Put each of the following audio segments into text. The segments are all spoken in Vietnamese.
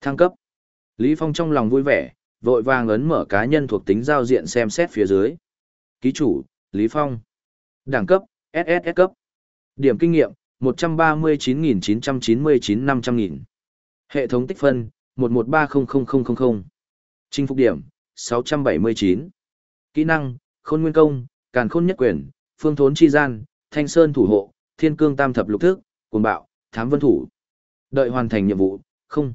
Thăng cấp. Lý Phong trong lòng vui vẻ, vội vàng ấn mở cá nhân thuộc tính giao diện xem xét phía dưới. Ký chủ, Lý Phong. Đẳng cấp, SSS cấp. Điểm kinh nghiệm, 139.999-500.000. Hệ thống tích phân, 1130000. Chinh phục điểm, 679. Kỹ năng, khôn nguyên công, càn khôn nhất quyền, phương thốn chi gian, thanh sơn thủ hộ, thiên cương tam thập lục thức, cuồng bạo, thám vân thủ. Đợi hoàn thành nhiệm vụ, không.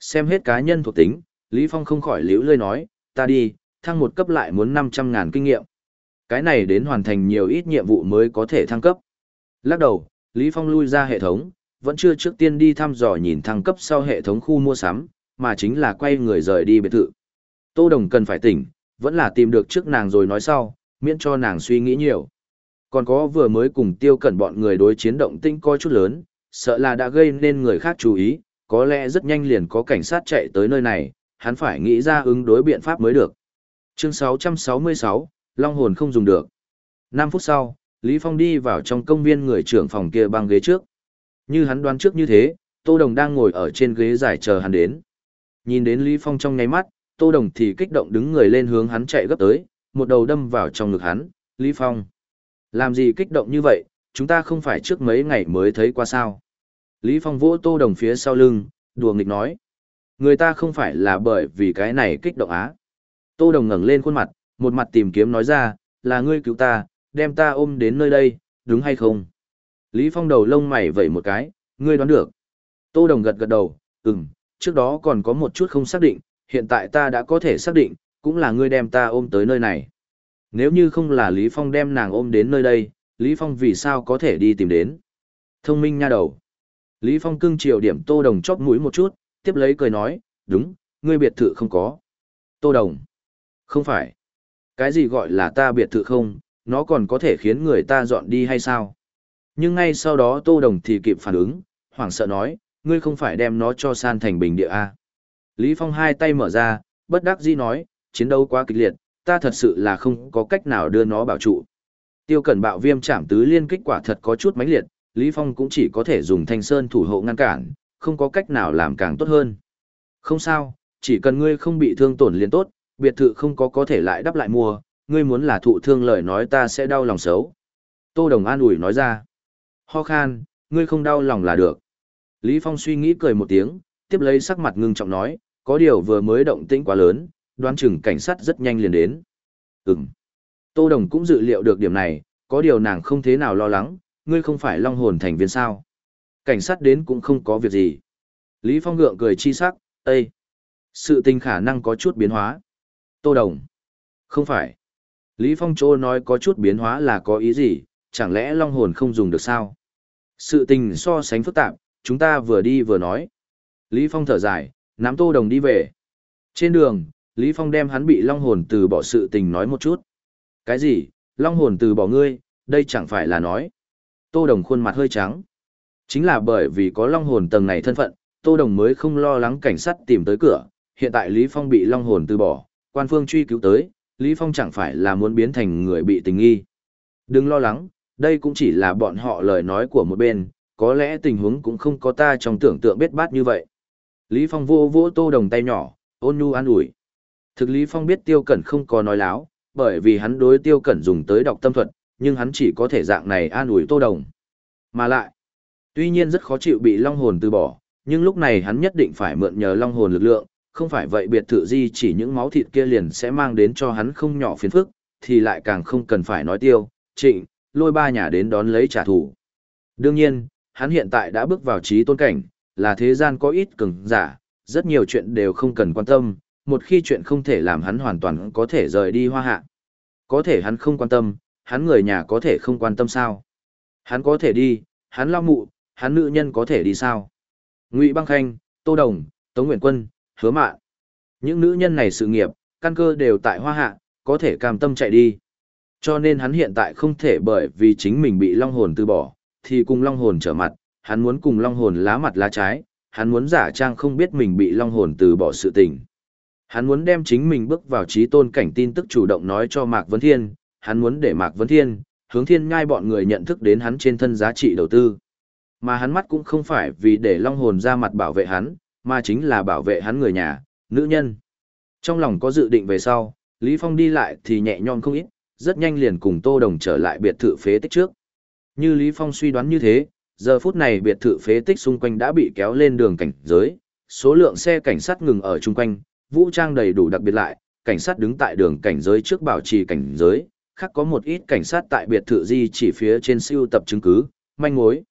Xem hết cá nhân thuộc tính, Lý Phong không khỏi liễu lơi nói, ta đi, thăng một cấp lại muốn 500 ngàn kinh nghiệm. Cái này đến hoàn thành nhiều ít nhiệm vụ mới có thể thăng cấp. Lắc đầu, Lý Phong lui ra hệ thống, vẫn chưa trước tiên đi thăm dò nhìn thăng cấp sau hệ thống khu mua sắm, mà chính là quay người rời đi biệt thự. Tô Đồng cần phải tỉnh, vẫn là tìm được trước nàng rồi nói sau, miễn cho nàng suy nghĩ nhiều. Còn có vừa mới cùng tiêu cẩn bọn người đối chiến động tinh coi chút lớn, sợ là đã gây nên người khác chú ý, có lẽ rất nhanh liền có cảnh sát chạy tới nơi này, hắn phải nghĩ ra ứng đối biện pháp mới được. Chương 666, Long hồn không dùng được. 5 phút sau, Lý Phong đi vào trong công viên người trưởng phòng kia băng ghế trước. Như hắn đoán trước như thế, Tô Đồng đang ngồi ở trên ghế giải chờ hắn đến. Nhìn đến Lý Phong trong nháy mắt, Tô Đồng thì kích động đứng người lên hướng hắn chạy gấp tới, một đầu đâm vào trong ngực hắn, Lý Phong. Làm gì kích động như vậy, chúng ta không phải trước mấy ngày mới thấy qua sao. Lý Phong vỗ Tô Đồng phía sau lưng, đùa nghịch nói. Người ta không phải là bởi vì cái này kích động á. Tô Đồng ngẩng lên khuôn mặt, một mặt tìm kiếm nói ra, là ngươi cứu ta, đem ta ôm đến nơi đây, đúng hay không? Lý Phong đầu lông mày vẩy một cái, ngươi đoán được. Tô Đồng gật gật đầu, ừm, trước đó còn có một chút không xác định, hiện tại ta đã có thể xác định, cũng là ngươi đem ta ôm tới nơi này. Nếu như không là Lý Phong đem nàng ôm đến nơi đây, Lý Phong vì sao có thể đi tìm đến? Thông minh nha đầu. Lý Phong cưng chiều điểm Tô Đồng chóp mũi một chút, tiếp lấy cười nói, đúng, ngươi biệt thự không có. Tô Đồng. Không phải. Cái gì gọi là ta biệt thự không, nó còn có thể khiến người ta dọn đi hay sao? Nhưng ngay sau đó Tô Đồng thì kịp phản ứng, hoảng sợ nói, ngươi không phải đem nó cho san thành bình địa A. Lý Phong hai tay mở ra, bất đắc dĩ nói, chiến đấu quá kịch liệt, ta thật sự là không có cách nào đưa nó bảo trụ. Tiêu cẩn bạo viêm chạm tứ liên kích quả thật có chút mãnh liệt, Lý Phong cũng chỉ có thể dùng thanh sơn thủ hộ ngăn cản, không có cách nào làm càng tốt hơn. Không sao, chỉ cần ngươi không bị thương tổn liền tốt, biệt thự không có có thể lại đắp lại mua, ngươi muốn là thụ thương lời nói ta sẽ đau lòng xấu. Tô Đồng an ủi nói ra. Ho khan, ngươi không đau lòng là được. Lý Phong suy nghĩ cười một tiếng, tiếp lấy sắc mặt ngưng trọng nói, có điều vừa mới động tĩnh quá lớn, đoán chừng cảnh sát rất nhanh liền đến. Ừm. Tô Đồng cũng dự liệu được điểm này, có điều nàng không thế nào lo lắng, ngươi không phải long hồn thành viên sao. Cảnh sát đến cũng không có việc gì. Lý Phong gượng cười chi sắc, Ê! Sự tình khả năng có chút biến hóa. Tô Đồng. Không phải. Lý Phong Chô nói có chút biến hóa là có ý gì, chẳng lẽ long hồn không dùng được sao? Sự tình so sánh phức tạp, chúng ta vừa đi vừa nói. Lý Phong thở dài, nắm Tô Đồng đi về. Trên đường, Lý Phong đem hắn bị long hồn từ bỏ sự tình nói một chút. Cái gì, long hồn từ bỏ ngươi, đây chẳng phải là nói. Tô Đồng khuôn mặt hơi trắng. Chính là bởi vì có long hồn tầng này thân phận, Tô Đồng mới không lo lắng cảnh sát tìm tới cửa. Hiện tại Lý Phong bị long hồn từ bỏ, quan phương truy cứu tới, Lý Phong chẳng phải là muốn biến thành người bị tình nghi. Đừng lo lắng, đây cũng chỉ là bọn họ lời nói của một bên, có lẽ tình huống cũng không có ta trong tưởng tượng biết bát như vậy. Lý Phong vô vỗ tô đồng tay nhỏ, ôn nhu an ủi. Thực Lý Phong biết Tiêu Cẩn không có nói láo, bởi vì hắn đối Tiêu Cẩn dùng tới đọc tâm thuật, nhưng hắn chỉ có thể dạng này an ủi tô đồng. Mà lại, tuy nhiên rất khó chịu bị long hồn từ bỏ, nhưng lúc này hắn nhất định phải mượn nhờ long hồn lực lượng, không phải vậy biệt thự di chỉ những máu thịt kia liền sẽ mang đến cho hắn không nhỏ phiền phức, thì lại càng không cần phải nói tiêu, trịnh, lôi ba nhà đến đón lấy trả thù. Đương nhiên, hắn hiện tại đã bước vào trí tôn cảnh, là thế gian có ít cường giả, rất nhiều chuyện đều không cần quan tâm, một khi chuyện không thể làm hắn hoàn toàn có thể rời đi hoa hạ. Có thể hắn không quan tâm, hắn người nhà có thể không quan tâm sao? Hắn có thể đi, hắn lao mụ, hắn nữ nhân có thể đi sao? Ngụy Băng Khanh, Tô Đồng, Tống Nguyện Quân, hứa Mạ. Những nữ nhân này sự nghiệp, căn cơ đều tại hoa hạ, có thể cam tâm chạy đi. Cho nên hắn hiện tại không thể bởi vì chính mình bị long hồn từ bỏ, thì cùng long hồn trở mặt, hắn muốn cùng long hồn lá mặt lá trái, hắn muốn giả trang không biết mình bị long hồn từ bỏ sự tình. Hắn muốn đem chính mình bước vào trí tôn cảnh tin tức chủ động nói cho Mạc Vấn Thiên, hắn muốn để Mạc Vấn Thiên, hướng thiên ngai bọn người nhận thức đến hắn trên thân giá trị đầu tư. Mà hắn mắt cũng không phải vì để long hồn ra mặt bảo vệ hắn, mà chính là bảo vệ hắn người nhà, nữ nhân. Trong lòng có dự định về sau, Lý Phong đi lại thì nhẹ nhõm không ít, rất nhanh liền cùng Tô Đồng trở lại biệt thự phế tích trước. Như Lý Phong suy đoán như thế, giờ phút này biệt thự phế tích xung quanh đã bị kéo lên đường cảnh giới, số lượng xe cảnh sát ngừng ở chung quanh, vũ trang đầy đủ đặc biệt lại, cảnh sát đứng tại đường cảnh giới trước bảo trì cảnh giới, khác có một ít cảnh sát tại biệt thự di chỉ phía trên siêu tập chứng cứ, manh mối.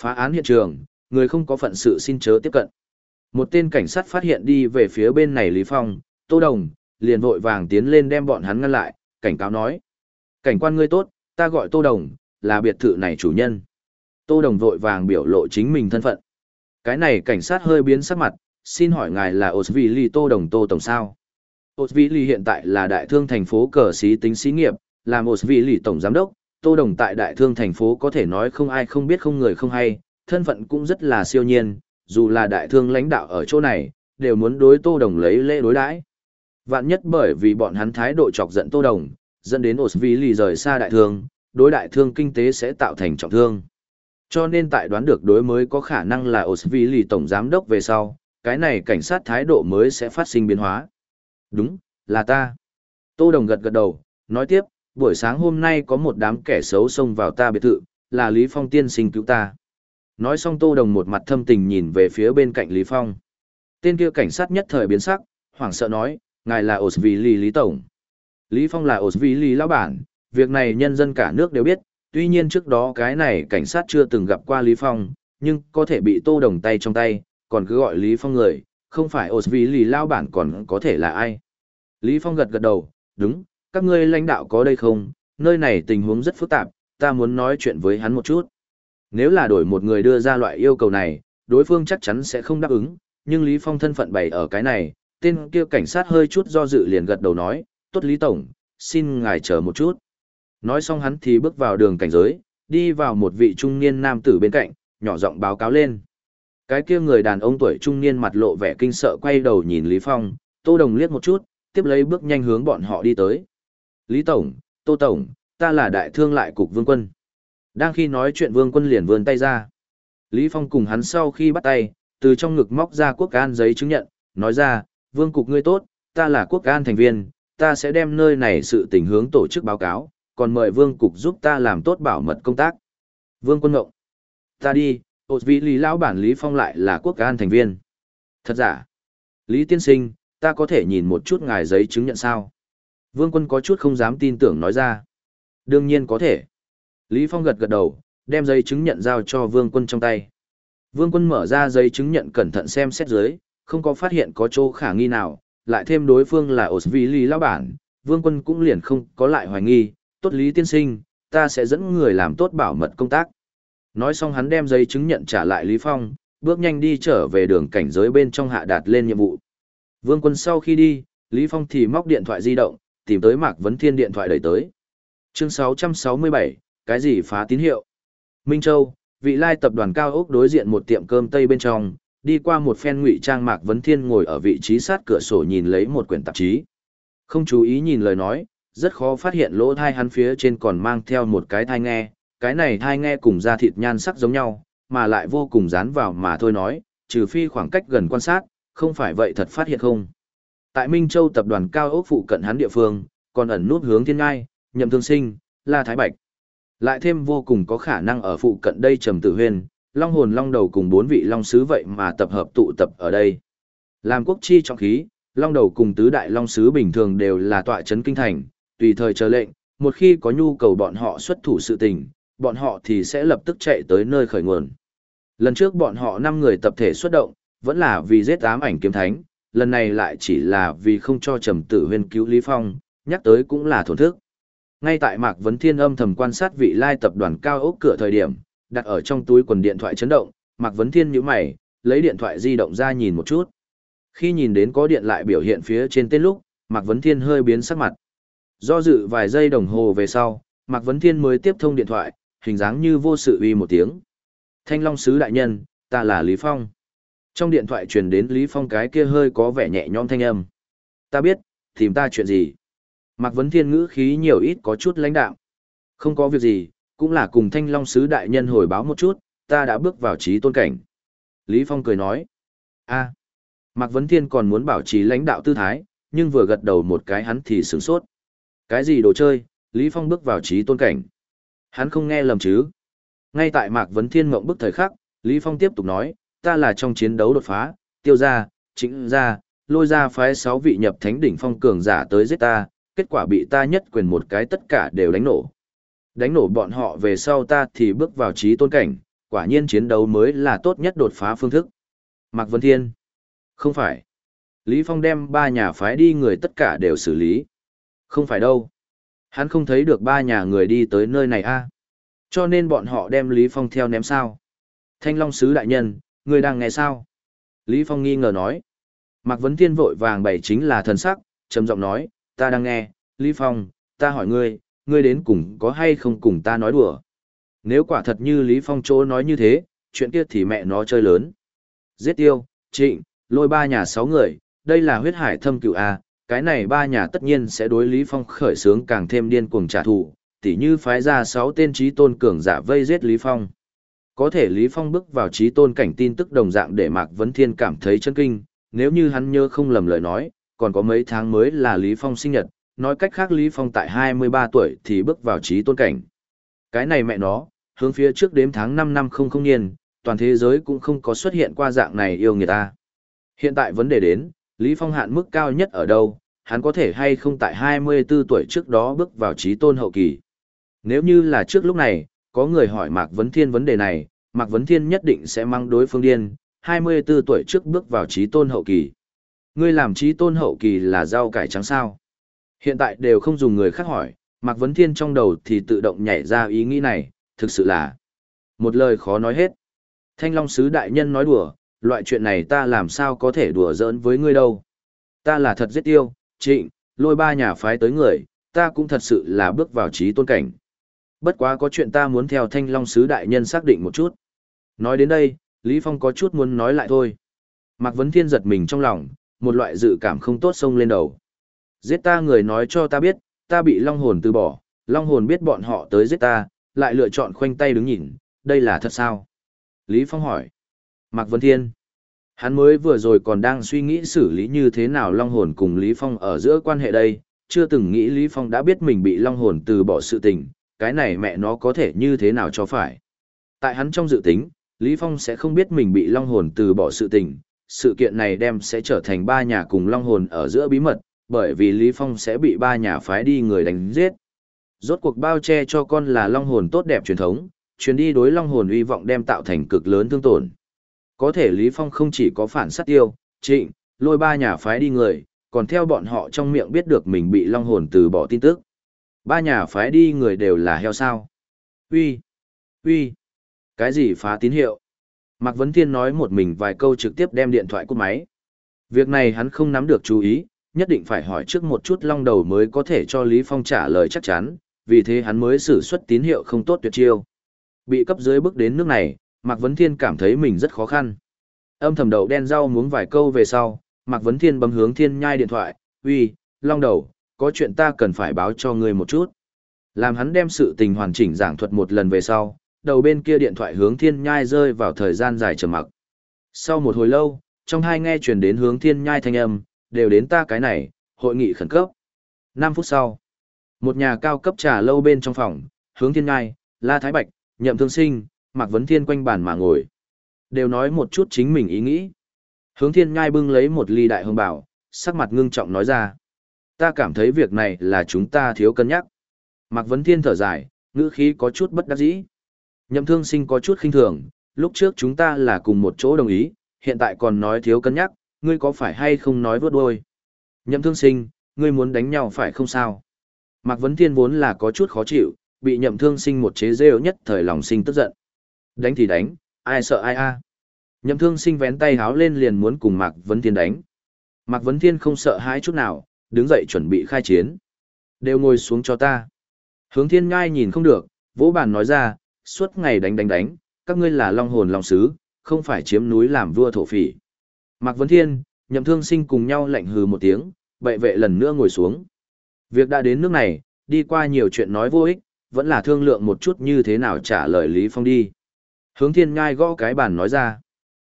Phá án hiện trường, người không có phận sự xin chớ tiếp cận. Một tên cảnh sát phát hiện đi về phía bên này Lý Phong, Tô Đồng, liền vội vàng tiến lên đem bọn hắn ngăn lại, cảnh cáo nói. Cảnh quan ngươi tốt, ta gọi Tô Đồng, là biệt thự này chủ nhân. Tô Đồng vội vàng biểu lộ chính mình thân phận. Cái này cảnh sát hơi biến sắc mặt, xin hỏi ngài là Osvili Tô Đồng Tô Tổng sao? Osvili hiện tại là đại thương thành phố cờ xí tính xí nghiệp, làm lì Tổng Giám đốc, Tô Đồng tại đại thương thành phố có thể nói không ai không biết không người không hay, thân phận cũng rất là siêu nhiên, dù là đại thương lãnh đạo ở chỗ này, đều muốn đối Tô Đồng lấy lễ đối đãi. Vạn nhất bởi vì bọn hắn thái độ chọc giận Tô Đồng, dẫn đến Osvili rời xa đại thương, đối đại thương kinh tế sẽ tạo thành trọng thương. Cho nên tại đoán được đối mới có khả năng là Osvili tổng giám đốc về sau, cái này cảnh sát thái độ mới sẽ phát sinh biến hóa. Đúng, là ta. Tô Đồng gật gật đầu, nói tiếp, buổi sáng hôm nay có một đám kẻ xấu xông vào ta biệt thự, là Lý Phong tiên sinh cứu ta. Nói xong Tô Đồng một mặt thâm tình nhìn về phía bên cạnh Lý Phong. Tên kia cảnh sát nhất thời biến sắc, hoảng sợ nói, ngài là Osvili Lý Tổng. Lý Phong là Osvili lão bản, việc này nhân dân cả nước đều biết, tuy nhiên trước đó cái này cảnh sát chưa từng gặp qua Lý Phong, nhưng có thể bị Tô Đồng tay trong tay, còn cứ gọi Lý Phong người, không phải Osvili lão bản còn có thể là ai. Lý Phong gật gật đầu, đúng, các ngươi lãnh đạo có đây không, nơi này tình huống rất phức tạp, ta muốn nói chuyện với hắn một chút. Nếu là đổi một người đưa ra loại yêu cầu này, đối phương chắc chắn sẽ không đáp ứng, nhưng Lý Phong thân phận bày ở cái này, tên kia cảnh sát hơi chút do dự liền gật đầu nói, tốt Lý Tổng, xin ngài chờ một chút. Nói xong hắn thì bước vào đường cảnh giới, đi vào một vị trung niên nam tử bên cạnh, nhỏ giọng báo cáo lên. Cái kia người đàn ông tuổi trung niên mặt lộ vẻ kinh sợ quay đầu nhìn Lý Phong, Tô Đồng liếc một chút, tiếp lấy bước nhanh hướng bọn họ đi tới. Lý Tổng, Tô Tổng, ta là đại thương lại cục vương quân. Đang khi nói chuyện vương quân liền vươn tay ra. Lý Phong cùng hắn sau khi bắt tay, từ trong ngực móc ra quốc an giấy chứng nhận, nói ra, vương cục ngươi tốt, ta là quốc an thành viên, ta sẽ đem nơi này sự tình hướng tổ chức báo cáo, còn mời vương cục giúp ta làm tốt bảo mật công tác. Vương quân ngộng. Ta đi, ột vị lý lão bản Lý Phong lại là quốc an thành viên. Thật giả. Lý tiên sinh, ta có thể nhìn một chút ngài giấy chứng nhận sao? Vương quân có chút không dám tin tưởng nói ra. Đương nhiên có thể. Lý Phong gật gật đầu, đem giấy chứng nhận giao cho vương quân trong tay. Vương quân mở ra giấy chứng nhận cẩn thận xem xét dưới, không có phát hiện có chỗ khả nghi nào, lại thêm đối phương là Osvili lão bản, vương quân cũng liền không có lại hoài nghi, tốt lý tiên sinh, ta sẽ dẫn người làm tốt bảo mật công tác. Nói xong hắn đem giấy chứng nhận trả lại Lý Phong, bước nhanh đi trở về đường cảnh giới bên trong hạ đạt lên nhiệm vụ. Vương quân sau khi đi, Lý Phong thì móc điện thoại di động, tìm tới Mạc Vấn Thiên điện thoại đẩy tới. Chương 667, cái gì phá tín hiệu? Minh Châu, vị lai tập đoàn cao ốc đối diện một tiệm cơm tây bên trong, đi qua một phen ngụy trang Mạc Vấn Thiên ngồi ở vị trí sát cửa sổ nhìn lấy một quyển tạp chí. Không chú ý nhìn lời nói, rất khó phát hiện lỗ thai hắn phía trên còn mang theo một cái thai nghe, cái này thai nghe cùng da thịt nhan sắc giống nhau, mà lại vô cùng dán vào mà thôi nói, trừ phi khoảng cách gần quan sát, không phải vậy thật phát hiện không. Tại Minh Châu tập đoàn cao ốc phụ cận hắn địa phương, còn ẩn nút hướng thiên ngai, nhậm thương sinh, la thái bạch. Lại thêm vô cùng có khả năng ở phụ cận đây trầm tử huyên, long hồn long đầu cùng bốn vị long sứ vậy mà tập hợp tụ tập ở đây. Làm quốc chi trọng khí, long đầu cùng tứ đại long sứ bình thường đều là tọa chấn kinh thành, tùy thời chờ lệnh, một khi có nhu cầu bọn họ xuất thủ sự tình, bọn họ thì sẽ lập tức chạy tới nơi khởi nguồn. Lần trước bọn họ 5 người tập thể xuất động, vẫn là vì giết ám ảnh kiếm thánh, lần này lại chỉ là vì không cho trầm tử huyên cứu Lý Phong, nhắc tới cũng là thổn thức. Ngay tại Mạc Vấn Thiên âm thầm quan sát vị lai tập đoàn cao ốc cửa thời điểm, đặt ở trong túi quần điện thoại chấn động, Mạc Vấn Thiên nhíu mày, lấy điện thoại di động ra nhìn một chút. Khi nhìn đến có điện lại biểu hiện phía trên tên lúc, Mạc Vấn Thiên hơi biến sắc mặt. Do dự vài giây đồng hồ về sau, Mạc Vấn Thiên mới tiếp thông điện thoại, hình dáng như vô sự uy một tiếng. Thanh Long Sứ Đại Nhân, ta là Lý Phong. Trong điện thoại truyền đến Lý Phong cái kia hơi có vẻ nhẹ nhõm thanh âm. Ta biết, tìm ta chuyện gì. Mạc Vấn Thiên ngữ khí nhiều ít có chút lãnh đạo Không có việc gì, cũng là cùng Thanh Long Sứ Đại Nhân hồi báo một chút, ta đã bước vào trí tôn cảnh. Lý Phong cười nói. a Mạc Vấn Thiên còn muốn bảo trì lãnh đạo tư thái, nhưng vừa gật đầu một cái hắn thì sửng sốt. Cái gì đồ chơi, Lý Phong bước vào trí tôn cảnh. Hắn không nghe lầm chứ. Ngay tại Mạc Vấn Thiên mộng bức thời khắc, Lý Phong tiếp tục nói, ta là trong chiến đấu đột phá, tiêu ra, chính ra, lôi ra phái sáu vị nhập thánh đỉnh phong cường giả tới giết ta, kết quả bị ta nhất quyền một cái tất cả đều đánh nổ. Đánh nổ bọn họ về sau ta thì bước vào trí tôn cảnh, quả nhiên chiến đấu mới là tốt nhất đột phá phương thức. Mạc Vân Thiên. Không phải. Lý Phong đem ba nhà phái đi người tất cả đều xử lý. Không phải đâu. Hắn không thấy được ba nhà người đi tới nơi này a. Cho nên bọn họ đem Lý Phong theo ném sao. Thanh Long Sứ Đại Nhân, người đang nghe sao? Lý Phong nghi ngờ nói. Mạc Vấn Thiên vội vàng bày chính là thần sắc, trầm giọng nói, ta đang nghe, Lý Phong, ta hỏi ngươi, ngươi đến cùng có hay không cùng ta nói đùa? Nếu quả thật như Lý Phong chỗ nói như thế, chuyện kia thì mẹ nó chơi lớn. Giết tiêu, trịnh, lôi ba nhà sáu người, đây là huyết hải thâm cựu A, cái này ba nhà tất nhiên sẽ đối Lý Phong khởi sướng càng thêm điên cuồng trả thù, tỉ như phái ra sáu tên trí tôn cường giả vây giết Lý Phong. Có thể Lý Phong bước vào trí tôn cảnh tin tức đồng dạng để Mạc Vấn Thiên cảm thấy chân kinh, nếu như hắn nhớ không lầm lời nói, còn có mấy tháng mới là Lý Phong sinh nhật, nói cách khác Lý Phong tại 23 tuổi thì bước vào trí tôn cảnh. Cái này mẹ nó, hướng phía trước đếm tháng 5 năm không không niên, toàn thế giới cũng không có xuất hiện qua dạng này yêu người ta. Hiện tại vấn đề đến, Lý Phong hạn mức cao nhất ở đâu, hắn có thể hay không tại 24 tuổi trước đó bước vào trí tôn hậu kỳ. Nếu như là trước lúc này, có người hỏi Mạc Vấn Thiên vấn đề này, Mạc Vấn Thiên nhất định sẽ mang đối phương điên, 24 tuổi trước bước vào trí tôn hậu kỳ. Ngươi làm trí tôn hậu kỳ là rau cải trắng sao? Hiện tại đều không dùng người khác hỏi, Mạc Vấn Thiên trong đầu thì tự động nhảy ra ý nghĩ này, thực sự là một lời khó nói hết. Thanh Long Sứ Đại Nhân nói đùa, loại chuyện này ta làm sao có thể đùa giỡn với ngươi đâu. Ta là thật giết tiêu, trịnh, lôi ba nhà phái tới người, ta cũng thật sự là bước vào trí tôn cảnh. Bất quá có chuyện ta muốn theo Thanh Long Sứ Đại Nhân xác định một chút. Nói đến đây, Lý Phong có chút muốn nói lại thôi. Mạc Vấn Thiên giật mình trong lòng, một loại dự cảm không tốt xông lên đầu. Giết ta người nói cho ta biết, ta bị long hồn từ bỏ, long hồn biết bọn họ tới giết ta, lại lựa chọn khoanh tay đứng nhìn, đây là thật sao? Lý Phong hỏi. Mạc Vấn Thiên. Hắn mới vừa rồi còn đang suy nghĩ xử lý như thế nào long hồn cùng Lý Phong ở giữa quan hệ đây, chưa từng nghĩ Lý Phong đã biết mình bị long hồn từ bỏ sự tình, cái này mẹ nó có thể như thế nào cho phải. Tại hắn trong dự tính, Lý Phong sẽ không biết mình bị long hồn từ bỏ sự tình, sự kiện này đem sẽ trở thành ba nhà cùng long hồn ở giữa bí mật, bởi vì Lý Phong sẽ bị ba nhà phái đi người đánh giết. Rốt cuộc bao che cho con là long hồn tốt đẹp truyền thống, chuyến đi đối long hồn uy vọng đem tạo thành cực lớn thương tổn. Có thể Lý Phong không chỉ có phản sát tiêu, trịnh, lôi ba nhà phái đi người, còn theo bọn họ trong miệng biết được mình bị long hồn từ bỏ tin tức. Ba nhà phái đi người đều là heo sao. Uy, uy, cái gì phá tín hiệu? Mạc Vấn Thiên nói một mình vài câu trực tiếp đem điện thoại cúp máy. Việc này hắn không nắm được chú ý, nhất định phải hỏi trước một chút long đầu mới có thể cho Lý Phong trả lời chắc chắn, vì thế hắn mới sử xuất tín hiệu không tốt tuyệt chiêu. Bị cấp dưới bước đến nước này, Mạc Vấn Thiên cảm thấy mình rất khó khăn. Âm thầm đầu đen rau muốn vài câu về sau, Mạc Vấn Thiên bấm hướng Thiên Nhai điện thoại, uy, long đầu, có chuyện ta cần phải báo cho ngươi một chút. Làm hắn đem sự tình hoàn chỉnh giảng thuật một lần về sau, đầu bên kia điện thoại hướng Thiên Nhai rơi vào thời gian dài trầm mặc. Sau một hồi lâu, trong hai nghe truyền đến hướng Thiên Nhai thanh âm, đều đến ta cái này, hội nghị khẩn cấp. 5 phút sau, một nhà cao cấp trà lâu bên trong phòng, hướng thiên Nhai, la thái bạch, nhậm thương sinh, mạc vấn thiên quanh bàn mà ngồi. Đều nói một chút chính mình ý nghĩ. Hướng thiên Nhai bưng lấy một ly đại hương bảo, sắc mặt ngưng trọng nói ra. Ta cảm thấy việc này là chúng ta thiếu cân nhắc. Mạc vấn thiên thở dài, ngữ khí có chút bất đắc dĩ. Nhậm thương sinh có chút khinh thường, lúc trước chúng ta là cùng một chỗ đồng ý, hiện tại còn nói thiếu cân nhắc, ngươi có phải hay không nói vớt đuôi? Nhậm thương sinh, ngươi muốn đánh nhau phải không sao? Mạc Vấn Thiên vốn là có chút khó chịu, bị nhậm thương sinh một chế rêu nhất thời lòng sinh tức giận. Đánh thì đánh, ai sợ ai a? Nhậm thương sinh vén tay háo lên liền muốn cùng Mạc Vấn Thiên đánh. Mạc Vấn Thiên không sợ hãi chút nào, đứng dậy chuẩn bị khai chiến. Đều ngồi xuống cho ta. Hướng thiên ngai nhìn không được, vỗ bàn nói ra, suốt ngày đánh đánh đánh, các ngươi là long hồn long sứ, không phải chiếm núi làm vua thổ phỉ. Mạc Vấn Thiên, nhậm thương sinh cùng nhau lạnh hừ một tiếng, bệ vệ lần nữa ngồi xuống. Việc đã đến nước này, đi qua nhiều chuyện nói vô ích, vẫn là thương lượng một chút như thế nào trả lời Lý Phong đi. Hướng thiên ngai gõ cái bàn nói ra.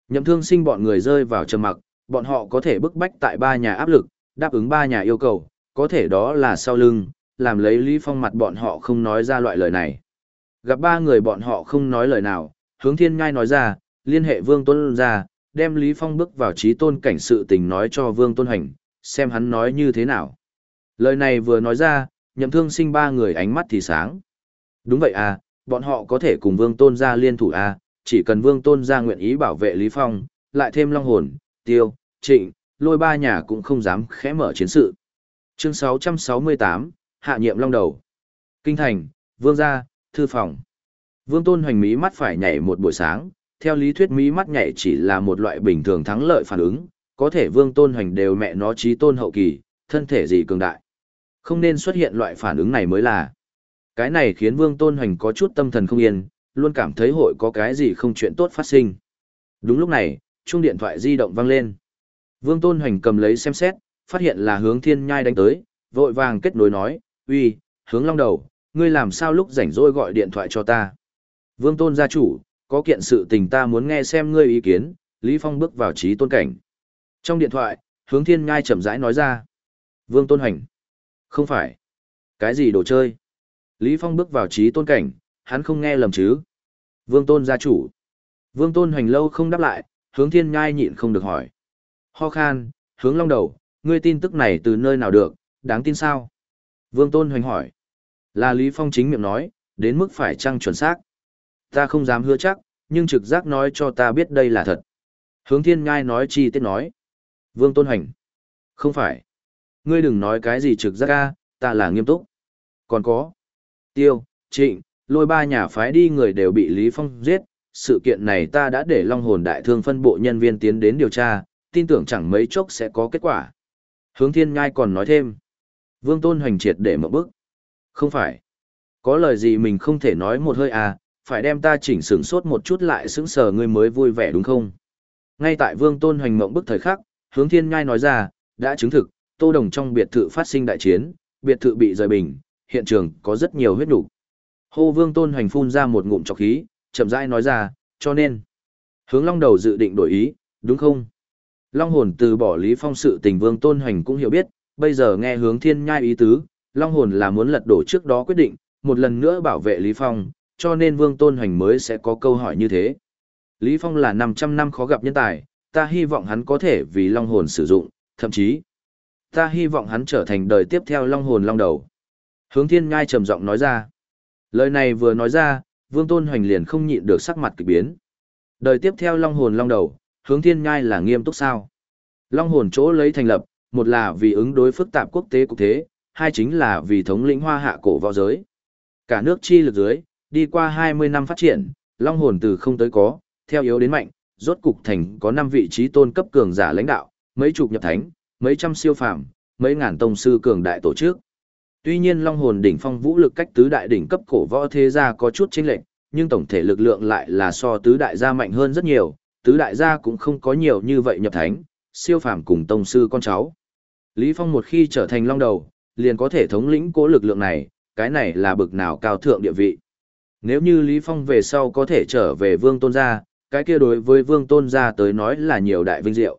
Nhậm thương sinh bọn người rơi vào trầm mặc, bọn họ có thể bức bách tại ba nhà áp lực, đáp ứng ba nhà yêu cầu, có thể đó là sau lưng, làm lấy Lý Phong mặt bọn họ không nói ra loại lời này. Gặp ba người bọn họ không nói lời nào, hướng thiên ngai nói ra, liên hệ vương tôn ra, đem Lý Phong bước vào trí tôn cảnh sự tình nói cho vương tôn hành, xem hắn nói như thế nào. Lời này vừa nói ra, nhậm thương sinh ba người ánh mắt thì sáng. Đúng vậy à, bọn họ có thể cùng vương tôn ra liên thủ à, chỉ cần vương tôn ra nguyện ý bảo vệ Lý Phong, lại thêm long hồn, tiêu, trịnh, lôi ba nhà cũng không dám khẽ mở chiến sự. Chương 668, Hạ nhiệm long đầu. Kinh thành, vương gia, thư phòng. Vương tôn hoành mí mắt phải nhảy một buổi sáng, theo lý thuyết mí mắt nhảy chỉ là một loại bình thường thắng lợi phản ứng, có thể vương tôn hoành đều mẹ nó trí tôn hậu kỳ, thân thể gì cường đại. Không nên xuất hiện loại phản ứng này mới là. Cái này khiến vương tôn hoành có chút tâm thần không yên, luôn cảm thấy hội có cái gì không chuyện tốt phát sinh. Đúng lúc này, chuông điện thoại di động vang lên. Vương tôn hoành cầm lấy xem xét, phát hiện là hướng thiên nhai đánh tới, vội vàng kết nối nói, uy, hướng long đầu, ngươi làm sao lúc rảnh rỗi gọi điện thoại cho ta. Vương tôn gia chủ, có kiện sự tình ta muốn nghe xem ngươi ý kiến, Lý Phong bước vào trí tôn cảnh. Trong điện thoại, hướng thiên Nhai chậm rãi nói ra. Vương tôn hành. Không phải. Cái gì đồ chơi? Lý Phong bước vào trí tôn cảnh, hắn không nghe lầm chứ. Vương tôn gia chủ. Vương tôn hành lâu không đáp lại, hướng thiên Nhai nhịn không được hỏi. Ho khan, hướng long đầu, ngươi tin tức này từ nơi nào được, đáng tin sao? Vương tôn hoành hỏi. Là Lý Phong chính miệng nói, đến mức phải chăng chuẩn xác. Ta không dám hứa chắc, nhưng trực giác nói cho ta biết đây là thật. Hướng thiên ngai nói chi tiết nói. Vương tôn hành. Không phải. Ngươi đừng nói cái gì trực giác ca, ta là nghiêm túc. Còn có. Tiêu, trịnh, lôi ba nhà phái đi người đều bị Lý Phong giết. Sự kiện này ta đã để Long Hồn Đại Thương phân bộ nhân viên tiến đến điều tra, tin tưởng chẳng mấy chốc sẽ có kết quả. Hướng thiên ngai còn nói thêm. Vương tôn hoành triệt để một bức. Không phải. Có lời gì mình không thể nói một hơi à, phải đem ta chỉnh sửng sốt một chút lại sững sờ ngươi mới vui vẻ đúng không? Ngay tại vương tôn hoành mộng bức thời khắc, hướng thiên ngai nói ra, đã chứng thực, tô đồng trong biệt thự phát sinh đại chiến, biệt thự bị rời bình, hiện trường có rất nhiều huyết đủ. Hô vương tôn hoành phun ra một ngụm trọc khí, chậm rãi nói ra, cho nên, hướng long đầu dự định đổi ý, đúng không? Long hồn từ bỏ Lý Phong sự tình vương tôn hoành cũng hiểu biết, bây giờ nghe hướng thiên nhai ý tứ, Long hồn là muốn lật đổ trước đó quyết định, một lần nữa bảo vệ Lý Phong, cho nên vương tôn hoành mới sẽ có câu hỏi như thế. Lý Phong là 500 năm khó gặp nhân tài, ta hy vọng hắn có thể vì long hồn sử dụng, thậm chí, ta hy vọng hắn trở thành đời tiếp theo long hồn long đầu. Hướng thiên Nhai trầm giọng nói ra. Lời này vừa nói ra, vương tôn hoành liền không nhịn được sắc mặt kỳ biến. Đời tiếp theo long hồn long đầu, hướng thiên Nhai là nghiêm túc sao. Long hồn chỗ lấy thành lập, một là vì ứng đối phức tạp quốc tế cục thế, hai chính là vì thống lĩnh hoa hạ cổ võ giới. Cả nước chi lực dưới, đi qua 20 năm phát triển, long hồn từ không tới có, theo yếu đến mạnh, rốt cục thành có 5 vị trí tôn cấp cường giả lãnh đạo, mấy chục nhập thánh, mấy trăm siêu phàm, mấy ngàn tông sư cường đại tổ chức. Tuy nhiên long hồn đỉnh phong vũ lực cách tứ đại đỉnh cấp cổ võ thế gia có chút chênh lệch, nhưng tổng thể lực lượng lại là so tứ đại gia mạnh hơn rất nhiều, tứ đại gia cũng không có nhiều như vậy nhập thánh, siêu phàm cùng tông sư con cháu. Lý Phong một khi trở thành long đầu, liền có thể thống lĩnh cố lực lượng này, cái này là bực nào cao thượng địa vị. Nếu như Lý Phong về sau có thể trở về vương tôn gia, cái kia đối với vương tôn gia tới nói là nhiều đại vinh diệu.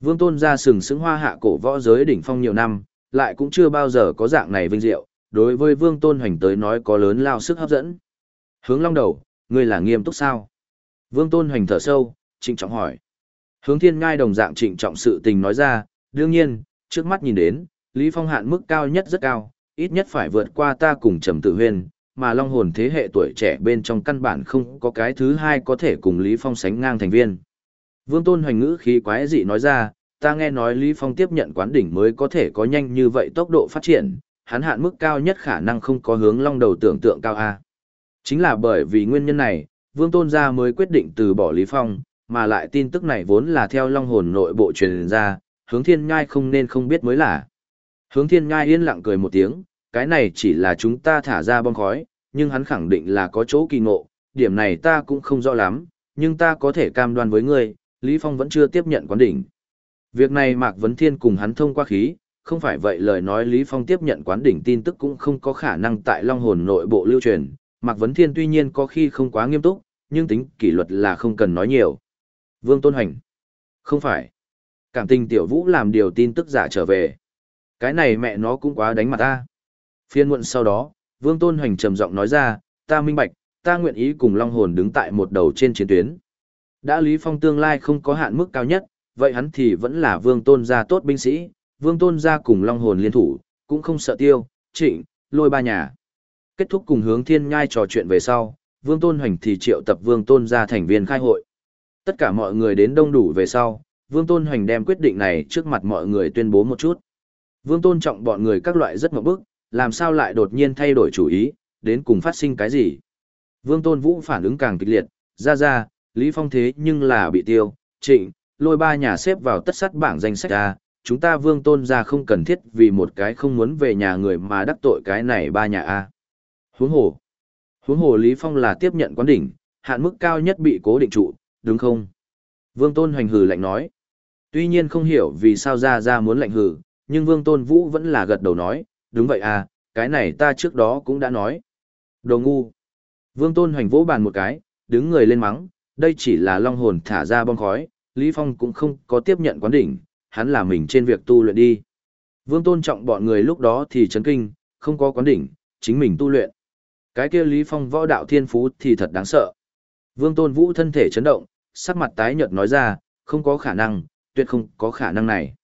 Vương tôn gia sừng sững hoa hạ cổ võ giới đỉnh phong nhiều năm, lại cũng chưa bao giờ có dạng này vinh diệu, đối với vương tôn hoành tới nói có lớn lao sức hấp dẫn. Hướng long đầu, ngươi là nghiêm túc sao? Vương tôn hoành thở sâu, trịnh trọng hỏi. Hướng thiên ngai đồng dạng trịnh trọng sự tình nói ra, đương nhiên, trước mắt nhìn đến, Lý Phong hạn mức cao nhất rất cao, ít nhất phải vượt qua ta cùng Trầm Tử Huyên, mà Long hồn thế hệ tuổi trẻ bên trong căn bản không có cái thứ hai có thể cùng Lý Phong sánh ngang thành viên. Vương Tôn Hoành ngữ khí quái dị nói ra, ta nghe nói Lý Phong tiếp nhận quán đỉnh mới có thể có nhanh như vậy tốc độ phát triển, hắn hạn mức cao nhất khả năng không có hướng Long đầu tưởng tượng cao A. Chính là bởi vì nguyên nhân này, Vương Tôn gia mới quyết định từ bỏ Lý Phong, mà lại tin tức này vốn là theo Long hồn nội bộ truyền ra, hướng thiên nhai không nên không biết mới là. Hướng thiên nhai yên lặng cười một tiếng, cái này chỉ là chúng ta thả ra bom khói, nhưng hắn khẳng định là có chỗ kỳ ngộ, điểm này ta cũng không rõ lắm, nhưng ta có thể cam đoan với ngươi, Lý Phong vẫn chưa tiếp nhận quán đỉnh. Việc này Mạc Vấn Thiên cùng hắn thông qua khí, không phải vậy lời nói Lý Phong tiếp nhận quán đỉnh tin tức cũng không có khả năng tại Long Hồn nội bộ lưu truyền. Mạc Vấn Thiên tuy nhiên có khi không quá nghiêm túc, nhưng tính kỷ luật là không cần nói nhiều. Vương Tôn Hành. Không phải. Cảm tình tiểu vũ làm điều tin tức giả trở về. Cái này mẹ nó cũng quá đánh mặt ta. Phiên muộn sau đó, Vương Tôn Hoành trầm giọng nói ra, ta minh bạch, ta nguyện ý cùng Long Hồn đứng tại một đầu trên chiến tuyến. Đã Lý Phong tương lai không có hạn mức cao nhất, vậy hắn thì vẫn là Vương Tôn gia tốt binh sĩ, Vương Tôn gia cùng Long Hồn liên thủ, cũng không sợ tiêu, trịnh, lôi ba nhà. Kết thúc cùng hướng thiên nhai trò chuyện về sau, Vương Tôn Hoành thì triệu tập Vương Tôn gia thành viên khai hội. Tất cả mọi người đến đông đủ về sau, Vương Tôn Hoành đem quyết định này trước mặt mọi người tuyên bố một chút. Vương Tôn trọng bọn người các loại rất mộng bức, làm sao lại đột nhiên thay đổi chủ ý, đến cùng phát sinh cái gì. Vương Tôn Vũ phản ứng càng kịch liệt, ra ra, Lý Phong thế nhưng là bị tiêu, trịnh, lôi ba nhà xếp vào tất sắt bảng danh sách ra, chúng ta Vương Tôn ra không cần thiết vì một cái không muốn về nhà người mà đắc tội cái này ba nhà A. Huống hồ. Huống hồ Lý Phong là tiếp nhận quán đỉnh, hạn mức cao nhất bị cố định trụ, đúng không? Vương Tôn hoành hừ lạnh nói. Tuy nhiên không hiểu vì sao ra ra muốn lạnh hừ, nhưng Vương Tôn Vũ vẫn là gật đầu nói, đúng vậy à, cái này ta trước đó cũng đã nói. Đồ ngu. Vương Tôn hoành vỗ bàn một cái, đứng người lên mắng, đây chỉ là long hồn thả ra bong khói, Lý Phong cũng không có tiếp nhận quán đỉnh, hắn là mình trên việc tu luyện đi. Vương Tôn trọng bọn người lúc đó thì chấn kinh, không có quán đỉnh, chính mình tu luyện. Cái kia Lý Phong võ đạo thiên phú thì thật đáng sợ. Vương Tôn Vũ thân thể chấn động, sắc mặt tái nhợt nói ra, không có khả năng, tuyệt không có khả năng này.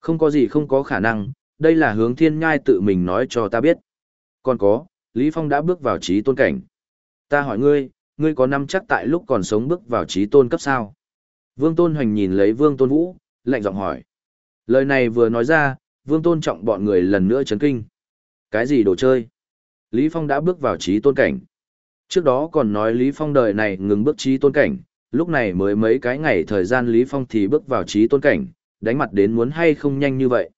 Không có gì không có khả năng, đây là hướng thiên nhai tự mình nói cho ta biết. Còn có, Lý Phong đã bước vào trí tôn cảnh. Ta hỏi ngươi, ngươi có năm chắc tại lúc còn sống bước vào trí tôn cấp sao? Vương Tôn Hoành nhìn lấy Vương Tôn Vũ, lạnh giọng hỏi. Lời này vừa nói ra, Vương Tôn trọng bọn người lần nữa chấn kinh. Cái gì đồ chơi? Lý Phong đã bước vào trí tôn cảnh. Trước đó còn nói Lý Phong đời này ngừng bước trí tôn cảnh, lúc này mới mấy cái ngày thời gian Lý Phong thì bước vào trí tôn cảnh, đánh mặt đến muốn hay không nhanh như vậy.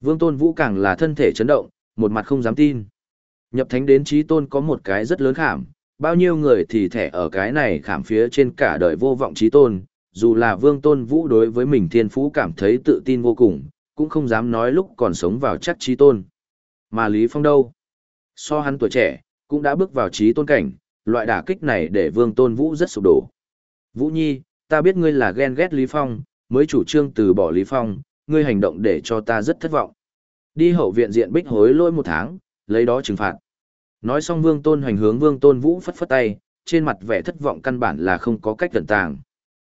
Vương Tôn Vũ càng là thân thể chấn động, một mặt không dám tin. Nhập thánh đến trí tôn có một cái rất lớn khảm, bao nhiêu người thì thẻ ở cái này khảm phía trên cả đời vô vọng trí tôn, dù là Vương Tôn Vũ đối với mình thiên phú cảm thấy tự tin vô cùng, cũng không dám nói lúc còn sống vào chắc trí tôn. Mà Lý Phong đâu? So hắn tuổi trẻ, cũng đã bước vào trí tôn cảnh, loại đả kích này để Vương Tôn Vũ rất sụp đổ. Vũ Nhi, ta biết ngươi là ghen ghét Lý Phong, mới chủ trương từ bỏ Lý Phong, ngươi hành động để cho ta rất thất vọng. Đi hậu viện diện bích hối lôi một tháng, lấy đó trừng phạt. Nói xong Vương Tôn hoành hướng Vương Tôn Vũ phất phất tay, trên mặt vẻ thất vọng căn bản là không có cách tận tàng.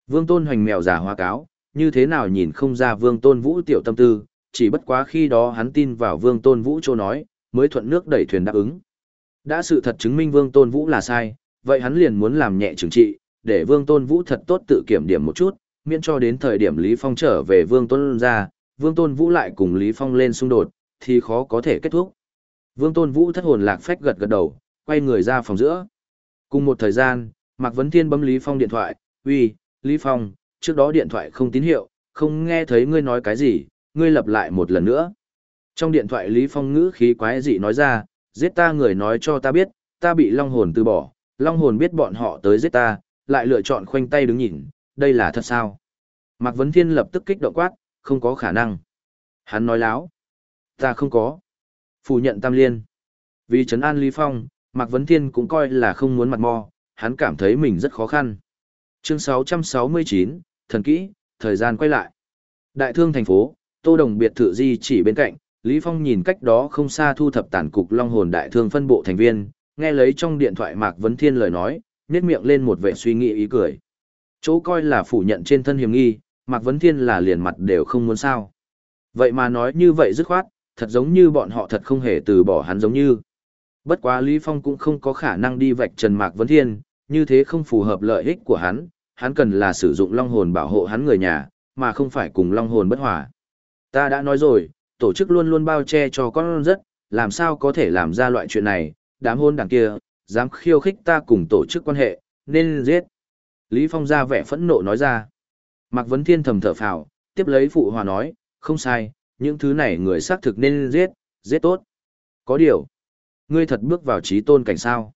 Vương Tôn hoành mèo giả hoa cáo, như thế nào nhìn không ra Vương Tôn Vũ tiểu tâm tư, chỉ bất quá khi đó hắn tin vào Vương Tôn Vũ châu nói, mới thuận nước đẩy thuyền đáp ứng. Đã sự thật chứng minh Vương Tôn Vũ là sai, vậy hắn liền muốn làm nhẹ trừng trị, để Vương Tôn Vũ thật tốt tự kiểm điểm một chút, miễn cho đến thời điểm Lý Phong trở về Vương Tôn ra, Vương Tôn Vũ lại cùng Lý Phong lên xung đột, thì khó có thể kết thúc. Vương Tôn Vũ thất hồn lạc phách gật gật đầu, quay người ra phòng giữa. Cùng một thời gian, Mạc Vấn Thiên bấm Lý Phong điện thoại, uy, Lý Phong, trước đó điện thoại không tín hiệu, không nghe thấy ngươi nói cái gì, ngươi lặp lại một lần nữa. Trong điện thoại Lý Phong ngữ khí quái dị nói ra, giết ta người nói cho ta biết, ta bị Long Hồn từ bỏ, Long Hồn biết bọn họ tới giết ta, lại lựa chọn khoanh tay đứng nhìn, đây là thật sao? Mạc Vấn Thiên lập tức kích động quát, không có khả năng. Hắn nói láo. Ta không có. Phủ nhận tam liên. Vì trấn an Lý Phong, Mạc Vấn Thiên cũng coi là không muốn mặt mò, hắn cảm thấy mình rất khó khăn. Chương 669, Thần Kỹ, thời gian quay lại. Đại thương thành phố, Tô Đồng biệt thự di chỉ bên cạnh, Lý Phong nhìn cách đó không xa thu thập tản cục Long Hồn Đại thương phân bộ thành viên, nghe lấy trong điện thoại Mạc Vấn Thiên lời nói, nhếch miệng lên một vẻ suy nghĩ ý cười. Chỗ coi là phủ nhận trên thân hiểm nghi, Mạc Vấn Thiên là liền mặt đều không muốn sao. Vậy mà nói như vậy dứt khoát, thật giống như bọn họ thật không hề từ bỏ hắn giống như. Bất quá Lý Phong cũng không có khả năng đi vạch trần Mạc Vấn Thiên, như thế không phù hợp lợi ích của hắn, hắn cần là sử dụng long hồn bảo hộ hắn người nhà, mà không phải cùng long hồn bất hòa. Ta đã nói rồi, tổ chức luôn luôn bao che cho con rất, làm sao có thể làm ra loại chuyện này, đám hôn đằng kia, dám khiêu khích ta cùng tổ chức quan hệ, nên giết. Lý Phong ra vẻ phẫn nộ nói ra. Mạc Vấn Thiên thầm thở phào, tiếp lấy phụ hòa nói, không sai, những thứ này người xác thực nên giết, giết tốt. Có điều, ngươi thật bước vào trí tôn cảnh sao.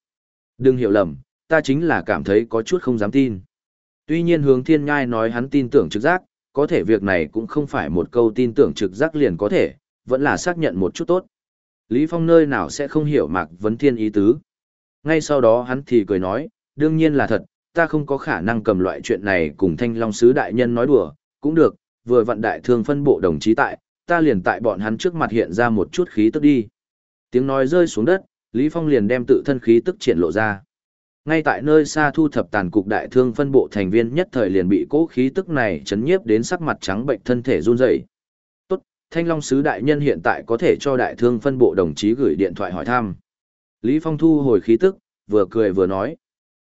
Đừng hiểu lầm, ta chính là cảm thấy có chút không dám tin. Tuy nhiên hướng thiên ngai nói hắn tin tưởng trực giác, có thể việc này cũng không phải một câu tin tưởng trực giác liền có thể, vẫn là xác nhận một chút tốt. Lý Phong nơi nào sẽ không hiểu Mạc Vấn Thiên ý tứ. Ngay sau đó hắn thì cười nói, đương nhiên là thật, ta không có khả năng cầm loại chuyện này cùng Thanh Long Sứ Đại Nhân nói đùa, cũng được, vừa vận đại thương phân bộ đồng chí tại, ta liền tại bọn hắn trước mặt hiện ra một chút khí tức đi. Tiếng nói rơi xuống đất, Lý Phong liền đem tự thân khí tức triển lộ ra. Ngay tại nơi xa thu thập tàn cục đại thương phân bộ thành viên nhất thời liền bị cố khí tức này chấn nhiếp đến sắc mặt trắng bệnh thân thể run rẩy. Tốt, Thanh Long Sứ Đại Nhân hiện tại có thể cho đại thương phân bộ đồng chí gửi điện thoại hỏi thăm. Lý Phong thu hồi khí tức, vừa cười vừa nói.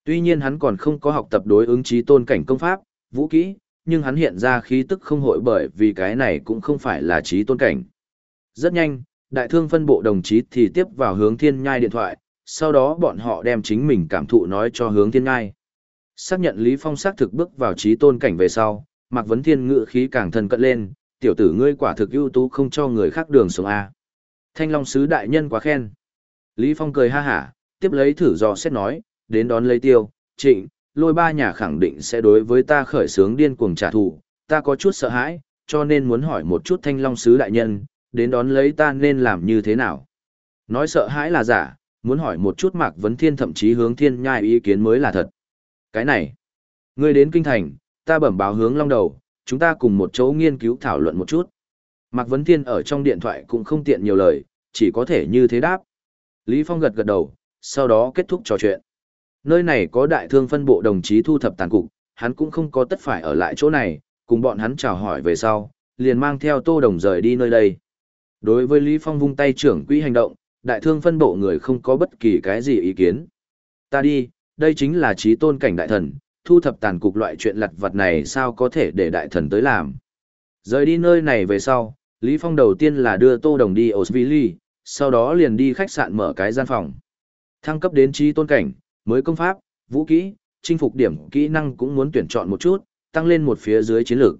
Tuy nhiên hắn còn không có học tập đối ứng trí tôn cảnh công pháp, vũ kỹ, nhưng hắn hiện ra khí tức không hội bởi vì cái này cũng không phải là trí tôn cảnh. Rất nhanh, đại thương phân bộ đồng chí thì tiếp vào hướng thiên nhai điện thoại, sau đó bọn họ đem chính mình cảm thụ nói cho hướng thiên nhai. Xác nhận Lý Phong xác thực bước vào trí tôn cảnh về sau, Mạc Vấn Thiên ngự khí càng thân cận lên, tiểu tử ngươi quả thực ưu tú không cho người khác đường sống A. Thanh Long Sứ Đại Nhân quá khen. Lý Phong cười ha hả, tiếp lấy thử dò xét nói, đến đón lấy tiêu, trịnh, lôi ba nhà khẳng định sẽ đối với ta khởi sướng điên cuồng trả thù, ta có chút sợ hãi, cho nên muốn hỏi một chút Thanh Long Sứ Đại Nhân, đến đón lấy ta nên làm như thế nào. Nói sợ hãi là giả, muốn hỏi một chút Mạc Vấn Thiên thậm chí hướng thiên nhai ý kiến mới là thật. Cái này, ngươi đến kinh thành, ta bẩm báo hướng long đầu, chúng ta cùng một chỗ nghiên cứu thảo luận một chút. Mạc Vấn Thiên ở trong điện thoại cũng không tiện nhiều lời, chỉ có thể như thế đáp. Lý Phong gật gật đầu, sau đó kết thúc trò chuyện. Nơi này có đại thương phân bộ đồng chí thu thập tàn cục, hắn cũng không có tất phải ở lại chỗ này, cùng bọn hắn chào hỏi về sau, liền mang theo tô đồng rời đi nơi đây. Đối với Lý Phong vung tay trưởng quỹ hành động, đại thương phân bộ người không có bất kỳ cái gì ý kiến. Ta đi, đây chính là trí tôn cảnh đại thần, thu thập tàn cục loại chuyện lặt vặt này sao có thể để đại thần tới làm. Rời đi nơi này về sau, Lý Phong đầu tiên là đưa Tô Đồng đi Osvili, sau đó liền đi khách sạn mở cái gian phòng. Thăng cấp đến trí tôn cảnh, mới công pháp, vũ kỹ, chinh phục điểm kỹ năng cũng muốn tuyển chọn một chút, tăng lên một phía dưới chiến lược.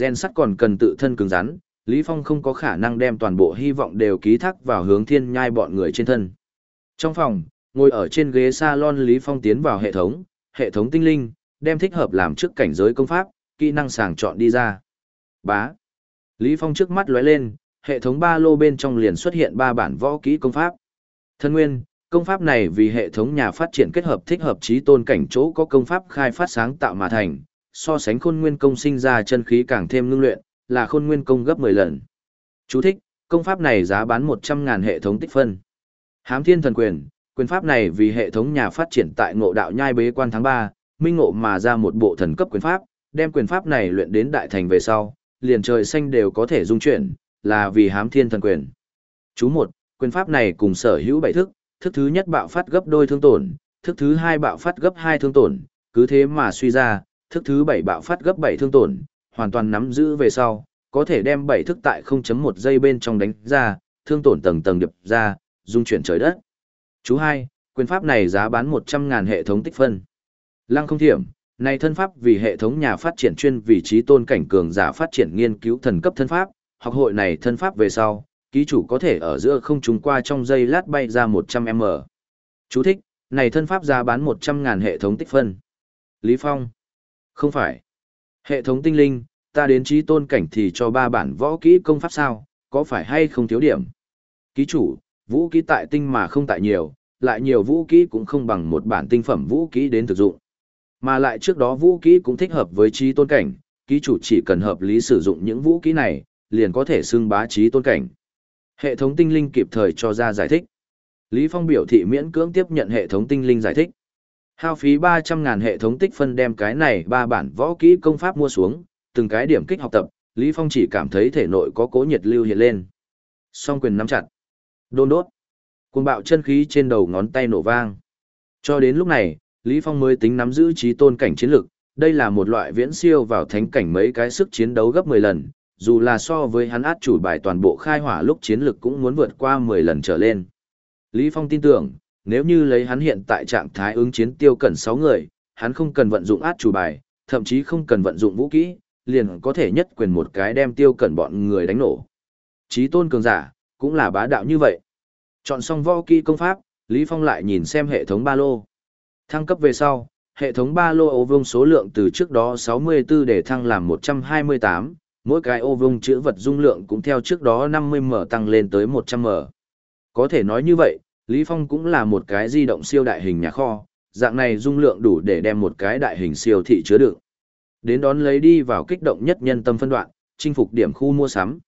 Gen sắt còn cần tự thân cứng rắn, Lý Phong không có khả năng đem toàn bộ hy vọng đều ký thác vào hướng thiên nhai bọn người trên thân. Trong phòng, ngồi ở trên ghế salon Lý Phong tiến vào hệ thống, hệ thống tinh linh, đem thích hợp làm trước cảnh giới công pháp, kỹ năng sàng chọn đi ra. Bá. Lý Phong trước mắt lóe lên, hệ thống ba lô bên trong liền xuất hiện ba bản võ kỹ công pháp. Thân nguyên, công pháp này vì hệ thống nhà phát triển kết hợp thích hợp trí tôn cảnh chỗ có công pháp khai phát sáng tạo mà thành, so sánh khôn nguyên công sinh ra chân khí càng thêm ngưng luyện, là khôn nguyên công gấp 10 lần. Chú thích, công pháp này giá bán 100.000 hệ thống tích phân. Hám thiên thần quyền, quyền pháp này vì hệ thống nhà phát triển tại ngộ đạo nhai bế quan tháng 3, minh ngộ mà ra một bộ thần cấp quyền pháp, đem quyền pháp này luyện đến đại thành về sau, liền trời xanh đều có thể dung chuyển, là vì hám thiên thần quyền. Chú 1, quyền pháp này cùng sở hữu bảy thức, thức thứ nhất bạo phát gấp đôi thương tổn, thức thứ hai bạo phát gấp hai thương tổn, cứ thế mà suy ra, thức thứ bảy bạo phát gấp bảy thương tổn, hoàn toàn nắm giữ về sau, có thể đem bảy thức tại 0.1 giây bên trong đánh ra, thương tổn tầng tầng điệp ra, dung chuyển trời đất. Chú 2, quyền pháp này giá bán 100.000 hệ thống tích phân. Lăng không thiểm, này thân pháp vì hệ thống nhà phát triển chuyên vị trí tôn cảnh cường giả phát triển nghiên cứu thần cấp thân pháp, học hội này thân pháp về sau, ký chủ có thể ở giữa không trung qua trong giây lát bay ra 100m. Chú thích, này thân pháp giá bán 100.000 hệ thống tích phân. Lý Phong. Không phải. Hệ thống tinh linh, ta đến trí tôn cảnh thì cho ba bản võ kỹ công pháp sao, có phải hay không thiếu điểm? Ký chủ, vũ kỹ tại tinh mà không tại nhiều, lại nhiều vũ kỹ cũng không bằng một bản tinh phẩm vũ kỹ đến thực dụng. Mà lại trước đó vũ kỹ cũng thích hợp với trí tôn cảnh, ký chủ chỉ cần hợp lý sử dụng những vũ kỹ này, liền có thể xưng bá trí tôn cảnh. Hệ thống tinh linh kịp thời cho ra giải thích. Lý Phong biểu thị miễn cưỡng tiếp nhận hệ thống tinh linh giải thích. Hao phí 300.000 hệ thống tích phân đem cái này ba bản võ kỹ công pháp mua xuống, từng cái điểm kích học tập, Lý Phong chỉ cảm thấy thể nội có cố nhiệt lưu hiện lên. Song quyền nắm chặt. Đôn đốt. Cuồng bạo chân khí trên đầu ngón tay nổ vang. Cho đến lúc này, Lý Phong mới tính nắm giữ trí tôn cảnh chiến lực, đây là một loại viễn siêu vào thánh cảnh mấy cái sức chiến đấu gấp 10 lần, dù là so với hắn át chủ bài toàn bộ khai hỏa lúc chiến lực cũng muốn vượt qua 10 lần trở lên. Lý Phong tin tưởng, nếu như lấy hắn hiện tại trạng thái ứng chiến tiêu cẩn 6 người, hắn không cần vận dụng át chủ bài, thậm chí không cần vận dụng vũ kỹ, liền có thể nhất quyền một cái đem tiêu cẩn bọn người đánh nổ. Chí tôn cường giả, cũng là bá đạo như vậy. Chọn xong võ kỹ công pháp, Lý Phong lại nhìn xem hệ thống ba lô. Thăng cấp về sau, hệ thống ba lô ô vương số lượng từ trước đó 64 để thăng làm 128, mỗi cái ô vung chữ vật dung lượng cũng theo trước đó 50M tăng lên tới 100M. Có thể nói như vậy, Lý Phong cũng là một cái di động siêu đại hình nhà kho, dạng này dung lượng đủ để đem một cái đại hình siêu thị chứa đựng. Đến đón lấy đi vào kích động nhất nhân tâm phân đoạn, chinh phục điểm khu mua sắm.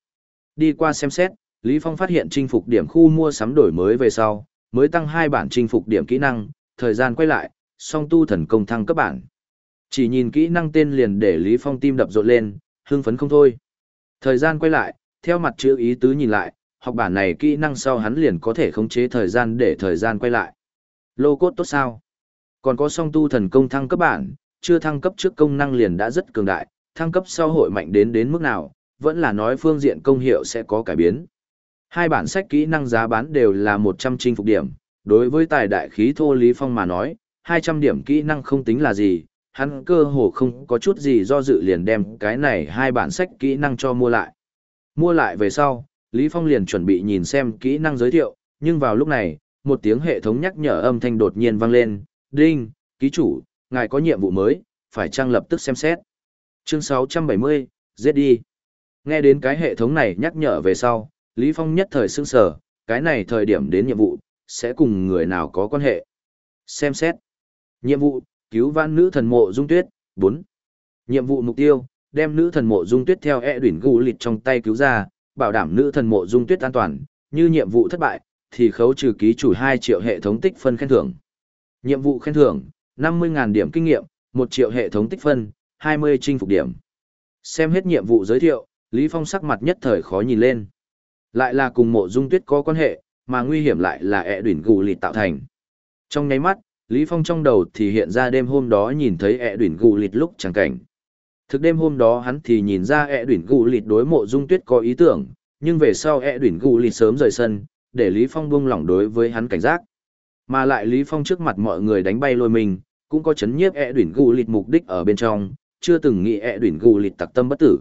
Đi qua xem xét, Lý Phong phát hiện chinh phục điểm khu mua sắm đổi mới về sau, mới tăng hai bản chinh phục điểm kỹ năng, thời gian quay lại, song tu thần công thăng cấp bản. Chỉ nhìn kỹ năng tên liền để Lý Phong tim đập rộn lên, hưng phấn không thôi. Thời gian quay lại, theo mặt chữ ý tứ nhìn lại, học bản này kỹ năng sau hắn liền có thể khống chế thời gian để thời gian quay lại. Lô cốt tốt sao? Còn có song tu thần công thăng cấp bản, chưa thăng cấp trước công năng liền đã rất cường đại, thăng cấp sau hội mạnh đến đến mức nào, vẫn là nói phương diện công hiệu sẽ có cải biến. Hai bản sách kỹ năng giá bán đều là 100 chinh phục điểm, đối với tài đại khí thô Lý Phong mà nói, 200 điểm kỹ năng không tính là gì, hắn cơ hồ không có chút gì do dự liền đem cái này hai bản sách kỹ năng cho mua lại. Mua lại về sau, Lý Phong liền chuẩn bị nhìn xem kỹ năng giới thiệu, nhưng vào lúc này, một tiếng hệ thống nhắc nhở âm thanh đột nhiên vang lên, đinh, ký chủ, ngài có nhiệm vụ mới, phải trang lập tức xem xét. Chương 670, giết đi. Nghe đến cái hệ thống này nhắc nhở về sau, Lý Phong nhất thời sững sờ, cái này thời điểm đến nhiệm vụ, sẽ cùng người nào có quan hệ. Xem xét. Nhiệm vụ, cứu vãn nữ thần mộ dung tuyết, 4. Nhiệm vụ mục tiêu, đem nữ thần mộ dung tuyết theo e đuỷn gù lịt trong tay cứu ra, bảo đảm nữ thần mộ dung tuyết an toàn, như nhiệm vụ thất bại, thì khấu trừ ký chủ 2 triệu hệ thống tích phân khen thưởng. Nhiệm vụ khen thưởng, 50.000 điểm kinh nghiệm, 1 triệu hệ thống tích phân, 20 chinh phục điểm. Xem hết nhiệm vụ giới thiệu, Lý Phong sắc mặt nhất thời khó nhìn lên. Lại là cùng mộ dung tuyết có quan hệ, mà nguy hiểm lại là ẹ đuỷn gù lịt tạo thành. Trong nháy mắt, Lý Phong trong đầu thì hiện ra đêm hôm đó nhìn thấy ẹ đuỷn gù lịt lúc chẳng cảnh. Thực đêm hôm đó hắn thì nhìn ra ẹ đuỷn gù lịt đối mộ dung tuyết có ý tưởng, nhưng về sau ẹ đuỷn gù lịt sớm rời sân, để Lý Phong buông lỏng đối với hắn cảnh giác. Mà lại Lý Phong trước mặt mọi người đánh bay lôi mình, cũng có chấn nhiếp ẹ đuỷn gù lịt mục đích ở bên trong, chưa từng nghĩ ẹ đuỷn gù lịt tặc tâm bất tử.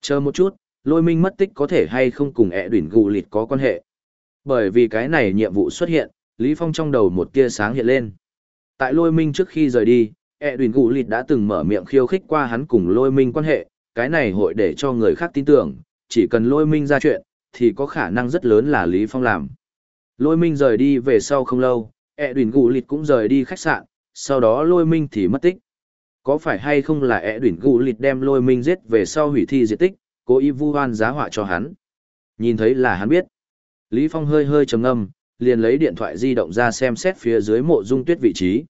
Chờ một chút, lôi minh mất tích có thể hay không cùng ẹ đuỷn gù lịt có quan hệ. Bởi vì cái này nhiệm vụ xuất hiện, Lý Phong trong đầu một tia sáng hiện lên. Tại lôi minh trước khi rời đi, Edwin gù lịt đã từng mở miệng khiêu khích qua hắn cùng lôi minh quan hệ, cái này hội để cho người khác tin tưởng, chỉ cần lôi minh ra chuyện, thì có khả năng rất lớn là Lý Phong làm. Lôi minh rời đi về sau không lâu, Edwin gù lịt cũng rời đi khách sạn, sau đó lôi minh thì mất tích. Có phải hay không là Edwin gù lịt đem lôi minh giết về sau hủy thi diệt tích, cố ý vu oan giá họa cho hắn. Nhìn thấy là hắn biết. Lý Phong hơi hơi trầm ngâm, liền lấy điện thoại di động ra xem xét phía dưới mộ dung tuyết vị trí.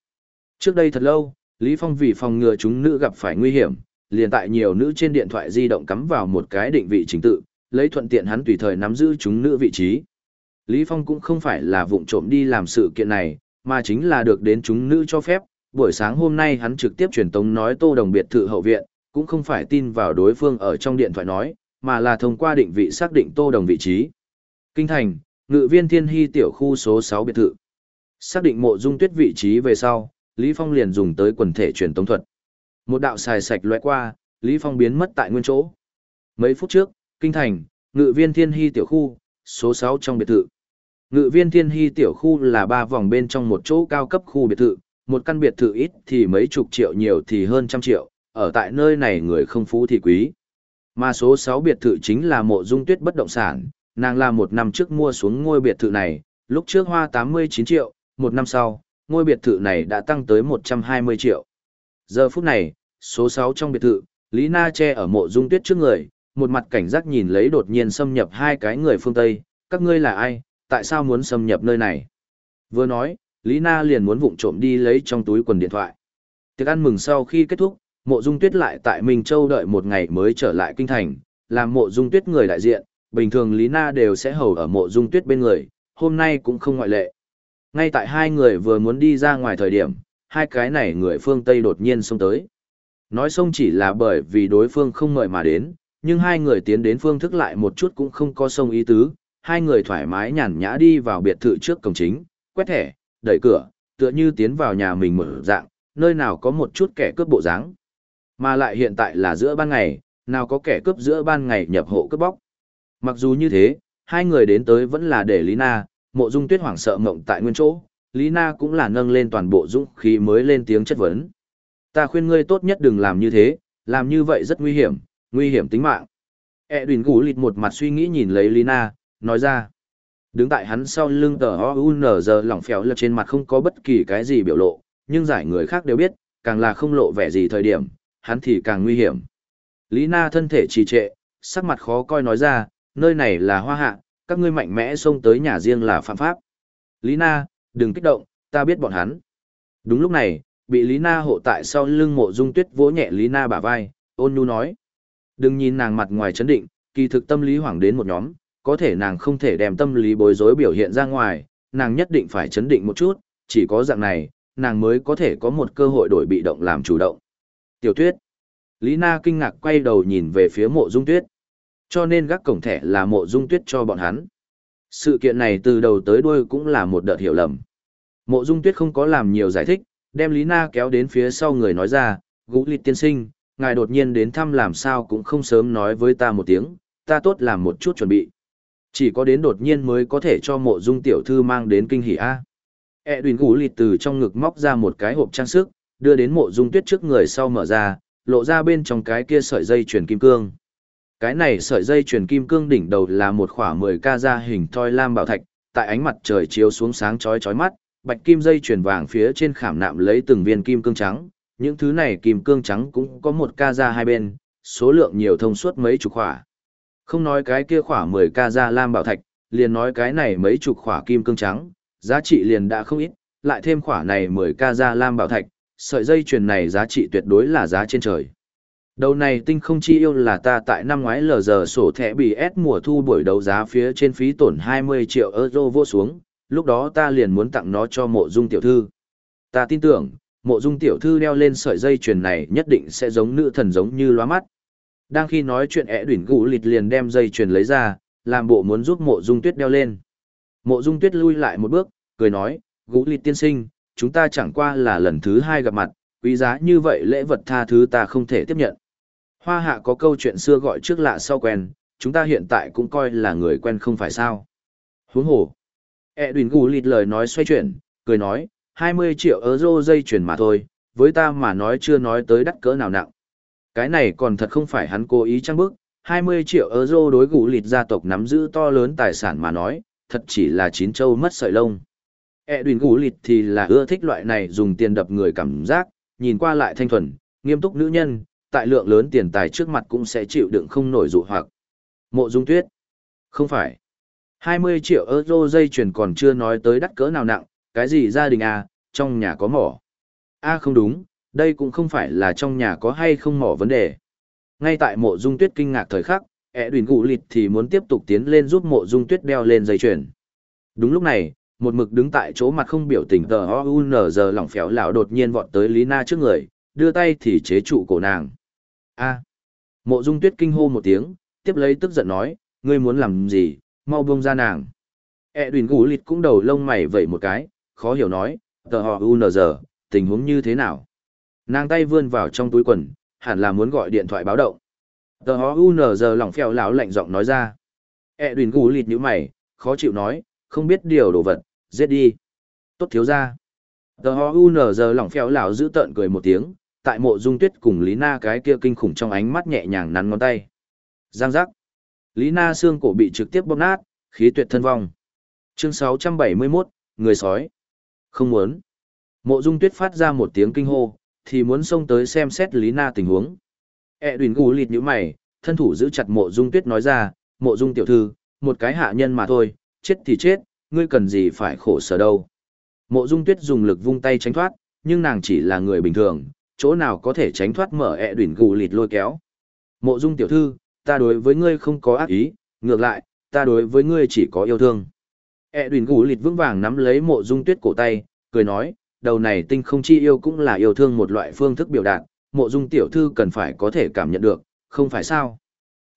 Trước đây thật lâu, Lý Phong vì phòng ngừa chúng nữ gặp phải nguy hiểm, liền tại nhiều nữ trên điện thoại di động cắm vào một cái định vị chính tự, lấy thuận tiện hắn tùy thời nắm giữ chúng nữ vị trí. Lý Phong cũng không phải là vụng trộm đi làm sự kiện này, mà chính là được đến chúng nữ cho phép. Buổi sáng hôm nay hắn trực tiếp truyền tống nói Tô Đồng biệt thự hậu viện, cũng không phải tin vào đối phương ở trong điện thoại nói, mà là thông qua định vị xác định Tô Đồng vị trí. Kinh thành, ngự viên thiên hy tiểu khu số 6 biệt thự. Xác định mộ dung tuyết vị trí về sau, Lý Phong liền dùng tới quần thể truyền tống thuật. Một đạo xài sạch lóe qua, Lý Phong biến mất tại nguyên chỗ. Mấy phút trước, kinh thành, ngự viên thiên hy tiểu khu, số 6 trong biệt thự. Ngự viên thiên hy tiểu khu là ba vòng bên trong một chỗ cao cấp khu biệt thự, một căn biệt thự ít thì mấy chục triệu nhiều thì hơn trăm triệu, ở tại nơi này người không phú thì quý. Mà số 6 biệt thự chính là mộ dung tuyết bất động sản, nàng là một năm trước mua xuống ngôi biệt thự này, lúc trước hoa 89 triệu, một năm sau, ngôi biệt thự này đã tăng tới 120 triệu. Giờ phút này, số 6 trong biệt thự, Lý Na che ở mộ dung tuyết trước người, một mặt cảnh giác nhìn lấy đột nhiên xâm nhập hai cái người phương Tây, các ngươi là ai, tại sao muốn xâm nhập nơi này? Vừa nói, Lý Na liền muốn vụng trộm đi lấy trong túi quần điện thoại. Tiệc ăn mừng sau khi kết thúc, mộ dung tuyết lại tại Minh Châu đợi một ngày mới trở lại kinh thành, làm mộ dung tuyết người đại diện, bình thường Lý Na đều sẽ hầu ở mộ dung tuyết bên người, hôm nay cũng không ngoại lệ. Ngay tại hai người vừa muốn đi ra ngoài thời điểm, hai cái này người phương Tây đột nhiên xông tới. Nói xông chỉ là bởi vì đối phương không mời mà đến, nhưng hai người tiến đến phương thức lại một chút cũng không có xông ý tứ, hai người thoải mái nhàn nhã đi vào biệt thự trước cổng chính, quét thẻ, đẩy cửa, tựa như tiến vào nhà mình mở dạng, nơi nào có một chút kẻ cướp bộ dáng. Mà lại hiện tại là giữa ban ngày, nào có kẻ cướp giữa ban ngày nhập hộ cướp bóc. Mặc dù như thế, hai người đến tới vẫn là để Lý Na, mộ dung tuyết hoảng sợ mộng tại nguyên chỗ, Lý Na cũng là nâng lên toàn bộ dũng khí mới lên tiếng chất vấn. Ta khuyên ngươi tốt nhất đừng làm như thế, làm như vậy rất nguy hiểm, nguy hiểm tính mạng. E đùn gũ lịt một mặt suy nghĩ nhìn lấy Lý Na, nói ra. Đứng tại hắn sau lưng tờ O.U.N.G. lỏng phèo lật trên mặt không có bất kỳ cái gì biểu lộ, nhưng giải người khác đều biết, càng là không lộ vẻ gì thời điểm, hắn thì càng nguy hiểm. Lý Na thân thể trì trệ, sắc mặt khó coi nói ra, nơi này là hoa hạ, các ngươi mạnh mẽ xông tới nhà riêng là phạm pháp. Lý Na, đừng kích động, ta biết bọn hắn. Đúng lúc này, bị Lý Na hộ tại sau lưng mộ dung tuyết vỗ nhẹ Lý Na bả vai, ôn nhu nói. Đừng nhìn nàng mặt ngoài chấn định, kỳ thực tâm lý hoảng đến một nhóm, có thể nàng không thể đem tâm lý bối rối biểu hiện ra ngoài, nàng nhất định phải chấn định một chút, chỉ có dạng này, nàng mới có thể có một cơ hội đổi bị động làm chủ động. Tiểu tuyết. Lý Na kinh ngạc quay đầu nhìn về phía mộ dung tuyết. Cho nên gác cổng thẻ là mộ dung tuyết cho bọn hắn. Sự kiện này từ đầu tới đuôi cũng là một đợt hiểu lầm. Mộ dung tuyết không có làm nhiều giải thích, đem Lý Na kéo đến phía sau người nói ra, gũ lịt tiên sinh, ngài đột nhiên đến thăm làm sao cũng không sớm nói với ta một tiếng, ta tốt làm một chút chuẩn bị. Chỉ có đến đột nhiên mới có thể cho mộ dung tiểu thư mang đến kinh hỉ A. E đùn gũ lịt từ trong ngực móc ra một cái hộp trang sức, đưa đến mộ dung tuyết trước người sau mở ra, lộ ra bên trong cái kia sợi dây chuyền kim cương. Cái này sợi dây chuyền kim cương đỉnh đầu là một khỏa 10 ca ra hình thoi lam bảo thạch, tại ánh mặt trời chiếu xuống sáng chói chói mắt, bạch kim dây chuyền vàng phía trên khảm nạm lấy từng viên kim cương trắng, những thứ này kim cương trắng cũng có một ca ra hai bên, số lượng nhiều thông suốt mấy chục khỏa. Không nói cái kia khỏa 10 ca ra lam bảo thạch, liền nói cái này mấy chục khỏa kim cương trắng, giá trị liền đã không ít, lại thêm khỏa này 10 ca ra lam bảo thạch, sợi dây chuyền này giá trị tuyệt đối là giá trên trời. Đầu này tinh không chi yêu là ta tại năm ngoái lờ giờ sổ thẻ bị S mùa thu buổi đấu giá phía trên phí tổn 20 triệu euro vô xuống, lúc đó ta liền muốn tặng nó cho mộ dung tiểu thư. Ta tin tưởng, mộ dung tiểu thư đeo lên sợi dây chuyền này nhất định sẽ giống nữ thần giống như lóa mắt. Đang khi nói chuyện ẻ đuyển gũ lịt liền đem dây chuyền lấy ra, làm bộ muốn giúp mộ dung tuyết đeo lên. Mộ dung tuyết lui lại một bước, cười nói, gũ lịt tiên sinh, chúng ta chẳng qua là lần thứ hai gặp mặt, quý giá như vậy lễ vật tha thứ ta không thể tiếp nhận. Hoa hạ có câu chuyện xưa gọi trước lạ sau quen, chúng ta hiện tại cũng coi là người quen không phải sao. Huống hồ. Edwin gù lịt lời nói xoay chuyển, cười nói, 20 triệu euro dây chuyển mà thôi, với ta mà nói chưa nói tới đắt cỡ nào nặng. Cái này còn thật không phải hắn cố ý trăng bức, 20 triệu euro đối gù lịt gia tộc nắm giữ to lớn tài sản mà nói, thật chỉ là chín châu mất sợi lông. Edwin gù lịt thì là ưa thích loại này dùng tiền đập người cảm giác, nhìn qua lại thanh thuần, nghiêm túc nữ nhân, tại lượng lớn tiền tài trước mặt cũng sẽ chịu đựng không nổi dụ hoặc. Mộ Dung Tuyết. Không phải. 20 triệu euro dây chuyền còn chưa nói tới đắt cỡ nào nặng, cái gì gia đình à, trong nhà có mỏ. a không đúng, đây cũng không phải là trong nhà có hay không mỏ vấn đề. Ngay tại mộ dung tuyết kinh ngạc thời khắc, ẹ đùn gụ lịt thì muốn tiếp tục tiến lên giúp mộ dung tuyết đeo lên dây chuyền. Đúng lúc này, một mực đứng tại chỗ mặt không biểu tình tờ o giờ lỏng phéo lão đột nhiên vọt tới lý na trước người đưa tay thì chế trụ cổ nàng. A. Mộ dung tuyết kinh hô một tiếng, tiếp lấy tức giận nói, ngươi muốn làm gì? Mau buông ra nàng. E đùn gù lịt cũng đầu lông mày vẩy một cái, khó hiểu nói, tờ họ u giờ, tình huống như thế nào? Nàng tay vươn vào trong túi quần, hẳn là muốn gọi điện thoại báo động. Tờ họ u giờ lỏng phèo lão lạnh giọng nói ra. E đùn gù lịt nhíu mày, khó chịu nói, không biết điều đồ vật, giết đi. Tốt thiếu ra tờ họ u giờ lỏng phèo lão giữ tợn cười một tiếng tại mộ dung tuyết cùng lý na cái kia kinh khủng trong ánh mắt nhẹ nhàng nắn ngón tay. Giang giác. Lý na xương cổ bị trực tiếp bóp nát khí tuyệt thân vong. Chương 671, người sói. Không muốn. Mộ dung tuyết phát ra một tiếng kinh hô thì muốn xông tới xem xét lý na tình huống. E đùn gù lịt nhũ mày thân thủ giữ chặt mộ dung tuyết nói ra mộ dung tiểu thư một cái hạ nhân mà thôi chết thì chết ngươi cần gì phải khổ sở đâu? Mộ dung tuyết dùng lực vung tay tránh thoát nhưng nàng chỉ là người bình thường chỗ nào có thể tránh thoát mở ẹ đuỷn gù lịt lôi kéo. Mộ dung tiểu thư, ta đối với ngươi không có ác ý, ngược lại, ta đối với ngươi chỉ có yêu thương. ẹ đuỷn gù lịt vững vàng nắm lấy mộ dung tuyết cổ tay, cười nói, đầu này tinh không chi yêu cũng là yêu thương một loại phương thức biểu đạt, mộ dung tiểu thư cần phải có thể cảm nhận được, không phải sao.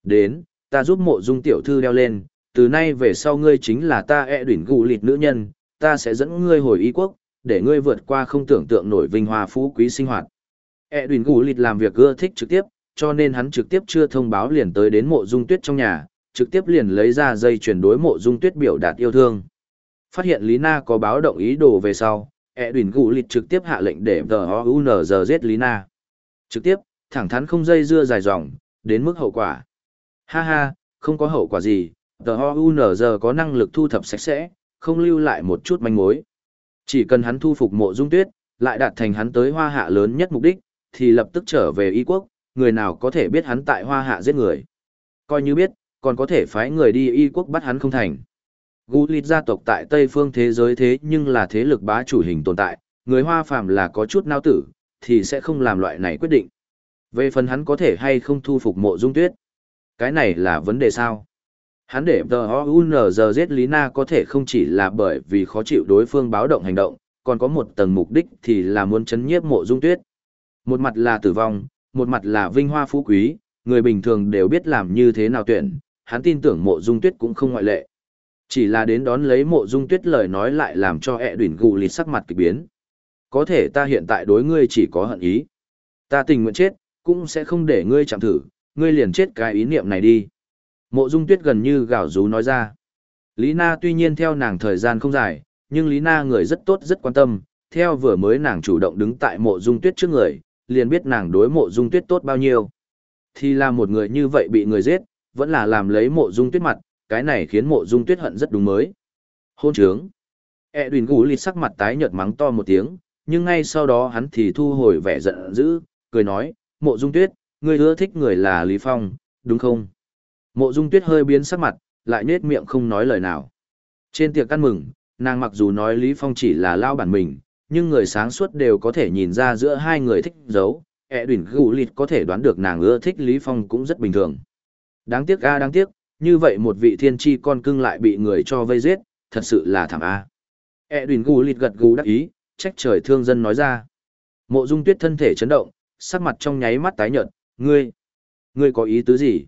Đến, ta giúp mộ dung tiểu thư đeo lên, từ nay về sau ngươi chính là ta ẹ đuỷn gù lịt nữ nhân, ta sẽ dẫn ngươi hồi y quốc, để ngươi vượt qua không tưởng tượng nổi vinh hoa phú quý sinh hoạt. Edwin Gù Lịt làm việc ưa thích trực tiếp, cho nên hắn trực tiếp chưa thông báo liền tới đến mộ dung tuyết trong nhà, trực tiếp liền lấy ra dây chuyển đối mộ dung tuyết biểu đạt yêu thương. Phát hiện Lý Na có báo động ý đồ về sau, Edwin Gù Lịt trực tiếp hạ lệnh để giờ giết Lý Na. Trực tiếp, thẳng thắn không dây dưa dài dòng, đến mức hậu quả. Ha ha, không có hậu quả gì, giờ có năng lực thu thập sạch sẽ, không lưu lại một chút manh mối. Chỉ cần hắn thu phục mộ dung tuyết, lại đạt thành hắn tới hoa hạ lớn nhất mục đích, thì lập tức trở về y quốc, người nào có thể biết hắn tại hoa hạ giết người. Coi như biết, còn có thể phái người đi y quốc bắt hắn không thành. Gu lịt gia tộc tại Tây phương thế giới thế nhưng là thế lực bá chủ hình tồn tại, người hoa phàm là có chút nao tử, thì sẽ không làm loại này quyết định. Về phần hắn có thể hay không thu phục mộ dung tuyết, cái này là vấn đề sao? Hắn để tờ OUNZ Lý Na có thể không chỉ là bởi vì khó chịu đối phương báo động hành động, còn có một tầng mục đích thì là muốn chấn nhiếp mộ dung tuyết. Một mặt là tử vong, một mặt là vinh hoa phú quý, người bình thường đều biết làm như thế nào tuyển, hắn tin tưởng mộ dung tuyết cũng không ngoại lệ. Chỉ là đến đón lấy mộ dung tuyết lời nói lại làm cho ẹ đuyển gù lịt sắc mặt kỳ biến. Có thể ta hiện tại đối ngươi chỉ có hận ý. Ta tình nguyện chết, cũng sẽ không để ngươi chạm thử, ngươi liền chết cái ý niệm này đi. Mộ dung tuyết gần như gào rú nói ra. Lý Na tuy nhiên theo nàng thời gian không dài, nhưng Lý Na người rất tốt rất quan tâm, theo vừa mới nàng chủ động đứng tại mộ dung tuyết trước người, liền biết nàng đối mộ dung tuyết tốt bao nhiêu. Thì là một người như vậy bị người giết, vẫn là làm lấy mộ dung tuyết mặt, cái này khiến mộ dung tuyết hận rất đúng mới. Hôn trướng. E đùn gũ lịt sắc mặt tái nhợt mắng to một tiếng, nhưng ngay sau đó hắn thì thu hồi vẻ giận dữ, cười nói, mộ dung tuyết, ngươi ưa thích người là Lý Phong, đúng không? Mộ dung tuyết hơi biến sắc mặt, lại nết miệng không nói lời nào. Trên tiệc ăn mừng, nàng mặc dù nói Lý Phong chỉ là lao bản mình, nhưng người sáng suốt đều có thể nhìn ra giữa hai người thích giấu, ẹ đuyển gù lịt có thể đoán được nàng ưa thích Lý Phong cũng rất bình thường. Đáng tiếc a đáng tiếc, như vậy một vị thiên tri con cưng lại bị người cho vây giết, thật sự là thảm a. ẹ đuyển gù lịt gật gù đắc ý, trách trời thương dân nói ra. Mộ dung tuyết thân thể chấn động, sắc mặt trong nháy mắt tái nhợt, ngươi, ngươi có ý tứ gì?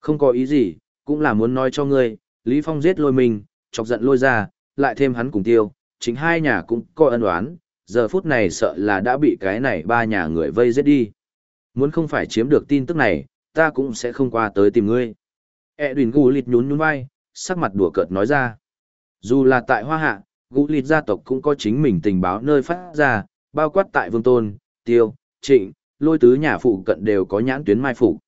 Không có ý gì, cũng là muốn nói cho ngươi, Lý Phong giết lôi mình, chọc giận lôi ra, lại thêm hắn cùng tiêu, chính hai nhà cũng có ân oán, giờ phút này sợ là đã bị cái này ba nhà người vây giết đi. Muốn không phải chiếm được tin tức này, ta cũng sẽ không qua tới tìm ngươi. E đùn gù lịt nhún nhún vai, sắc mặt đùa cợt nói ra. Dù là tại Hoa Hạ, gù lịt gia tộc cũng có chính mình tình báo nơi phát ra, bao quát tại Vương Tôn, Tiêu, Trịnh, lôi tứ nhà phụ cận đều có nhãn tuyến mai phụ.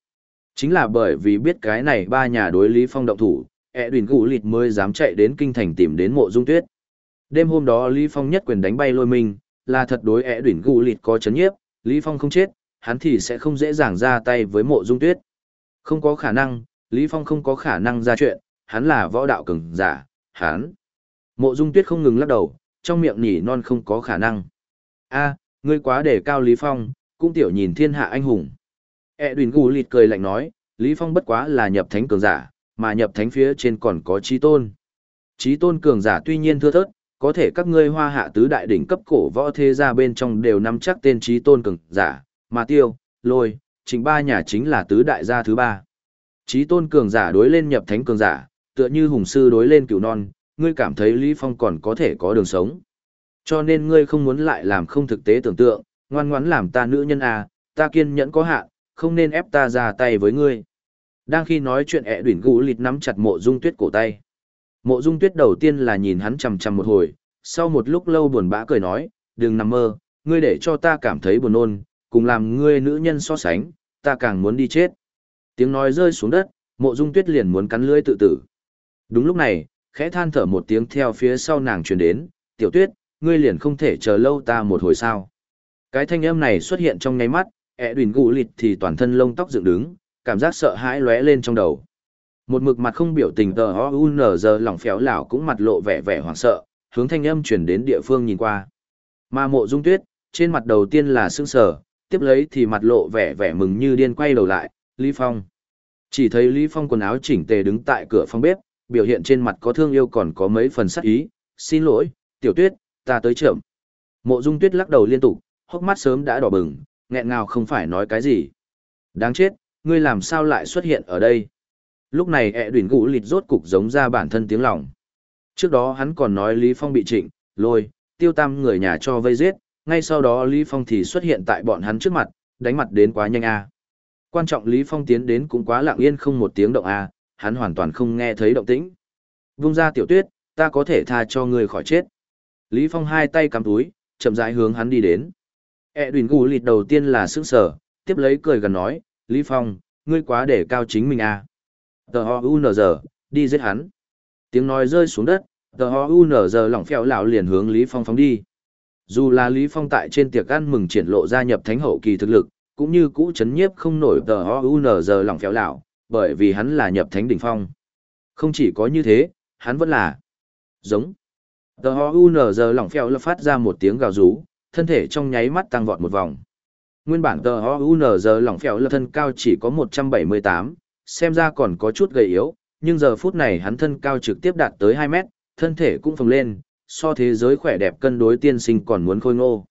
Chính là bởi vì biết cái này ba nhà đối Lý Phong động thủ, E đùn gù lịt mới dám chạy đến kinh thành tìm đến mộ dung tuyết. Đêm hôm đó Lý Phong nhất quyền đánh bay lôi mình, là thật đối ẻ đuyển gù lịt có chấn nhiếp, Lý Phong không chết, hắn thì sẽ không dễ dàng ra tay với mộ dung tuyết. Không có khả năng, Lý Phong không có khả năng ra chuyện, hắn là võ đạo cường giả, hắn. Mộ dung tuyết không ngừng lắc đầu, trong miệng nhỉ non không có khả năng. a ngươi quá để cao Lý Phong, cũng tiểu nhìn thiên hạ anh hùng. E đuyển gù lịt cười lạnh nói, Lý Phong bất quá là nhập thánh cường giả, mà nhập thánh phía trên còn có trí tôn. Trí tôn cường giả tuy nhiên thưa thớt, có thể các ngươi hoa hạ tứ đại đỉnh cấp cổ võ thế gia bên trong đều nắm chắc tên trí tôn cường giả, mà tiêu, lôi, chính ba nhà chính là tứ đại gia thứ ba. Trí tôn cường giả đối lên nhập thánh cường giả, tựa như hùng sư đối lên cửu non, ngươi cảm thấy Lý Phong còn có thể có đường sống. Cho nên ngươi không muốn lại làm không thực tế tưởng tượng, ngoan ngoãn làm ta nữ nhân à, ta kiên nhẫn có hạn, không nên ép ta ra tay với ngươi. Đang khi nói chuyện ẹ đuyển gũ lịt nắm chặt mộ dung tuyết cổ tay. Mộ dung tuyết đầu tiên là nhìn hắn chằm chằm một hồi, sau một lúc lâu buồn bã cười nói, đừng nằm mơ, ngươi để cho ta cảm thấy buồn nôn, cùng làm ngươi nữ nhân so sánh, ta càng muốn đi chết. Tiếng nói rơi xuống đất, mộ dung tuyết liền muốn cắn lưỡi tự tử. Đúng lúc này, khẽ than thở một tiếng theo phía sau nàng truyền đến, tiểu tuyết, ngươi liền không thể chờ lâu ta một hồi sao. Cái thanh âm này xuất hiện trong nháy mắt, ẹ đùn gù lịt thì toàn thân lông tóc dựng đứng, cảm giác sợ hãi lóe lên trong đầu. Một mực mặt không biểu tình tờ O.U.N.G. lỏng phéo lảo cũng mặt lộ vẻ vẻ hoảng sợ, hướng thanh âm chuyển đến địa phương nhìn qua. Mà mộ dung tuyết, trên mặt đầu tiên là sương sờ, tiếp lấy thì mặt lộ vẻ vẻ mừng như điên quay đầu lại, Lý Phong. Chỉ thấy Lý Phong quần áo chỉnh tề đứng tại cửa phòng bếp, biểu hiện trên mặt có thương yêu còn có mấy phần sắc ý, xin lỗi, tiểu tuyết, ta tới chậm. Mộ dung tuyết lắc đầu liên tục, hốc mắt sớm đã đỏ bừng, nghẹn ngào không phải nói cái gì. Đáng chết, ngươi làm sao lại xuất hiện ở đây? Lúc này ẹ đuyển gũ lịt rốt cục giống ra bản thân tiếng lòng. Trước đó hắn còn nói Lý Phong bị trịnh, lôi, tiêu tam người nhà cho vây giết, ngay sau đó Lý Phong thì xuất hiện tại bọn hắn trước mặt, đánh mặt đến quá nhanh a. Quan trọng Lý Phong tiến đến cũng quá lặng yên không một tiếng động a, hắn hoàn toàn không nghe thấy động tĩnh. Vung ra tiểu tuyết, ta có thể tha cho ngươi khỏi chết. Lý Phong hai tay cầm túi, chậm rãi hướng hắn đi đến. E đùn gù lịt đầu tiên là sững sờ, tiếp lấy cười gần nói, Lý Phong, ngươi quá để cao chính mình a. Tờ ho u giờ, đi giết hắn. Tiếng nói rơi xuống đất, tờ ho u lỏng phèo lão liền hướng Lý Phong phóng đi. Dù là Lý Phong tại trên tiệc ăn mừng triển lộ gia nhập thánh hậu kỳ thực lực, cũng như cũ chấn nhiếp không nổi tờ giờ lỏng phèo lão, bởi vì hắn là nhập thánh đỉnh phong. Không chỉ có như thế, hắn vẫn là giống. Tờ giờ lỏng phèo là phát ra một tiếng gào rú, thân thể trong nháy mắt tăng vọt một vòng. Nguyên bản tờ giờ lỏng phèo là thân cao chỉ có 178, xem ra còn có chút gầy yếu, nhưng giờ phút này hắn thân cao trực tiếp đạt tới 2 mét, thân thể cũng phồng lên, so thế giới khỏe đẹp cân đối tiên sinh còn muốn khôi ngô.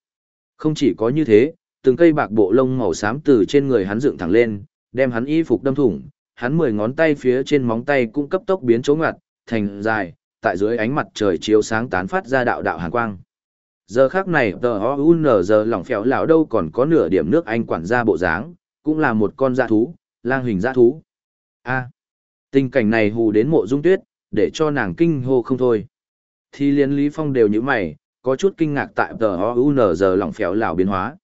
Không chỉ có như thế, từng cây bạc bộ lông màu xám từ trên người hắn dựng thẳng lên, đem hắn y phục đâm thủng, hắn mười ngón tay phía trên móng tay cũng cấp tốc biến chỗ ngoặt, thành dài, tại dưới ánh mặt trời chiếu sáng tán phát ra đạo đạo hàn quang. Giờ khác này tờ O.U.N. giờ lỏng phèo lão đâu còn có nửa điểm nước anh quản gia bộ dáng, cũng là một con dạ thú, lang hình dạ thú. A. tình cảnh này hù đến mộ dung tuyết, để cho nàng kinh hô không thôi. Thì liên Lý Phong đều như mày, có chút kinh ngạc tại tờ OUNZ giờ lỏng phèo lão biến hóa.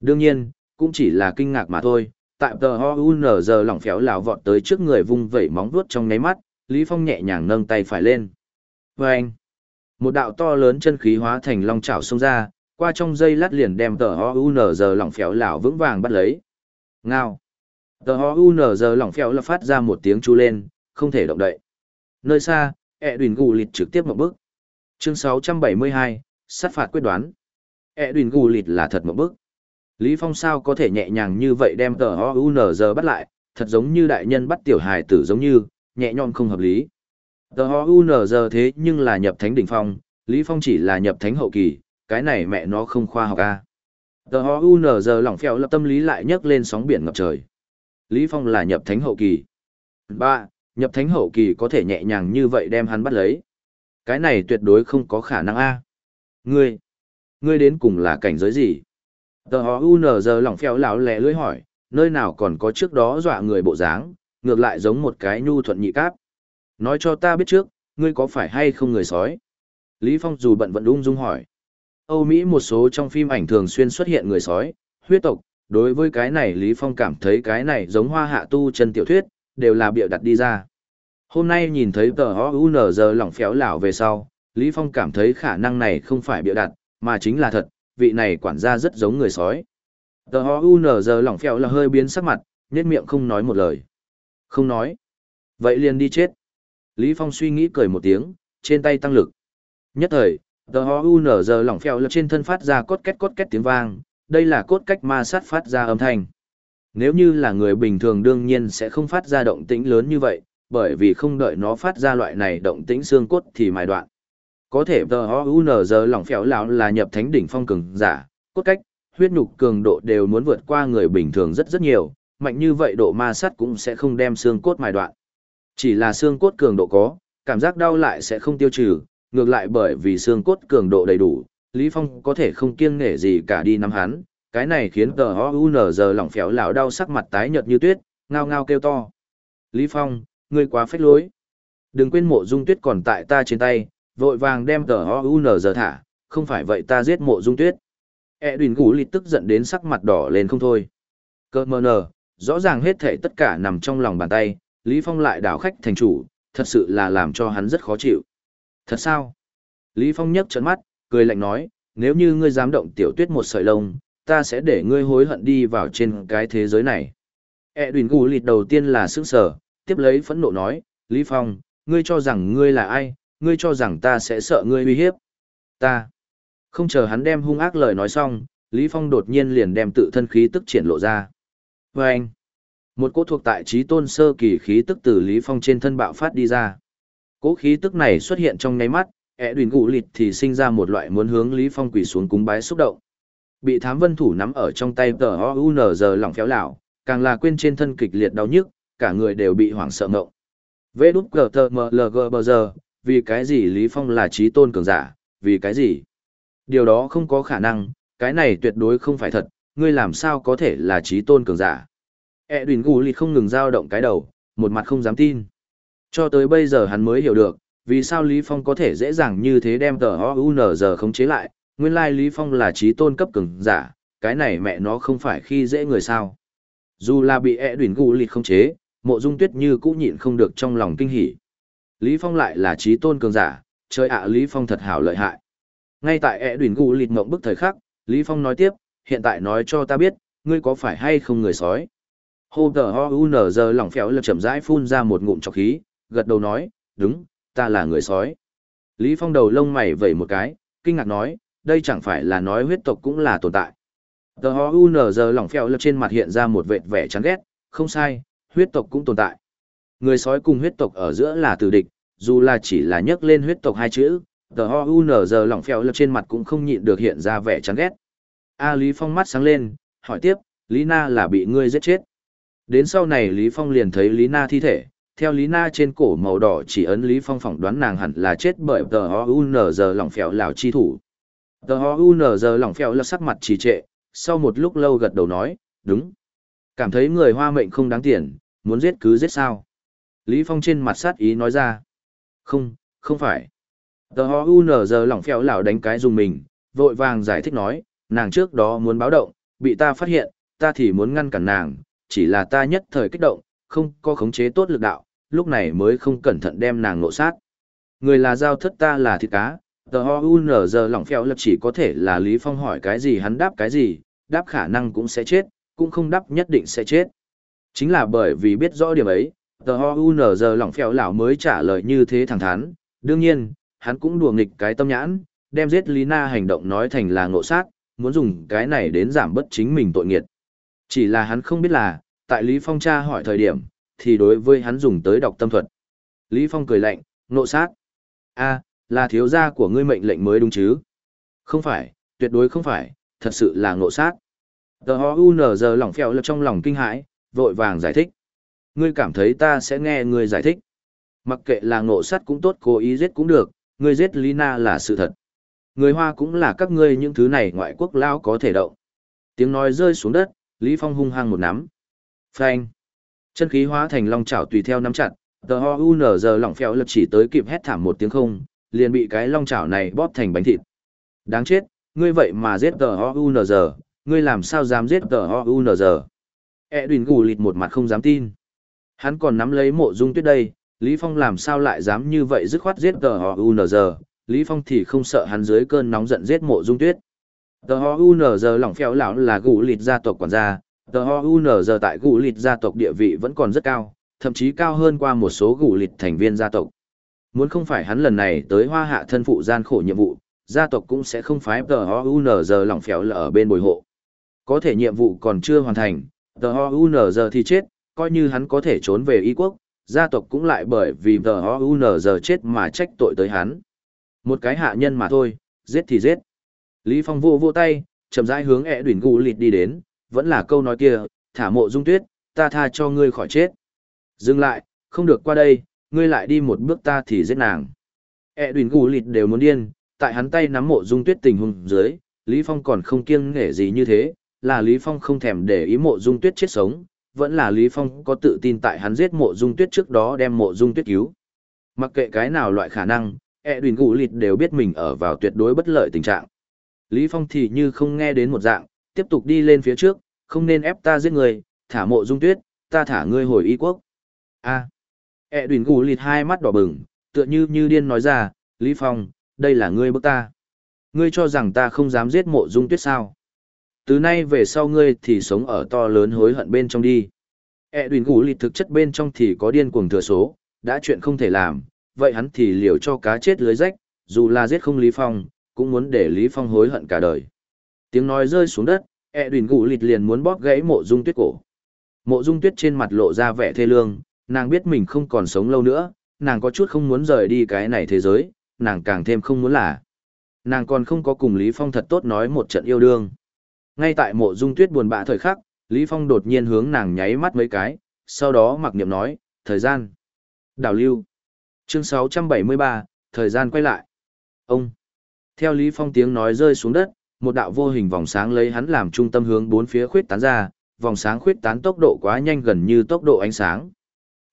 Đương nhiên, cũng chỉ là kinh ngạc mà thôi, tại tờ OUNZ giờ lỏng phèo lão vọt tới trước người vung vẩy móng vuốt trong nháy mắt, Lý Phong nhẹ nhàng nâng tay phải lên. Và anh, một đạo to lớn chân khí hóa thành long chảo xông ra, qua trong dây lát liền đem tờ OUNZ giờ lỏng phèo lão vững vàng bắt lấy. Ngao. Tờ O.U.N. giờ lỏng phèo là phát ra một tiếng chu lên, không thể động đậy. Nơi xa, e ẹ đùn gù lịt trực tiếp một bước. Chương 672, sát phạt quyết đoán. E ẹ đùn gù lịt là thật một bước. Lý Phong sao có thể nhẹ nhàng như vậy đem tờ O.U.N.G bắt lại, thật giống như đại nhân bắt tiểu hài tử giống như, nhẹ nhõm không hợp lý. Tờ O.U.N.G thế nhưng là nhập thánh đỉnh phong, Lý Phong chỉ là nhập thánh hậu kỳ, cái này mẹ nó không khoa học a. À. Tờ O.U.N.G lỏng phèo lập tâm lý lại nhấc lên sóng biển ngập trời. Lý Phong là nhập thánh hậu kỳ. ba Nhập thánh hậu kỳ có thể nhẹ nhàng như vậy đem hắn bắt lấy. Cái này tuyệt đối không có khả năng a. Ngươi, ngươi đến cùng là cảnh giới gì? Tờ hó UNZ lỏng phèo lão lẹ lưỡi hỏi, nơi nào còn có trước đó dọa người bộ dáng, ngược lại giống một cái nhu thuận nhị cáp. Nói cho ta biết trước, ngươi có phải hay không người sói? Lý Phong dù bận vận ung dung hỏi. Âu Mỹ một số trong phim ảnh thường xuyên xuất hiện người sói, huyết tộc, đối với cái này Lý Phong cảm thấy cái này giống hoa hạ tu chân tiểu thuyết, đều là bịa đặt đi ra. Hôm nay nhìn thấy tờ HUNZ lỏng phéo lảo về sau, Lý Phong cảm thấy khả năng này không phải bịa đặt, mà chính là thật, vị này quản gia rất giống người sói. Tờ ho u giờ lỏng phèo là hơi biến sắc mặt, nét miệng không nói một lời. Không nói. Vậy liền đi chết. Lý Phong suy nghĩ cười một tiếng, trên tay tăng lực. Nhất thời, tờ ho u giờ lỏng phèo là trên thân phát ra cốt két cốt két tiếng vang, đây là cốt cách ma sát phát ra âm thanh. Nếu như là người bình thường đương nhiên sẽ không phát ra động tĩnh lớn như vậy, bởi vì không đợi nó phát ra loại này động tĩnh xương cốt thì mài đoạn có thể tờ u giờ lỏng phèo lão là nhập thánh đỉnh phong cường giả cốt cách huyết nhục cường độ đều muốn vượt qua người bình thường rất rất nhiều mạnh như vậy độ ma sát cũng sẽ không đem xương cốt mài đoạn chỉ là xương cốt cường độ có cảm giác đau lại sẽ không tiêu trừ ngược lại bởi vì xương cốt cường độ đầy đủ lý phong có thể không kiêng nể gì cả đi nắm hắn cái này khiến tờ o u n giờ lỏng phèo lão đau sắc mặt tái nhợt như tuyết ngao ngao kêu to lý phong ngươi quá phách lối đừng quên mộ dung tuyết còn tại ta trên tay vội vàng đem tờ O.U.N giờ thả, không phải vậy ta giết mộ dung tuyết. E đùn gũ lịt tức giận đến sắc mặt đỏ lên không thôi. Cơ mờ nờ, rõ ràng hết thể tất cả nằm trong lòng bàn tay, Lý Phong lại đảo khách thành chủ, thật sự là làm cho hắn rất khó chịu. Thật sao? Lý Phong nhấc trấn mắt, cười lạnh nói, nếu như ngươi dám động tiểu tuyết một sợi lông, ta sẽ để ngươi hối hận đi vào trên cái thế giới này. E đùn gù lịt đầu tiên là sững sờ, tiếp lấy phẫn nộ nói, Lý Phong, ngươi cho rằng ngươi là ai, ngươi cho rằng ta sẽ sợ ngươi uy hiếp. Ta. Không chờ hắn đem hung ác lời nói xong, Lý Phong đột nhiên liền đem tự thân khí tức triển lộ ra. Và anh. Một cỗ thuộc tại trí tôn sơ kỳ khí tức từ Lý Phong trên thân bạo phát đi ra. Cỗ khí tức này xuất hiện trong nháy mắt, ẻ đùn gù lịt thì sinh ra một loại muốn hướng Lý Phong quỳ xuống cúng bái xúc động. Bị thám vân thủ nắm ở trong tay tờ O.U.N.G lỏng phéo lảo, càng là quên trên thân kịch liệt đau nhức, cả người đều bị hoảng sợ ngộng. Vê đút cờ tờ mờ lg bờ giờ, vì cái gì Lý Phong là trí tôn cường giả, vì cái gì? Điều đó không có khả năng, cái này tuyệt đối không phải thật, ngươi làm sao có thể là trí tôn cường giả? E đùn gù lịt không ngừng dao động cái đầu, một mặt không dám tin. Cho tới bây giờ hắn mới hiểu được, vì sao Lý Phong có thể dễ dàng như thế đem tờ OUNZ khống chế lại, nguyên lai Lý Phong là trí tôn cấp cường giả, cái này mẹ nó không phải khi dễ người sao. Dù là bị E đuỳnh gù lịt khống chế, mộ dung tuyết như cũng nhịn không được trong lòng kinh hỉ. Lý Phong lại là trí tôn cường giả, trời ạ Lý Phong thật hảo lợi hại. Ngay tại ẹ đuỳnh gù lịt mộng bức thời khắc, Lý Phong nói tiếp, hiện tại nói cho ta biết, ngươi có phải hay không người sói? Hô tờ ho u nở giờ lỏng phèo lập chậm rãi phun ra một ngụm trọc khí, gật đầu nói, đúng, ta là người sói. Lý Phong đầu lông mày vẩy một cái, kinh ngạc nói, đây chẳng phải là nói huyết tộc cũng là tồn tại. Tờ hó u lỏng phèo lập trên mặt hiện ra một vệt vẻ chán ghét, không sai, huyết tộc cũng tồn tại. Người sói cùng huyết tộc ở giữa là tử địch, dù là chỉ là nhắc lên huyết tộc hai chữ, tờ ho u lỏng phèo lập trên mặt cũng không nhịn được hiện ra vẻ chán ghét. A Lý Phong mắt sáng lên, hỏi tiếp, Lý Na là bị ngươi giết chết. Đến sau này Lý Phong liền thấy Lý Na thi thể, theo Lý Na trên cổ màu đỏ chỉ ấn Lý Phong phỏng đoán nàng hẳn là chết bởi tờ H.U.N.G. lỏng phèo lào chi thủ. Tờ H.U.N.G. lỏng phèo là sắc mặt trì trệ, sau một lúc lâu gật đầu nói, đúng. Cảm thấy người hoa mệnh không đáng tiền, muốn giết cứ giết sao. Lý Phong trên mặt sát ý nói ra. Không, không phải. Tờ H.U.N.G. lỏng phèo lào đánh cái dùng mình, vội vàng giải thích nói, nàng trước đó muốn báo động, bị ta phát hiện, ta thì muốn ngăn cản nàng, chỉ là ta nhất thời kích động, không có khống chế tốt lực đạo, lúc này mới không cẩn thận đem nàng nộ sát. Người là giao thất ta là thịt cá, tờ ho u nở giờ lỏng phèo lập chỉ có thể là Lý Phong hỏi cái gì hắn đáp cái gì, đáp khả năng cũng sẽ chết, cũng không đáp nhất định sẽ chết. Chính là bởi vì biết rõ điểm ấy, tờ ho u nở giờ lỏng phèo lão mới trả lời như thế thẳng thắn, đương nhiên, hắn cũng đùa nghịch cái tâm nhãn, đem giết Lý Na hành động nói thành là ngộ sát, muốn dùng cái này đến giảm bất chính mình tội nghiệt. Chỉ là hắn không biết là, tại Lý Phong tra hỏi thời điểm, thì đối với hắn dùng tới đọc tâm thuật. Lý Phong cười lạnh, nộ sát. a là thiếu gia của ngươi mệnh lệnh mới đúng chứ? Không phải, tuyệt đối không phải, thật sự là nộ sát. Tờ ho u nở giờ lỏng phèo lập trong lòng kinh hãi, vội vàng giải thích. Ngươi cảm thấy ta sẽ nghe ngươi giải thích. Mặc kệ là nộ sát cũng tốt cố ý giết cũng được, ngươi giết Lina là sự thật. Người Hoa cũng là các ngươi những thứ này ngoại quốc lao có thể động. Tiếng nói rơi xuống đất, Lý Phong hung hăng một nắm. Phanh. Chân khí hóa thành long chảo tùy theo nắm chặt, The ho u lỏng phèo lập chỉ tới kịp hét thảm một tiếng không, liền bị cái long chảo này bóp thành bánh thịt. Đáng chết, ngươi vậy mà giết The ho u ngươi làm sao dám giết The ho u. Edwin gù lịt một mặt không dám tin. Hắn còn nắm lấy mộ dung tuyết đây, Lý Phong làm sao lại dám như vậy dứt khoát giết The ho u Lý Phong thì không sợ hắn dưới cơn nóng giận giết mộ dung tuyết. The ho u lỏng phèo lão là gù lịt gia tộc quản gia, Tờ ho giờ tại gù lịt gia tộc địa vị vẫn còn rất cao, thậm chí cao hơn qua một số gù lịt thành viên gia tộc. Muốn không phải hắn lần này tới hoa hạ thân phụ gian khổ nhiệm vụ, gia tộc cũng sẽ không phái tờ ho giờ lỏng phèo là ở bên bồi hộ. Có thể nhiệm vụ còn chưa hoàn thành, tờ ho giờ thì chết, coi như hắn có thể trốn về y quốc, gia tộc cũng lại bởi vì tờ ho giờ chết mà trách tội tới hắn. Một cái hạ nhân mà thôi, giết thì giết. Lý Phong vô vô tay, chậm rãi hướng ẹ đuỳn gù lịt đi đến, vẫn là câu nói kia, thả mộ dung tuyết, ta tha cho ngươi khỏi chết. Dừng lại, không được qua đây, ngươi lại đi một bước ta thì giết nàng. E đùn gù lịt đều muốn điên, tại hắn tay nắm mộ dung tuyết tình hùng dưới, Lý Phong còn không kiêng nghể gì như thế, là Lý Phong không thèm để ý mộ dung tuyết chết sống, vẫn là Lý Phong có tự tin tại hắn giết mộ dung tuyết trước đó đem mộ dung tuyết cứu. Mặc kệ cái nào loại khả năng, E đùn gù lịt đều biết mình ở vào tuyệt đối bất lợi tình trạng. Lý Phong thì như không nghe đến một dạng, tiếp tục đi lên phía trước, không nên ép ta giết người, thả mộ dung tuyết, ta thả ngươi hồi y quốc. a à. E đùn gù lịt hai mắt đỏ bừng, tựa như như điên nói ra, Lý Phong, đây là ngươi bức ta. Ngươi cho rằng ta không dám giết mộ dung tuyết sao. Từ nay về sau ngươi thì sống ở to lớn hối hận bên trong đi. E ẹ đùn gù lịt thực chất bên trong thì có điên cuồng thừa số, đã chuyện không thể làm, vậy hắn thì liều cho cá chết lưới rách, dù là giết không Lý Phong, cũng muốn để Lý Phong hối hận cả đời. Tiếng nói rơi xuống đất, e đùn gù lịt liền muốn bóp gãy mộ dung tuyết cổ. Mộ dung tuyết trên mặt lộ ra vẻ thê lương, nàng biết mình không còn sống lâu nữa, nàng có chút không muốn rời đi cái này thế giới, nàng càng thêm không muốn là. Nàng còn không có cùng Lý Phong thật tốt nói một trận yêu đương. Ngay tại mộ dung tuyết buồn bã thời khắc, Lý Phong đột nhiên hướng nàng nháy mắt mấy cái, sau đó mặc niệm nói, thời gian. Đào lưu. Chương 673, thời gian quay lại. Ông. Theo Lý Phong tiếng nói rơi xuống đất, một đạo vô hình vòng sáng lấy hắn làm trung tâm hướng bốn phía khuyết tán ra, vòng sáng khuyết tán tốc độ quá nhanh gần như tốc độ ánh sáng.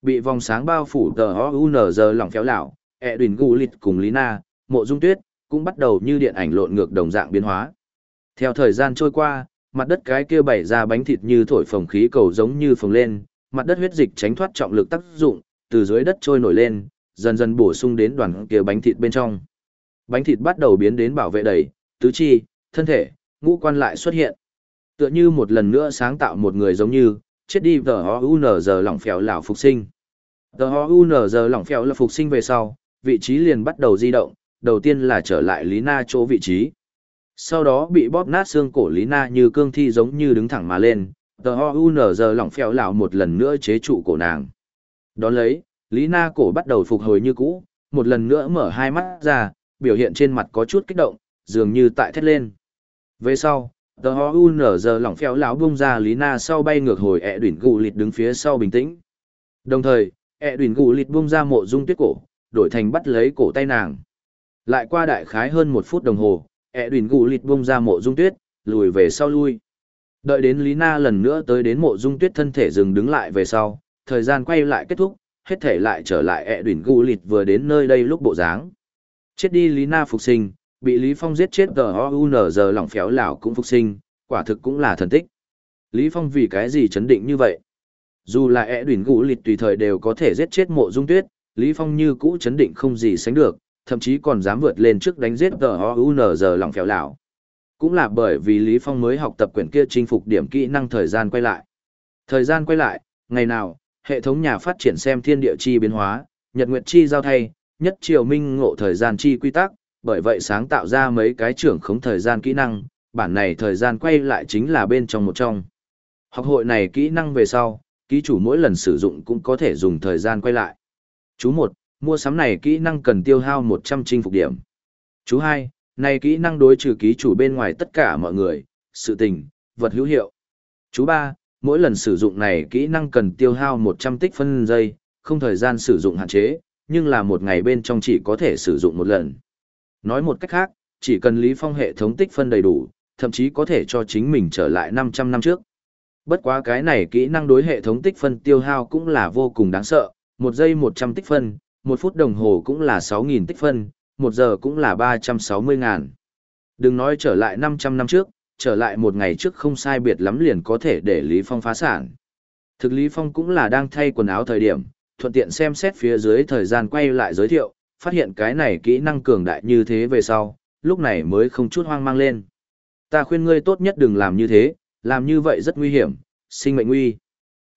Bị vòng sáng bao phủ tờ OUNZ lỏng phéo lão, ẹ Gulit gù cùng Lina, mộ dung tuyết, cũng bắt đầu như điện ảnh lộn ngược đồng dạng biến hóa. Theo thời gian trôi qua, mặt đất cái kia bảy ra bánh thịt như thổi phồng khí cầu giống như phồng lên, mặt đất huyết dịch tránh thoát trọng lực tác dụng, từ dưới đất trôi nổi lên, dần dần bổ sung đến đoàn kia bánh thịt bên trong. Bánh thịt bắt đầu biến đến bảo vệ đầy, tứ chi, thân thể, ngũ quan lại xuất hiện. Tựa như một lần nữa sáng tạo một người giống như, chết đi tờ ho giờ lỏng phèo lão phục sinh. Tờ ho giờ lỏng phèo là phục sinh về sau, vị trí liền bắt đầu di động, đầu tiên là trở lại Lý Na chỗ vị trí. Sau đó bị bóp nát xương cổ Lý Na như cương thi giống như đứng thẳng mà lên, tờ ho giờ lỏng phèo lão một lần nữa chế trụ cổ nàng. Đón lấy, Lý Na cổ bắt đầu phục hồi như cũ, một lần nữa mở hai mắt ra, biểu hiện trên mặt có chút kích động, dường như tại thét lên. Về sau, tờ ho giờ lỏng phèo lão bung ra Lý Na sau bay ngược hồi ẹ đuyển gù lịt đứng phía sau bình tĩnh. Đồng thời, ẹ đuyển gù lịt bung ra mộ dung tuyết cổ, đổi thành bắt lấy cổ tay nàng. Lại qua đại khái hơn một phút đồng hồ, ẹ đùn gù lịt bung ra mộ dung tuyết, lùi về sau lui. Đợi đến Lý Na lần nữa tới đến mộ dung tuyết thân thể dừng đứng lại về sau, thời gian quay lại kết thúc, hết thể lại trở lại ẹ đùn gù lịt vừa đến nơi đây lúc bộ dáng. Chết đi Lý Na phục sinh, bị Lý Phong giết chết tờ O.U.N. lỏng phéo lão cũng phục sinh, quả thực cũng là thần tích. Lý Phong vì cái gì chấn định như vậy? Dù là ẻ đùn gũ lịt tùy thời đều có thể giết chết mộ dung tuyết, Lý Phong như cũ chấn định không gì sánh được, thậm chí còn dám vượt lên trước đánh giết tờ giờ lỏng phéo lão. Cũng là bởi vì Lý Phong mới học tập quyển kia chinh phục điểm kỹ năng thời gian quay lại. Thời gian quay lại, ngày nào, hệ thống nhà phát triển xem thiên địa chi biến hóa, nhật nguyệt chi giao thay, nhất triều minh ngộ thời gian chi quy tắc, bởi vậy sáng tạo ra mấy cái trưởng khống thời gian kỹ năng, bản này thời gian quay lại chính là bên trong một trong. Học hội này kỹ năng về sau, ký chủ mỗi lần sử dụng cũng có thể dùng thời gian quay lại. Chú 1, mua sắm này kỹ năng cần tiêu hao 100 chinh phục điểm. Chú 2, này kỹ năng đối trừ ký chủ bên ngoài tất cả mọi người, sự tình, vật hữu hiệu. Chú 3, mỗi lần sử dụng này kỹ năng cần tiêu hao 100 tích phân giây, không thời gian sử dụng hạn chế, nhưng là một ngày bên trong chỉ có thể sử dụng một lần. Nói một cách khác, chỉ cần Lý Phong hệ thống tích phân đầy đủ, thậm chí có thể cho chính mình trở lại 500 năm trước. Bất quá cái này kỹ năng đối hệ thống tích phân tiêu hao cũng là vô cùng đáng sợ, một giây 100 tích phân, một phút đồng hồ cũng là 6.000 tích phân, một giờ cũng là 360 ngàn. Đừng nói trở lại 500 năm trước, trở lại một ngày trước không sai biệt lắm liền có thể để Lý Phong phá sản. Thực Lý Phong cũng là đang thay quần áo thời điểm, thuận tiện xem xét phía dưới thời gian quay lại giới thiệu, phát hiện cái này kỹ năng cường đại như thế về sau, lúc này mới không chút hoang mang lên. Ta khuyên ngươi tốt nhất đừng làm như thế, làm như vậy rất nguy hiểm, sinh mệnh nguy.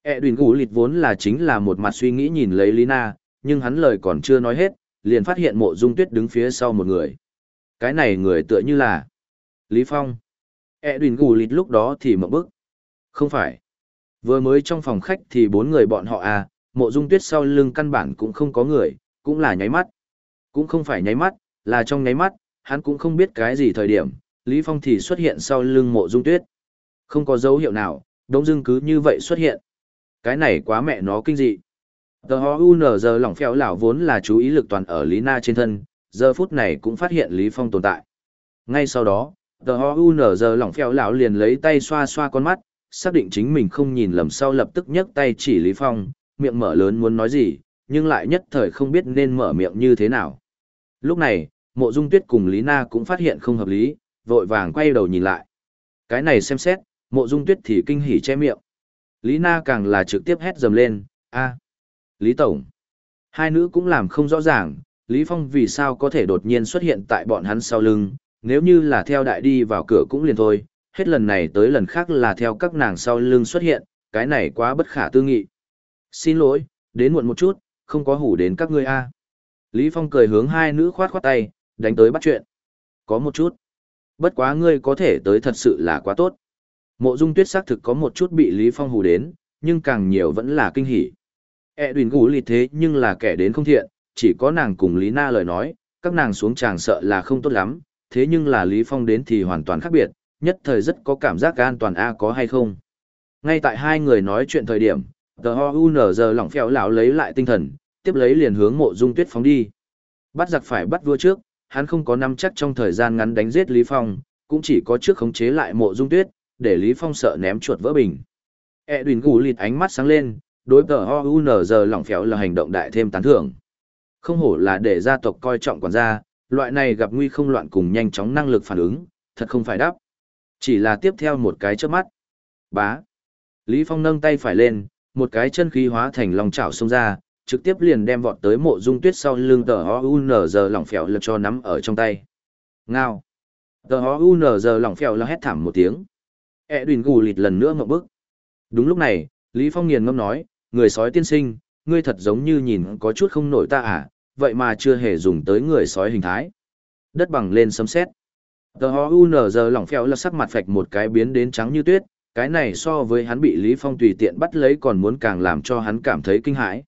E đùn gũ lịt vốn là chính là một mặt suy nghĩ nhìn lấy Lina, nhưng hắn lời còn chưa nói hết, liền phát hiện mộ dung tuyết đứng phía sau một người. Cái này người tựa như là Lý Phong. E đùn gũ lịt lúc đó thì mở bức. Không phải. Vừa mới trong phòng khách thì bốn người bọn họ à, mộ dung tuyết sau lưng căn bản cũng không có người, cũng là nháy mắt. Cũng không phải nháy mắt, là trong nháy mắt, hắn cũng không biết cái gì thời điểm, Lý Phong thì xuất hiện sau lưng mộ dung tuyết. Không có dấu hiệu nào, đông dưng cứ như vậy xuất hiện. Cái này quá mẹ nó kinh dị. Tờ giờ lỏng phèo lão vốn là chú ý lực toàn ở Lý Na trên thân, giờ phút này cũng phát hiện Lý Phong tồn tại. Ngay sau đó, tờ giờ lỏng phèo lão liền lấy tay xoa xoa con mắt, xác định chính mình không nhìn lầm sau lập tức nhấc tay chỉ Lý Phong, miệng mở lớn muốn nói gì, nhưng lại nhất thời không biết nên mở miệng như thế nào. Lúc này, mộ dung tuyết cùng Lý Na cũng phát hiện không hợp lý, vội vàng quay đầu nhìn lại. Cái này xem xét, mộ dung tuyết thì kinh hỉ che miệng. Lý Na càng là trực tiếp hét dầm lên, a Lý Tổng. Hai nữ cũng làm không rõ ràng, Lý Phong vì sao có thể đột nhiên xuất hiện tại bọn hắn sau lưng, nếu như là theo đại đi vào cửa cũng liền thôi, hết lần này tới lần khác là theo các nàng sau lưng xuất hiện, cái này quá bất khả tư nghị. Xin lỗi, đến muộn một chút, không có hủ đến các ngươi a. Lý Phong cười hướng hai nữ khoát khoát tay, đánh tới bắt chuyện. Có một chút. Bất quá ngươi có thể tới thật sự là quá tốt. Mộ Dung Tuyết xác thực có một chút bị Lý Phong hù đến, nhưng càng nhiều vẫn là kinh hỉ. E đùn gù lịt thế nhưng là kẻ đến không thiện, chỉ có nàng cùng Lý Na lời nói, các nàng xuống chàng sợ là không tốt lắm, thế nhưng là Lý Phong đến thì hoàn toàn khác biệt, nhất thời rất có cảm giác an toàn A có hay không. Ngay tại hai người nói chuyện thời điểm, The ho u nở giờ lỏng phèo lão lấy lại tinh thần, tiếp lấy liền hướng mộ dung tuyết phóng đi. Bắt giặc phải bắt vua trước, hắn không có nắm chắc trong thời gian ngắn đánh giết Lý Phong, cũng chỉ có trước khống chế lại mộ dung tuyết, để Lý Phong sợ ném chuột vỡ bình. E đùn gù lịt ánh mắt sáng lên, đối tờ ho u n giờ lỏng phéo là hành động đại thêm tán thưởng không hổ là để gia tộc coi trọng quản gia loại này gặp nguy không loạn cùng nhanh chóng năng lực phản ứng thật không phải đáp chỉ là tiếp theo một cái chớp mắt bá lý phong nâng tay phải lên một cái chân khí hóa thành lòng chảo xông ra trực tiếp liền đem vọt tới mộ dung tuyết sau lưng tờ OUNZ lỏng phèo lật cho nắm ở trong tay. Ngao. Tờ OUNZ lỏng phèo là hét thảm một tiếng. E đùn gù lịt lần nữa ngậm bức. Đúng lúc này, Lý Phong nghiền ngâm nói, người sói tiên sinh, ngươi thật giống như nhìn có chút không nổi ta à, vậy mà chưa hề dùng tới người sói hình thái. Đất bằng lên sấm sét. Tờ OUNZ lỏng phèo là sắc mặt phạch một cái biến đến trắng như tuyết, cái này so với hắn bị Lý Phong tùy tiện bắt lấy còn muốn càng làm cho hắn cảm thấy kinh hãi.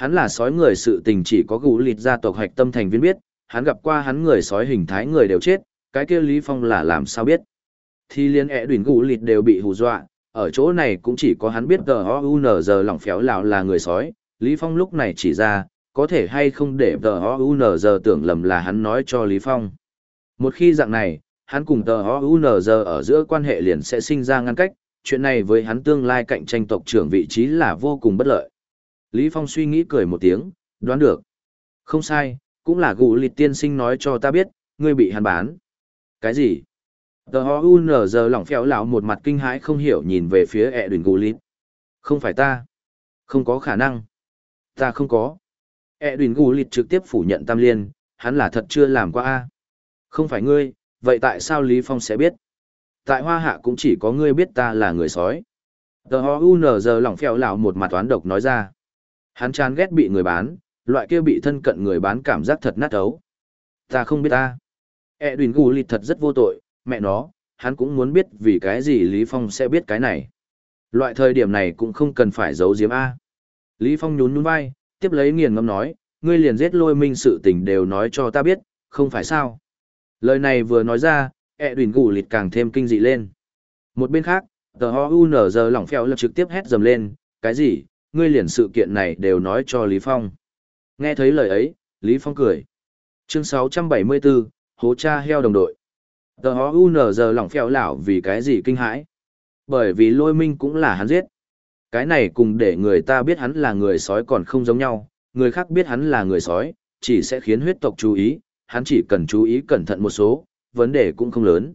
Hắn là sói người sự tình chỉ có gũ lịt gia tộc hạch tâm thành viên biết, hắn gặp qua hắn người sói hình thái người đều chết, cái kia Lý Phong là làm sao biết. Thì liên ẹ đuỳnh gũ lịt đều bị hù dọa, ở chỗ này cũng chỉ có hắn biết giờ lỏng phéo lão là người sói, Lý Phong lúc này chỉ ra, có thể hay không để giờ tưởng lầm là hắn nói cho Lý Phong. Một khi dạng này, hắn cùng giờ ở giữa quan hệ liền sẽ sinh ra ngăn cách, chuyện này với hắn tương lai cạnh tranh tộc trưởng vị trí là vô cùng bất lợi. Lý Phong suy nghĩ cười một tiếng, đoán được. Không sai, cũng là gụ lịt tiên sinh nói cho ta biết, ngươi bị hắn bán. Cái gì? Tờ ho un giờ lỏng phèo lão một mặt kinh hãi không hiểu nhìn về phía ẹ đùn gụ lịt. Không phải ta. Không có khả năng. Ta không có. ẹ đùn gụ lịt trực tiếp phủ nhận tam liên, hắn là thật chưa làm qua a. Không phải ngươi, vậy tại sao Lý Phong sẽ biết? Tại hoa hạ cũng chỉ có ngươi biết ta là người sói. Tờ ho un giờ lỏng phèo lão một mặt toán độc nói ra. Hắn chán ghét bị người bán, loại kia bị thân cận người bán cảm giác thật nát ấu. Ta không biết ta. E đùn gù lịt thật rất vô tội, mẹ nó, hắn cũng muốn biết vì cái gì Lý Phong sẽ biết cái này. Loại thời điểm này cũng không cần phải giấu giếm A. Lý Phong nhún nhún vai, tiếp lấy nghiền ngâm nói, ngươi liền giết lôi minh sự tình đều nói cho ta biết, không phải sao. Lời này vừa nói ra, E đùn gù lịt càng thêm kinh dị lên. Một bên khác, tờ ho u nở giờ lỏng phèo lập trực tiếp hét dầm lên, cái gì, ngươi liền sự kiện này đều nói cho Lý Phong. Nghe thấy lời ấy, Lý Phong cười. Chương 674, hố cha heo đồng đội. Tờ hó UN giờ lỏng phèo lão vì cái gì kinh hãi? Bởi vì lôi minh cũng là hắn giết. Cái này cùng để người ta biết hắn là người sói còn không giống nhau, người khác biết hắn là người sói, chỉ sẽ khiến huyết tộc chú ý, hắn chỉ cần chú ý cẩn thận một số, vấn đề cũng không lớn.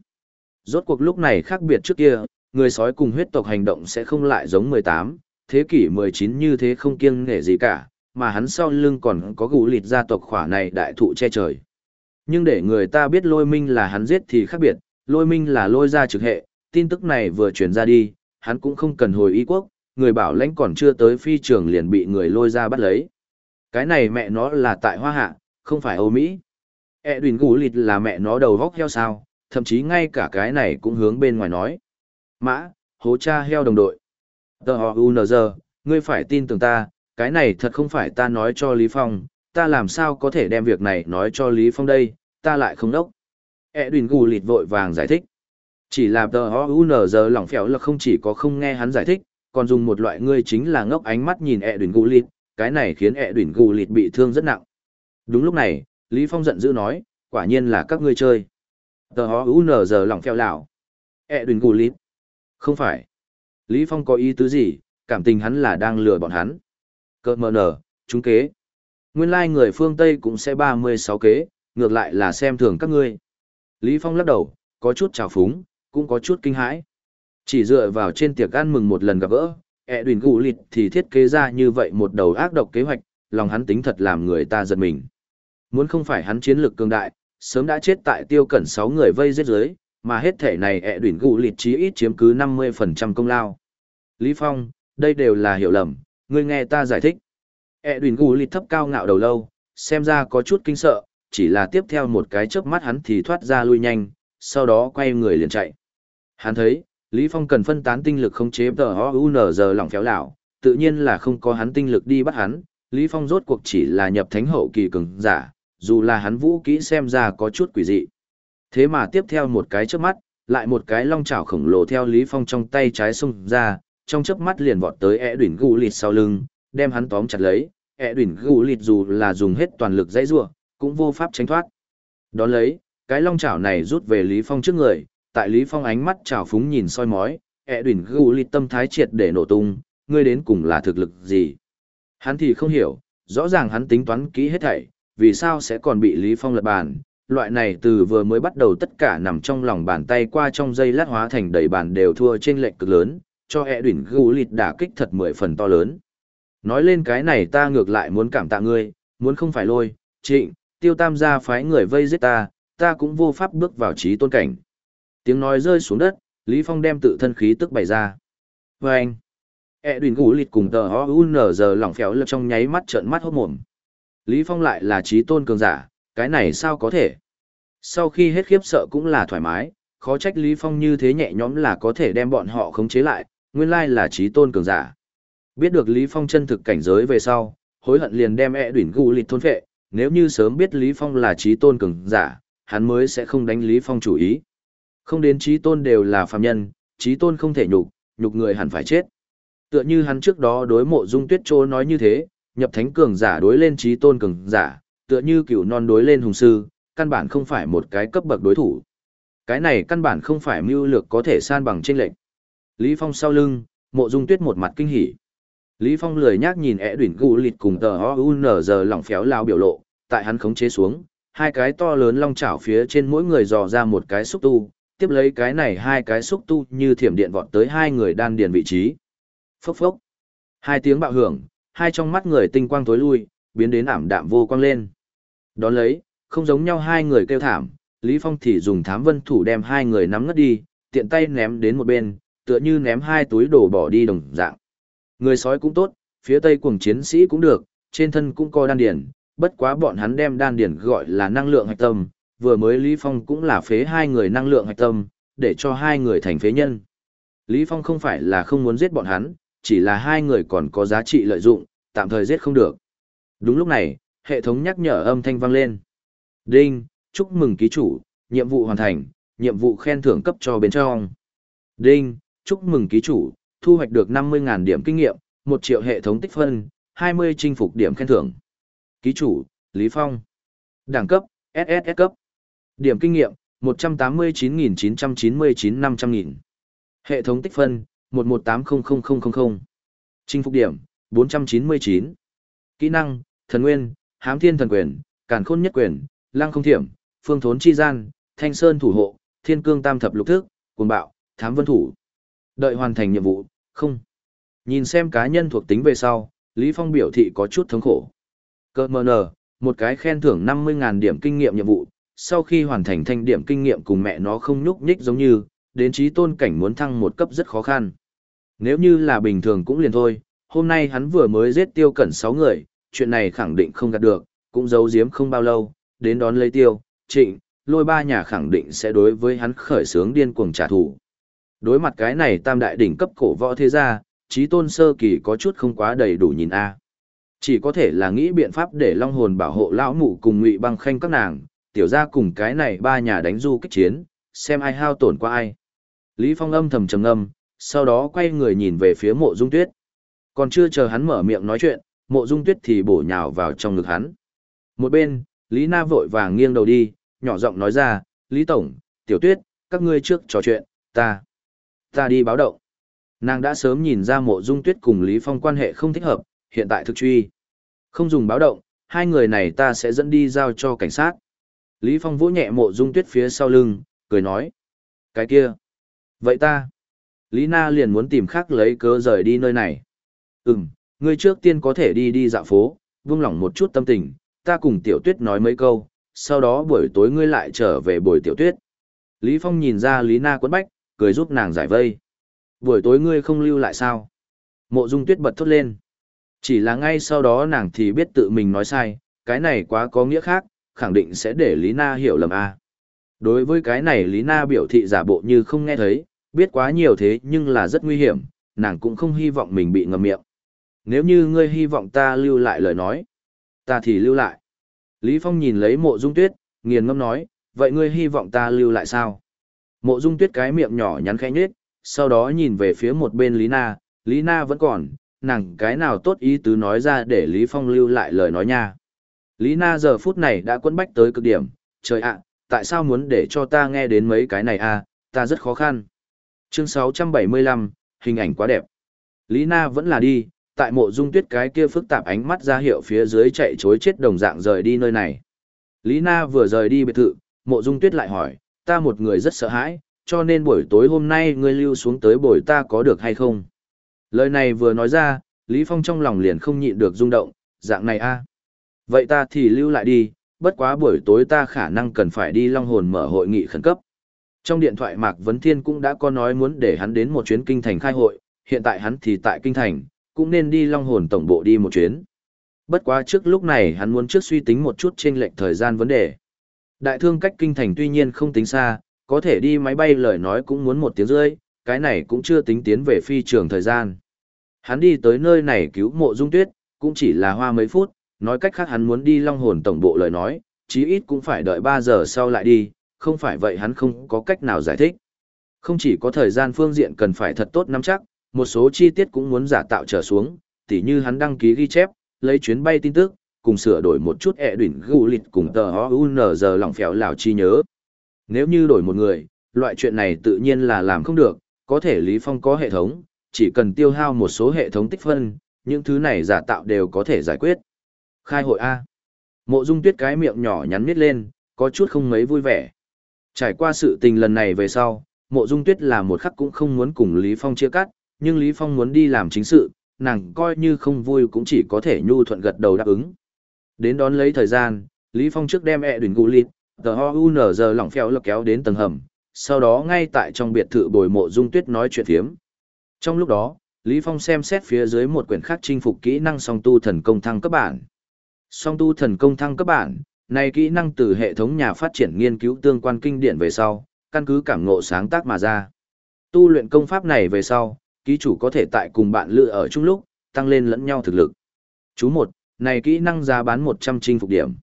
Rốt cuộc lúc này khác biệt trước kia, người sói cùng huyết tộc hành động sẽ không lại giống 18, thế kỷ 19 như thế không kiêng nể gì cả, mà hắn sau lưng còn có gũ lịt gia tộc khỏa này đại thụ che trời. Nhưng để người ta biết lôi minh là hắn giết thì khác biệt, lôi minh là lôi ra trực hệ, tin tức này vừa truyền ra đi, hắn cũng không cần hồi ý quốc, người bảo lãnh còn chưa tới phi trường liền bị người lôi ra bắt lấy. Cái này mẹ nó là tại Hoa Hạ, không phải Âu Mỹ. E đùn gũ lịt là mẹ nó đầu vóc heo sao, thậm chí ngay cả cái này cũng hướng bên ngoài nói. Mã, hố cha heo đồng đội. Tờ họ UNG, ngươi phải tin tưởng ta, cái này thật không phải ta nói cho Lý Phong, ta làm sao có thể đem việc này nói cho Lý Phong đây, ta lại không đốc. Edwin gù lịt vội vàng giải thích. Chỉ là tờ họ UNG lỏng phèo là không chỉ có không nghe hắn giải thích, còn dùng một loại ngươi chính là ngốc ánh mắt nhìn Edwin gù lịt, cái này khiến Edwin gù lịt bị thương rất nặng. Đúng lúc này, Lý Phong giận dữ nói, quả nhiên là các ngươi chơi. Tờ họ UNG lỏng phèo lão. Edwin gù lịt. Không phải. Lý Phong có ý tứ gì, cảm tình hắn là đang lừa bọn hắn. Cơ mờ nở, chúng kế. Nguyên lai like người phương Tây cũng sẽ 36 kế, ngược lại là xem thường các ngươi. Lý Phong lắc đầu, có chút trào phúng, cũng có chút kinh hãi. Chỉ dựa vào trên tiệc ăn mừng một lần gặp gỡ, ẹ đùn gù lịt thì thiết kế ra như vậy một đầu ác độc kế hoạch, lòng hắn tính thật làm người ta giật mình. Muốn không phải hắn chiến lược cường đại, sớm đã chết tại tiêu cẩn 6 người vây giết dưới, mà hết thể này ẹ đuỳnh gù lịt chí ít chiếm cứ 50% công lao. Lý Phong, đây đều là hiểu lầm, ngươi nghe ta giải thích. ẹ đuỳnh gù lịt thấp cao ngạo đầu lâu, xem ra có chút kinh sợ, chỉ là tiếp theo một cái chớp mắt hắn thì thoát ra lui nhanh, sau đó quay người liền chạy. Hắn thấy, Lý Phong cần phân tán tinh lực không chế tờ HUN giờ lỏng phéo lão, tự nhiên là không có hắn tinh lực đi bắt hắn, Lý Phong rốt cuộc chỉ là nhập thánh hậu kỳ cường giả, dù là hắn vũ kỹ xem ra có chút quỷ dị. Thế mà tiếp theo một cái chớp mắt, lại một cái long chảo khổng lồ theo Lý Phong trong tay trái xông ra, trong chớp mắt liền vọt tới ẻ đuỷn gù lịt sau lưng, đem hắn tóm chặt lấy, ẻ đuỷn gù lịt dù là dùng hết toàn lực dãy rua, cũng vô pháp tránh thoát. Đón lấy, cái long chảo này rút về Lý Phong trước người, tại Lý Phong ánh mắt chảo phúng nhìn soi mói, ẻ đuỷn gù lịt tâm thái triệt để nổ tung, ngươi đến cùng là thực lực gì? Hắn thì không hiểu, rõ ràng hắn tính toán kỹ hết thảy, vì sao sẽ còn bị Lý Phong lật bàn, loại này từ vừa mới bắt đầu tất cả nằm trong lòng bàn tay qua trong dây lát hóa thành đầy bàn đều thua trên lệnh cực lớn, cho e đỉnh gù lịt đả kích thật mười phần to lớn. Nói lên cái này ta ngược lại muốn cảm tạ ngươi, muốn không phải lôi, trịnh, tiêu tam gia phái người vây giết ta, ta cũng vô pháp bước vào trí tôn cảnh. Tiếng nói rơi xuống đất, Lý Phong đem tự thân khí tức bày ra. Và anh, e đùn gù lịt cùng tờ ho giờ lỏng phéo lập trong nháy mắt trợn mắt hốt mồm. Lý Phong lại là trí tôn cường giả, cái này sao có thể? Sau khi hết khiếp sợ cũng là thoải mái, khó trách Lý Phong như thế nhẹ nhõm là có thể đem bọn họ khống chế lại, nguyên lai là trí tôn cường giả. Biết được Lý Phong chân thực cảnh giới về sau, hối hận liền đem e đuỷn gù lịt thôn phệ, nếu như sớm biết Lý Phong là trí tôn cường giả, hắn mới sẽ không đánh Lý Phong chủ ý. Không đến trí tôn đều là phàm nhân, trí tôn không thể nhục, nhục người hẳn phải chết. Tựa như hắn trước đó đối mộ dung tuyết trô nói như thế, nhập thánh cường giả đối lên trí tôn cường giả, tựa như cửu non đối lên hùng sư, căn bản không phải một cái cấp bậc đối thủ. Cái này căn bản không phải mưu lược có thể san bằng trên lệnh. Lý Phong sau lưng, mộ dung tuyết một mặt kinh hỉ. Lý Phong lười nhác nhìn ẻ đuyển gù lịt cùng tờ giờ lỏng phéo lao biểu lộ, tại hắn khống chế xuống, hai cái to lớn long chảo phía trên mỗi người dò ra một cái xúc tu, tiếp lấy cái này hai cái xúc tu như thiểm điện vọt tới hai người đan điền vị trí. Phốc phốc. Hai tiếng bạo hưởng, hai trong mắt người tinh quang tối lui, biến đến ảm đạm vô quang lên. Đón lấy, không giống nhau hai người kêu thảm, Lý Phong thì dùng thám vân thủ đem hai người nắm ngất đi, tiện tay ném đến một bên, tựa như ném hai túi đồ bỏ đi đồng dạng. Người sói cũng tốt, phía tây cuồng chiến sĩ cũng được, trên thân cũng có đan điển, bất quá bọn hắn đem đan điển gọi là năng lượng hạch tâm, vừa mới Lý Phong cũng là phế hai người năng lượng hạch tâm, để cho hai người thành phế nhân. Lý Phong không phải là không muốn giết bọn hắn, chỉ là hai người còn có giá trị lợi dụng, tạm thời giết không được. Đúng lúc này, hệ thống nhắc nhở âm thanh vang lên. Đinh, chúc mừng ký chủ, nhiệm vụ hoàn thành, nhiệm vụ khen thưởng cấp cho bên trong. Đinh, chúc mừng ký chủ, thu hoạch được 50.000 điểm kinh nghiệm, 1 triệu hệ thống tích phân, 20 chinh phục điểm khen thưởng. Ký chủ, Lý Phong. Đẳng cấp, SSS cấp. Điểm kinh nghiệm, 189.999-500.000. Hệ thống tích phân, 1180000. Chinh phục điểm, 499. Kỹ năng, thần nguyên, hám thiên thần quyền, càn khôn nhất quyền, lăng không thiểm, phương thốn chi gian, thanh sơn thủ hộ, thiên cương tam thập lục thức, cuồng bạo, thám vân thủ. Đợi hoàn thành nhiệm vụ, không. Nhìn xem cá nhân thuộc tính về sau, Lý Phong biểu thị có chút thống khổ. Cơ mờ nờ, một cái khen thưởng 50.000 điểm kinh nghiệm nhiệm vụ, sau khi hoàn thành thanh điểm kinh nghiệm cùng mẹ nó không nhúc nhích giống như, đến trí tôn cảnh muốn thăng một cấp rất khó khăn. Nếu như là bình thường cũng liền thôi, hôm nay hắn vừa mới giết tiêu cẩn 6 người, chuyện này khẳng định không gạt được, cũng giấu giếm không bao lâu, đến đón lấy tiêu, trịnh, lôi ba nhà khẳng định sẽ đối với hắn khởi sướng điên cuồng trả thù. Đối mặt cái này tam đại đỉnh cấp cổ võ thế gia, trí tôn sơ kỳ có chút không quá đầy đủ nhìn a Chỉ có thể là nghĩ biện pháp để long hồn bảo hộ lão mụ cùng ngụy băng khanh các nàng, tiểu ra cùng cái này ba nhà đánh du kích chiến, xem ai hao tổn qua ai. Lý Phong âm thầm trầm ngâm, sau đó quay người nhìn về phía mộ dung tuyết. Còn chưa chờ hắn mở miệng nói chuyện, mộ dung tuyết thì bổ nhào vào trong ngực hắn. Một bên, Lý Na vội vàng nghiêng đầu đi, nhỏ giọng nói ra, Lý Tổng, Tiểu Tuyết, các ngươi trước trò chuyện, ta, ta đi báo động. Nàng đã sớm nhìn ra mộ dung tuyết cùng Lý Phong quan hệ không thích hợp, hiện tại thực truy. Không dùng báo động, hai người này ta sẽ dẫn đi giao cho cảnh sát. Lý Phong vỗ nhẹ mộ dung tuyết phía sau lưng, cười nói. Cái kia. Vậy ta. Lý Na liền muốn tìm khác lấy cớ rời đi nơi này. Ừm, ngươi trước tiên có thể đi đi dạo phố, vung lòng một chút tâm tình, ta cùng tiểu tuyết nói mấy câu, sau đó buổi tối ngươi lại trở về buổi tiểu tuyết. Lý Phong nhìn ra Lý Na quấn bách, cười giúp nàng giải vây. Buổi tối ngươi không lưu lại sao? Mộ dung tuyết bật thốt lên. Chỉ là ngay sau đó nàng thì biết tự mình nói sai, cái này quá có nghĩa khác, khẳng định sẽ để Lý Na hiểu lầm a. Đối với cái này Lý Na biểu thị giả bộ như không nghe thấy, biết quá nhiều thế nhưng là rất nguy hiểm, nàng cũng không hy vọng mình bị ngầm miệng. Nếu như ngươi hy vọng ta lưu lại lời nói, ta thì lưu lại. Lý Phong nhìn lấy mộ dung tuyết, nghiền ngâm nói, vậy ngươi hy vọng ta lưu lại sao? Mộ dung tuyết cái miệng nhỏ nhắn khẽ nhết, sau đó nhìn về phía một bên Lý Na, Lý Na vẫn còn, nàng cái nào tốt ý tứ nói ra để Lý Phong lưu lại lời nói nha. Lý Na giờ phút này đã quấn bách tới cực điểm, trời ạ, tại sao muốn để cho ta nghe đến mấy cái này a? ta rất khó khăn. Chương 675, hình ảnh quá đẹp. Lý Na vẫn là đi, tại mộ dung tuyết cái kia phức tạp ánh mắt ra hiệu phía dưới chạy chối chết đồng dạng rời đi nơi này. Lý Na vừa rời đi biệt thự, mộ dung tuyết lại hỏi, ta một người rất sợ hãi, cho nên buổi tối hôm nay ngươi lưu xuống tới buổi ta có được hay không? Lời này vừa nói ra, Lý Phong trong lòng liền không nhịn được rung động, dạng này a. Vậy ta thì lưu lại đi, bất quá buổi tối ta khả năng cần phải đi Long Hồn mở hội nghị khẩn cấp. Trong điện thoại Mạc Vấn Thiên cũng đã có nói muốn để hắn đến một chuyến kinh thành khai hội, hiện tại hắn thì tại kinh thành, cũng nên đi Long Hồn tổng bộ đi một chuyến. Bất quá trước lúc này hắn muốn trước suy tính một chút trên lệnh thời gian vấn đề. Đại thương cách kinh thành tuy nhiên không tính xa, có thể đi máy bay lời nói cũng muốn một tiếng rưỡi, cái này cũng chưa tính tiến về phi trường thời gian. Hắn đi tới nơi này cứu mộ dung tuyết, cũng chỉ là hoa mấy phút, nói cách khác hắn muốn đi long hồn tổng bộ lời nói, chí ít cũng phải đợi 3 giờ sau lại đi, không phải vậy hắn không có cách nào giải thích. Không chỉ có thời gian phương diện cần phải thật tốt nắm chắc, một số chi tiết cũng muốn giả tạo trở xuống, tỉ như hắn đăng ký ghi chép, lấy chuyến bay tin tức, cùng sửa đổi một chút ẹ đỉnh gù lịch cùng tờ giờ lòng phèo lào chi nhớ. Nếu như đổi một người, loại chuyện này tự nhiên là làm không được, có thể Lý Phong có hệ thống, chỉ cần tiêu hao một số hệ thống tích phân, những thứ này giả tạo đều có thể giải quyết. Khai hội A. Mộ dung tuyết cái miệng nhỏ nhắn miết lên, có chút không mấy vui vẻ. Trải qua sự tình lần này về sau, mộ dung tuyết là một khắc cũng không muốn cùng Lý Phong chia cắt, nhưng Lý Phong muốn đi làm chính sự, nàng coi như không vui cũng chỉ có thể nhu thuận gật đầu đáp ứng. Đến đón lấy thời gian, Lý Phong trước đem ẹ đùn gù lịt, tờ ho u nở giờ lỏng phèo lọc kéo đến tầng hầm, sau đó ngay tại trong biệt thự bồi mộ dung tuyết nói chuyện thiếm. Trong lúc đó, Lý Phong xem xét phía dưới một quyển khác chinh phục kỹ năng song tu thần công thăng cấp bản. Song tu thần công thăng cấp bản, này kỹ năng từ hệ thống nhà phát triển nghiên cứu tương quan kinh điển về sau, căn cứ cảm ngộ sáng tác mà ra. Tu luyện công pháp này về sau, ký chủ có thể tại cùng bạn lựa ở chung lúc, tăng lên lẫn nhau thực lực. Chú 1, này kỹ năng giá bán 100 chinh phục điểm.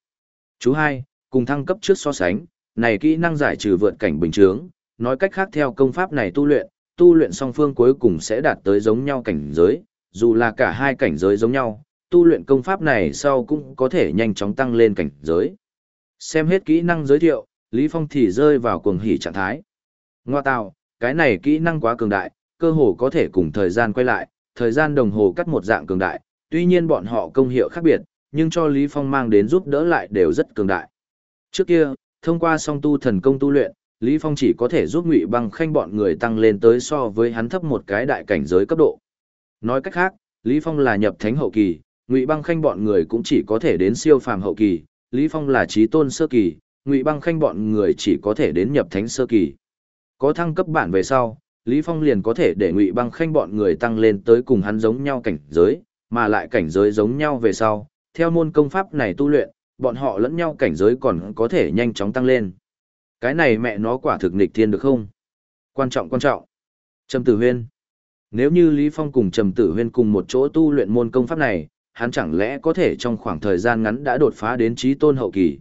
Chú 2, cùng thăng cấp trước so sánh, này kỹ năng giải trừ vượt cảnh bình chướng, nói cách khác theo công pháp này tu luyện, tu luyện song phương cuối cùng sẽ đạt tới giống nhau cảnh giới, dù là cả hai cảnh giới giống nhau, tu luyện công pháp này sau cũng có thể nhanh chóng tăng lên cảnh giới. Xem hết kỹ năng giới thiệu, Lý Phong thì rơi vào cuồng hỉ trạng thái. Ngoa tạo, cái này kỹ năng quá cường đại, cơ hồ có thể cùng thời gian quay lại, thời gian đồng hồ cắt một dạng cường đại, tuy nhiên bọn họ công hiệu khác biệt, nhưng cho Lý Phong mang đến giúp đỡ lại đều rất cường đại. Trước kia, thông qua song tu thần công tu luyện, Lý Phong chỉ có thể giúp Ngụy Băng Khanh bọn người tăng lên tới so với hắn thấp một cái đại cảnh giới cấp độ. Nói cách khác, Lý Phong là nhập thánh hậu kỳ, Ngụy Băng Khanh bọn người cũng chỉ có thể đến siêu phàm hậu kỳ, Lý Phong là trí tôn sơ kỳ, Ngụy Băng Khanh bọn người chỉ có thể đến nhập thánh sơ kỳ. Có thăng cấp bản về sau, Lý Phong liền có thể để Ngụy Băng Khanh bọn người tăng lên tới cùng hắn giống nhau cảnh giới, mà lại cảnh giới giống nhau về sau, theo môn công pháp này tu luyện, bọn họ lẫn nhau cảnh giới còn có thể nhanh chóng tăng lên. Cái này mẹ nó quả thực nghịch thiên được không? Quan trọng quan trọng. Trầm Tử Huyên. Nếu như Lý Phong cùng Trầm Tử Huyên cùng một chỗ tu luyện môn công pháp này, hắn chẳng lẽ có thể trong khoảng thời gian ngắn đã đột phá đến trí tôn hậu kỳ.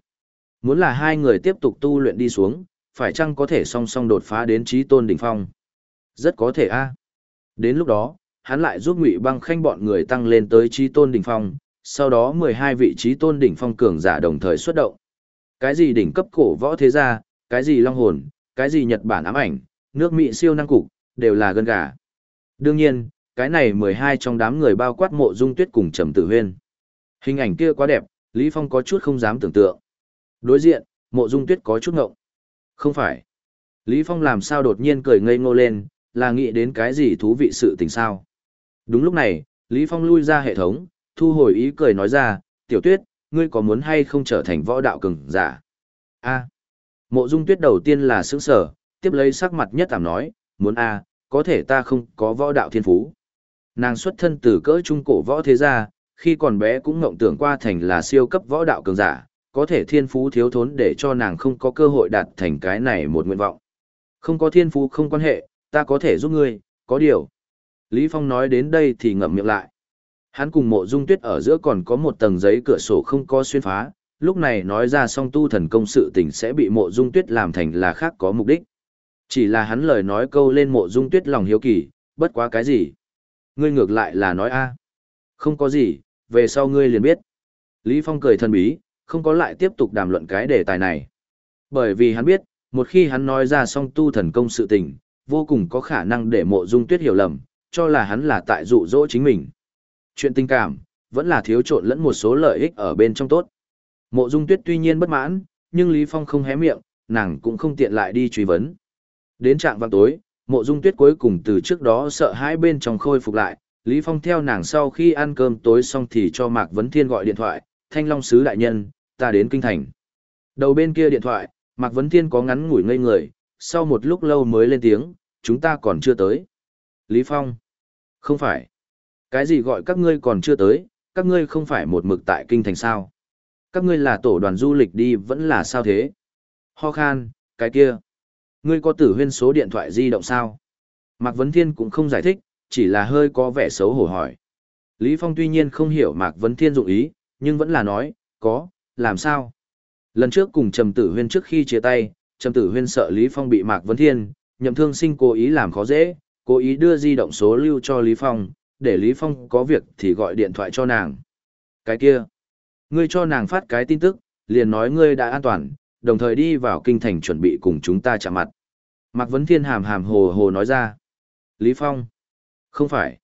Muốn là hai người tiếp tục tu luyện đi xuống, phải chăng có thể song song đột phá đến trí tôn đỉnh phong? Rất có thể a. Đến lúc đó, hắn lại giúp Ngụy Băng Khanh bọn người tăng lên tới trí tôn đỉnh phong, sau đó 12 vị trí tôn đỉnh phong cường giả đồng thời xuất động. Cái gì đỉnh cấp cổ võ thế gia, cái gì long hồn, cái gì Nhật Bản ám ảnh, nước Mỹ siêu năng cục, đều là gân gà. Đương nhiên, cái này 12 trong đám người bao quát mộ dung tuyết cùng trầm tử huyên. Hình ảnh kia quá đẹp, Lý Phong có chút không dám tưởng tượng. Đối diện, mộ dung tuyết có chút ngộng. Không phải. Lý Phong làm sao đột nhiên cười ngây ngô lên, là nghĩ đến cái gì thú vị sự tình sao. Đúng lúc này, Lý Phong lui ra hệ thống, thu hồi ý cười nói ra, tiểu tuyết, ngươi có muốn hay không trở thành võ đạo cường giả? A. Mộ dung tuyết đầu tiên là sững sở, tiếp lấy sắc mặt nhất tạm nói, muốn A, có thể ta không có võ đạo thiên phú. Nàng xuất thân từ cỡ trung cổ võ thế gia, khi còn bé cũng ngộng tưởng qua thành là siêu cấp võ đạo cường giả, có thể thiên phú thiếu thốn để cho nàng không có cơ hội đạt thành cái này một nguyện vọng. Không có thiên phú không quan hệ, ta có thể giúp ngươi, có điều. Lý Phong nói đến đây thì ngậm miệng lại. Hắn cùng mộ dung tuyết ở giữa còn có một tầng giấy cửa sổ không có xuyên phá, lúc này nói ra song tu thần công sự tình sẽ bị mộ dung tuyết làm thành là khác có mục đích. Chỉ là hắn lời nói câu lên mộ dung tuyết lòng hiếu kỳ, bất quá cái gì. Ngươi ngược lại là nói a Không có gì, về sau ngươi liền biết. Lý Phong cười thân bí, không có lại tiếp tục đàm luận cái đề tài này. Bởi vì hắn biết, một khi hắn nói ra song tu thần công sự tình, vô cùng có khả năng để mộ dung tuyết hiểu lầm, cho là hắn là tại dụ dỗ chính mình. Chuyện tình cảm, vẫn là thiếu trộn lẫn một số lợi ích ở bên trong tốt. Mộ dung tuyết tuy nhiên bất mãn, nhưng Lý Phong không hé miệng, nàng cũng không tiện lại đi truy vấn. Đến trạng vào tối, mộ dung tuyết cuối cùng từ trước đó sợ hãi bên trong khôi phục lại, Lý Phong theo nàng sau khi ăn cơm tối xong thì cho Mạc Vấn Thiên gọi điện thoại, Thanh Long Sứ Đại Nhân, ta đến Kinh Thành. Đầu bên kia điện thoại, Mạc Vấn Thiên có ngắn ngủi ngây người, sau một lúc lâu mới lên tiếng, chúng ta còn chưa tới. Lý Phong. Không phải. Cái gì gọi các ngươi còn chưa tới, các ngươi không phải một mực tại Kinh Thành sao. Các ngươi là tổ đoàn du lịch đi vẫn là sao thế? Ho khan, cái kia. Ngươi có tử huyên số điện thoại di động sao? Mạc Vấn Thiên cũng không giải thích, chỉ là hơi có vẻ xấu hổ hỏi. Lý Phong tuy nhiên không hiểu Mạc Vấn Thiên dụng ý, nhưng vẫn là nói, có, làm sao? Lần trước cùng Trầm Tử Huyên trước khi chia tay, Trầm Tử Huyên sợ Lý Phong bị Mạc Vấn Thiên, nhậm thương sinh cố ý làm khó dễ, cố ý đưa di động số lưu cho Lý Phong, để Lý Phong có việc thì gọi điện thoại cho nàng. Cái kia, ngươi cho nàng phát cái tin tức, liền nói ngươi đã an toàn, đồng thời đi vào kinh thành chuẩn bị cùng chúng ta chạm mặt. Mạc Vấn Thiên hàm hàm hồ hồ nói ra. Lý Phong, không phải.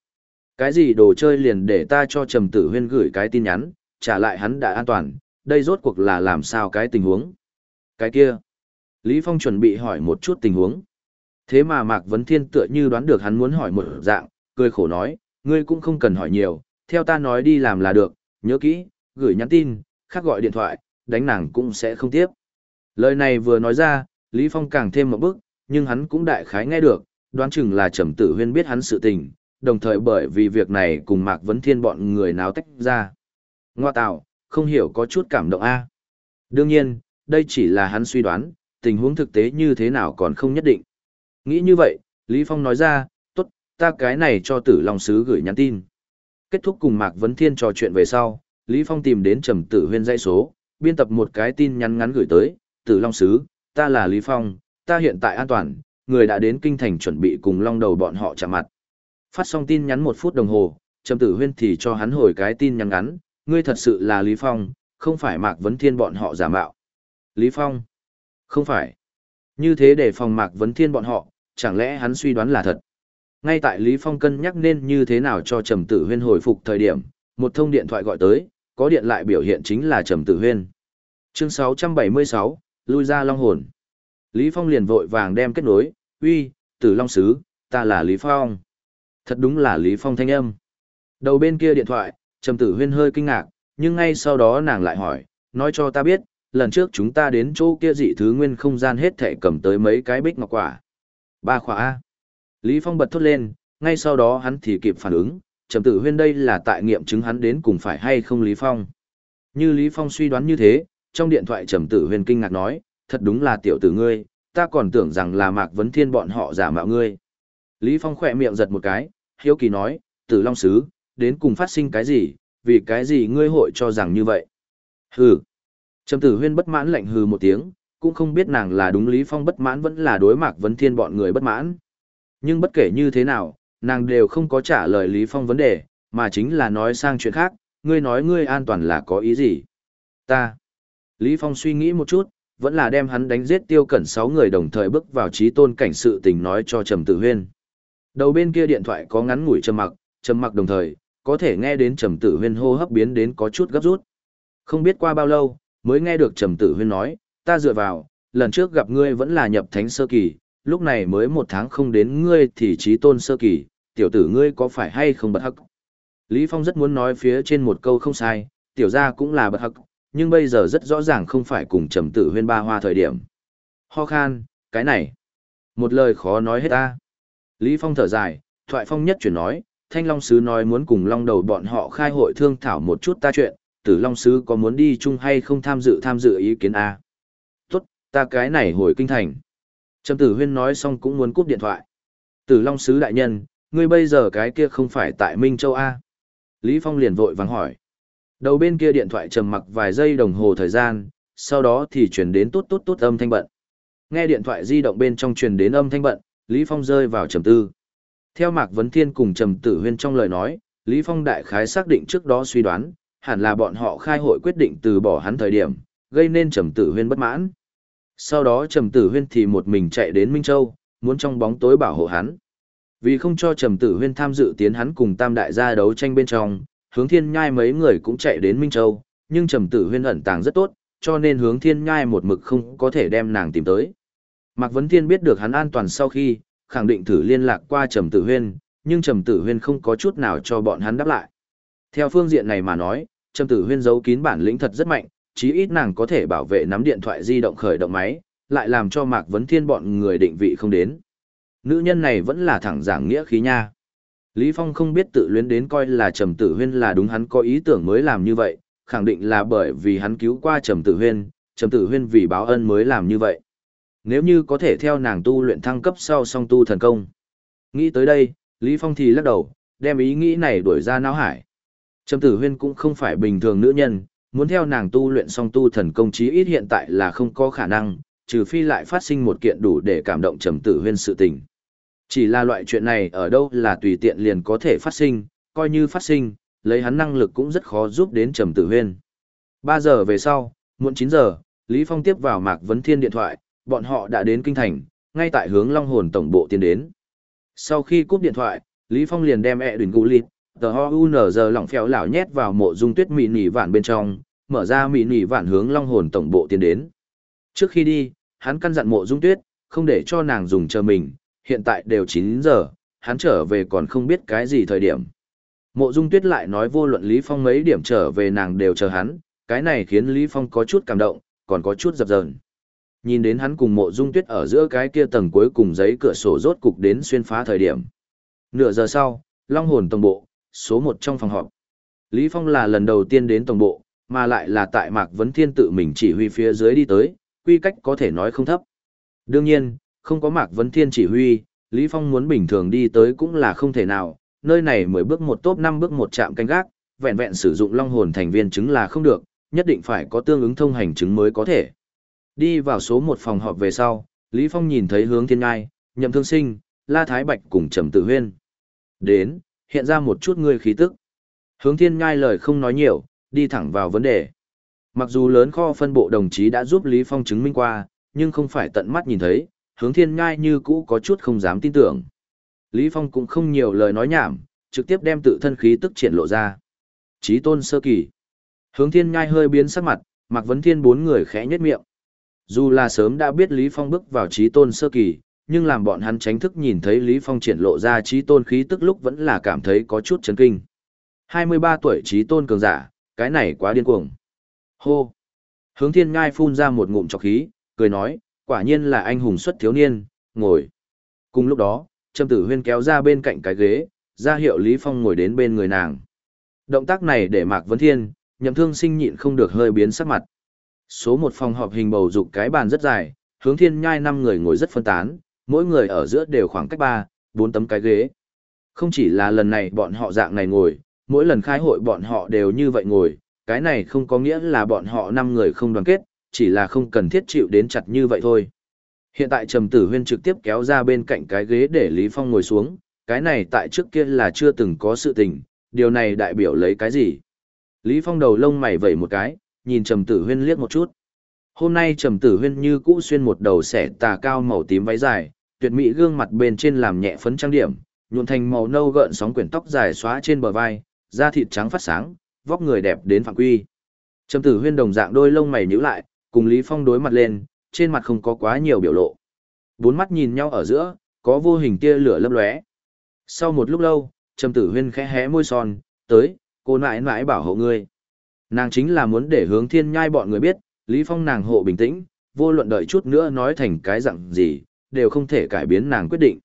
Cái gì đồ chơi liền để ta cho Trầm Tử Huyên gửi cái tin nhắn, trả lại hắn đã an toàn, đây rốt cuộc là làm sao cái tình huống. Cái kia, Lý Phong chuẩn bị hỏi một chút tình huống. Thế mà Mạc Vấn Thiên tựa như đoán được hắn muốn hỏi một dạng, cười khổ nói, ngươi cũng không cần hỏi nhiều, theo ta nói đi làm là được, nhớ kỹ, gửi nhắn tin, khác gọi điện thoại, đánh nàng cũng sẽ không tiếp. Lời này vừa nói ra, Lý Phong càng thêm một bước, nhưng hắn cũng đại khái nghe được, đoán chừng là Trầm Tử Huyên biết hắn sự tình, đồng thời bởi vì việc này cùng Mạc Vấn Thiên bọn người náo tách ra. Ngoa tạo, không hiểu có chút cảm động a. Đương nhiên, đây chỉ là hắn suy đoán, tình huống thực tế như thế nào còn không nhất định. Nghĩ như vậy, Lý Phong nói ra, tốt, ta cái này cho tử Long Sứ gửi nhắn tin. Kết thúc cùng Mạc Vấn Thiên trò chuyện về sau, Lý Phong tìm đến Trầm Tử Huyên dãy số, biên tập một cái tin nhắn ngắn gửi tới, tử Long Sứ, ta là Lý Phong, ta hiện tại an toàn, người đã đến kinh thành chuẩn bị cùng long đầu bọn họ chạm mặt. Phát xong tin nhắn một phút đồng hồ, Trầm Tử Huyên thì cho hắn hồi cái tin nhắn ngắn, ngươi thật sự là Lý Phong, không phải Mạc Vấn Thiên bọn họ giả mạo. Lý Phong? Không phải. Như thế để phòng Mạc Vấn Thiên bọn họ, chẳng lẽ hắn suy đoán là thật. Ngay tại Lý Phong cân nhắc nên như thế nào cho Trầm Tử Huyên hồi phục thời điểm, một thông điện thoại gọi tới, có điện lại biểu hiện chính là Trầm Tử Huyên. Chương 676, lui ra long hồn. Lý Phong liền vội vàng đem kết nối, uy, Tử Long Sứ, ta là Lý Phong. Thật đúng là Lý Phong thanh âm. Đầu bên kia điện thoại, Trầm Tử Huyên hơi kinh ngạc, nhưng ngay sau đó nàng lại hỏi, nói cho ta biết, lần trước chúng ta đến chỗ kia dị thứ nguyên không gian hết thảy cầm tới mấy cái bích ngọc quả. Ba khóa A. Lý Phong bật thốt lên, ngay sau đó hắn thì kịp phản ứng, Trầm Tử Huyên đây là tại nghiệm chứng hắn đến cùng phải hay không Lý Phong. Như Lý Phong suy đoán như thế, trong điện thoại Trầm Tử Huyên kinh ngạc nói, thật đúng là tiểu tử ngươi, ta còn tưởng rằng là Mạc Vấn Thiên bọn họ giả mạo ngươi. Lý Phong khỏe miệng giật một cái, hiếu kỳ nói, Tử Long Sứ, đến cùng phát sinh cái gì, vì cái gì ngươi hội cho rằng như vậy. Hừ. Trầm Tử Huyên bất mãn lạnh hừ một tiếng, cũng không biết nàng là đúng Lý Phong bất mãn vẫn là đối Mạc Vấn Thiên bọn người bất mãn. Nhưng bất kể như thế nào, nàng đều không có trả lời Lý Phong vấn đề, mà chính là nói sang chuyện khác, ngươi nói ngươi an toàn là có ý gì? Ta. Lý Phong suy nghĩ một chút, vẫn là đem hắn đánh giết tiêu cẩn sáu người đồng thời bước vào trí tôn cảnh sự tình nói cho Trầm Tử Huyên. Đầu bên kia điện thoại có ngắn ngủi trầm mặc, trầm mặc đồng thời, có thể nghe đến Trầm Tử Huyên hô hấp biến đến có chút gấp rút. Không biết qua bao lâu, mới nghe được Trầm Tử Huyên nói, ta dựa vào, lần trước gặp ngươi vẫn là nhập thánh sơ kỳ, lúc này mới một tháng không đến ngươi thì trí tôn sơ kỳ, tiểu tử ngươi có phải hay không bật hắc. Lý Phong rất muốn nói phía trên một câu không sai, tiểu gia cũng là bật hắc, nhưng bây giờ rất rõ ràng không phải cùng trầm tử huyên ba hoa thời điểm. Ho khan, cái này. Một lời khó nói hết ta. Lý Phong thở dài, thoại phong nhất chuyển nói, Thanh Long Sứ nói muốn cùng Long đầu bọn họ khai hội thương thảo một chút ta chuyện, tử Long Sứ có muốn đi chung hay không tham dự tham dự ý kiến A. Tốt, ta cái này hồi kinh thành. Trầm tử huyên nói xong cũng muốn cúp điện thoại. Tử Long Sứ đại nhân, ngươi bây giờ cái kia không phải tại Minh Châu A. Lý Phong liền vội vàng hỏi. Đầu bên kia điện thoại trầm mặc vài giây đồng hồ thời gian, sau đó thì truyền đến tốt tốt tốt âm thanh bận. Nghe điện thoại di động bên trong truyền đến âm thanh bận, Lý Phong rơi vào trầm tư. Theo Mạc Vấn Thiên cùng Trầm Tử Huyên trong lời nói, Lý Phong đại khái xác định trước đó suy đoán, hẳn là bọn họ khai hội quyết định từ bỏ hắn thời điểm, gây nên Trầm Tử Huyên bất mãn. Sau đó Trầm Tử Huyên thì một mình chạy đến Minh Châu, muốn trong bóng tối bảo hộ hắn. Vì không cho Trầm Tử Huyên tham dự tiến hắn cùng Tam đại gia đấu tranh bên trong, hướng thiên nhai mấy người cũng chạy đến Minh Châu, nhưng trầm tử huyên ẩn tàng rất tốt, cho nên hướng thiên nhai một mực không có thể đem nàng tìm tới. Mạc Vấn Thiên biết được hắn an toàn sau khi, khẳng định thử liên lạc qua trầm tử huyên, nhưng Trầm Tử Huyên không có chút nào cho bọn hắn đáp lại. Theo phương diện này mà nói, Trầm Tử Huyên giấu kín bản lĩnh thật rất mạnh, chí ít nàng có thể bảo vệ nắm điện thoại di động khởi động máy, lại làm cho Mạc Vấn Thiên bọn người định vị không đến. Nữ nhân này vẫn là thẳng giảng nghĩa khí nha. Lý Phong không biết tự luyến đến coi là Trầm Tử Huyên là đúng hắn có ý tưởng mới làm như vậy, khẳng định là bởi vì hắn cứu qua Trầm Tử Huyên, Trầm Tử Huyên vì báo ân mới làm như vậy. Nếu như có thể theo nàng tu luyện thăng cấp sau song tu thần công. Nghĩ tới đây, Lý Phong thì lắc đầu, đem ý nghĩ này đuổi ra não hải. Trầm Tử Huyên cũng không phải bình thường nữ nhân, muốn theo nàng tu luyện song tu thần công chí ít hiện tại là không có khả năng, trừ phi lại phát sinh một kiện đủ để cảm động Trầm Tử Huyên sự tình. Chỉ là loại chuyện này ở đâu là tùy tiện liền có thể phát sinh, coi như phát sinh, lấy hắn năng lực cũng rất khó giúp đến Trầm Tử Huyên. 3 giờ về sau, muộn 9 giờ, Lý Phong tiếp vào Mạc Vấn Thiên điện thoại, bọn họ đã đến kinh thành, ngay tại hướng Long Hồn tổng bộ tiến đến. Sau khi cúp điện thoại, Lý Phong liền đem e ẹ đuyền gũ lịt, tờ ho u giờ lỏng phèo lảo nhét vào mộ dung tuyết mị nỉ vạn bên trong, mở ra mị nỉ vạn hướng Long Hồn tổng bộ tiến đến. Trước khi đi, hắn căn dặn mộ dung tuyết, không để cho nàng dùng chờ mình, hiện tại đều chín giờ, hắn trở về còn không biết cái gì thời điểm. Mộ Dung Tuyết lại nói vô luận Lý Phong mấy điểm trở về nàng đều chờ hắn, cái này khiến Lý Phong có chút cảm động, còn có chút dập dờn. Nhìn đến hắn cùng Mộ Dung Tuyết ở giữa cái kia tầng cuối cùng giấy cửa sổ rốt cục đến xuyên phá thời điểm. Nửa giờ sau, Long Hồn tổng bộ, số một trong phòng họp. Lý Phong là lần đầu tiên đến tổng bộ, mà lại là tại Mạc Vấn Thiên tự mình chỉ huy phía dưới đi tới, quy cách có thể nói không thấp. Đương nhiên, không có Mạc Vấn Thiên chỉ huy, Lý Phong muốn bình thường đi tới cũng là không thể nào, nơi này mới bước một top 5 bước một chạm canh gác, vẹn vẹn sử dụng long hồn thành viên chứng là không được, nhất định phải có tương ứng thông hành chứng mới có thể. Đi vào số một phòng họp về sau, Lý Phong nhìn thấy hướng thiên ngai, nhậm thương sinh, La Thái Bạch cùng Trầm Tử Huyên. Đến, hiện ra một chút người khí tức. Hướng thiên ngai lời không nói nhiều, đi thẳng vào vấn đề. Mặc dù lớn kho phân bộ đồng chí đã giúp Lý Phong chứng minh qua, nhưng không phải tận mắt nhìn thấy, hướng thiên ngai như cũ có chút không dám tin tưởng. Lý Phong cũng không nhiều lời nói nhảm, trực tiếp đem tự thân khí tức triển lộ ra. Chí tôn sơ kỳ. Hướng thiên ngai hơi biến sắc mặt, Mạc Vấn Thiên bốn người khẽ nhếch miệng. Dù là sớm đã biết Lý Phong bước vào chí tôn sơ kỳ, nhưng làm bọn hắn tránh thức nhìn thấy Lý Phong triển lộ ra trí tôn khí tức lúc vẫn là cảm thấy có chút chấn kinh. 23 tuổi trí tôn cường giả, cái này quá điên cuồng. Hô. Hướng thiên ngai phun ra một ngụm trọc khí, cười nói, quả nhiên là anh hùng xuất thiếu niên, ngồi. Cùng lúc đó, Trâm Tử Huyên kéo ra bên cạnh cái ghế, ra hiệu Lý Phong ngồi đến bên người nàng. Động tác này để Mạc Vấn Thiên, nhậm thương sinh nhịn không được hơi biến sắc mặt. Số một phòng họp hình bầu dục cái bàn rất dài, hướng thiên nhai năm người ngồi rất phân tán, mỗi người ở giữa đều khoảng cách ba, bốn tấm cái ghế. Không chỉ là lần này bọn họ dạng này ngồi, mỗi lần khai hội bọn họ đều như vậy ngồi, cái này không có nghĩa là bọn họ năm người không đoàn kết, chỉ là không cần thiết chịu đến chặt như vậy thôi. Hiện tại Trầm Tử Huyên trực tiếp kéo ra bên cạnh cái ghế để Lý Phong ngồi xuống, cái này tại trước kia là chưa từng có sự tình, điều này đại biểu lấy cái gì? Lý Phong đầu lông mày vẩy một cái, nhìn Trầm Tử Huyên liếc một chút. Hôm nay Trầm Tử Huyên như cũ xuyên một đầu xẻ tà cao màu tím váy dài, tuyệt mỹ gương mặt bên trên làm nhẹ phấn trang điểm, nhuộm thành màu nâu gợn sóng quyển tóc dài xóa trên bờ vai, da thịt trắng phát sáng, vóc người đẹp đến phạm quy. Trầm Tử Huyên đồng dạng đôi lông mày nhíu lại, cùng Lý Phong đối mặt lên, trên mặt không có quá nhiều biểu lộ. Bốn mắt nhìn nhau ở giữa, có vô hình tia lửa lấp lóe. Sau một lúc lâu, Trầm Tử Huyên khẽ hé môi son, tới, cô nãi nãi bảo hộ ngươi. Nàng chính là muốn để hướng thiên nhai bọn người biết, Lý Phong nàng hộ bình tĩnh, vô luận đợi chút nữa nói thành cái dạng gì, đều không thể cải biến nàng quyết định.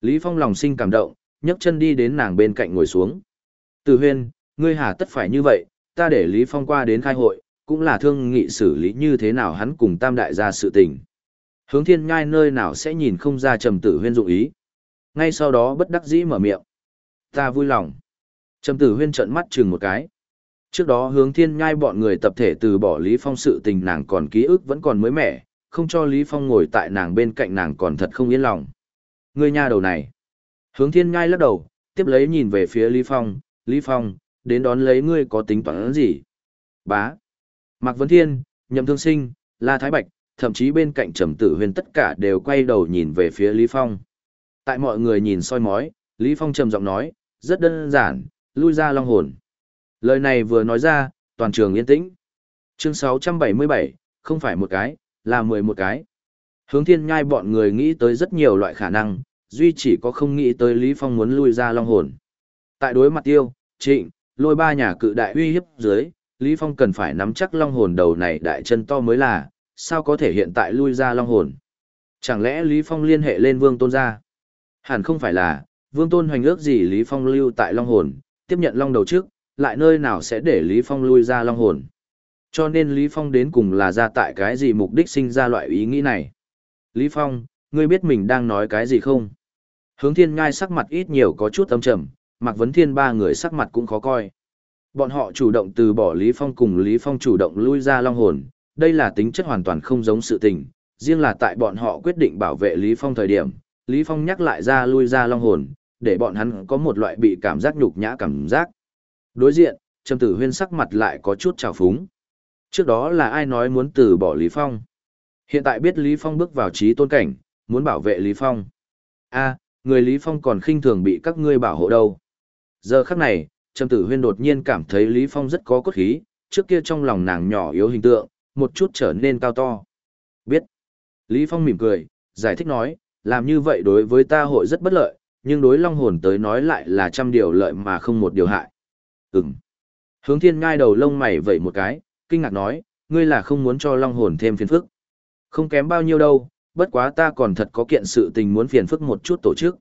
Lý Phong lòng sinh cảm động, nhấc chân đi đến nàng bên cạnh ngồi xuống. Tử Huyên, ngươi hà tất phải như vậy, ta để Lý Phong qua đến khai hội, cũng là thương nghị xử lý như thế nào hắn cùng tam đại gia sự tình. Hướng thiên ngai nơi nào sẽ nhìn không ra trầm tử huyên dụng ý. Ngay sau đó bất đắc dĩ mở miệng. Ta vui lòng. Trầm tử huyên trợn mắt chừng một cái. Trước đó hướng thiên ngai bọn người tập thể từ bỏ Lý Phong sự tình nàng còn ký ức vẫn còn mới mẻ, không cho Lý Phong ngồi tại nàng bên cạnh nàng còn thật không yên lòng. Người nhà đầu này. Hướng thiên ngai lắc đầu, tiếp lấy nhìn về phía Lý Phong, Lý Phong, đến đón lấy ngươi có tính toán gì? Bá. Mạc Vấn Thiên, Nhậm Thương Sinh, La Thái Bạch, thậm chí bên cạnh Trầm Tử Huyền tất cả đều quay đầu nhìn về phía Lý Phong. Tại mọi người nhìn soi mói, Lý Phong trầm giọng nói, rất đơn giản, lui ra long hồn. Lời này vừa nói ra, toàn trường yên tĩnh. Chương 677, không phải một cái, là 11 cái. Hướng thiên nhai bọn người nghĩ tới rất nhiều loại khả năng, duy chỉ có không nghĩ tới Lý Phong muốn lui ra long hồn. Tại đối mặt tiêu, trịnh, lôi ba nhà cự đại uy hiếp dưới, Lý Phong cần phải nắm chắc long hồn đầu này đại chân to mới là, sao có thể hiện tại lui ra long hồn. Chẳng lẽ Lý Phong liên hệ lên vương tôn ra? Hẳn không phải là, vương tôn hoành ước gì Lý Phong lưu tại long hồn, tiếp nhận long đầu trước, lại nơi nào sẽ để Lý Phong lui ra long hồn. Cho nên Lý Phong đến cùng là ra tại cái gì mục đích sinh ra loại ý nghĩ này. Lý Phong, ngươi biết mình đang nói cái gì không? Hướng thiên ngai sắc mặt ít nhiều có chút âm trầm, Mạc Vấn Thiên ba người sắc mặt cũng khó coi. Bọn họ chủ động từ bỏ Lý Phong cùng Lý Phong chủ động lui ra long hồn, đây là tính chất hoàn toàn không giống sự tình, riêng là tại bọn họ quyết định bảo vệ Lý Phong thời điểm, Lý Phong nhắc lại ra lui ra long hồn, để bọn hắn có một loại bị cảm giác nhục nhã cảm giác. Đối diện, Trầm Tử Huyên sắc mặt lại có chút trào phúng. Trước đó là ai nói muốn từ bỏ Lý Phong? Hiện tại biết Lý Phong bước vào trí tôn cảnh, muốn bảo vệ Lý Phong. A, người Lý Phong còn khinh thường bị các ngươi bảo hộ đâu. Giờ khắc này, Trầm Tử Huyên đột nhiên cảm thấy Lý Phong rất có cốt khí, trước kia trong lòng nàng nhỏ yếu hình tượng, một chút trở nên cao to. Biết. Lý Phong mỉm cười, giải thích nói, làm như vậy đối với ta hội rất bất lợi, nhưng đối long hồn tới nói lại là trăm điều lợi mà không một điều hại. Ừm. Hướng thiên ngai đầu lông mày vẩy một cái, kinh ngạc nói, ngươi là không muốn cho long hồn thêm phiền phức. Không kém bao nhiêu đâu, bất quá ta còn thật có kiện sự tình muốn phiền phức một chút tổ chức.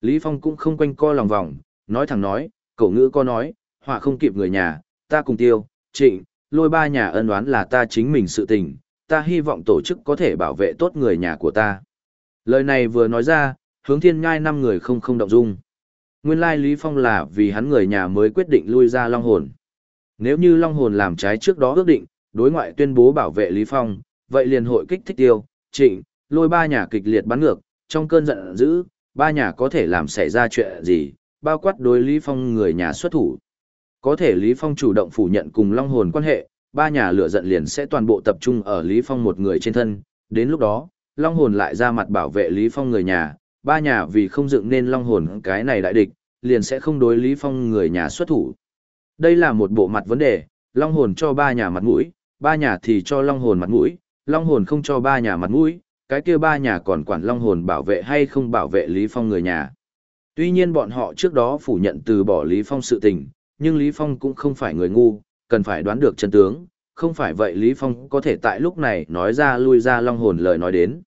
Lý Phong cũng không quanh co lòng vòng, nói thẳng nói, cậu ngữ có nói, họa không kịp người nhà, ta cùng tiêu, trịnh, lôi ba nhà ân oán là ta chính mình sự tình, ta hy vọng tổ chức có thể bảo vệ tốt người nhà của ta. Lời này vừa nói ra, hướng thiên ngai năm người không không động dung. Nguyên lai Lý Phong là vì hắn người nhà mới quyết định lui ra Long Hồn. Nếu như Long Hồn làm trái trước đó ước định, đối ngoại tuyên bố bảo vệ Lý Phong, vậy liền hội kích thích tiêu, trịnh, lôi ba nhà kịch liệt bắn ngược, trong cơn giận dữ, ba nhà có thể làm xảy ra chuyện gì, bao quát đối Lý Phong người nhà xuất thủ. Có thể Lý Phong chủ động phủ nhận cùng Long Hồn quan hệ, ba nhà lửa giận liền sẽ toàn bộ tập trung ở Lý Phong một người trên thân, đến lúc đó, Long Hồn lại ra mặt bảo vệ Lý Phong người nhà, ba nhà vì không dựng nên Long Hồn cái này đại địch, liền sẽ không đối Lý Phong người nhà xuất thủ. Đây là một bộ mặt vấn đề, Long Hồn cho ba nhà mặt mũi, ba nhà thì cho Long Hồn mặt mũi, Long Hồn không cho ba nhà mặt mũi, cái kia ba nhà còn quản Long Hồn bảo vệ hay không bảo vệ Lý Phong người nhà. Tuy nhiên bọn họ trước đó phủ nhận từ bỏ Lý Phong sự tình, nhưng Lý Phong cũng không phải người ngu, cần phải đoán được chân tướng, không phải vậy Lý Phong có thể tại lúc này nói ra lui ra long hồn lời nói đến.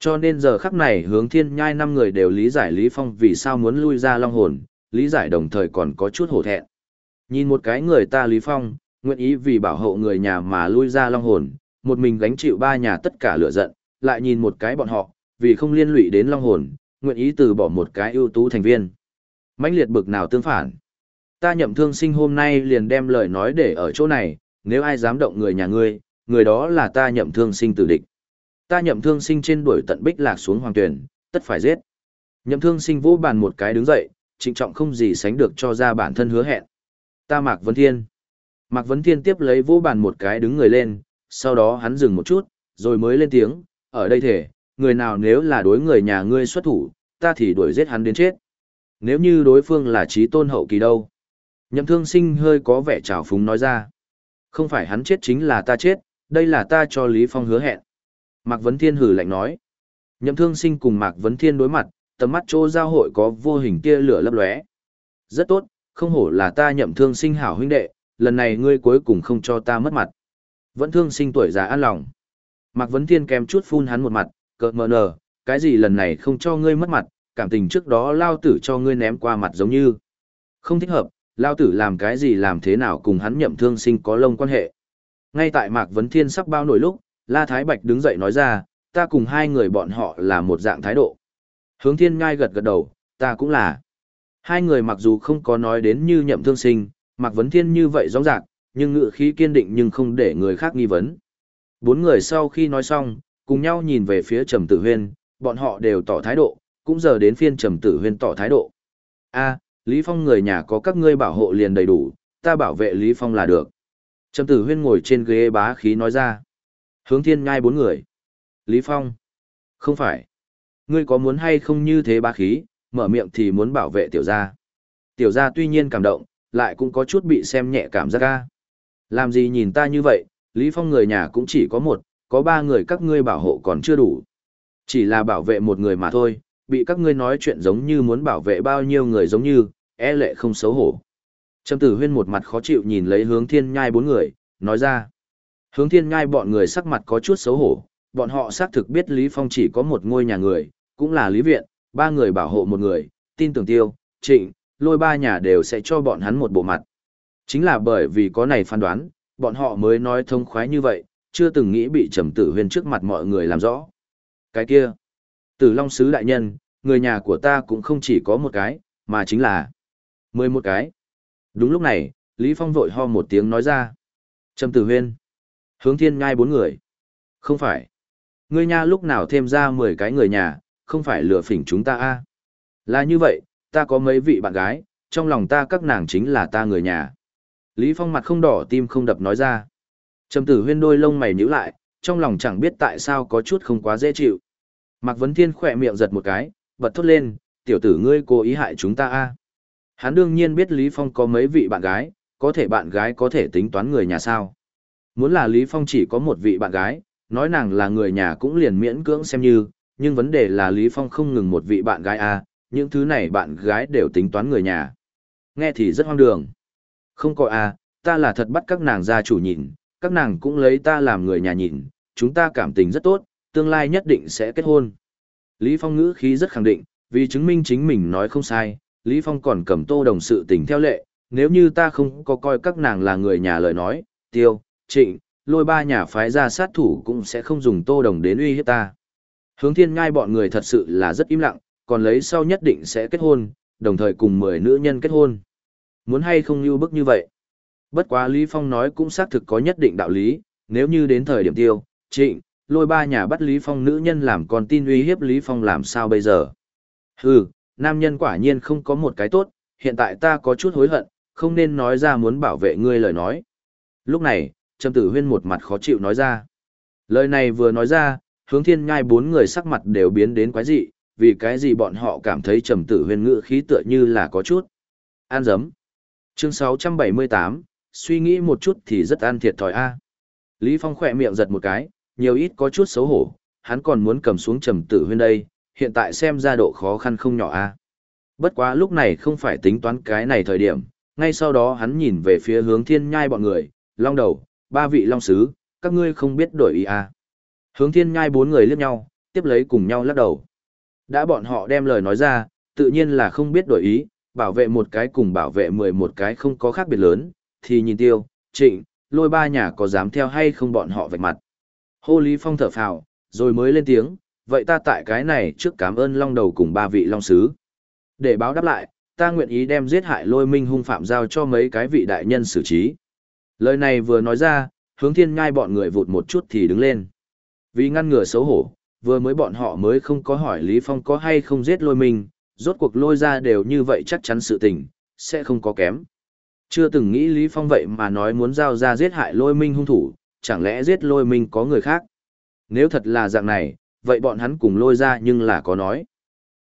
Cho nên giờ khắc này hướng thiên nhai năm người đều lý giải Lý Phong vì sao muốn lui ra long hồn, lý giải đồng thời còn có chút hổ thẹn. Nhìn một cái người ta Lý Phong, nguyện ý vì bảo hộ người nhà mà lui ra long hồn, một mình gánh chịu ba nhà tất cả lửa giận, lại nhìn một cái bọn họ, vì không liên lụy đến long hồn, nguyện ý từ bỏ một cái ưu tú thành viên. mãnh liệt bực nào tương phản. Ta nhậm thương sinh hôm nay liền đem lời nói để ở chỗ này, nếu ai dám động người nhà ngươi, người đó là ta nhậm thương sinh tử địch. Ta nhậm thương sinh trên đuổi tận bích lạc xuống hoàng tuyển, tất phải giết. Nhậm thương sinh vỗ bàn một cái đứng dậy, trịnh trọng không gì sánh được cho ra bản thân hứa hẹn. Ta Mạc Vấn Thiên. Mạc Vấn Thiên tiếp lấy vô bàn một cái đứng người lên, sau đó hắn dừng một chút, rồi mới lên tiếng, ở đây thể, người nào nếu là đối người nhà ngươi xuất thủ, ta thì đuổi giết hắn đến chết. Nếu như đối phương là trí tôn hậu kỳ đâu? Nhậm thương sinh hơi có vẻ trào phúng nói ra. Không phải hắn chết chính là ta chết, đây là ta cho Lý Phong hứa hẹn. Mạc Vấn Thiên hử lạnh nói. Nhậm thương sinh cùng Mạc Vấn Thiên đối mặt, tầm mắt chỗ giao hội có vô hình tia lửa lấp lóe. Rất tốt, không hổ là ta nhậm thương sinh hảo huynh đệ, lần này ngươi cuối cùng không cho ta mất mặt. Vẫn thương sinh tuổi già an lòng. Mạc Vấn Thiên kèm chút phun hắn một mặt, cợt mờ nờ, cái gì lần này không cho ngươi mất mặt, cảm tình trước đó lao tử cho ngươi ném qua mặt giống như. Không thích hợp, lao tử làm cái gì làm thế nào cùng hắn nhậm thương sinh có lông quan hệ. Ngay tại Mạc Vấn Thiên sắp bao nổi lúc, La Thái Bạch đứng dậy nói ra, ta cùng hai người bọn họ là một dạng thái độ. Hướng thiên ngai gật gật đầu, ta cũng là. Hai người mặc dù không có nói đến như nhậm thương sinh, Mạc Vấn Thiên như vậy rõ ràng, nhưng ngự khí kiên định nhưng không để người khác nghi vấn. Bốn người sau khi nói xong, cùng nhau nhìn về phía Trầm Tử Huyên, bọn họ đều tỏ thái độ, cũng giờ đến phiên Trầm Tử Huyên tỏ thái độ. A, Lý Phong người nhà có các ngươi bảo hộ liền đầy đủ, ta bảo vệ Lý Phong là được. Trầm tử huyên ngồi trên ghế bá khí nói ra. Hướng thiên ngai bốn người. Lý Phong. Không phải. Ngươi có muốn hay không như thế bá khí, mở miệng thì muốn bảo vệ tiểu gia. Tiểu gia tuy nhiên cảm động, lại cũng có chút bị xem nhẹ cảm giác ca. Làm gì nhìn ta như vậy, Lý Phong người nhà cũng chỉ có một, có ba người các ngươi bảo hộ còn chưa đủ. Chỉ là bảo vệ một người mà thôi, bị các ngươi nói chuyện giống như muốn bảo vệ bao nhiêu người giống như, e lệ không xấu hổ. Trầm tử huyên một mặt khó chịu nhìn lấy hướng thiên nhai bốn người, nói ra. Hướng thiên nhai bọn người sắc mặt có chút xấu hổ, bọn họ xác thực biết Lý Phong chỉ có một ngôi nhà người, cũng là Lý Viện, ba người bảo hộ một người, tin tưởng tiêu, trịnh, lôi ba nhà đều sẽ cho bọn hắn một bộ mặt. Chính là bởi vì có này phán đoán, bọn họ mới nói thông khoái như vậy, chưa từng nghĩ bị trầm tử huyên trước mặt mọi người làm rõ. Cái kia, tử long sứ đại nhân, người nhà của ta cũng không chỉ có một cái, mà chính là mười một cái. Đúng lúc này, Lý Phong vội ho một tiếng nói ra. Trầm tử huyên, hướng thiên ngai bốn người. Không phải. Ngươi nha lúc nào thêm ra mười cái người nhà, không phải lừa phỉnh chúng ta a à? Là như vậy, ta có mấy vị bạn gái, trong lòng ta các nàng chính là ta người nhà. Lý Phong mặt không đỏ tim không đập nói ra. Trầm tử huyên đôi lông mày nhíu lại, trong lòng chẳng biết tại sao có chút không quá dễ chịu. Mạc Vấn Thiên khỏe miệng giật một cái, bật thốt lên, tiểu tử ngươi cố ý hại chúng ta a Hắn đương nhiên biết Lý Phong có mấy vị bạn gái, có thể bạn gái có thể tính toán người nhà sao. Muốn là Lý Phong chỉ có một vị bạn gái, nói nàng là người nhà cũng liền miễn cưỡng xem như, nhưng vấn đề là Lý Phong không ngừng một vị bạn gái a những thứ này bạn gái đều tính toán người nhà. Nghe thì rất hoang đường. Không có a ta là thật bắt các nàng gia chủ nhìn, các nàng cũng lấy ta làm người nhà nhìn, chúng ta cảm tình rất tốt, tương lai nhất định sẽ kết hôn. Lý Phong ngữ khí rất khẳng định, vì chứng minh chính mình nói không sai, Lý Phong còn cầm tô đồng sự tình theo lệ, nếu như ta không có coi các nàng là người nhà lời nói, tiêu, trịnh, lôi ba nhà phái ra sát thủ cũng sẽ không dùng tô đồng đến uy hiếp ta. Hướng thiên ngai bọn người thật sự là rất im lặng, còn lấy sau nhất định sẽ kết hôn, đồng thời cùng 10 nữ nhân kết hôn. Muốn hay không như bức như vậy? Bất quá Lý Phong nói cũng xác thực có nhất định đạo lý, nếu như đến thời điểm tiêu, trịnh, lôi ba nhà bắt Lý Phong nữ nhân làm con tin uy hiếp Lý Phong làm sao bây giờ? Hừ, nam nhân quả nhiên không có một cái tốt, hiện tại ta có chút hối hận, không nên nói ra muốn bảo vệ ngươi lời nói. Lúc này, Trầm Tử Huyên một mặt khó chịu nói ra. Lời này vừa nói ra, hướng thiên Nhai bốn người sắc mặt đều biến đến quái dị, vì cái gì bọn họ cảm thấy Trầm Tử huyền ngữ khí tựa như là có chút. An dấm. Chương 678, suy nghĩ một chút thì rất an thiệt thòi a. Lý Phong khỏe miệng giật một cái, nhiều ít có chút xấu hổ, hắn còn muốn cầm xuống trầm tử huyên đây, hiện tại xem ra độ khó khăn không nhỏ a. Bất quá lúc này không phải tính toán cái này thời điểm, ngay sau đó hắn nhìn về phía hướng thiên nhai bọn người, long đầu, ba vị long sứ, các ngươi không biết đổi ý a. Hướng thiên nhai bốn người liếc nhau, tiếp lấy cùng nhau lắc đầu. Đã bọn họ đem lời nói ra, tự nhiên là không biết đổi ý, bảo vệ một cái cùng bảo vệ mười một cái không có khác biệt lớn, thì nhìn tiêu, trịnh, lôi ba nhà có dám theo hay không bọn họ vạch mặt. Hô Lý Phong thở phào, rồi mới lên tiếng, vậy ta tại cái này trước cảm ơn long đầu cùng ba vị long sứ. Để báo đáp lại, ta nguyện ý đem giết hại lôi minh hung phạm giao cho mấy cái vị đại nhân xử trí. Lời này vừa nói ra, hướng thiên ngai bọn người vụt một chút thì đứng lên. Vì ngăn ngừa xấu hổ, vừa mới bọn họ mới không có hỏi Lý Phong có hay không giết lôi minh, rốt cuộc lôi ra đều như vậy chắc chắn sự tình, sẽ không có kém. Chưa từng nghĩ Lý Phong vậy mà nói muốn giao ra giết hại lôi minh hung thủ, chẳng lẽ giết lôi minh có người khác? Nếu thật là dạng này, vậy bọn hắn cùng lôi ra nhưng là có nói.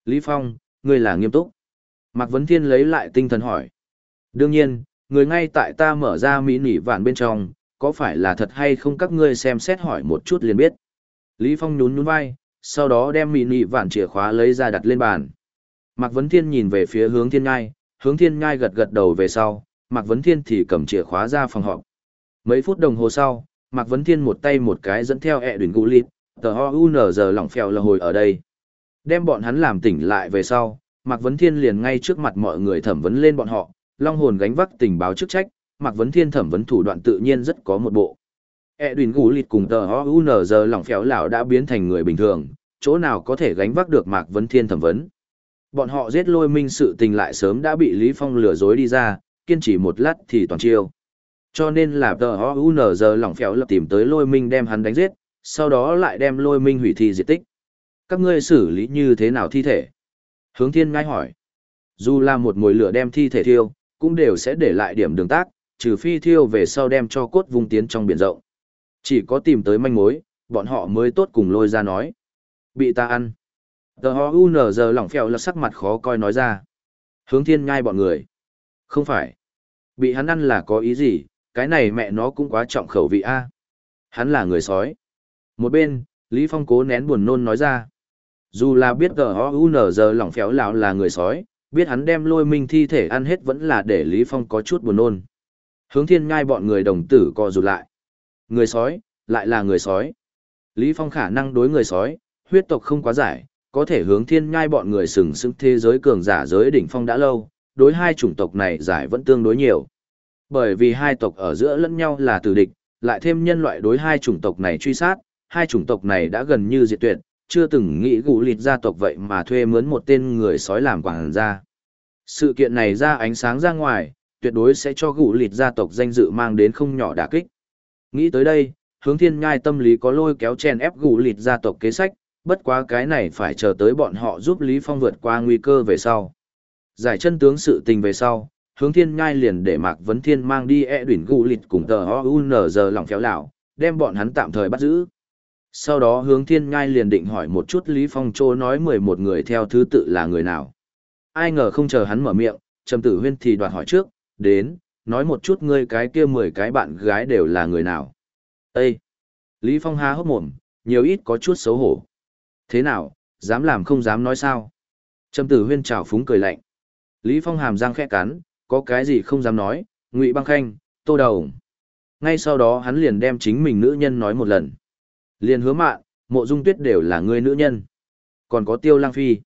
Lý Phong, ngươi là nghiêm túc. Mạc Vấn Thiên lấy lại tinh thần hỏi. Đương nhiên, người ngay tại ta mở ra mỹ nỉ vạn bên trong, có phải là thật hay không các ngươi xem xét hỏi một chút liền biết. Lý Phong nhún nhún vai, sau đó đem mini vạn chìa khóa lấy ra đặt lên bàn. Mạc Vấn Thiên nhìn về phía hướng thiên ngai, hướng thiên ngai gật gật đầu về sau, Mạc Vấn Thiên thì cầm chìa khóa ra phòng họp. Mấy phút đồng hồ sau, Mạc Vấn Thiên một tay một cái dẫn theo ẹ đuyền gũ lịt, tờ ho u nở giờ lỏng phèo là hồi ở đây. Đem bọn hắn làm tỉnh lại về sau, Mạc Vấn Thiên liền ngay trước mặt mọi người thẩm vấn lên bọn họ, long hồn gánh vác tình báo chức trách, Mạc Vấn Thiên thẩm vấn thủ đoạn tự nhiên rất có một bộ. Edwin đuyền lịt cùng tờ ho u giờ lỏng phèo lão đã biến thành người bình thường, chỗ nào có thể gánh vác được Mạc Vấn Thiên thẩm vấn. Bọn họ giết lôi minh sự tình lại sớm đã bị Lý Phong lừa dối đi ra, kiên trì một lát thì toàn chiêu. Cho nên là tờ giờ lỏng phèo lập tìm tới lôi minh đem hắn đánh giết, sau đó lại đem lôi minh hủy thi diệt tích. Các ngươi xử lý như thế nào thi thể? Hướng thiên ngay hỏi. Dù là một mùi lửa đem thi thể thiêu, cũng đều sẽ để lại điểm đường tác, trừ phi thiêu về sau đem cho cốt vùng tiến trong biển rộng. Chỉ có tìm tới manh mối, bọn họ mới tốt cùng lôi ra nói. Bị ta ăn. Tờ giờ lỏng phèo là sắc mặt khó coi nói ra. Hướng thiên ngai bọn người. Không phải. Bị hắn ăn là có ý gì, cái này mẹ nó cũng quá trọng khẩu vị a. Hắn là người sói. Một bên, Lý Phong cố nén buồn nôn nói ra. Dù là biết tờ ho u nở giờ lỏng phèo lão là người sói, biết hắn đem lôi minh thi thể ăn hết vẫn là để Lý Phong có chút buồn nôn. Hướng thiên ngai bọn người đồng tử co rụt lại. Người sói, lại là người sói. Lý Phong khả năng đối người sói, huyết tộc không quá giải, có thể hướng thiên ngai bọn người sừng sững thế giới cường giả giới đỉnh phong đã lâu, đối hai chủng tộc này giải vẫn tương đối nhiều. Bởi vì hai tộc ở giữa lẫn nhau là tử địch, lại thêm nhân loại đối hai chủng tộc này truy sát, hai chủng tộc này đã gần như diệt tuyệt, chưa từng nghĩ gũ lịt gia tộc vậy mà thuê mướn một tên người sói làm quảng gia. Sự kiện này ra ánh sáng ra ngoài, tuyệt đối sẽ cho gũ lịt gia tộc danh dự mang đến không nhỏ đả kích. Nghĩ tới đây, hướng thiên ngai tâm lý có lôi kéo chen ép gù lịt gia tộc kế sách, bất quá cái này phải chờ tới bọn họ giúp Lý Phong vượt qua nguy cơ về sau. Giải chân tướng sự tình về sau, hướng thiên ngai liền để Mạc Vấn Thiên mang đi e đuyển gù lịt cùng tờ O.U.N.G lòng khéo lão, đem bọn hắn tạm thời bắt giữ. Sau đó hướng thiên ngai liền định hỏi một chút Lý Phong Châu nói 11 người theo thứ tự là người nào. Ai ngờ không chờ hắn mở miệng, Trầm Tử Huyên thì đoạt hỏi trước, đến, nói một chút ngươi cái kia 10 cái bạn gái đều là người nào. Ê! Lý Phong há hốc mồm, nhiều ít có chút xấu hổ. Thế nào, dám làm không dám nói sao? Trầm Tử Huyên chào phúng cười lạnh. Lý Phong hàm răng khẽ cắn, có cái gì không dám nói, Ngụy Băng Khanh, Tô Đầu. Ngay sau đó hắn liền đem chính mình nữ nhân nói một lần. Liền hứa mạn, mộ dung tuyết đều là người nữ nhân. Còn có tiêu lang phi.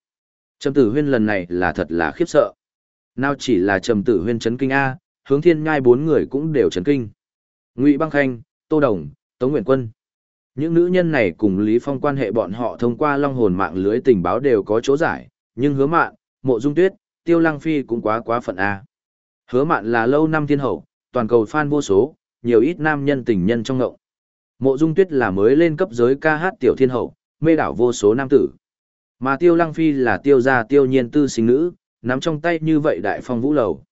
Trầm tử huyên lần này là thật là khiếp sợ. Nào chỉ là trầm tử huyên chấn kinh A, hướng thiên Nhai bốn người cũng đều chấn kinh. Ngụy Băng Khanh, Tô Đồng, Tống Nguyện Quân. Những nữ nhân này cùng Lý Phong quan hệ bọn họ thông qua long hồn mạng lưới tình báo đều có chỗ giải, nhưng hứa mạn, mộ dung tuyết, tiêu lăng phi cũng quá quá phận A. Hứa mạn là lâu năm thiên hậu, toàn cầu fan vô số, nhiều ít nam nhân tình nhân trong ngộng. Mộ Dung Tuyết là mới lên cấp giới ca hát tiểu thiên hậu, mê đảo vô số nam tử. Mà Tiêu Lăng Phi là tiêu gia tiêu nhiên tư sinh nữ, nắm trong tay như vậy đại phong vũ lầu.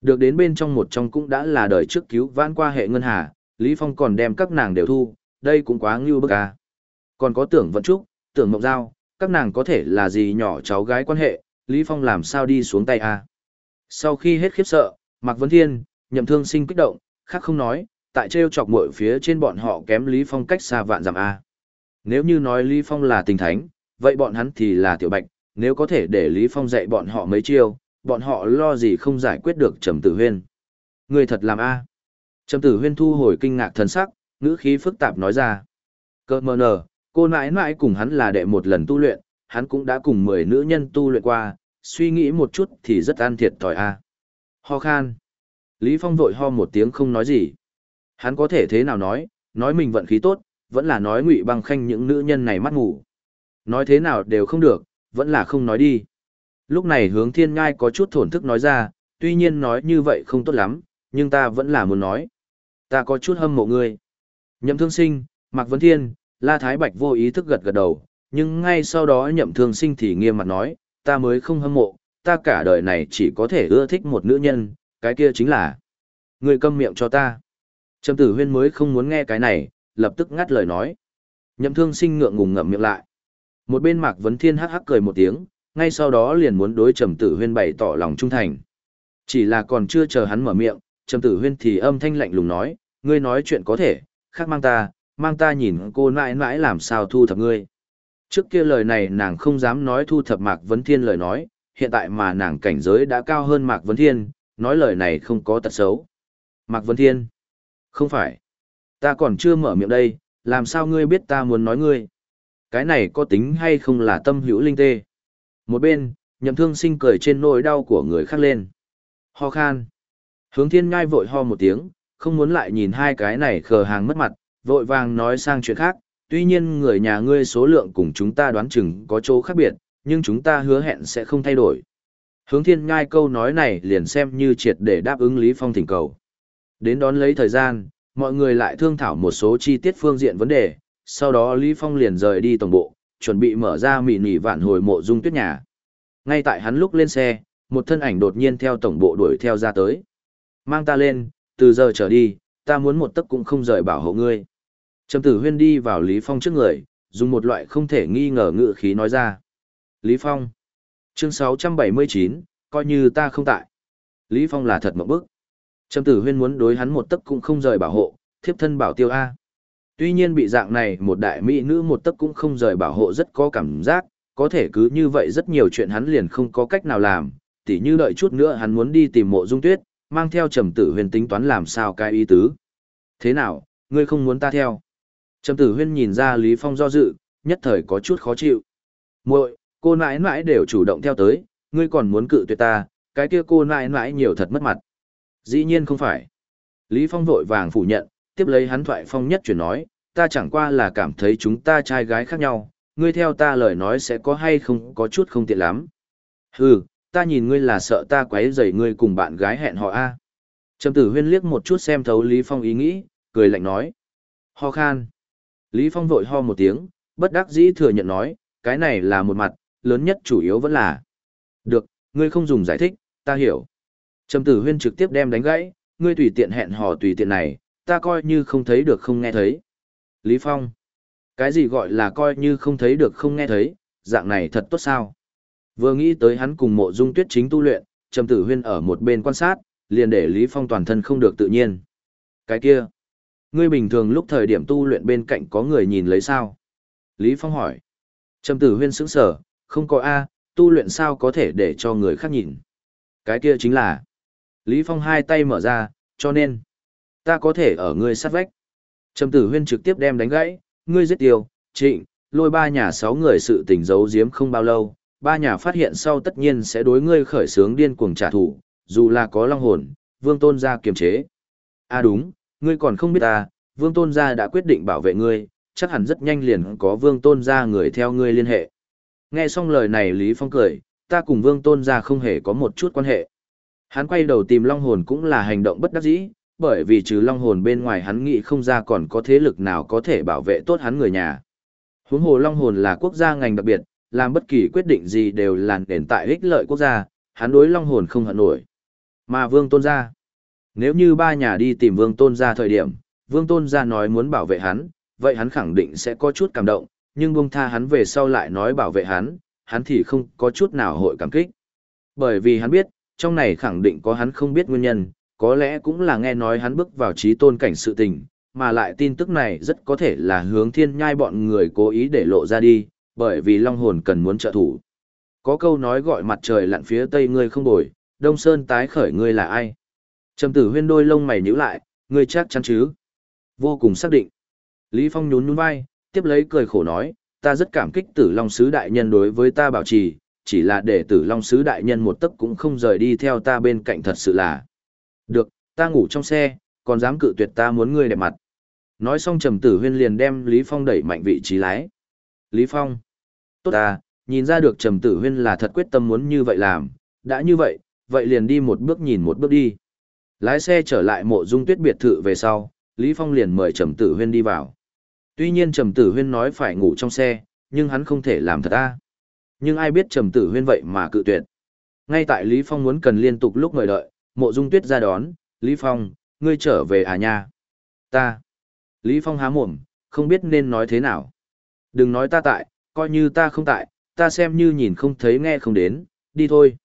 Được đến bên trong một trong cũng đã là đời trước cứu vãn qua hệ ngân hà, Lý Phong còn đem các nàng đều thu, đây cũng quá ngưu bức à. Còn có tưởng vận trúc, tưởng mộng giao, các nàng có thể là gì nhỏ cháu gái quan hệ, Lý Phong làm sao đi xuống tay à. Sau khi hết khiếp sợ, Mạc Vấn Thiên, nhậm thương sinh kích động, khác không nói, tại trêu chọc muội phía trên bọn họ kém Lý Phong cách xa vạn dặm A. Nếu như nói Lý Phong là tình thánh, vậy bọn hắn thì là tiểu bạch, nếu có thể để Lý Phong dạy bọn họ mấy chiêu, bọn họ lo gì không giải quyết được Trầm Tử Huyên. Người thật làm A. Trầm Tử Huyên thu hồi kinh ngạc thần sắc, ngữ khí phức tạp nói ra. Cơ mờ nở, cô nãi nãi cùng hắn là đệ một lần tu luyện, hắn cũng đã cùng 10 nữ nhân tu luyện qua, suy nghĩ một chút thì rất an thiệt thòi A. Ho khan. Lý Phong vội ho một tiếng không nói gì. Hắn có thể thế nào nói, nói mình vận khí tốt, vẫn là nói ngụy băng khanh những nữ nhân này mắt ngủ. Nói thế nào đều không được, vẫn là không nói đi. Lúc này hướng thiên ngai có chút thổn thức nói ra, tuy nhiên nói như vậy không tốt lắm, nhưng ta vẫn là muốn nói. Ta có chút hâm mộ ngươi. Nhậm thương sinh, Mạc Vấn Thiên, La Thái Bạch vô ý thức gật gật đầu, nhưng ngay sau đó nhậm thương sinh thì nghiêm mặt nói, ta mới không hâm mộ, ta cả đời này chỉ có thể ưa thích một nữ nhân, cái kia chính là người câm miệng cho ta. Trầm tử huyên mới không muốn nghe cái này, lập tức ngắt lời nói. Nhậm thương sinh ngượng ngùng ngậm miệng lại. Một bên mạc vấn thiên hắc hắc cười một tiếng, ngay sau đó liền muốn đối trầm tử huyên bày tỏ lòng trung thành. Chỉ là còn chưa chờ hắn mở miệng, trầm tử huyên thì âm thanh lạnh lùng nói, ngươi nói chuyện có thể, khác mang ta, mang ta nhìn cô mãi mãi làm sao thu thập ngươi. Trước kia lời này nàng không dám nói thu thập Mạc Vấn Thiên lời nói, hiện tại mà nàng cảnh giới đã cao hơn Mạc Vấn Thiên, nói lời này không có tật xấu. Mạc Vấn Thiên. Không phải. Ta còn chưa mở miệng đây, làm sao ngươi biết ta muốn nói ngươi? Cái này có tính hay không là tâm hữu linh tê? Một bên, nhậm thương sinh cười trên nỗi đau của người khác lên. Ho khan. Hướng thiên ngai vội ho một tiếng, không muốn lại nhìn hai cái này khờ hàng mất mặt, vội vàng nói sang chuyện khác. Tuy nhiên người nhà ngươi số lượng cùng chúng ta đoán chừng có chỗ khác biệt, nhưng chúng ta hứa hẹn sẽ không thay đổi. Hướng thiên ngai câu nói này liền xem như triệt để đáp ứng Lý Phong thỉnh cầu. Đến đón lấy thời gian, mọi người lại thương thảo một số chi tiết phương diện vấn đề, sau đó Lý Phong liền rời đi tổng bộ, chuẩn bị mở ra mỉ nỉ vạn hồi mộ dung tuyết nhà. Ngay tại hắn lúc lên xe, một thân ảnh đột nhiên theo tổng bộ đuổi theo ra tới. Mang ta lên, từ giờ trở đi, ta muốn một tấc cũng không rời bảo hộ ngươi. Trầm tử huyên đi vào Lý Phong trước người, dùng một loại không thể nghi ngờ ngự khí nói ra. Lý Phong. Chương 679, coi như ta không tại. Lý Phong là thật mộng bức. Trầm tử huyên muốn đối hắn một tấc cũng không rời bảo hộ, thiếp thân bảo tiêu A. Tuy nhiên bị dạng này một đại mỹ nữ một tấc cũng không rời bảo hộ rất có cảm giác, có thể cứ như vậy rất nhiều chuyện hắn liền không có cách nào làm, tỉ như đợi chút nữa hắn muốn đi tìm mộ dung tuyết, mang theo trầm tử huyền tính toán làm sao cái ý tứ. Thế nào, ngươi không muốn ta theo? Trầm tử huyên nhìn ra Lý Phong do dự, nhất thời có chút khó chịu. muội cô nãi nãi đều chủ động theo tới, ngươi còn muốn cự tuyệt ta, cái kia cô nãi nãi nhiều thật mất mặt. Dĩ nhiên không phải. Lý Phong vội vàng phủ nhận, tiếp lấy hắn thoại phong nhất chuyển nói, ta chẳng qua là cảm thấy chúng ta trai gái khác nhau, ngươi theo ta lời nói sẽ có hay không có chút không tiện lắm. Hừ, ta nhìn ngươi là sợ ta quấy rầy ngươi cùng bạn gái hẹn hò a. Trầm Tử Huyên liếc một chút xem thấu Lý Phong ý nghĩ, cười lạnh nói: "Ho khan." Lý Phong vội ho một tiếng, bất đắc dĩ thừa nhận nói, cái này là một mặt, lớn nhất chủ yếu vẫn là. Được, ngươi không dùng giải thích, ta hiểu. Trầm tử huyên trực tiếp đem đánh gãy, ngươi tùy tiện hẹn hò tùy tiện này, ta coi như không thấy được không nghe thấy. Lý Phong, cái gì gọi là coi như không thấy được không nghe thấy, dạng này thật tốt sao? Vừa nghĩ tới hắn cùng mộ dung tuyết chính tu luyện, Trầm tử huyên ở một bên quan sát, liền để Lý Phong toàn thân không được tự nhiên. Cái kia, ngươi bình thường lúc thời điểm tu luyện bên cạnh có người nhìn lấy sao? Lý Phong hỏi. Trầm tử huyên sững sở, không có A, tu luyện sao có thể để cho người khác nhìn. Cái kia chính là, Lý Phong hai tay mở ra, cho nên, ta có thể ở ngươi sát vách. Trầm tử huyên trực tiếp đem đánh gãy, ngươi giết tiêu, trịnh, lôi ba nhà sáu người sự tình giấu giếm không bao lâu, ba nhà phát hiện sau tất nhiên sẽ đối ngươi khởi sướng điên cuồng trả thù, dù là có long hồn, vương tôn gia kiềm chế. À đúng, ngươi còn không biết ta, vương tôn gia đã quyết định bảo vệ ngươi, chắc hẳn rất nhanh liền có vương tôn gia người theo ngươi liên hệ. Nghe xong lời này Lý Phong cười, ta cùng vương tôn gia không hề có một chút quan hệ. Hắn quay đầu tìm long hồn cũng là hành động bất đắc dĩ, bởi vì trừ long hồn bên ngoài hắn nghĩ không ra còn có thế lực nào có thể bảo vệ tốt hắn người nhà. Huống hồ long hồn là quốc gia ngành đặc biệt, làm bất kỳ quyết định gì đều là nền tại ích lợi quốc gia, hắn đối long hồn không hận nổi. Mà vương tôn gia, nếu như ba nhà đi tìm vương tôn gia thời điểm, vương tôn gia nói muốn bảo vệ hắn, vậy hắn khẳng định sẽ có chút cảm động, nhưng buông tha hắn về sau lại nói bảo vệ hắn, hắn thì không có chút nào hội cảm kích. Bởi vì hắn biết, trong này khẳng định có hắn không biết nguyên nhân, có lẽ cũng là nghe nói hắn bước vào trí tôn cảnh sự tình, mà lại tin tức này rất có thể là hướng thiên nhai bọn người cố ý để lộ ra đi, bởi vì long hồn cần muốn trợ thủ. Có câu nói gọi mặt trời lặn phía tây ngươi không bồi, đông sơn tái khởi ngươi là ai? Trầm tử huyên đôi lông mày nhíu lại, ngươi chắc chắn chứ? Vô cùng xác định. Lý Phong nhún nhún vai, tiếp lấy cười khổ nói, ta rất cảm kích tử long sứ đại nhân đối với ta bảo trì, chỉ là để tử long sứ đại nhân một tấc cũng không rời đi theo ta bên cạnh thật sự là. Được, ta ngủ trong xe, còn dám cự tuyệt ta muốn ngươi đẹp mặt. Nói xong trầm tử huyên liền đem Lý Phong đẩy mạnh vị trí lái. Lý Phong. Tốt ta, nhìn ra được trầm tử huyên là thật quyết tâm muốn như vậy làm, đã như vậy, vậy liền đi một bước nhìn một bước đi. Lái xe trở lại mộ dung tuyết biệt thự về sau, Lý Phong liền mời trầm tử huyên đi vào. Tuy nhiên Trầm Tử Huyên nói phải ngủ trong xe, nhưng hắn không thể làm thật a. Nhưng ai biết Trầm Tử Huyên vậy mà cự tuyệt. Ngay tại Lý Phong muốn cần liên tục lúc ngồi đợi, Mộ Dung Tuyết ra đón, "Lý Phong, ngươi trở về à nha?" "Ta." Lý Phong há mồm, không biết nên nói thế nào. "Đừng nói ta tại, coi như ta không tại, ta xem như nhìn không thấy nghe không đến, đi thôi."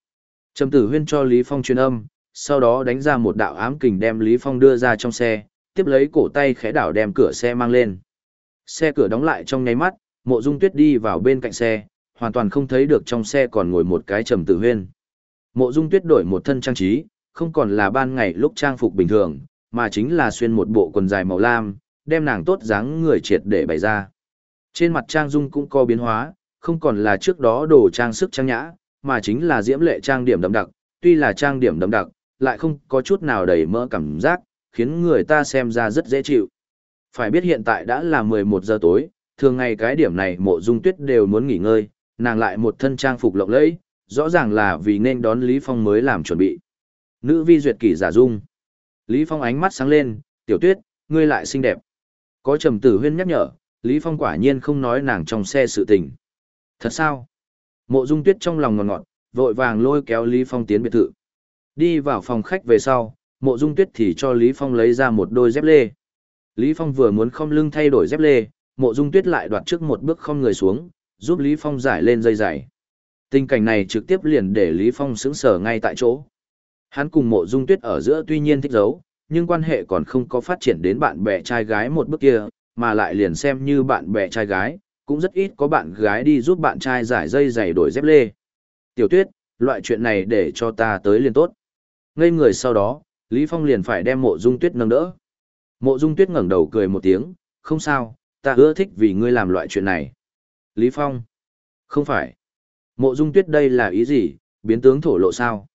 Trầm Tử Huyên cho Lý Phong truyền âm, sau đó đánh ra một đạo ám kình đem Lý Phong đưa ra trong xe, tiếp lấy cổ tay khẽ đảo đem cửa xe mang lên. Xe cửa đóng lại trong nháy mắt, mộ dung tuyết đi vào bên cạnh xe, hoàn toàn không thấy được trong xe còn ngồi một cái trầm tử huyên. Mộ dung tuyết đổi một thân trang trí, không còn là ban ngày lúc trang phục bình thường, mà chính là xuyên một bộ quần dài màu lam, đem nàng tốt dáng người triệt để bày ra. Trên mặt trang dung cũng có biến hóa, không còn là trước đó đồ trang sức trang nhã, mà chính là diễm lệ trang điểm đậm đặc, tuy là trang điểm đậm đặc, lại không có chút nào đầy mỡ cảm giác, khiến người ta xem ra rất dễ chịu. Phải biết hiện tại đã là 11 giờ tối, thường ngày cái điểm này mộ dung tuyết đều muốn nghỉ ngơi, nàng lại một thân trang phục lộng lẫy, rõ ràng là vì nên đón Lý Phong mới làm chuẩn bị. Nữ vi duyệt kỷ giả dung. Lý Phong ánh mắt sáng lên, tiểu tuyết, ngươi lại xinh đẹp. Có trầm tử huyên nhắc nhở, Lý Phong quả nhiên không nói nàng trong xe sự tình. Thật sao? Mộ dung tuyết trong lòng ngọt ngọt, vội vàng lôi kéo Lý Phong tiến biệt thự. Đi vào phòng khách về sau, mộ dung tuyết thì cho Lý Phong lấy ra một đôi dép lê. Lý Phong vừa muốn không lưng thay đổi dép lê, mộ dung tuyết lại đoạt trước một bước không người xuống, giúp Lý Phong giải lên dây giày. Tình cảnh này trực tiếp liền để Lý Phong sững sờ ngay tại chỗ. Hắn cùng mộ dung tuyết ở giữa tuy nhiên thích giấu, nhưng quan hệ còn không có phát triển đến bạn bè trai gái một bước kia, mà lại liền xem như bạn bè trai gái, cũng rất ít có bạn gái đi giúp bạn trai giải dây giày đổi dép lê. Tiểu tuyết, loại chuyện này để cho ta tới liền tốt. Ngây người sau đó, Lý Phong liền phải đem mộ dung tuyết nâng đỡ. Mộ dung tuyết ngẩng đầu cười một tiếng, không sao, ta ưa thích vì ngươi làm loại chuyện này. Lý Phong, không phải. Mộ dung tuyết đây là ý gì, biến tướng thổ lộ sao?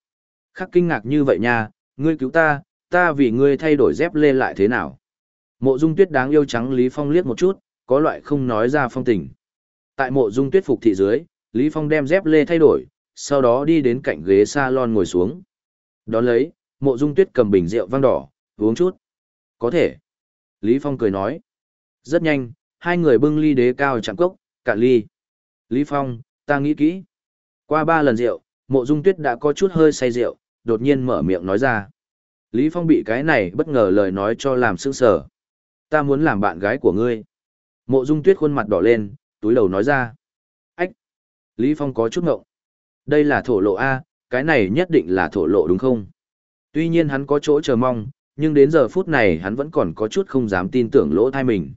Khắc kinh ngạc như vậy nha, ngươi cứu ta, ta vì ngươi thay đổi dép lê lại thế nào? Mộ dung tuyết đáng yêu trắng Lý Phong liếc một chút, có loại không nói ra phong tình. Tại mộ dung tuyết phục thị dưới, Lý Phong đem dép lê thay đổi, sau đó đi đến cạnh ghế salon ngồi xuống. Đón lấy, mộ dung tuyết cầm bình rượu vang đỏ, uống chút. Có thể. Lý Phong cười nói. Rất nhanh, hai người bưng ly đế cao chạm cốc, cạn ly. Lý Phong, ta nghĩ kỹ. Qua ba lần rượu, mộ dung tuyết đã có chút hơi say rượu, đột nhiên mở miệng nói ra. Lý Phong bị cái này bất ngờ lời nói cho làm sững sờ. Ta muốn làm bạn gái của ngươi. Mộ dung tuyết khuôn mặt đỏ lên, túi đầu nói ra. Ách! Lý Phong có chút ngộng. Đây là thổ lộ A, cái này nhất định là thổ lộ đúng không? Tuy nhiên hắn có chỗ chờ mong, nhưng đến giờ phút này hắn vẫn còn có chút không dám tin tưởng lỗ thai mình.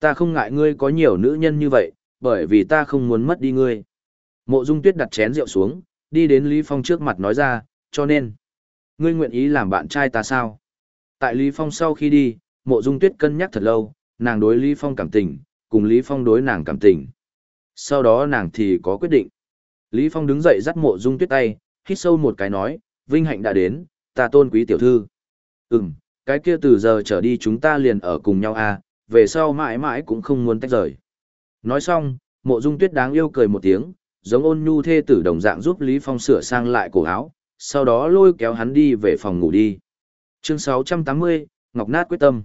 Ta không ngại ngươi có nhiều nữ nhân như vậy, bởi vì ta không muốn mất đi ngươi. Mộ Dung Tuyết đặt chén rượu xuống, đi đến Lý Phong trước mặt nói ra, cho nên, ngươi nguyện ý làm bạn trai ta sao? Tại Lý Phong sau khi đi, Mộ Dung Tuyết cân nhắc thật lâu, nàng đối Lý Phong cảm tình, cùng Lý Phong đối nàng cảm tình. Sau đó nàng thì có quyết định. Lý Phong đứng dậy dắt Mộ Dung Tuyết tay, hít sâu một cái nói, vinh hạnh đã đến, ta tôn quý tiểu thư. Ừm, cái kia từ giờ trở đi chúng ta liền ở cùng nhau à, về sau mãi mãi cũng không muốn tách rời. Nói xong, Mộ Dung Tuyết đáng yêu cười một tiếng, giống ôn nhu thê tử đồng dạng giúp Lý Phong sửa sang lại cổ áo, sau đó lôi kéo hắn đi về phòng ngủ đi. Chương 680, Ngọc Nát quyết tâm.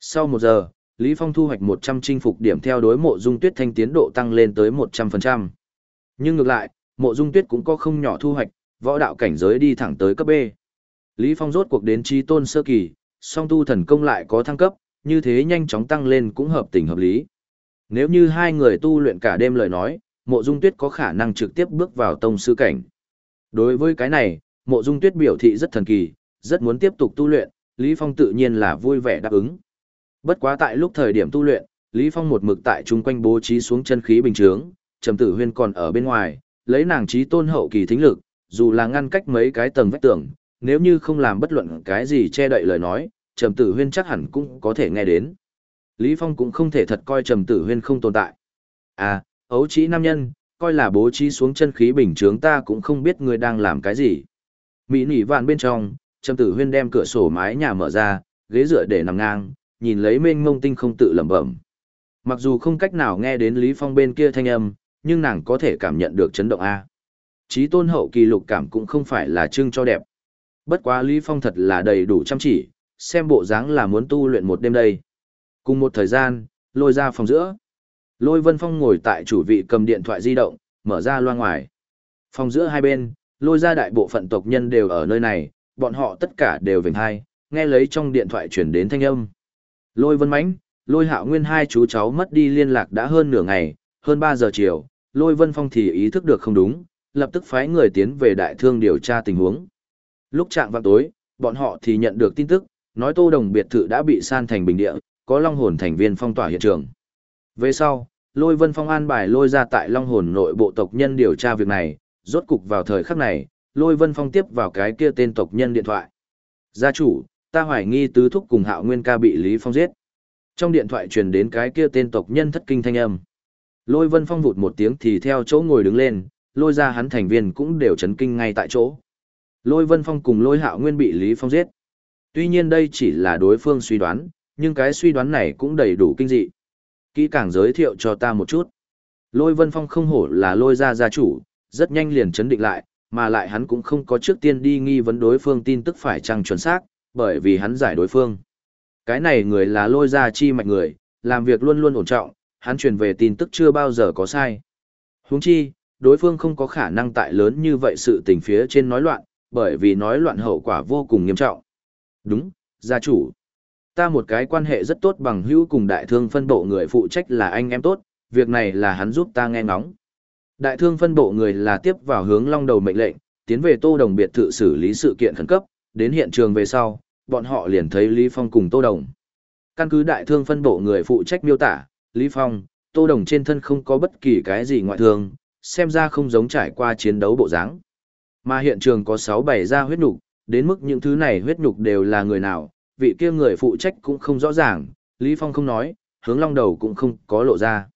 Sau một giờ, Lý Phong thu hoạch 100 chinh phục điểm theo đối mộ dung tuyết thanh tiến độ tăng lên tới 100%. Nhưng ngược lại, mộ dung tuyết cũng có không nhỏ thu hoạch, võ đạo cảnh giới đi thẳng tới cấp B. Lý Phong rốt cuộc đến trí tôn sơ kỳ, song tu thần công lại có thăng cấp, như thế nhanh chóng tăng lên cũng hợp tình hợp lý. Nếu như hai người tu luyện cả đêm lời nói, mộ dung tuyết có khả năng trực tiếp bước vào tông sư cảnh. Đối với cái này, mộ dung tuyết biểu thị rất thần kỳ, rất muốn tiếp tục tu luyện, Lý Phong tự nhiên là vui vẻ đáp ứng. Bất quá tại lúc thời điểm tu luyện, Lý Phong một mực tại chung quanh bố trí xuống chân khí bình chướng, Trầm Tử Huyên còn ở bên ngoài, lấy nàng trí tôn hậu kỳ thính lực, dù là ngăn cách mấy cái tầng vách tường, nếu như không làm bất luận cái gì che đậy lời nói, Trầm Tử Huyên chắc hẳn cũng có thể nghe đến. Lý Phong cũng không thể thật coi Trầm Tử Huyên không tồn tại. À, ấu trí nam nhân, coi là bố trí xuống chân khí bình chướng ta cũng không biết ngươi đang làm cái gì. Mỹ nỉ vạn bên trong, Trầm Tử Huyên đem cửa sổ mái nhà mở ra, ghế dựa để nằm ngang, nhìn lấy mênh mông tinh không tự lẩm bẩm. Mặc dù không cách nào nghe đến Lý Phong bên kia thanh âm, nhưng nàng có thể cảm nhận được chấn động A. Chí tôn hậu kỳ lục cảm cũng không phải là trưng cho đẹp. Bất quá Lý Phong thật là đầy đủ chăm chỉ, xem bộ dáng là muốn tu luyện một đêm đây. Cùng một thời gian, lôi ra phòng giữa. Lôi Vân Phong ngồi tại chủ vị cầm điện thoại di động, mở ra loa ngoài. Phòng giữa hai bên, lôi ra đại bộ phận tộc nhân đều ở nơi này, bọn họ tất cả đều vỉnh hai, nghe lấy trong điện thoại chuyển đến thanh âm. Lôi Vân Mánh, Lôi Hạo Nguyên hai chú cháu mất đi liên lạc đã hơn nửa ngày, hơn 3 giờ chiều, Lôi Vân Phong thì ý thức được không đúng, lập tức phái người tiến về đại thương điều tra tình huống. Lúc chạm vào tối, bọn họ thì nhận được tin tức, nói Tô Đồng biệt thự đã bị san thành bình địa, có Long Hồn thành viên phong tỏa hiện trường. Về sau, Lôi Vân Phong an bài lôi ra tại Long Hồn nội bộ tộc nhân điều tra việc này, rốt cục vào thời khắc này, Lôi Vân Phong tiếp vào cái kia tên tộc nhân điện thoại. Gia chủ, ta hoài nghi tứ thúc cùng hạo nguyên ca bị Lý Phong giết. Trong điện thoại truyền đến cái kia tên tộc nhân thất kinh thanh âm. Lôi Vân Phong vụt một tiếng thì theo chỗ ngồi đứng lên, lôi ra hắn thành viên cũng đều chấn kinh ngay tại chỗ. Lôi Vân Phong cùng lôi hạo nguyên bị Lý Phong giết. Tuy nhiên đây chỉ là đối phương suy đoán, nhưng cái suy đoán này cũng đầy đủ kinh dị. Kỹ càng giới thiệu cho ta một chút. Lôi Vân Phong không hổ là lôi ra gia chủ, rất nhanh liền chấn định lại, mà lại hắn cũng không có trước tiên đi nghi vấn đối phương tin tức phải chăng chuẩn xác, bởi vì hắn giải đối phương. Cái này người là lôi ra chi mạch người, làm việc luôn luôn ổn trọng, hắn truyền về tin tức chưa bao giờ có sai. Huống chi, đối phương không có khả năng tại lớn như vậy sự tình phía trên nói loạn, bởi vì nói loạn hậu quả vô cùng nghiêm trọng. Đúng, gia chủ. Ta một cái quan hệ rất tốt bằng hữu cùng đại thương phân bộ người phụ trách là anh em tốt, việc này là hắn giúp ta nghe ngóng. Đại thương phân bộ người là tiếp vào hướng long đầu mệnh lệnh, tiến về tô đồng biệt thự xử lý sự kiện khẩn cấp, đến hiện trường về sau, bọn họ liền thấy Lý Phong cùng Tô Đồng. Căn cứ đại thương phân bộ người phụ trách miêu tả, Lý Phong, Tô Đồng trên thân không có bất kỳ cái gì ngoại thương, xem ra không giống trải qua chiến đấu bộ dáng. Mà hiện trường có 6 bảy ra huyết nhục, đến mức những thứ này huyết nhục đều là người nào, vị kia người phụ trách cũng không rõ ràng, Lý Phong không nói, hướng long đầu cũng không có lộ ra.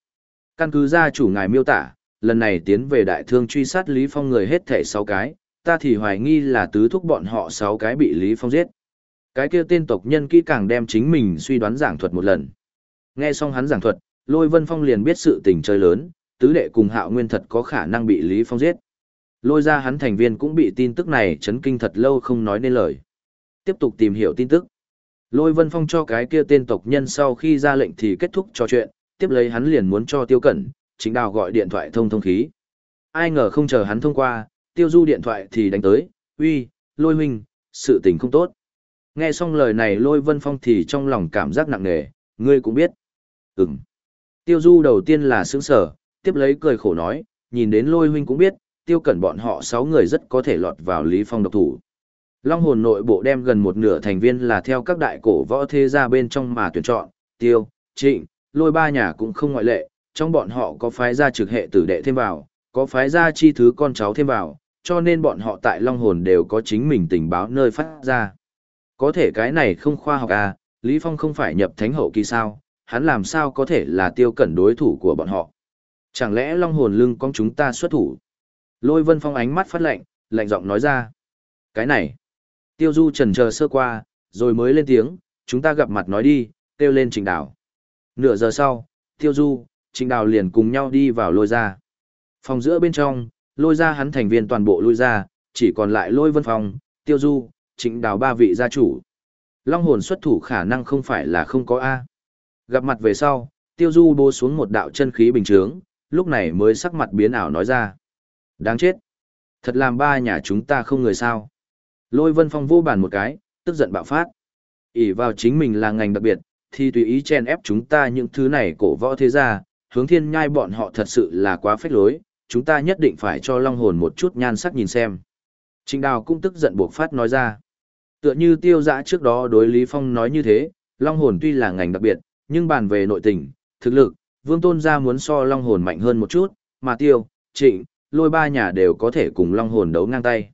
Căn cứ gia chủ ngài miêu tả, lần này tiến về đại thương truy sát Lý Phong người hết thảy 6 cái, ta thì hoài nghi là tứ thúc bọn họ 6 cái bị Lý Phong giết. Cái kia tên tộc nhân kỹ càng đem chính mình suy đoán giảng thuật một lần. Nghe xong hắn giảng thuật, Lôi Vân Phong liền biết sự tình chơi lớn, tứ đệ cùng Hạo Nguyên thật có khả năng bị Lý Phong giết. Lôi ra hắn thành viên cũng bị tin tức này chấn kinh thật lâu không nói nên lời. Tiếp tục tìm hiểu tin tức. Lôi Vân Phong cho cái kia tên tộc nhân sau khi ra lệnh thì kết thúc trò chuyện, tiếp lấy hắn liền muốn cho Tiêu Cẩn, chính đào gọi điện thoại thông thông khí. Ai ngờ không chờ hắn thông qua, Tiêu Du điện thoại thì đánh tới, uy, Lôi huynh, sự tình không tốt. Nghe xong lời này Lôi Vân Phong thì trong lòng cảm giác nặng nề, ngươi cũng biết. Ừm. Tiêu Du đầu tiên là sướng sở, tiếp lấy cười khổ nói, nhìn đến Lôi huynh cũng biết, Tiêu Cẩn bọn họ 6 người rất có thể lọt vào Lý Phong độc thủ. Long hồn nội bộ đem gần một nửa thành viên là theo các đại cổ võ thế gia bên trong mà tuyển chọn, tiêu, trịnh, lôi ba nhà cũng không ngoại lệ, trong bọn họ có phái gia trực hệ tử đệ thêm vào, có phái gia chi thứ con cháu thêm vào, cho nên bọn họ tại Long hồn đều có chính mình tình báo nơi phát ra. Có thể cái này không khoa học à, Lý Phong không phải nhập thánh hậu kỳ sao, hắn làm sao có thể là tiêu cẩn đối thủ của bọn họ. Chẳng lẽ Long hồn lưng con chúng ta xuất thủ? Lôi Vân Phong ánh mắt phát lạnh, lạnh giọng nói ra. Cái này, Tiêu Du trần chờ sơ qua, rồi mới lên tiếng, chúng ta gặp mặt nói đi, kêu lên Trình Đào. Nửa giờ sau, Tiêu Du, Trình Đào liền cùng nhau đi vào lôi ra. Phòng giữa bên trong, lôi ra hắn thành viên toàn bộ lôi ra, chỉ còn lại lôi vân phòng, Tiêu Du, Trình Đào ba vị gia chủ. Long hồn xuất thủ khả năng không phải là không có A. Gặp mặt về sau, Tiêu Du bố xuống một đạo chân khí bình trướng, lúc này mới sắc mặt biến ảo nói ra. Đáng chết. Thật làm ba nhà chúng ta không người sao. Lôi vân phong vô bàn một cái, tức giận bạo phát. ỉ vào chính mình là ngành đặc biệt, thì tùy ý chen ép chúng ta những thứ này cổ võ thế gia, hướng thiên nhai bọn họ thật sự là quá phách lối, chúng ta nhất định phải cho long hồn một chút nhan sắc nhìn xem. Trình đào cũng tức giận buộc phát nói ra. Tựa như tiêu giã trước đó đối Lý Phong nói như thế, long hồn tuy là ngành đặc biệt, nhưng bàn về nội tình, thực lực, vương tôn gia muốn so long hồn mạnh hơn một chút, mà tiêu, trịnh, lôi ba nhà đều có thể cùng long hồn đấu ngang tay.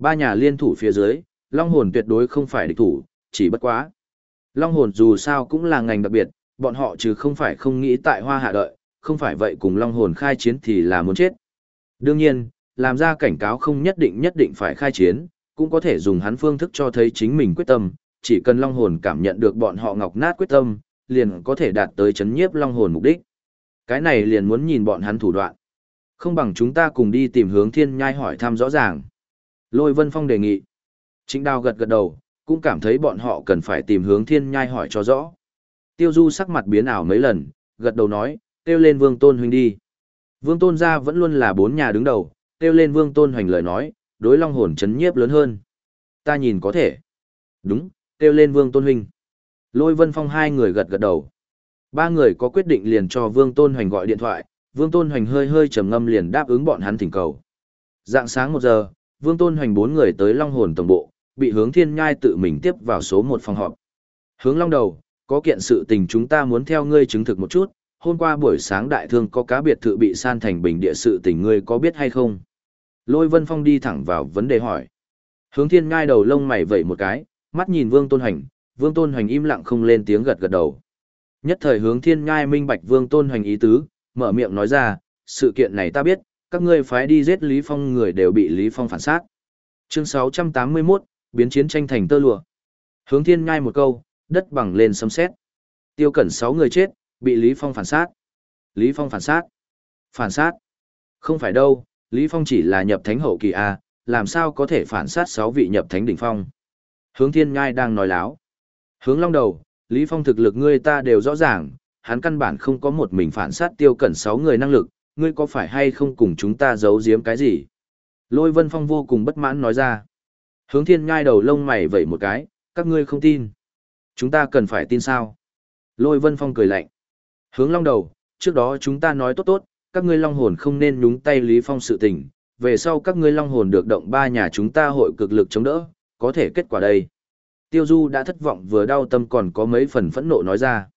Ba nhà liên thủ phía dưới, Long Hồn tuyệt đối không phải địch thủ, chỉ bất quá. Long Hồn dù sao cũng là ngành đặc biệt, bọn họ chứ không phải không nghĩ tại hoa hạ đợi, không phải vậy cùng Long Hồn khai chiến thì là muốn chết. Đương nhiên, làm ra cảnh cáo không nhất định nhất định phải khai chiến, cũng có thể dùng hắn phương thức cho thấy chính mình quyết tâm, chỉ cần Long Hồn cảm nhận được bọn họ ngọc nát quyết tâm, liền có thể đạt tới chấn nhiếp Long Hồn mục đích. Cái này liền muốn nhìn bọn hắn thủ đoạn. Không bằng chúng ta cùng đi tìm hướng thiên nhai hỏi thăm rõ ràng. Lôi Vân Phong đề nghị. Trịnh Đào gật gật đầu, cũng cảm thấy bọn họ cần phải tìm hướng thiên nhai hỏi cho rõ. Tiêu Du sắc mặt biến ảo mấy lần, gật đầu nói, kêu lên Vương Tôn Huynh đi. Vương Tôn gia vẫn luôn là bốn nhà đứng đầu, kêu lên Vương Tôn Hoành lời nói, đối long hồn chấn nhiếp lớn hơn. Ta nhìn có thể. Đúng, kêu lên Vương Tôn Huynh. Lôi Vân Phong hai người gật gật đầu. Ba người có quyết định liền cho Vương Tôn Hoành gọi điện thoại, Vương Tôn Hoành hơi hơi trầm ngâm liền đáp ứng bọn hắn thỉnh cầu. Dạng sáng một giờ, Vương Tôn Hoành bốn người tới Long Hồn Tổng Bộ, bị hướng thiên nhai tự mình tiếp vào số một phòng họp. Hướng Long đầu, có kiện sự tình chúng ta muốn theo ngươi chứng thực một chút, hôm qua buổi sáng đại thương có cá biệt thự bị san thành bình địa sự tình ngươi có biết hay không? Lôi Vân Phong đi thẳng vào vấn đề hỏi. Hướng thiên ngai đầu lông mày vẩy một cái, mắt nhìn Vương Tôn Hoành, Vương Tôn Hoành im lặng không lên tiếng gật gật đầu. Nhất thời hướng thiên ngai minh bạch Vương Tôn Hoành ý tứ, mở miệng nói ra, sự kiện này ta biết, các ngươi phái đi giết Lý Phong người đều bị Lý Phong phản sát. Chương 681, biến chiến tranh thành tơ lụa. Hướng Thiên ngay một câu, đất bằng lên sấm sét. Tiêu Cẩn 6 người chết, bị Lý Phong phản sát. Lý Phong phản sát. Phản sát. Không phải đâu, Lý Phong chỉ là nhập thánh hậu kỳ a, làm sao có thể phản sát 6 vị nhập thánh đỉnh phong. Hướng Thiên Nhai đang nói láo. Hướng Long đầu, Lý Phong thực lực ngươi ta đều rõ ràng, hắn căn bản không có một mình phản sát tiêu cẩn 6 người năng lực, ngươi có phải hay không cùng chúng ta giấu giếm cái gì? Lôi Vân Phong vô cùng bất mãn nói ra. Hướng thiên ngai đầu lông mày vẩy một cái, các ngươi không tin. Chúng ta cần phải tin sao? Lôi Vân Phong cười lạnh. Hướng long đầu, trước đó chúng ta nói tốt tốt, các ngươi long hồn không nên nhúng tay Lý Phong sự tình, về sau các ngươi long hồn được động ba nhà chúng ta hội cực lực chống đỡ, có thể kết quả đây. Tiêu Du đã thất vọng vừa đau tâm còn có mấy phần phẫn nộ nói ra.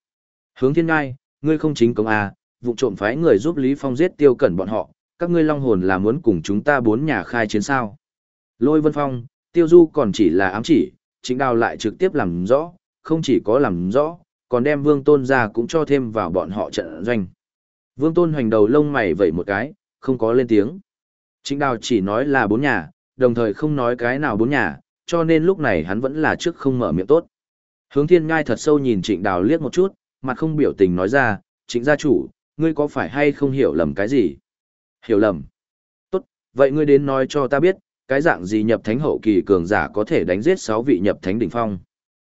Hướng thiên ngai, ngươi không chính công à, vụ trộm phái người giúp Lý Phong giết tiêu cẩn bọn họ, các ngươi long hồn là muốn cùng chúng ta bốn nhà khai chiến sao. Lôi Vân Phong, Tiêu Du còn chỉ là ám chỉ, chính đào lại trực tiếp làm rõ, không chỉ có làm rõ, còn đem Vương Tôn ra cũng cho thêm vào bọn họ trận doanh. Vương Tôn hoành đầu lông mày vẩy một cái, không có lên tiếng. Chính đào chỉ nói là bốn nhà, đồng thời không nói cái nào bốn nhà, cho nên lúc này hắn vẫn là trước không mở miệng tốt. Hướng thiên ngai thật sâu nhìn trịnh đào liếc một chút, mặt không biểu tình nói ra, trịnh gia chủ, ngươi có phải hay không hiểu lầm cái gì? Hiểu lầm. Tốt, vậy ngươi đến nói cho ta biết, cái dạng gì nhập thánh hậu kỳ cường giả có thể đánh giết 6 vị nhập thánh đỉnh phong.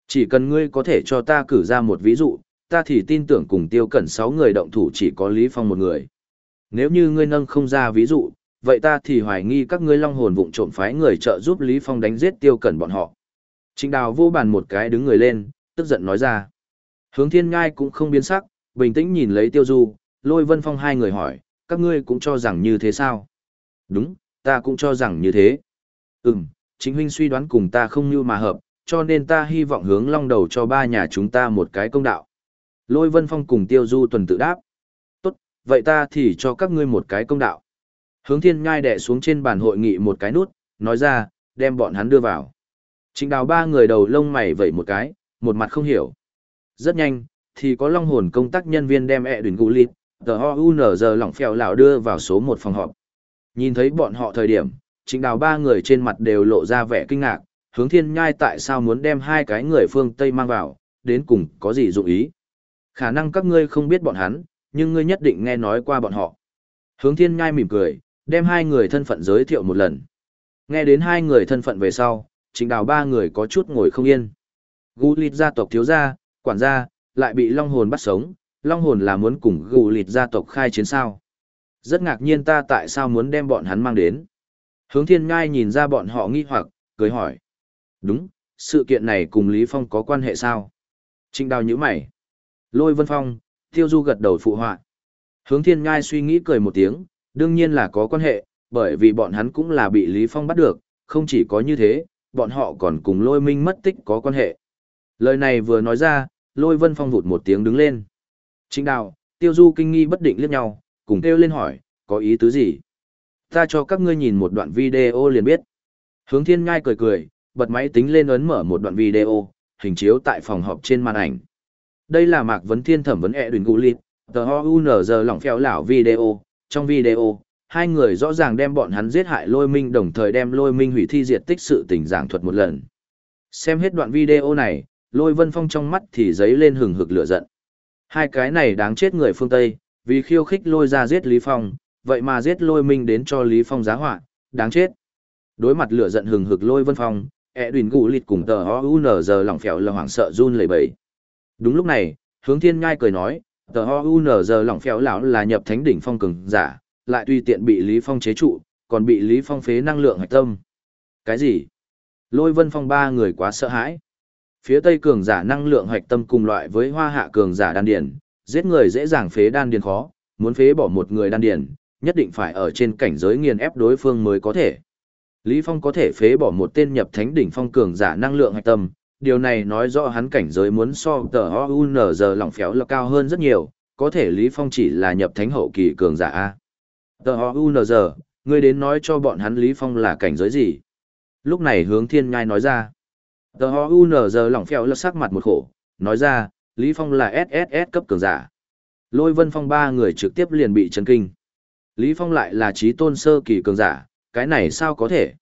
Chỉ cần ngươi có thể cho ta cử ra một ví dụ, ta thì tin tưởng cùng tiêu cẩn 6 người động thủ chỉ có Lý Phong một người. Nếu như ngươi nâng không ra ví dụ, vậy ta thì hoài nghi các ngươi long hồn vụng trộm phái người trợ giúp Lý Phong đánh giết tiêu cẩn bọn họ. Trịnh đào vô bàn một cái đứng người lên, tức giận nói ra. Hướng thiên ngai cũng không biến sắc, bình tĩnh nhìn lấy tiêu du, lôi vân phong hai người hỏi, các ngươi cũng cho rằng như thế sao? Đúng, ta cũng cho rằng như thế. Ừm, chính huynh suy đoán cùng ta không như mà hợp, cho nên ta hy vọng hướng long đầu cho ba nhà chúng ta một cái công đạo. Lôi vân phong cùng tiêu du tuần tự đáp. Tốt, vậy ta thì cho các ngươi một cái công đạo. Hướng thiên ngai đẻ xuống trên bàn hội nghị một cái nút, nói ra, đem bọn hắn đưa vào. Trịnh đào ba người đầu lông mày vẩy một cái, một mặt không hiểu. Rất nhanh, thì có long hồn công tác nhân viên đem ẹ đuyền gũ lịt, tờ ho u nở giờ lỏng phèo lão đưa vào số một phòng họp. Nhìn thấy bọn họ thời điểm, trịnh đào ba người trên mặt đều lộ ra vẻ kinh ngạc, hướng thiên nhai tại sao muốn đem hai cái người phương Tây mang vào, đến cùng có gì dụng ý. Khả năng các ngươi không biết bọn hắn, nhưng ngươi nhất định nghe nói qua bọn họ. Hướng thiên nhai mỉm cười, đem hai người thân phận giới thiệu một lần. Nghe đến hai người thân phận về sau, trịnh đào ba người có chút ngồi không yên. Gu lịt gia tộc thiếu gia, quản gia, lại bị long hồn bắt sống, long hồn là muốn cùng gù lịt gia tộc khai chiến sao. Rất ngạc nhiên ta tại sao muốn đem bọn hắn mang đến. Hướng thiên ngai nhìn ra bọn họ nghi hoặc, cười hỏi. Đúng, sự kiện này cùng Lý Phong có quan hệ sao? Trịnh đào nhíu mày. Lôi vân phong, tiêu du gật đầu phụ họa. Hướng thiên ngai suy nghĩ cười một tiếng, đương nhiên là có quan hệ, bởi vì bọn hắn cũng là bị Lý Phong bắt được, không chỉ có như thế, bọn họ còn cùng lôi minh mất tích có quan hệ. Lời này vừa nói ra, lôi vân phong vụt một tiếng đứng lên. Trịnh đào, tiêu du kinh nghi bất định liếc nhau, cùng kêu lên hỏi, có ý tứ gì? Ta cho các ngươi nhìn một đoạn video liền biết. Hướng thiên ngai cười cười, bật máy tính lên ấn mở một đoạn video, hình chiếu tại phòng họp trên màn ảnh. Đây là Mạc Vấn Thiên thẩm vấn ẹ đuyền gũ lít, tờ ho giờ lỏng phèo lảo video. Trong video, hai người rõ ràng đem bọn hắn giết hại lôi minh đồng thời đem lôi minh hủy thi diệt tích sự tình giảng thuật một lần. Xem hết đoạn video này, lôi vân phong trong mắt thì giấy lên hừng hực lửa giận. Hai cái này đáng chết người phương Tây, vì khiêu khích lôi ra giết Lý Phong, vậy mà giết lôi minh đến cho Lý Phong giá họa, đáng chết. Đối mặt lửa giận hừng hực lôi vân phong, ẹ đùn gù lịt cùng tờ ho giờ lỏng phèo là hoảng sợ run lẩy bẩy. Đúng lúc này, hướng thiên ngai cười nói, tờ ho giờ lỏng phèo lão là nhập thánh đỉnh phong cường giả, lại tùy tiện bị Lý Phong chế trụ, còn bị Lý Phong phế năng lượng hạch tâm. Cái gì? Lôi vân phong ba người quá sợ hãi. Phía Tây cường giả năng lượng hạch tâm cùng loại với hoa hạ cường giả đan điền, giết người dễ dàng phế đan điền khó, muốn phế bỏ một người đan điền, nhất định phải ở trên cảnh giới nghiền ép đối phương mới có thể. Lý Phong có thể phế bỏ một tên nhập thánh đỉnh phong cường giả năng lượng hạch tâm, điều này nói rõ hắn cảnh giới muốn so tờ OUNZ lỏng phéo là cao hơn rất nhiều, có thể Lý Phong chỉ là nhập thánh hậu kỳ cường giả A. Tờ OUNZ, ngươi đến nói cho bọn hắn Lý Phong là cảnh giới gì? Lúc này hướng thiên ngai nói ra. Tờ HUNZ lỏng phèo lật sắc mặt một khổ, nói ra, Lý Phong là SSS cấp cường giả. Lôi vân phong ba người trực tiếp liền bị chấn kinh. Lý Phong lại là trí tôn sơ kỳ cường giả, cái này sao có thể?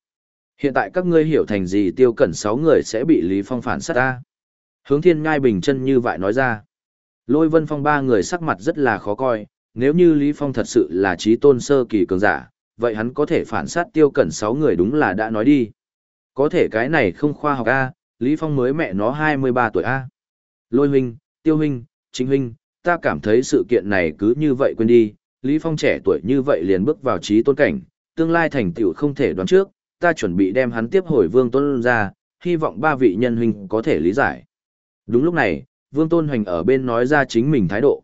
Hiện tại các ngươi hiểu thành gì tiêu cẩn sáu người sẽ bị Lý Phong phản sát ta? Hướng thiên ngai bình chân như vậy nói ra. Lôi vân phong ba người sắc mặt rất là khó coi, nếu như Lý Phong thật sự là trí tôn sơ kỳ cường giả, vậy hắn có thể phản sát tiêu cẩn sáu người đúng là đã nói đi. Có thể cái này không khoa học a, Lý Phong mới mẹ nó 23 tuổi A. Lôi huynh, tiêu huynh, chính huynh, ta cảm thấy sự kiện này cứ như vậy quên đi, Lý Phong trẻ tuổi như vậy liền bước vào trí tôn cảnh, tương lai thành tựu không thể đoán trước, ta chuẩn bị đem hắn tiếp hồi vương tôn ra, hy vọng ba vị nhân huynh có thể lý giải. Đúng lúc này, vương tôn hoành ở bên nói ra chính mình thái độ.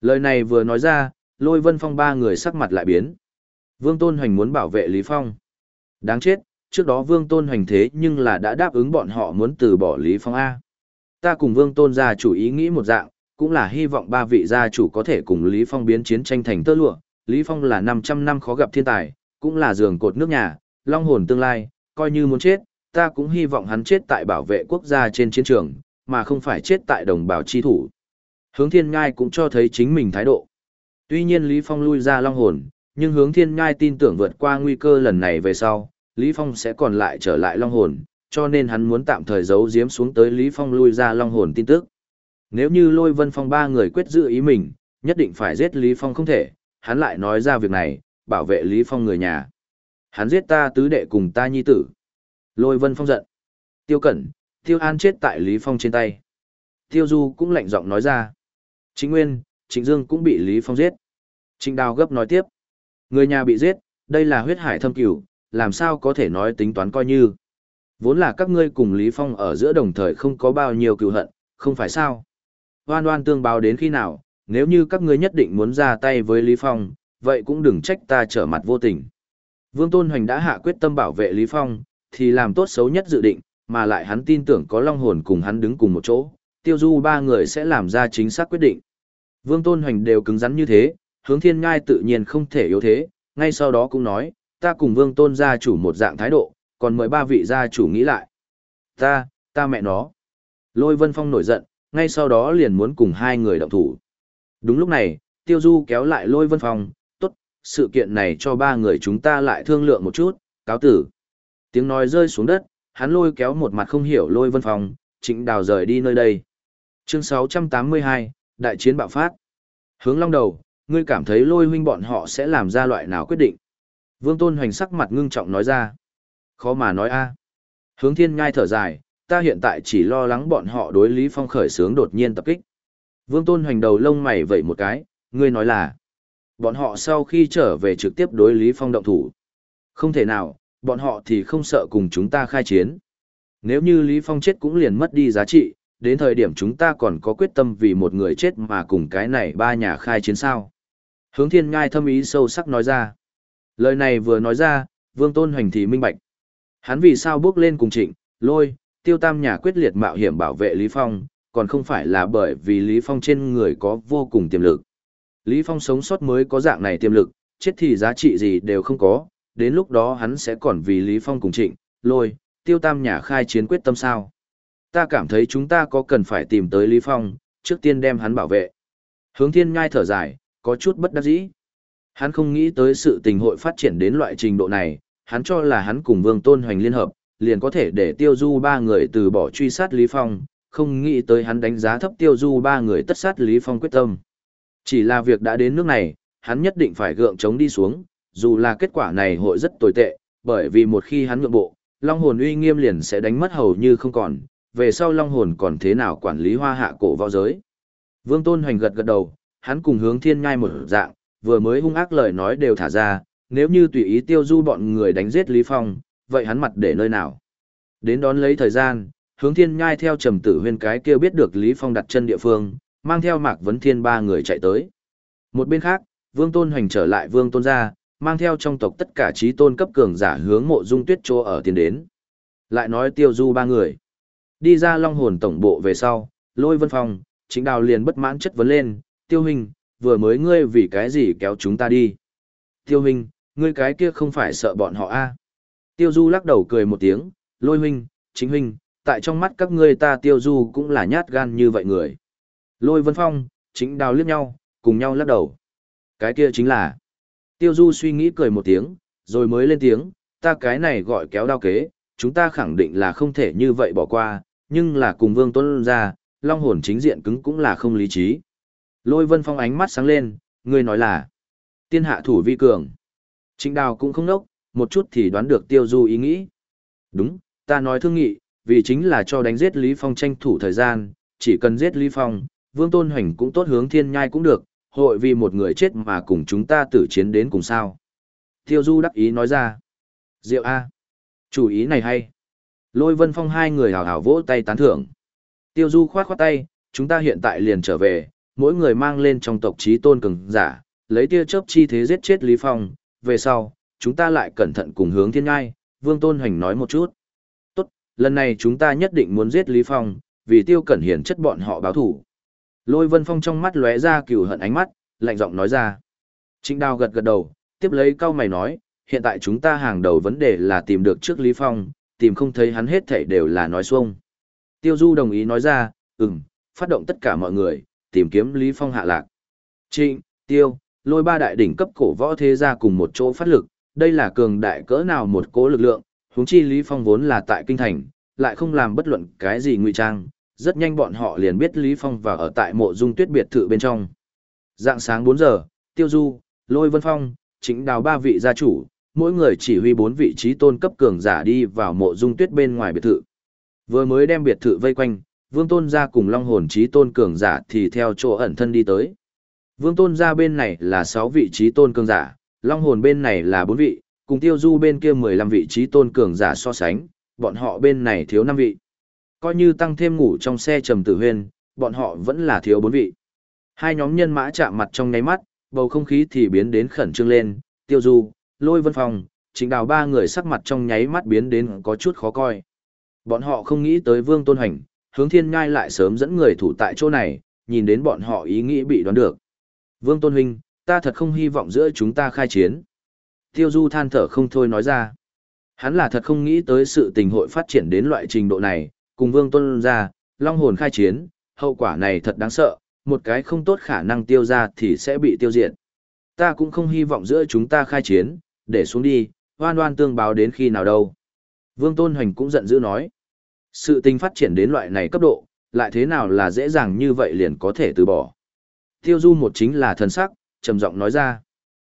Lời này vừa nói ra, lôi vân phong ba người sắc mặt lại biến. Vương tôn hoành muốn bảo vệ Lý Phong. Đáng chết, trước đó Vương Tôn hoành thế nhưng là đã đáp ứng bọn họ muốn từ bỏ Lý Phong A. Ta cùng Vương Tôn gia chủ ý nghĩ một dạng, cũng là hy vọng ba vị gia chủ có thể cùng Lý Phong biến chiến tranh thành tơ lụa. Lý Phong là 500 năm khó gặp thiên tài, cũng là giường cột nước nhà, long hồn tương lai, coi như muốn chết, ta cũng hy vọng hắn chết tại bảo vệ quốc gia trên chiến trường, mà không phải chết tại đồng bào chi thủ. Hướng thiên ngai cũng cho thấy chính mình thái độ. Tuy nhiên Lý Phong lui ra long hồn, nhưng hướng thiên ngai tin tưởng vượt qua nguy cơ lần này về sau, Lý Phong sẽ còn lại trở lại long hồn, cho nên hắn muốn tạm thời giấu giếm xuống tới Lý Phong lui ra long hồn tin tức. Nếu như lôi vân phong ba người quyết giữ ý mình, nhất định phải giết Lý Phong không thể, hắn lại nói ra việc này, bảo vệ Lý Phong người nhà. Hắn giết ta tứ đệ cùng ta nhi tử. Lôi vân phong giận. Tiêu cẩn, tiêu an chết tại Lý Phong trên tay. Tiêu du cũng lạnh giọng nói ra. Chính nguyên, trịnh dương cũng bị Lý Phong giết. Trịnh đào gấp nói tiếp. Người nhà bị giết, đây là huyết hải thâm cửu, làm sao có thể nói tính toán coi như. Vốn là các ngươi cùng Lý Phong ở giữa đồng thời không có bao nhiêu cựu hận, không phải sao. Hoan hoan tương báo đến khi nào, nếu như các ngươi nhất định muốn ra tay với Lý Phong, vậy cũng đừng trách ta trở mặt vô tình. Vương Tôn Hoành đã hạ quyết tâm bảo vệ Lý Phong, thì làm tốt xấu nhất dự định, mà lại hắn tin tưởng có long hồn cùng hắn đứng cùng một chỗ, tiêu du ba người sẽ làm ra chính xác quyết định. Vương Tôn Hoành đều cứng rắn như thế, hướng thiên ngai tự nhiên không thể yếu thế, ngay sau đó cũng nói, ta cùng Vương Tôn gia chủ một dạng thái độ, còn mời ba vị gia chủ nghĩ lại. Ta, ta mẹ nó. Lôi Vân Phong nổi giận, ngay sau đó liền muốn cùng hai người động thủ. Đúng lúc này, Tiêu Du kéo lại Lôi Vân Phong, tốt, sự kiện này cho ba người chúng ta lại thương lượng một chút, cáo tử. Tiếng nói rơi xuống đất, hắn lôi kéo một mặt không hiểu Lôi Vân Phong, trịnh đào rời đi nơi đây. Chương 682, Đại chiến bạo phát. Hướng long đầu, ngươi cảm thấy lôi huynh bọn họ sẽ làm ra loại nào quyết định? Vương Tôn Hoành sắc mặt ngưng trọng nói ra. Khó mà nói a. Hướng thiên ngai thở dài, ta hiện tại chỉ lo lắng bọn họ đối Lý Phong khởi sướng đột nhiên tập kích. Vương Tôn hoành đầu lông mày vẩy một cái, ngươi nói là, bọn họ sau khi trở về trực tiếp đối Lý Phong động thủ. Không thể nào, bọn họ thì không sợ cùng chúng ta khai chiến. Nếu như Lý Phong chết cũng liền mất đi giá trị, đến thời điểm chúng ta còn có quyết tâm vì một người chết mà cùng cái này ba nhà khai chiến sao. Hướng thiên ngai thâm ý sâu sắc nói ra. Lời này vừa nói ra, Vương Tôn Hoành thì minh bạch. Hắn vì sao bước lên cùng trịnh, lôi, tiêu tam nhà quyết liệt mạo hiểm bảo vệ Lý Phong, còn không phải là bởi vì Lý Phong trên người có vô cùng tiềm lực. Lý Phong sống sót mới có dạng này tiềm lực, chết thì giá trị gì đều không có, đến lúc đó hắn sẽ còn vì Lý Phong cùng trịnh, lôi, tiêu tam nhà khai chiến quyết tâm sao. Ta cảm thấy chúng ta có cần phải tìm tới Lý Phong, trước tiên đem hắn bảo vệ. Hướng thiên ngai thở dài, có chút bất đắc dĩ. Hắn không nghĩ tới sự tình hội phát triển đến loại trình độ này, hắn cho là hắn cùng Vương Tôn Hoành liên hợp, liền có thể để tiêu du ba người từ bỏ truy sát Lý Phong, không nghĩ tới hắn đánh giá thấp tiêu du ba người tất sát Lý Phong quyết tâm. Chỉ là việc đã đến nước này, hắn nhất định phải gượng chống đi xuống, dù là kết quả này hội rất tồi tệ, bởi vì một khi hắn nhượng bộ, Long hồn uy nghiêm liền sẽ đánh mất hầu như không còn, về sau Long hồn còn thế nào quản lý hoa hạ cổ võ giới. Vương Tôn Hoành gật gật đầu, hắn cùng hướng thiên ngai một dạng, vừa mới hung ác lời nói đều thả ra, nếu như tùy ý tiêu du bọn người đánh giết Lý Phong, vậy hắn mặt để nơi nào? Đến đón lấy thời gian, hướng thiên nhai theo trầm tử huyên cái kia biết được Lý Phong đặt chân địa phương, mang theo mạc vấn thiên ba người chạy tới. Một bên khác, vương tôn hoành trở lại vương tôn gia, mang theo trong tộc tất cả trí tôn cấp cường giả hướng mộ dung tuyết chỗ ở tiền đến. Lại nói tiêu du ba người. Đi ra long hồn tổng bộ về sau, lôi vân phong, chính đào liền bất mãn chất vấn lên, tiêu hình, vừa mới ngươi vì cái gì kéo chúng ta đi. Tiêu huynh, ngươi cái kia không phải sợ bọn họ a Tiêu Du lắc đầu cười một tiếng, lôi huynh, chính huynh, tại trong mắt các ngươi ta Tiêu Du cũng là nhát gan như vậy người. Lôi Vân Phong, chính đào liếc nhau, cùng nhau lắc đầu. Cái kia chính là. Tiêu Du suy nghĩ cười một tiếng, rồi mới lên tiếng, ta cái này gọi kéo đao kế, chúng ta khẳng định là không thể như vậy bỏ qua, nhưng là cùng Vương Tuân ra, long hồn chính diện cứng cũng là không lý trí. Lôi Vân Phong ánh mắt sáng lên, ngươi nói là tiên hạ thủ vi cường. Trịnh đào cũng không nốc, một chút thì đoán được tiêu du ý nghĩ. Đúng, ta nói thương nghị, vì chính là cho đánh giết Lý Phong tranh thủ thời gian, chỉ cần giết Lý Phong, Vương Tôn Hoành cũng tốt hướng thiên nhai cũng được, hội vì một người chết mà cùng chúng ta tử chiến đến cùng sao. Tiêu du đắc ý nói ra. Diệu A. Chủ ý này hay. Lôi Vân Phong hai người hào hào vỗ tay tán thưởng. Tiêu du khoát khoát tay, chúng ta hiện tại liền trở về, mỗi người mang lên trong tộc trí tôn cường giả, lấy tia chớp chi thế giết chết Lý Phong, về sau, chúng ta lại cẩn thận cùng hướng thiên ngai, Vương Tôn Hoành nói một chút. Tốt, lần này chúng ta nhất định muốn giết Lý Phong, vì tiêu cẩn hiển chất bọn họ báo thủ. Lôi Vân Phong trong mắt lóe ra cừu hận ánh mắt, lạnh giọng nói ra. Trịnh Đào gật gật đầu, tiếp lấy cao mày nói, hiện tại chúng ta hàng đầu vấn đề là tìm được trước Lý Phong, tìm không thấy hắn hết thảy đều là nói xuông. Tiêu Du đồng ý nói ra, ừm, phát động tất cả mọi người, tìm kiếm Lý Phong hạ lạc. Trịnh, Tiêu, lôi ba đại đỉnh cấp cổ võ thế gia cùng một chỗ phát lực, đây là cường đại cỡ nào một cố lực lượng, huống chi Lý Phong vốn là tại kinh thành, lại không làm bất luận cái gì ngụy trang, rất nhanh bọn họ liền biết Lý Phong vào ở tại mộ dung tuyết biệt thự bên trong. Dạng sáng 4 giờ, Tiêu Du, Lôi Vân Phong, chính đào ba vị gia chủ, mỗi người chỉ huy bốn vị trí tôn cấp cường giả đi vào mộ dung tuyết bên ngoài biệt thự. Vừa mới đem biệt thự vây quanh, Vương Tôn gia cùng Long Hồn trí tôn cường giả thì theo chỗ ẩn thân đi tới. Vương Tôn gia bên này là 6 vị trí tôn cường giả, Long Hồn bên này là 4 vị, cùng Tiêu Du bên kia 15 vị trí tôn cường giả so sánh, bọn họ bên này thiếu 5 vị. Coi như tăng thêm ngủ trong xe trầm tử huyên, bọn họ vẫn là thiếu 4 vị. Hai nhóm nhân mã chạm mặt trong nháy mắt, bầu không khí thì biến đến khẩn trương lên, Tiêu Du, Lôi Vân Phong, chính Đào ba người sắc mặt trong nháy mắt biến đến có chút khó coi. Bọn họ không nghĩ tới Vương Tôn Hành, hướng thiên ngai lại sớm dẫn người thủ tại chỗ này, nhìn đến bọn họ ý nghĩ bị đoán được. Vương Tôn Huynh, ta thật không hy vọng giữa chúng ta khai chiến. Tiêu Du than thở không thôi nói ra. Hắn là thật không nghĩ tới sự tình hội phát triển đến loại trình độ này, cùng Vương Tôn ra, long hồn khai chiến, hậu quả này thật đáng sợ, một cái không tốt khả năng tiêu ra thì sẽ bị tiêu diệt. Ta cũng không hy vọng giữa chúng ta khai chiến, để xuống đi, hoan hoan tương báo đến khi nào đâu. Vương Tôn Hoành cũng giận dữ nói. Sự tình phát triển đến loại này cấp độ, lại thế nào là dễ dàng như vậy liền có thể từ bỏ. Tiêu du một chính là thần sắc, trầm giọng nói ra.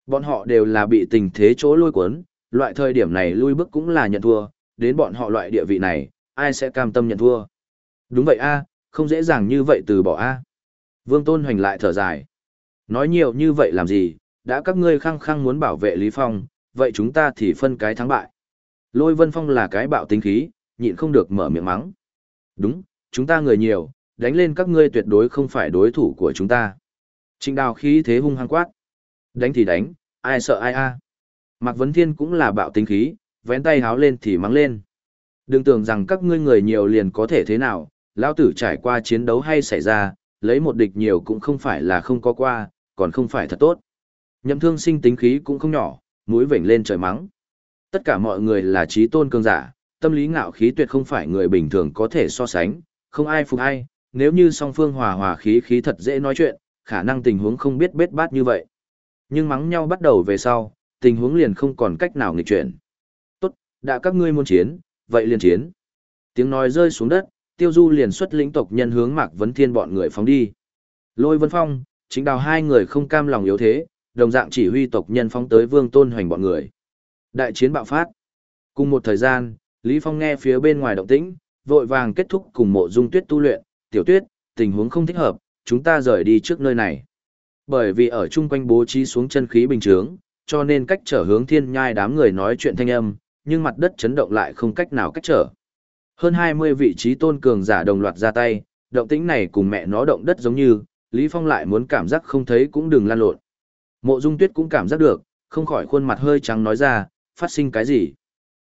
Bọn họ đều là bị tình thế chỗ lôi cuốn, loại thời điểm này lui bước cũng là nhận thua, đến bọn họ loại địa vị này, ai sẽ cam tâm nhận thua. Đúng vậy a, không dễ dàng như vậy từ bỏ a. Vương Tôn Hoành lại thở dài. Nói nhiều như vậy làm gì, đã các ngươi khăng khăng muốn bảo vệ Lý Phong, vậy chúng ta thì phân cái thắng bại. Lôi Vân Phong là cái bạo tính khí, nhịn không được mở miệng mắng. Đúng, chúng ta người nhiều, đánh lên các ngươi tuyệt đối không phải đối thủ của chúng ta. Trịnh đào khí thế hung hăng quát. Đánh thì đánh, ai sợ ai a. Mạc Vấn Thiên cũng là bạo tính khí, vén tay háo lên thì mắng lên. Đừng tưởng rằng các ngươi người nhiều liền có thể thế nào, lão tử trải qua chiến đấu hay xảy ra, lấy một địch nhiều cũng không phải là không có qua, còn không phải thật tốt. Nhậm thương sinh tính khí cũng không nhỏ, mũi vểnh lên trời mắng. Tất cả mọi người là trí tôn cường giả, tâm lý ngạo khí tuyệt không phải người bình thường có thể so sánh, không ai phục ai, nếu như song phương hòa hòa khí khí thật dễ nói chuyện, khả năng tình huống không biết bết bát như vậy. Nhưng mắng nhau bắt đầu về sau, tình huống liền không còn cách nào nghịch chuyển. Tốt, đã các ngươi muốn chiến, vậy liền chiến. Tiếng nói rơi xuống đất, tiêu du liền xuất lĩnh tộc nhân hướng mạc vấn thiên bọn người phóng đi. Lôi vân phong, chính đào hai người không cam lòng yếu thế, đồng dạng chỉ huy tộc nhân phóng tới vương tôn hoành bọn người. Đại chiến bạo phát. Cùng một thời gian, Lý Phong nghe phía bên ngoài động tĩnh, vội vàng kết thúc cùng mộ dung tuyết tu luyện, tiểu tuyết, tình huống không thích hợp, chúng ta rời đi trước nơi này. Bởi vì ở chung quanh bố trí xuống chân khí bình trướng, cho nên cách trở hướng thiên nhai đám người nói chuyện thanh âm, nhưng mặt đất chấn động lại không cách nào cách trở. Hơn 20 vị trí tôn cường giả đồng loạt ra tay, động tĩnh này cùng mẹ nó động đất giống như, Lý Phong lại muốn cảm giác không thấy cũng đừng lan lộn. Mộ Dung Tuyết cũng cảm giác được, không khỏi khuôn mặt hơi trắng nói ra, phát sinh cái gì.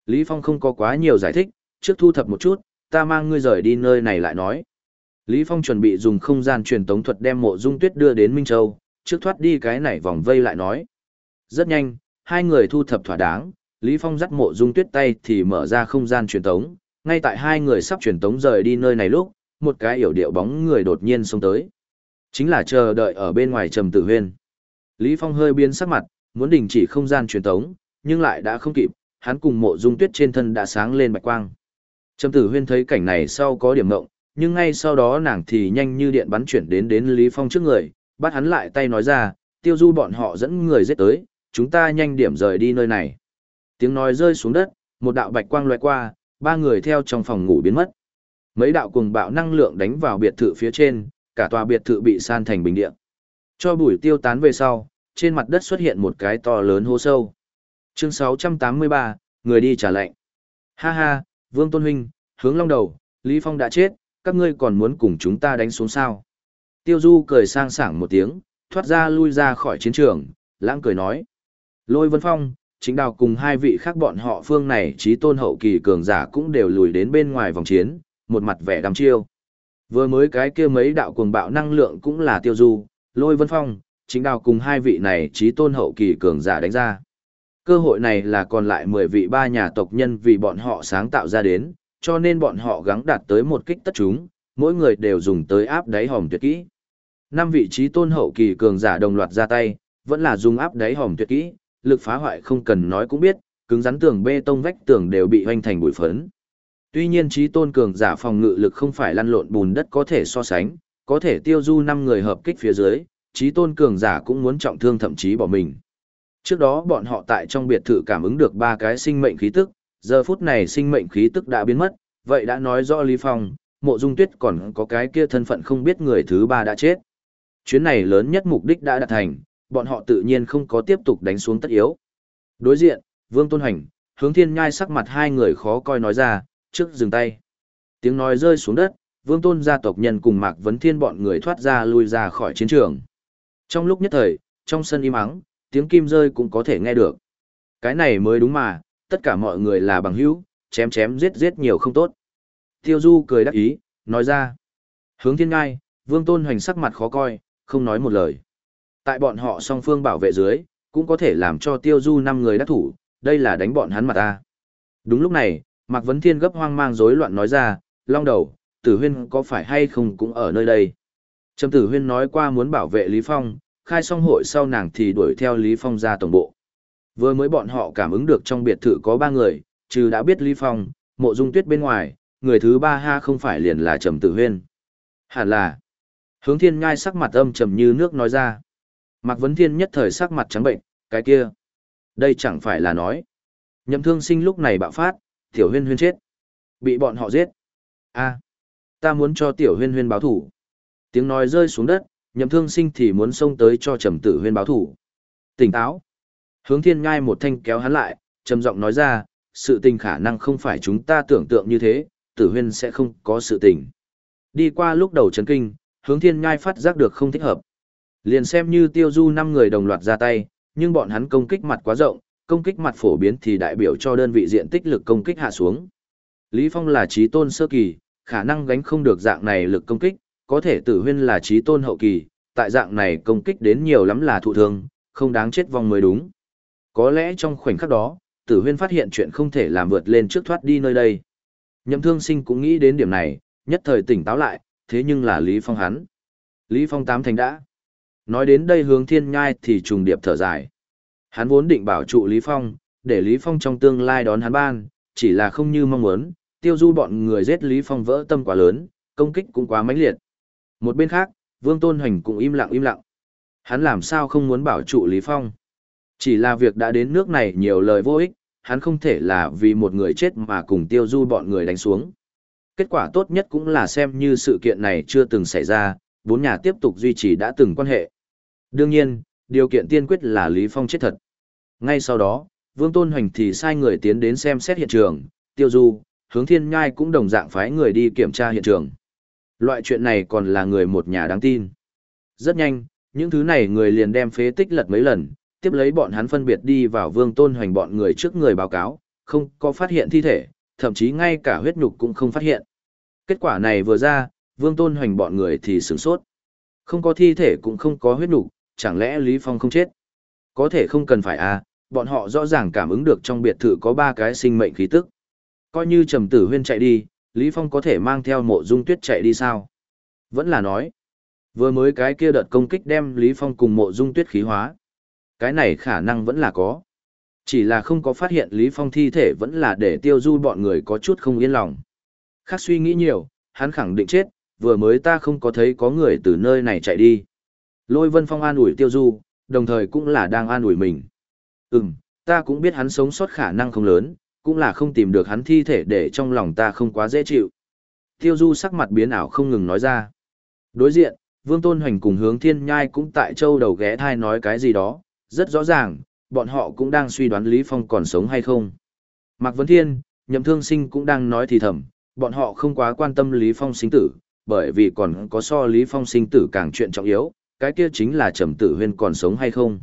Lý Phong không có quá nhiều giải thích, trước thu thập một chút, ta mang ngươi rời đi nơi này lại nói. Lý Phong chuẩn bị dùng không gian truyền tống thuật đem mộ dung tuyết đưa đến Minh Châu, trước thoát đi cái này vòng vây lại nói. Rất nhanh, hai người thu thập thỏa đáng, Lý Phong dắt mộ dung tuyết tay thì mở ra không gian truyền tống, ngay tại hai người sắp truyền tống rời đi nơi này lúc, một cái yểu điệu bóng người đột nhiên xông tới. Chính là chờ đợi ở bên ngoài trầm tử huyên. Lý Phong hơi biến sắc mặt, muốn đình chỉ không gian truyền tống, nhưng lại đã không kịp, hắn cùng mộ dung tuyết trên thân đã sáng lên bạch quang. Trầm tử huyên thấy cảnh này sau có điểm ngộng, nhưng ngay sau đó nàng thì nhanh như điện bắn chuyển đến đến Lý Phong trước người, bắt hắn lại tay nói ra, tiêu du bọn họ dẫn người giết tới, chúng ta nhanh điểm rời đi nơi này. Tiếng nói rơi xuống đất, một đạo bạch quang loại qua, ba người theo trong phòng ngủ biến mất. Mấy đạo cùng bạo năng lượng đánh vào biệt thự phía trên, cả tòa biệt thự bị san thành bình địa. Cho bụi tiêu tán về sau, trên mặt đất xuất hiện một cái to lớn hố sâu. Chương 683, người đi trả lệnh. Ha ha, Vương Tôn Huynh, hướng long đầu, Lý Phong đã chết, các ngươi còn muốn cùng chúng ta đánh xuống sao. Tiêu Du cười sang sảng một tiếng, thoát ra lui ra khỏi chiến trường, lãng cười nói. Lôi Vân Phong, chính đào cùng hai vị khác bọn họ phương này trí tôn hậu kỳ cường giả cũng đều lùi đến bên ngoài vòng chiến, một mặt vẻ đăm chiêu. Vừa mới cái kia mấy đạo cuồng bạo năng lượng cũng là tiêu du, lôi vân phong, chính đào cùng hai vị này trí tôn hậu kỳ cường giả đánh ra. Cơ hội này là còn lại 10 vị ba nhà tộc nhân vì bọn họ sáng tạo ra đến, cho nên bọn họ gắng đạt tới một kích tất chúng, mỗi người đều dùng tới áp đáy hòm tuyệt kỹ. Năm vị trí tôn hậu kỳ cường giả đồng loạt ra tay, vẫn là dùng áp đáy hòm tuyệt kỹ, lực phá hoại không cần nói cũng biết, cứng rắn tường bê tông vách tường đều bị hoành thành bụi phấn. Tuy nhiên trí tôn cường giả phòng ngự lực không phải lăn lộn bùn đất có thể so sánh, có thể tiêu du năm người hợp kích phía dưới, trí tôn cường giả cũng muốn trọng thương thậm chí bỏ mình. Trước đó bọn họ tại trong biệt thự cảm ứng được ba cái sinh mệnh khí tức, giờ phút này sinh mệnh khí tức đã biến mất, vậy đã nói rõ Lý Phong, mộ dung tuyết còn có cái kia thân phận không biết người thứ ba đã chết. Chuyến này lớn nhất mục đích đã đạt thành, bọn họ tự nhiên không có tiếp tục đánh xuống tất yếu. Đối diện, Vương Tôn Hành, hướng thiên nhai sắc mặt hai người khó coi nói ra, trước dừng tay. Tiếng nói rơi xuống đất, Vương Tôn gia tộc nhân cùng Mạc Vấn Thiên bọn người thoát ra lui ra khỏi chiến trường. Trong lúc nhất thời, trong sân im ắng, tiếng kim rơi cũng có thể nghe được. Cái này mới đúng mà, tất cả mọi người là bằng hữu, chém chém giết giết nhiều không tốt. Tiêu Du cười đắc ý, nói ra. Hướng thiên ngai, Vương Tôn Hoành sắc mặt khó coi, không nói một lời. Tại bọn họ song phương bảo vệ dưới, cũng có thể làm cho Tiêu Du năm người đắc thủ, đây là đánh bọn hắn mặt ta. Đúng lúc này, Mạc Vấn Thiên gấp hoang mang rối loạn nói ra, long đầu, tử huyên có phải hay không cũng ở nơi đây. Trầm tử huyên nói qua muốn bảo vệ Lý Phong, khai xong hội sau nàng thì đuổi theo Lý Phong ra tổng bộ. Vừa mới bọn họ cảm ứng được trong biệt thự có ba người, trừ đã biết Lý Phong, mộ dung tuyết bên ngoài, người thứ ba ha không phải liền là Trầm tử huyên. Hẳn là, hướng thiên ngai sắc mặt âm trầm như nước nói ra. Mạc Vấn Thiên nhất thời sắc mặt trắng bệnh, cái kia. Đây chẳng phải là nói. Nhậm thương sinh lúc này bạo phát, tiểu huyên huyên chết. Bị bọn họ giết. a ta muốn cho tiểu huyên huyên báo thủ. Tiếng nói rơi xuống đất, nhậm thương sinh thì muốn xông tới cho trầm tử huyên báo thủ. Tỉnh táo. Hướng thiên ngai một thanh kéo hắn lại, trầm giọng nói ra, sự tình khả năng không phải chúng ta tưởng tượng như thế, tử huyên sẽ không có sự tình. Đi qua lúc đầu chấn kinh, hướng thiên ngai phát giác được không thích hợp. Liền xem như tiêu du năm người đồng loạt ra tay, nhưng bọn hắn công kích mặt quá rộng, công kích mặt phổ biến thì đại biểu cho đơn vị diện tích lực công kích hạ xuống. Lý Phong là trí tôn sơ kỳ, khả năng gánh không được dạng này lực công kích, có thể tử huyên là trí tôn hậu kỳ, tại dạng này công kích đến nhiều lắm là thụ thương, không đáng chết vong mới đúng. Có lẽ trong khoảnh khắc đó, tử huyên phát hiện chuyện không thể làm vượt lên trước thoát đi nơi đây. Nhậm thương sinh cũng nghĩ đến điểm này, nhất thời tỉnh táo lại, thế nhưng là Lý Phong hắn. Lý Phong tám thành đã. Nói đến đây hướng thiên nhai thì trùng điệp thở dài. Hắn vốn định bảo trụ Lý Phong, để Lý Phong trong tương lai đón hắn ban, chỉ là không như mong muốn, tiêu du bọn người giết Lý Phong vỡ tâm quá lớn, công kích cũng quá mãnh liệt. Một bên khác, Vương Tôn Hoành cũng im lặng im lặng. Hắn làm sao không muốn bảo trụ Lý Phong? Chỉ là việc đã đến nước này nhiều lời vô ích, hắn không thể là vì một người chết mà cùng tiêu du bọn người đánh xuống. Kết quả tốt nhất cũng là xem như sự kiện này chưa từng xảy ra, bốn nhà tiếp tục duy trì đã từng quan hệ. Đương nhiên, điều kiện tiên quyết là Lý Phong chết thật. Ngay sau đó, Vương Tôn Hoành thì sai người tiến đến xem xét hiện trường, tiêu du, hướng thiên nhai cũng đồng dạng phái người đi kiểm tra hiện trường. Loại chuyện này còn là người một nhà đáng tin. Rất nhanh, những thứ này người liền đem phế tích lật mấy lần, tiếp lấy bọn hắn phân biệt đi vào Vương Tôn Hoành bọn người trước người báo cáo, không có phát hiện thi thể, thậm chí ngay cả huyết nhục cũng không phát hiện. Kết quả này vừa ra, Vương Tôn Hoành bọn người thì sửng sốt. Không có thi thể cũng không có huyết nhục, chẳng lẽ Lý Phong không chết? Có thể không cần phải à, bọn họ rõ ràng cảm ứng được trong biệt thự có ba cái sinh mệnh khí tức. Coi như Trầm Tử Huyên chạy đi, Lý Phong có thể mang theo mộ dung tuyết chạy đi sao? Vẫn là nói, vừa mới cái kia đợt công kích đem Lý Phong cùng mộ dung tuyết khí hóa. Cái này khả năng vẫn là có. Chỉ là không có phát hiện Lý Phong thi thể vẫn là để tiêu du bọn người có chút không yên lòng. Khác suy nghĩ nhiều, hắn khẳng định chết, vừa mới ta không có thấy có người từ nơi này chạy đi. Lôi Vân Phong an ủi Tiêu Du, đồng thời cũng là đang an ủi mình. Ừm, ta cũng biết hắn sống sót khả năng không lớn, cũng là không tìm được hắn thi thể để trong lòng ta không quá dễ chịu. Tiêu Du sắc mặt biến ảo không ngừng nói ra. Đối diện, Vương Tôn Hoành cùng hướng thiên nhai cũng tại châu đầu ghé thai nói cái gì đó, rất rõ ràng, bọn họ cũng đang suy đoán Lý Phong còn sống hay không. Mạc Vấn Thiên, Nhậm Thương Sinh cũng đang nói thì thầm, bọn họ không quá quan tâm Lý Phong sinh tử, bởi vì còn có so Lý Phong sinh tử càng chuyện trọng yếu, cái kia chính là Trầm Tử Huyên còn sống hay không.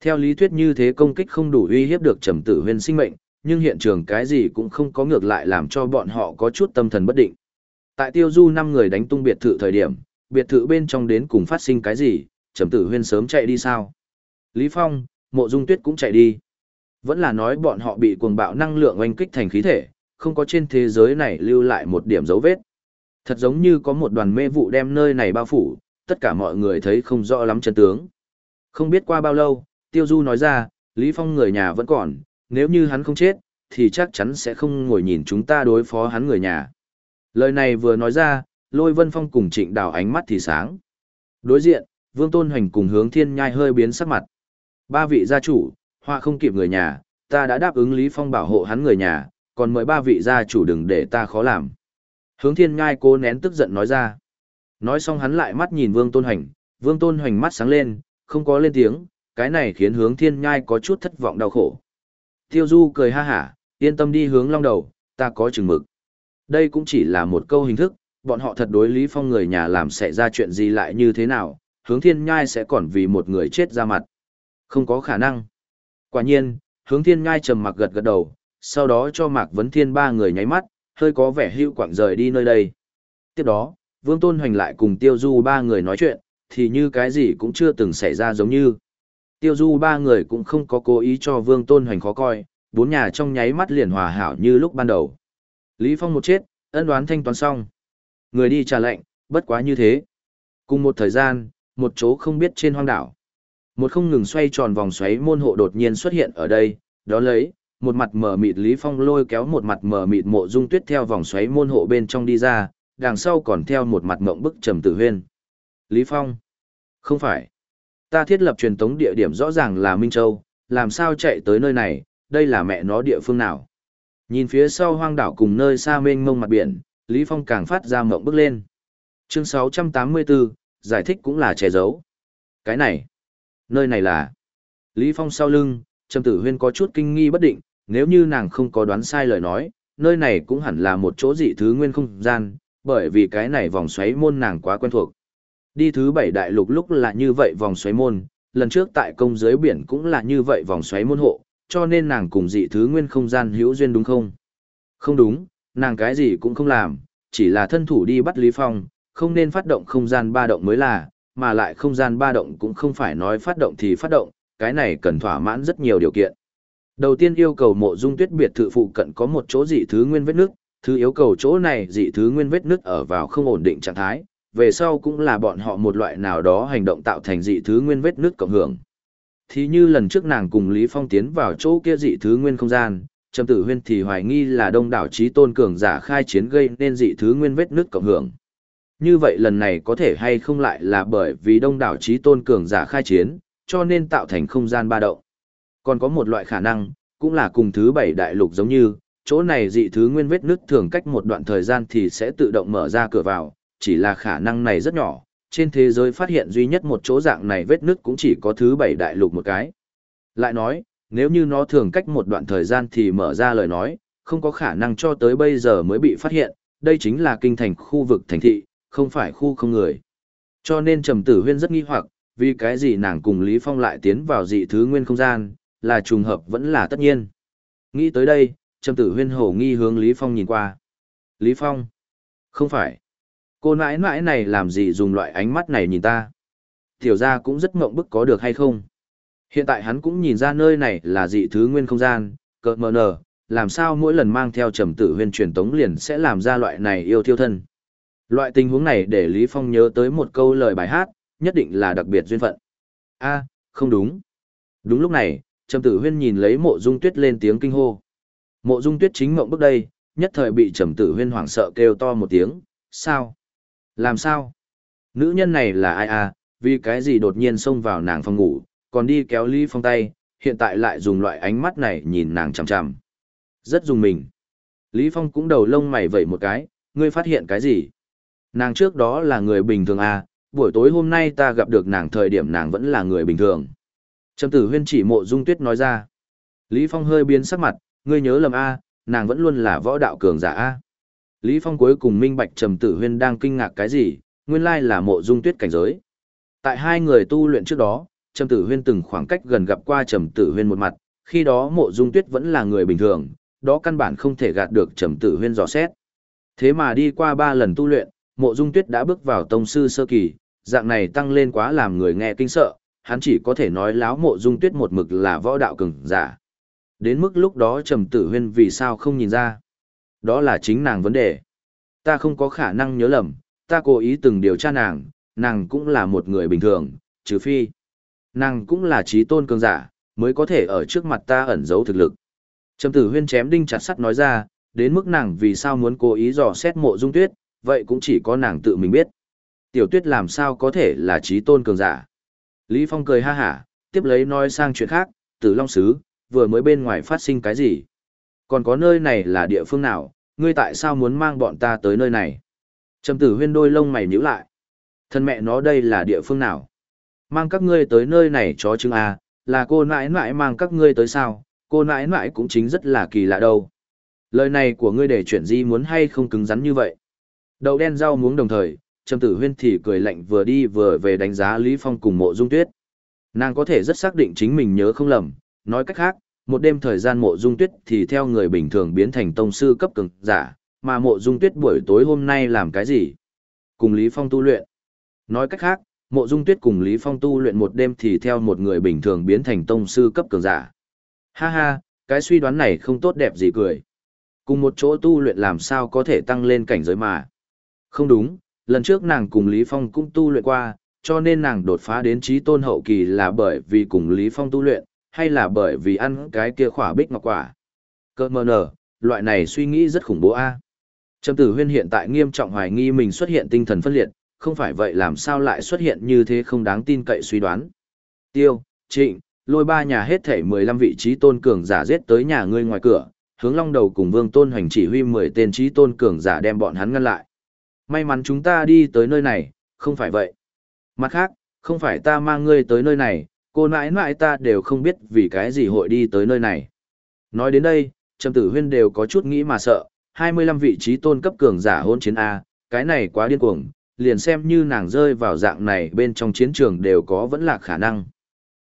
Theo lý thuyết như thế công kích không đủ uy hiếp được Trầm Tử Huyên sinh mệnh, nhưng hiện trường cái gì cũng không có ngược lại làm cho bọn họ có chút tâm thần bất định. Tại tiêu du năm người đánh tung biệt thự thời điểm, biệt thự bên trong đến cùng phát sinh cái gì, trầm tử huyên sớm chạy đi sao? Lý Phong, mộ dung tuyết cũng chạy đi. Vẫn là nói bọn họ bị cuồng bạo năng lượng oanh kích thành khí thể, không có trên thế giới này lưu lại một điểm dấu vết. Thật giống như có một đoàn mê vụ đem nơi này bao phủ, tất cả mọi người thấy không rõ lắm chân tướng. Không biết qua bao lâu, Tiêu Du nói ra, Lý Phong người nhà vẫn còn, nếu như hắn không chết, thì chắc chắn sẽ không ngồi nhìn chúng ta đối phó hắn người nhà. Lời này vừa nói ra, Lôi Vân Phong cùng Trịnh Đào ánh mắt thì sáng. Đối diện, Vương Tôn Hoành cùng hướng thiên nhai hơi biến sắc mặt. Ba vị gia chủ, hoa không kịp người nhà, ta đã đáp ứng Lý Phong bảo hộ hắn người nhà, còn mời ba vị gia chủ đừng để ta khó làm. Hướng thiên nhai cố nén tức giận nói ra. Nói xong hắn lại mắt nhìn Vương Tôn Hoành, Vương Tôn Hoành mắt sáng lên, không có lên tiếng, cái này khiến hướng thiên nhai có chút thất vọng đau khổ. Tiêu Du cười ha hả, yên tâm đi hướng long đầu, ta có chừng mực. Đây cũng chỉ là một câu hình thức, bọn họ thật đối Lý Phong người nhà làm sẽ ra chuyện gì lại như thế nào, hướng thiên nhai sẽ còn vì một người chết ra mặt. Không có khả năng. Quả nhiên, hướng thiên nhai trầm mặc gật gật đầu, sau đó cho Mạc Vấn Thiên ba người nháy mắt, hơi có vẻ hữu quảng rời đi nơi đây. Tiếp đó, Vương Tôn Hoành lại cùng Tiêu Du ba người nói chuyện, thì như cái gì cũng chưa từng xảy ra giống như. Tiêu Du ba người cũng không có cố ý cho Vương Tôn Hoành khó coi, bốn nhà trong nháy mắt liền hòa hảo như lúc ban đầu. Lý Phong một chết, ân đoán thanh toán xong. Người đi trả lệnh, bất quá như thế. Cùng một thời gian, một chỗ không biết trên hoang đảo. Một không ngừng xoay tròn vòng xoáy môn hộ đột nhiên xuất hiện ở đây, đó lấy, một mặt mở mịt Lý Phong lôi kéo một mặt mở mịt mộ dung tuyết theo vòng xoáy môn hộ bên trong đi ra, đằng sau còn theo một mặt mộng bức trầm tử huyên. Lý Phong. Không phải. Ta thiết lập truyền tống địa điểm rõ ràng là Minh Châu, làm sao chạy tới nơi này, đây là mẹ nó địa phương nào. Nhìn phía sau hoang đảo cùng nơi xa mênh mông mặt biển, Lý Phong càng phát ra mộng bước lên. Chương 684, giải thích cũng là che giấu. Cái này, nơi này là... Lý Phong sau lưng, Trầm Tử Huyên có chút kinh nghi bất định, nếu như nàng không có đoán sai lời nói, nơi này cũng hẳn là một chỗ dị thứ nguyên không gian, bởi vì cái này vòng xoáy môn nàng quá quen thuộc. Đi thứ bảy đại lục lúc là như vậy vòng xoáy môn, lần trước tại công giới biển cũng là như vậy vòng xoáy môn hộ, cho nên nàng cùng dị thứ nguyên không gian hữu duyên đúng không? Không đúng, nàng cái gì cũng không làm, chỉ là thân thủ đi bắt Lý Phong, không nên phát động không gian ba động mới là, mà lại không gian ba động cũng không phải nói phát động thì phát động, cái này cần thỏa mãn rất nhiều điều kiện. Đầu tiên yêu cầu mộ dung tuyết biệt thự phụ cận có một chỗ dị thứ nguyên vết nước, thứ yêu cầu chỗ này dị thứ nguyên vết nước ở vào không ổn định trạng thái, về sau cũng là bọn họ một loại nào đó hành động tạo thành dị thứ nguyên vết nước cộng hưởng. Thì như lần trước nàng cùng Lý Phong tiến vào chỗ kia dị thứ nguyên không gian, Trầm Tử Huyên thì hoài nghi là đông đảo trí tôn cường giả khai chiến gây nên dị thứ nguyên vết nước cộng hưởng. Như vậy lần này có thể hay không lại là bởi vì đông đảo trí tôn cường giả khai chiến, cho nên tạo thành không gian ba động. Còn có một loại khả năng, cũng là cùng thứ bảy đại lục giống như, chỗ này dị thứ nguyên vết nước thường cách một đoạn thời gian thì sẽ tự động mở ra cửa vào, chỉ là khả năng này rất nhỏ, trên thế giới phát hiện duy nhất một chỗ dạng này vết nứt cũng chỉ có thứ bảy đại lục một cái. Lại nói, nếu như nó thường cách một đoạn thời gian thì mở ra lời nói, không có khả năng cho tới bây giờ mới bị phát hiện, đây chính là kinh thành khu vực thành thị, không phải khu không người. Cho nên Trầm Tử Huyên rất nghi hoặc, vì cái gì nàng cùng Lý Phong lại tiến vào dị thứ nguyên không gian, là trùng hợp vẫn là tất nhiên. Nghĩ tới đây, Trầm Tử Huyên hổ nghi hướng Lý Phong nhìn qua. Lý Phong? Không phải. Cô nãi nãi này làm gì dùng loại ánh mắt này nhìn ta? Tiểu gia cũng rất ngộng bức có được hay không? Hiện tại hắn cũng nhìn ra nơi này là dị thứ nguyên không gian, cợt mờ nở, làm sao mỗi lần mang theo trầm tử huyên truyền tống liền sẽ làm ra loại này yêu thiêu thân. Loại tình huống này để Lý Phong nhớ tới một câu lời bài hát, nhất định là đặc biệt duyên phận. a không đúng. Đúng lúc này, trầm tử huyên nhìn lấy mộ dung tuyết lên tiếng kinh hô. Mộ dung tuyết chính mộng bước đây, nhất thời bị trầm tử huyên hoảng sợ kêu to một tiếng, sao? Làm sao? Nữ nhân này là ai à, vì cái gì đột nhiên xông vào nàng phòng ngủ, còn đi kéo Lý Phong tay, hiện tại lại dùng loại ánh mắt này nhìn nàng chằm chằm. Rất dùng mình. Lý Phong cũng đầu lông mày vẩy một cái, ngươi phát hiện cái gì? Nàng trước đó là người bình thường à, buổi tối hôm nay ta gặp được nàng thời điểm nàng vẫn là người bình thường. Trầm tử huyên chỉ mộ dung tuyết nói ra. Lý Phong hơi biến sắc mặt, ngươi nhớ lầm a, à, nàng vẫn luôn là võ đạo cường giả a. À. Lý Phong cuối cùng minh bạch Trầm Tử Huyên đang kinh ngạc cái gì, nguyên lai là mộ dung tuyết cảnh giới. Tại hai người tu luyện trước đó, Trầm Tử Huyên từng khoảng cách gần gặp qua Trầm Tử Huyên một mặt, khi đó mộ dung tuyết vẫn là người bình thường, đó căn bản không thể gạt được Trầm Tử Huyên dò xét. Thế mà đi qua ba lần tu luyện, mộ dung tuyết đã bước vào tông sư sơ kỳ, dạng này tăng lên quá làm người nghe kinh sợ, hắn chỉ có thể nói láo mộ dung tuyết một mực là võ đạo cường giả. Đến mức lúc đó trầm tử huyên vì sao không nhìn ra. Đó là chính nàng vấn đề. Ta không có khả năng nhớ lầm, ta cố ý từng điều tra nàng, nàng cũng là một người bình thường, trừ phi. Nàng cũng là trí tôn cường giả, mới có thể ở trước mặt ta ẩn giấu thực lực. Trầm tử huyên chém đinh chặt sắt nói ra, đến mức nàng vì sao muốn cố ý dò xét mộ dung tuyết, vậy cũng chỉ có nàng tự mình biết. Tiểu tuyết làm sao có thể là trí tôn cường giả. Lý Phong cười ha hả, tiếp lấy nói sang chuyện khác, tử long sứ, vừa mới bên ngoài phát sinh cái gì? Còn có nơi này là địa phương nào, ngươi tại sao muốn mang bọn ta tới nơi này? Trầm tử huyên đôi lông mày nhíu lại. Thân mẹ nó đây là địa phương nào? Mang các ngươi tới nơi này chó chứng à, là cô nãi nãi mang các ngươi tới sao? Cô nãi nãi cũng chính rất là kỳ lạ đâu. Lời này của ngươi để chuyển di muốn hay không cứng rắn như vậy? Đậu đen rau muống đồng thời, Trầm Tử Huyên thì cười lạnh vừa đi vừa về đánh giá Lý Phong cùng Mộ Dung Tuyết. Nàng có thể rất xác định chính mình nhớ không lầm, nói cách khác, một đêm thời gian Mộ Dung Tuyết thì theo người bình thường biến thành tông sư cấp cường giả, mà Mộ Dung Tuyết buổi tối hôm nay làm cái gì? Cùng Lý Phong tu luyện. Nói cách khác, Mộ Dung Tuyết cùng Lý Phong tu luyện một đêm thì theo một người bình thường biến thành tông sư cấp cường giả. Ha ha, cái suy đoán này không tốt đẹp gì cười. Cùng một chỗ tu luyện làm sao có thể tăng lên cảnh giới mà. Không đúng, lần trước nàng cùng Lý Phong cũng tu luyện qua, cho nên nàng đột phá đến trí tôn hậu kỳ là bởi vì cùng Lý Phong tu luyện, hay là bởi vì ăn cái kia khỏa bích ngọc quả. Cơ mơ nở, loại này suy nghĩ rất khủng bố a. Trầm tử huyên hiện tại nghiêm trọng hoài nghi mình xuất hiện tinh thần phân liệt, không phải vậy làm sao lại xuất hiện như thế không đáng tin cậy suy đoán. Tiêu, trịnh, lôi ba nhà hết thể 15 vị trí tôn cường giả giết tới nhà ngươi ngoài cửa, hướng long đầu cùng vương tôn hoành chỉ huy 10 tên trí tôn cường giả đem bọn hắn ngăn lại. May mắn chúng ta đi tới nơi này, không phải vậy. Mặt khác, không phải ta mang ngươi tới nơi này, cô nãi nãi ta đều không biết vì cái gì hội đi tới nơi này. Nói đến đây, Trầm Tử Huyên đều có chút nghĩ mà sợ, 25 vị trí tôn cấp cường giả hôn chiến A, cái này quá điên cuồng, liền xem như nàng rơi vào dạng này bên trong chiến trường đều có vẫn là khả năng.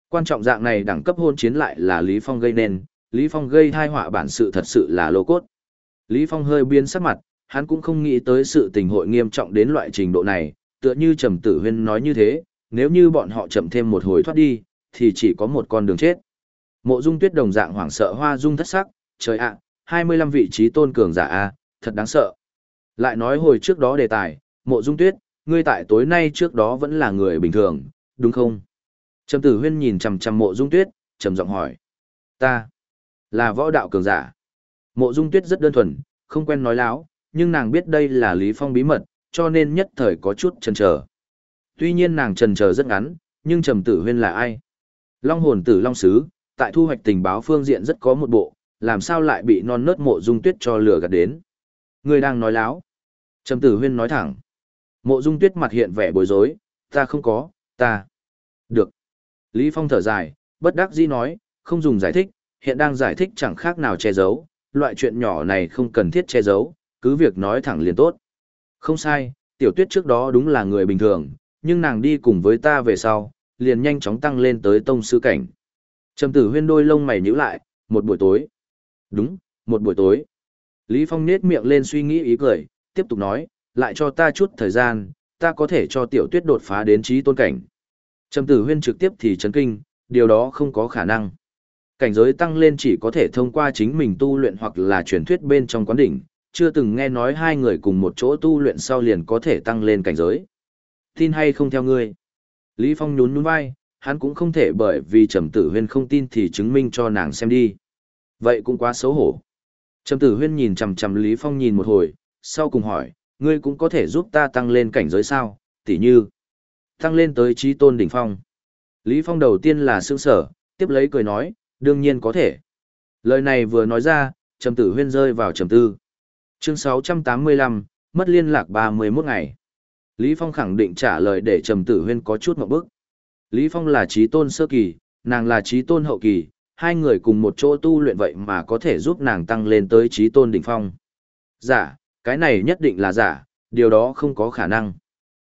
Quan trọng dạng này đẳng cấp hôn chiến lại là Lý Phong gây nên, Lý Phong gây thai họa bản sự thật sự là lô cốt. Lý Phong hơi biến sắc mặt, hắn cũng không nghĩ tới sự tình hội nghiêm trọng đến loại trình độ này, tựa như Trầm Tử Huyên nói như thế, nếu như bọn họ chậm thêm một hồi thoát đi, thì chỉ có một con đường chết. Mộ Dung Tuyết đồng dạng hoảng sợ hoa dung thất sắc, trời ạ, 25 vị trí tôn cường giả a, thật đáng sợ. Lại nói hồi trước đó đề tài, Mộ Dung Tuyết, ngươi tại tối nay trước đó vẫn là người bình thường, đúng không? Trầm Tử Huyên nhìn chằm chằm Mộ Dung Tuyết, trầm giọng hỏi: "Ta là võ đạo cường giả?" Mộ Dung Tuyết rất đơn thuần, không quen nói láo, nhưng nàng biết đây là Lý Phong bí mật, cho nên nhất thời có chút chần chờ. Tuy nhiên nàng chần chờ rất ngắn, nhưng Trầm Tử Huyên là ai? Long hồn tử Long Sứ, tại thu hoạch tình báo phương diện rất có một bộ, làm sao lại bị non nớt mộ dung tuyết cho lừa gạt đến. Người đang nói láo. Trầm Tử Huyên nói thẳng. Mộ dung tuyết mặt hiện vẻ bối rối, ta không có, ta. Được. Lý Phong thở dài, bất đắc dĩ nói, không dùng giải thích, hiện đang giải thích chẳng khác nào che giấu, loại chuyện nhỏ này không cần thiết che giấu, cứ việc nói thẳng liền tốt. Không sai, tiểu tuyết trước đó đúng là người bình thường, nhưng nàng đi cùng với ta về sau, liền nhanh chóng tăng lên tới tông sư cảnh. Trầm tử huyên đôi lông mày nhíu lại, một buổi tối. Đúng, một buổi tối. Lý Phong nết miệng lên suy nghĩ ý cười, tiếp tục nói, lại cho ta chút thời gian, ta có thể cho tiểu tuyết đột phá đến trí tôn cảnh. Trầm tử huyên trực tiếp thì chấn kinh, điều đó không có khả năng. Cảnh giới tăng lên chỉ có thể thông qua chính mình tu luyện hoặc là truyền thuyết bên trong quán đỉnh, chưa từng nghe nói hai người cùng một chỗ tu luyện sau liền có thể tăng lên cảnh giới. Tin hay không theo ngươi? Lý Phong nhún nhún vai, hắn cũng không thể bởi vì Trầm Tử Huyên không tin thì chứng minh cho nàng xem đi. Vậy cũng quá xấu hổ. Trầm Tử Huyên nhìn chằm chằm Lý Phong nhìn một hồi, sau cùng hỏi, ngươi cũng có thể giúp ta tăng lên cảnh giới sao, tỉ như tăng lên tới trí tôn đỉnh phong. Lý Phong đầu tiên là sững sở, tiếp lấy cười nói, đương nhiên có thể. Lời này vừa nói ra, Trầm Tử Huyên rơi vào trầm tư. Chương 685, mất liên lạc 31 ngày. Lý Phong khẳng định trả lời để Trầm Tử Huyên có chút một bức. Lý Phong là trí tôn sơ kỳ, nàng là trí tôn hậu kỳ, hai người cùng một chỗ tu luyện vậy mà có thể giúp nàng tăng lên tới trí tôn đỉnh phong. Giả, cái này nhất định là giả, điều đó không có khả năng.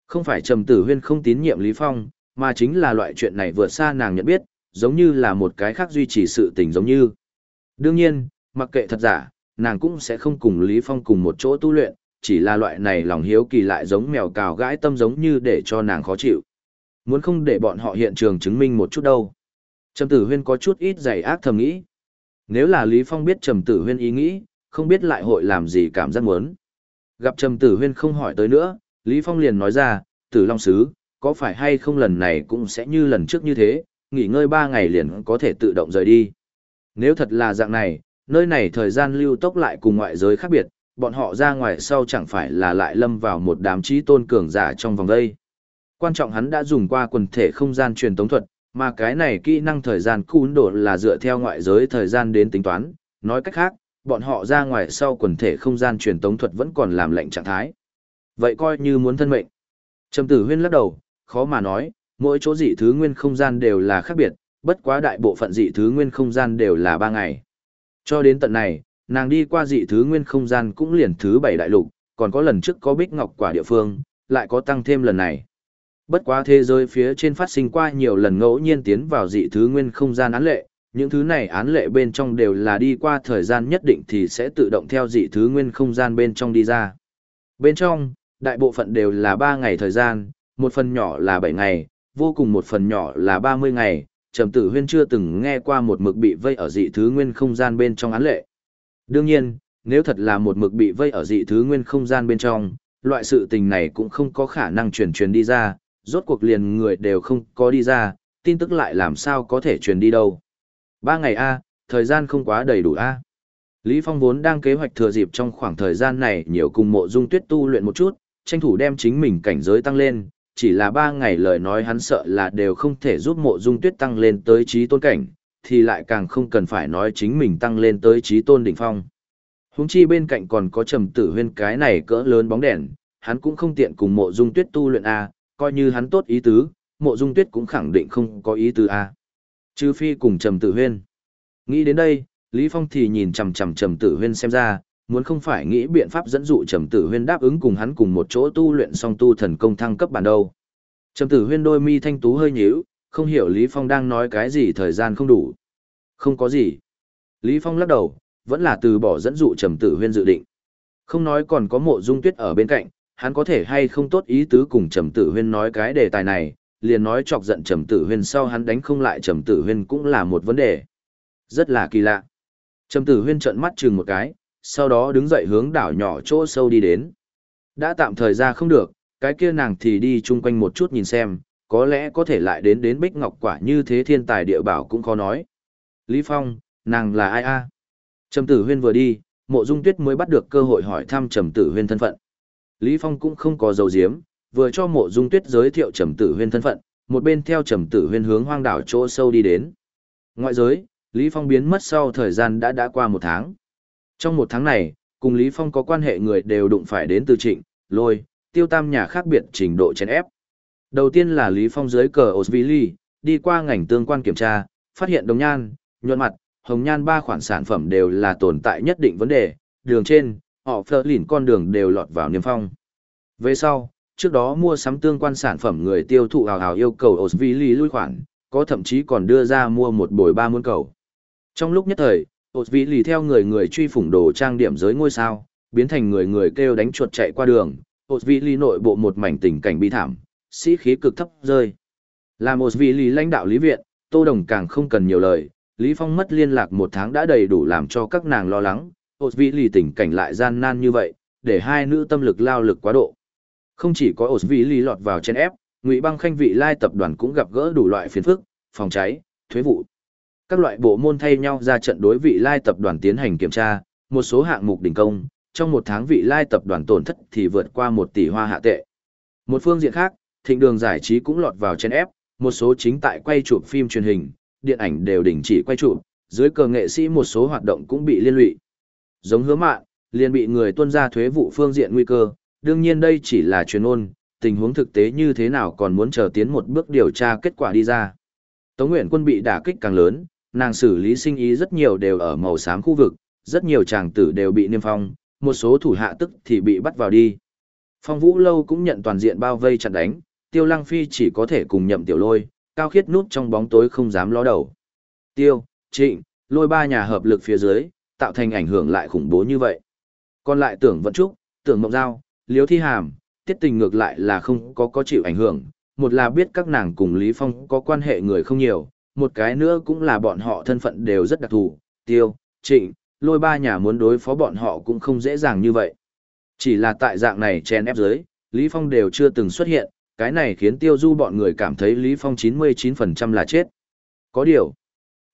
Không phải Trầm Tử Huyên không tín nhiệm Lý Phong, mà chính là loại chuyện này vượt xa nàng nhận biết, giống như là một cái khác duy trì sự tình giống như. Đương nhiên, mặc kệ thật giả, nàng cũng sẽ không cùng Lý Phong cùng một chỗ tu luyện, chỉ là loại này lòng hiếu kỳ lại giống mèo cào gãi tâm giống như để cho nàng khó chịu. Muốn không để bọn họ hiện trường chứng minh một chút đâu. Trầm tử huyên có chút ít dày ác thầm nghĩ. Nếu là Lý Phong biết Trầm tử huyên ý nghĩ, không biết lại hội làm gì cảm giác muốn. Gặp Trầm tử huyên không hỏi tới nữa, Lý Phong liền nói ra, tử Long Sứ, có phải hay không lần này cũng sẽ như lần trước như thế, nghỉ ngơi ba ngày liền có thể tự động rời đi. Nếu thật là dạng này, nơi này thời gian lưu tốc lại cùng ngoại giới khác biệt, bọn họ ra ngoài sau chẳng phải là lại lâm vào một đám trí tôn cường giả trong vòng đây. Quan trọng hắn đã dùng qua quần thể không gian truyền tống thuật, mà cái này kỹ năng thời gian cún độ là dựa theo ngoại giới thời gian đến tính toán, nói cách khác, bọn họ ra ngoài sau quần thể không gian truyền tống thuật vẫn còn làm lệnh trạng thái. Vậy coi như muốn thân mệnh. Trầm tử huyên lắc đầu, khó mà nói, mỗi chỗ dị thứ nguyên không gian đều là khác biệt, bất quá đại bộ phận dị thứ nguyên không gian đều là ba ngày. Cho đến tận này, nàng đi qua dị thứ nguyên không gian cũng liền thứ bảy đại lục, còn có lần trước có bích ngọc quả địa phương, lại có tăng thêm lần này. Bất quá thế giới phía trên phát sinh qua nhiều lần ngẫu nhiên tiến vào dị thứ nguyên không gian án lệ, những thứ này án lệ bên trong đều là đi qua thời gian nhất định thì sẽ tự động theo dị thứ nguyên không gian bên trong đi ra. Bên trong, đại bộ phận đều là 3 ngày thời gian, một phần nhỏ là 7 ngày, vô cùng một phần nhỏ là 30 ngày, Trầm Tử Huyên chưa từng nghe qua một mực bị vây ở dị thứ nguyên không gian bên trong án lệ. Đương nhiên, nếu thật là một mực bị vây ở dị thứ nguyên không gian bên trong, loại sự tình này cũng không có khả năng truyền truyền đi ra, rốt cuộc liền người đều không có đi ra, tin tức lại làm sao có thể truyền đi đâu. Ba ngày A, thời gian không quá đầy đủ A. Lý Phong vốn đang kế hoạch thừa dịp trong khoảng thời gian này nhiều cùng mộ dung tuyết tu luyện một chút, tranh thủ đem chính mình cảnh giới tăng lên, chỉ là ba ngày lời nói hắn sợ là đều không thể giúp mộ dung tuyết tăng lên tới trí tôn cảnh, thì lại càng không cần phải nói chính mình tăng lên tới trí tôn đỉnh phong. Húng chi bên cạnh còn có trầm tử huyên cái này cỡ lớn bóng đèn, hắn cũng không tiện cùng mộ dung tuyết tu luyện A, coi như hắn tốt ý tứ, mộ dung tuyết cũng khẳng định không có ý tứ A. Trừ phi cùng trầm tử huyên. Nghĩ đến đây, Lý Phong thì nhìn chằm chằm trầm tử huyên xem ra, muốn không phải nghĩ biện pháp dẫn dụ trầm tử huyên đáp ứng cùng hắn cùng một chỗ tu luyện song tu thần công thăng cấp bản đâu. Trầm tử huyên đôi mi thanh tú hơi nhíu, không hiểu Lý Phong đang nói cái gì thời gian không đủ. Không có gì. Lý Phong lắc đầu, vẫn là từ bỏ dẫn dụ trầm tử huyên dự định. Không nói còn có mộ dung tuyết ở bên cạnh, hắn có thể hay không tốt ý tứ cùng trầm tử huyên nói cái đề tài này, liền nói chọc giận trầm tử huyên sau hắn đánh không lại trầm tử huyên cũng là một vấn đề. Rất là kỳ lạ. Trầm tử huyên trợn mắt chừng một cái, sau đó đứng dậy hướng đảo nhỏ chỗ sâu đi đến. Đã tạm thời ra không được, cái kia nàng thì đi chung quanh một chút nhìn xem, có lẽ có thể lại đến đến Bích Ngọc Quả như thế thiên tài địa bảo cũng khó nói. Lý Phong, nàng là ai a? Trầm Tử Huyên vừa đi, Mộ Dung Tuyết mới bắt được cơ hội hỏi thăm Trầm Tử Huyên thân phận. Lý Phong cũng không có dầu diếm, vừa cho Mộ Dung Tuyết giới thiệu Trầm Tử Huyên thân phận, một bên theo Trầm Tử Huyên hướng hoang đảo chỗ sâu đi đến. Ngoại giới, Lý Phong biến mất sau thời gian đã đã qua một tháng. Trong một tháng này, cùng Lý Phong có quan hệ người đều đụng phải đến từ trịnh, lôi, tiêu tam nhà khác biệt trình độ chèn ép. Đầu tiên là Lý Phong dưới cờ Osvili, đi qua ngành tương quan kiểm tra, phát hiện đồng nhan, nhuận mặt, hồng nhan ba khoản sản phẩm đều là tồn tại nhất định vấn đề, đường trên, họ phơ lỉn con đường đều lọt vào niêm phong. Về sau, trước đó mua sắm tương quan sản phẩm người tiêu thụ hào hào yêu cầu Osvili lui khoản, có thậm chí còn đưa ra mua một bồi ba muôn cầu. Trong lúc nhất thời, Osvili theo người người truy phủng đồ trang điểm giới ngôi sao, biến thành người người kêu đánh chuột chạy qua đường, Osvili nội bộ một mảnh tình cảnh bi thảm, sĩ khí cực thấp rơi. vị lý lãnh đạo lý viện, Tô Đồng càng không cần nhiều lời, Lý Phong mất liên lạc một tháng đã đầy đủ làm cho các nàng lo lắng, Ổn vị lý tình cảnh lại gian nan như vậy, để hai nữ tâm lực lao lực quá độ. Không chỉ có ổng vị lý lọt vào trên ép, Ngụy Băng Khanh vị lai tập đoàn cũng gặp gỡ đủ loại phiền phức, phòng cháy, thuế vụ. Các loại bộ môn thay nhau ra trận đối vị lai tập đoàn tiến hành kiểm tra, một số hạng mục đình công, trong một tháng vị lai tập đoàn tổn thất thì vượt qua một tỷ hoa hạ tệ. Một phương diện khác, thịnh đường giải trí cũng lọt vào chen ép, một số chính tại quay chụp phim truyền hình, điện ảnh đều đình chỉ quay chụp, dưới cờ nghệ sĩ một số hoạt động cũng bị liên lụy. Giống hứa mạn, liền bị người tuân ra thuế vụ phương diện nguy cơ, đương nhiên đây chỉ là truyền ôn, tình huống thực tế như thế nào còn muốn chờ tiến một bước điều tra kết quả đi ra. Tống Nguyện quân bị đả kích càng lớn, nàng xử lý sinh ý rất nhiều đều ở màu xám khu vực, rất nhiều chàng tử đều bị niêm phong, một số thủ hạ tức thì bị bắt vào đi. Phong Vũ Lâu cũng nhận toàn diện bao vây chặn đánh, Tiêu Lăng Phi chỉ có thể cùng nhậm tiểu lôi, cao khiết nút trong bóng tối không dám ló đầu. Tiêu, Trịnh, lôi ba nhà hợp lực phía dưới, tạo thành ảnh hưởng lại khủng bố như vậy. Còn lại tưởng vận trúc, tưởng mộng giao, liếu thi hàm, tiết tình ngược lại là không có có chịu ảnh hưởng, một là biết các nàng cùng Lý Phong có quan hệ người không nhiều, một cái nữa cũng là bọn họ thân phận đều rất đặc thù, tiêu, trịnh, lôi ba nhà muốn đối phó bọn họ cũng không dễ dàng như vậy. Chỉ là tại dạng này chen ép dưới, Lý Phong đều chưa từng xuất hiện, cái này khiến tiêu du bọn người cảm thấy Lý Phong 99% là chết. Có điều,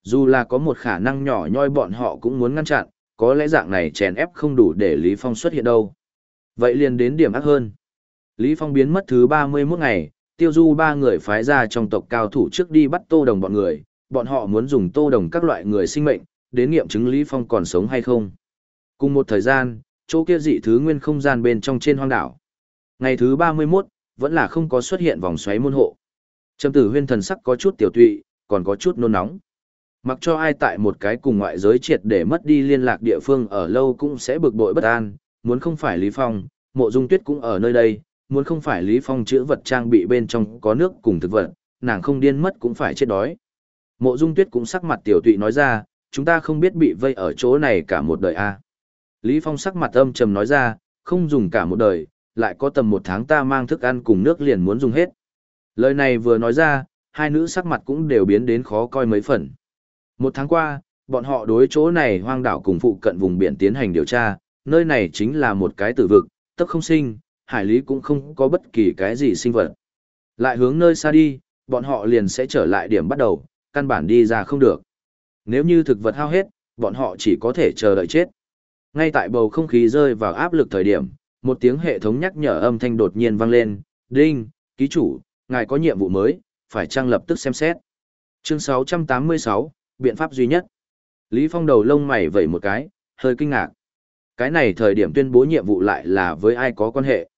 dù là có một khả năng nhỏ nhoi bọn họ cũng muốn ngăn chặn, có lẽ dạng này chèn ép không đủ để Lý Phong xuất hiện đâu. Vậy liền đến điểm ác hơn. Lý Phong biến mất thứ 31 ngày, tiêu du ba người phái ra trong tộc cao thủ trước đi bắt tô đồng bọn người, bọn họ muốn dùng tô đồng các loại người sinh mệnh, đến nghiệm chứng Lý Phong còn sống hay không. Cùng một thời gian, chỗ kia dị thứ nguyên không gian bên trong trên hoang đảo. Ngày thứ 31, vẫn là không có xuất hiện vòng xoáy môn hộ. Trầm tử huyên thần sắc có chút tiểu tụy, còn có chút nôn nóng. Mặc cho ai tại một cái cùng ngoại giới triệt để mất đi liên lạc địa phương ở lâu cũng sẽ bực bội bất an, muốn không phải Lý Phong, mộ dung tuyết cũng ở nơi đây, muốn không phải Lý Phong chữa vật trang bị bên trong có nước cùng thực vật, nàng không điên mất cũng phải chết đói. Mộ dung tuyết cũng sắc mặt tiểu tụy nói ra, chúng ta không biết bị vây ở chỗ này cả một đời a. À. Lý Phong sắc mặt âm trầm nói ra, không dùng cả một đời, lại có tầm một tháng ta mang thức ăn cùng nước liền muốn dùng hết. Lời này vừa nói ra, hai nữ sắc mặt cũng đều biến đến khó coi mấy phần. Một tháng qua, bọn họ đối chỗ này hoang đảo cùng phụ cận vùng biển tiến hành điều tra, nơi này chính là một cái tử vực, tấp không sinh, hải lý cũng không có bất kỳ cái gì sinh vật. Lại hướng nơi xa đi, bọn họ liền sẽ trở lại điểm bắt đầu, căn bản đi ra không được. Nếu như thực vật hao hết, bọn họ chỉ có thể chờ đợi chết. Ngay tại bầu không khí rơi vào áp lực thời điểm, một tiếng hệ thống nhắc nhở âm thanh đột nhiên vang lên, "Đinh, ký chủ, ngài có nhiệm vụ mới, phải trang lập tức xem xét." Chương 686, biện pháp duy nhất. Lý Phong đầu lông mày vẩy một cái, hơi kinh ngạc. Cái này thời điểm tuyên bố nhiệm vụ lại là với ai có quan hệ.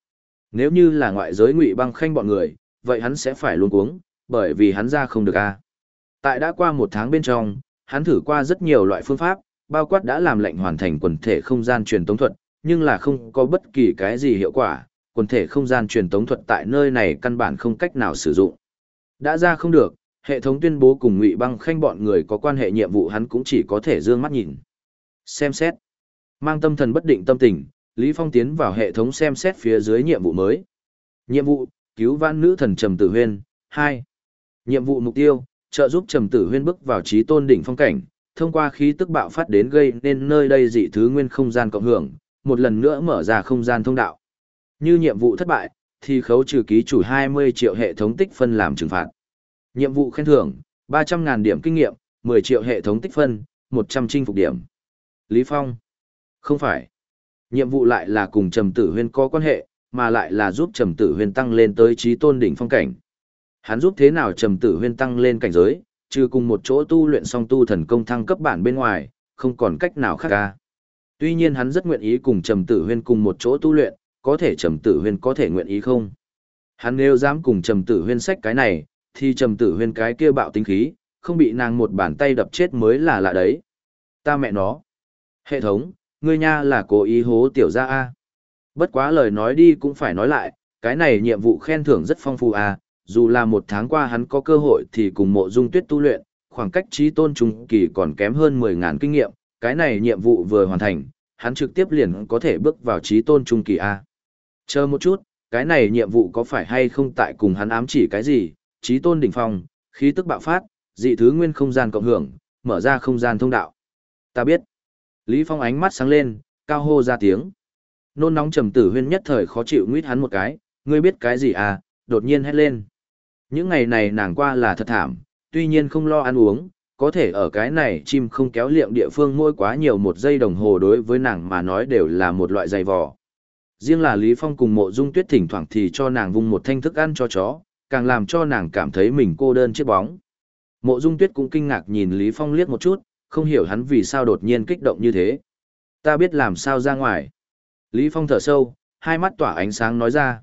Nếu như là ngoại giới ngụy băng khanh bọn người, vậy hắn sẽ phải luôn cuống, bởi vì hắn ra không được a. Tại đã qua một tháng bên trong, hắn thử qua rất nhiều loại phương pháp, bao quát đã làm lệnh hoàn thành quần thể không gian truyền tống thuật, nhưng là không có bất kỳ cái gì hiệu quả, quần thể không gian truyền tống thuật tại nơi này căn bản không cách nào sử dụng. Đã ra không được, hệ thống tuyên bố cùng ngụy băng khanh bọn người có quan hệ nhiệm vụ hắn cũng chỉ có thể dương mắt nhìn. Xem xét. Mang tâm thần bất định tâm tình, Lý Phong tiến vào hệ thống xem xét phía dưới nhiệm vụ mới. Nhiệm vụ, cứu vãn nữ thần Trầm Tử Huyên, 2. Nhiệm vụ mục tiêu, trợ giúp Trầm Tử Huyên bước vào trí tôn đỉnh phong cảnh, thông qua khí tức bạo phát đến gây nên nơi đây dị thứ nguyên không gian cộng hưởng, một lần nữa mở ra không gian thông đạo. Như nhiệm vụ thất bại, thì khấu trừ ký chủ 20 triệu hệ thống tích phân làm trừng phạt. Nhiệm vụ khen thưởng, 300.000 điểm kinh nghiệm, 10 triệu hệ thống tích phân, 100 chinh phục điểm. Lý Phong. Không phải. Nhiệm vụ lại là cùng Trầm Tử Huyên có quan hệ, mà lại là giúp Trầm Tử Huyên tăng lên tới trí tôn đỉnh phong cảnh. Hắn giúp thế nào Trầm Tử Huyên tăng lên cảnh giới, trừ cùng một chỗ tu luyện song tu thần công thăng cấp bản bên ngoài, không còn cách nào khác ca. Tuy nhiên hắn rất nguyện ý cùng Trầm Tử Huyên cùng một chỗ tu luyện, có thể Trầm Tử Huyên có thể nguyện ý không? Hắn nếu dám cùng Trầm Tử Huyên sách cái này, thì trầm tử huyên cái kia bạo tính khí, không bị nàng một bàn tay đập chết mới là lạ đấy. Ta mẹ nó. Hệ thống, ngươi nha là cố ý hố tiểu gia A. Bất quá lời nói đi cũng phải nói lại, cái này nhiệm vụ khen thưởng rất phong phú A, dù là một tháng qua hắn có cơ hội thì cùng mộ dung tuyết tu luyện, khoảng cách trí tôn trung kỳ còn kém hơn 10.000 kinh nghiệm, cái này nhiệm vụ vừa hoàn thành, hắn trực tiếp liền có thể bước vào trí tôn trung kỳ A. Chờ một chút, cái này nhiệm vụ có phải hay không tại cùng hắn ám chỉ cái gì, trí tôn đỉnh phong, khí tức bạo phát, dị thứ nguyên không gian cộng hưởng, mở ra không gian thông đạo. Ta biết. Lý Phong ánh mắt sáng lên, cao hô ra tiếng. Nôn nóng trầm tử huyên nhất thời khó chịu nguyết hắn một cái, ngươi biết cái gì à, đột nhiên hét lên. Những ngày này nàng qua là thật thảm, tuy nhiên không lo ăn uống, có thể ở cái này chim không kéo liệm địa phương môi quá nhiều một giây đồng hồ đối với nàng mà nói đều là một loại dày vò. Riêng là Lý Phong cùng mộ dung tuyết thỉnh thoảng thì cho nàng vung một thanh thức ăn cho chó, càng làm cho nàng cảm thấy mình cô đơn chiếc bóng. Mộ Dung Tuyết cũng kinh ngạc nhìn Lý Phong liếc một chút, không hiểu hắn vì sao đột nhiên kích động như thế. Ta biết làm sao ra ngoài. Lý Phong thở sâu, hai mắt tỏa ánh sáng nói ra.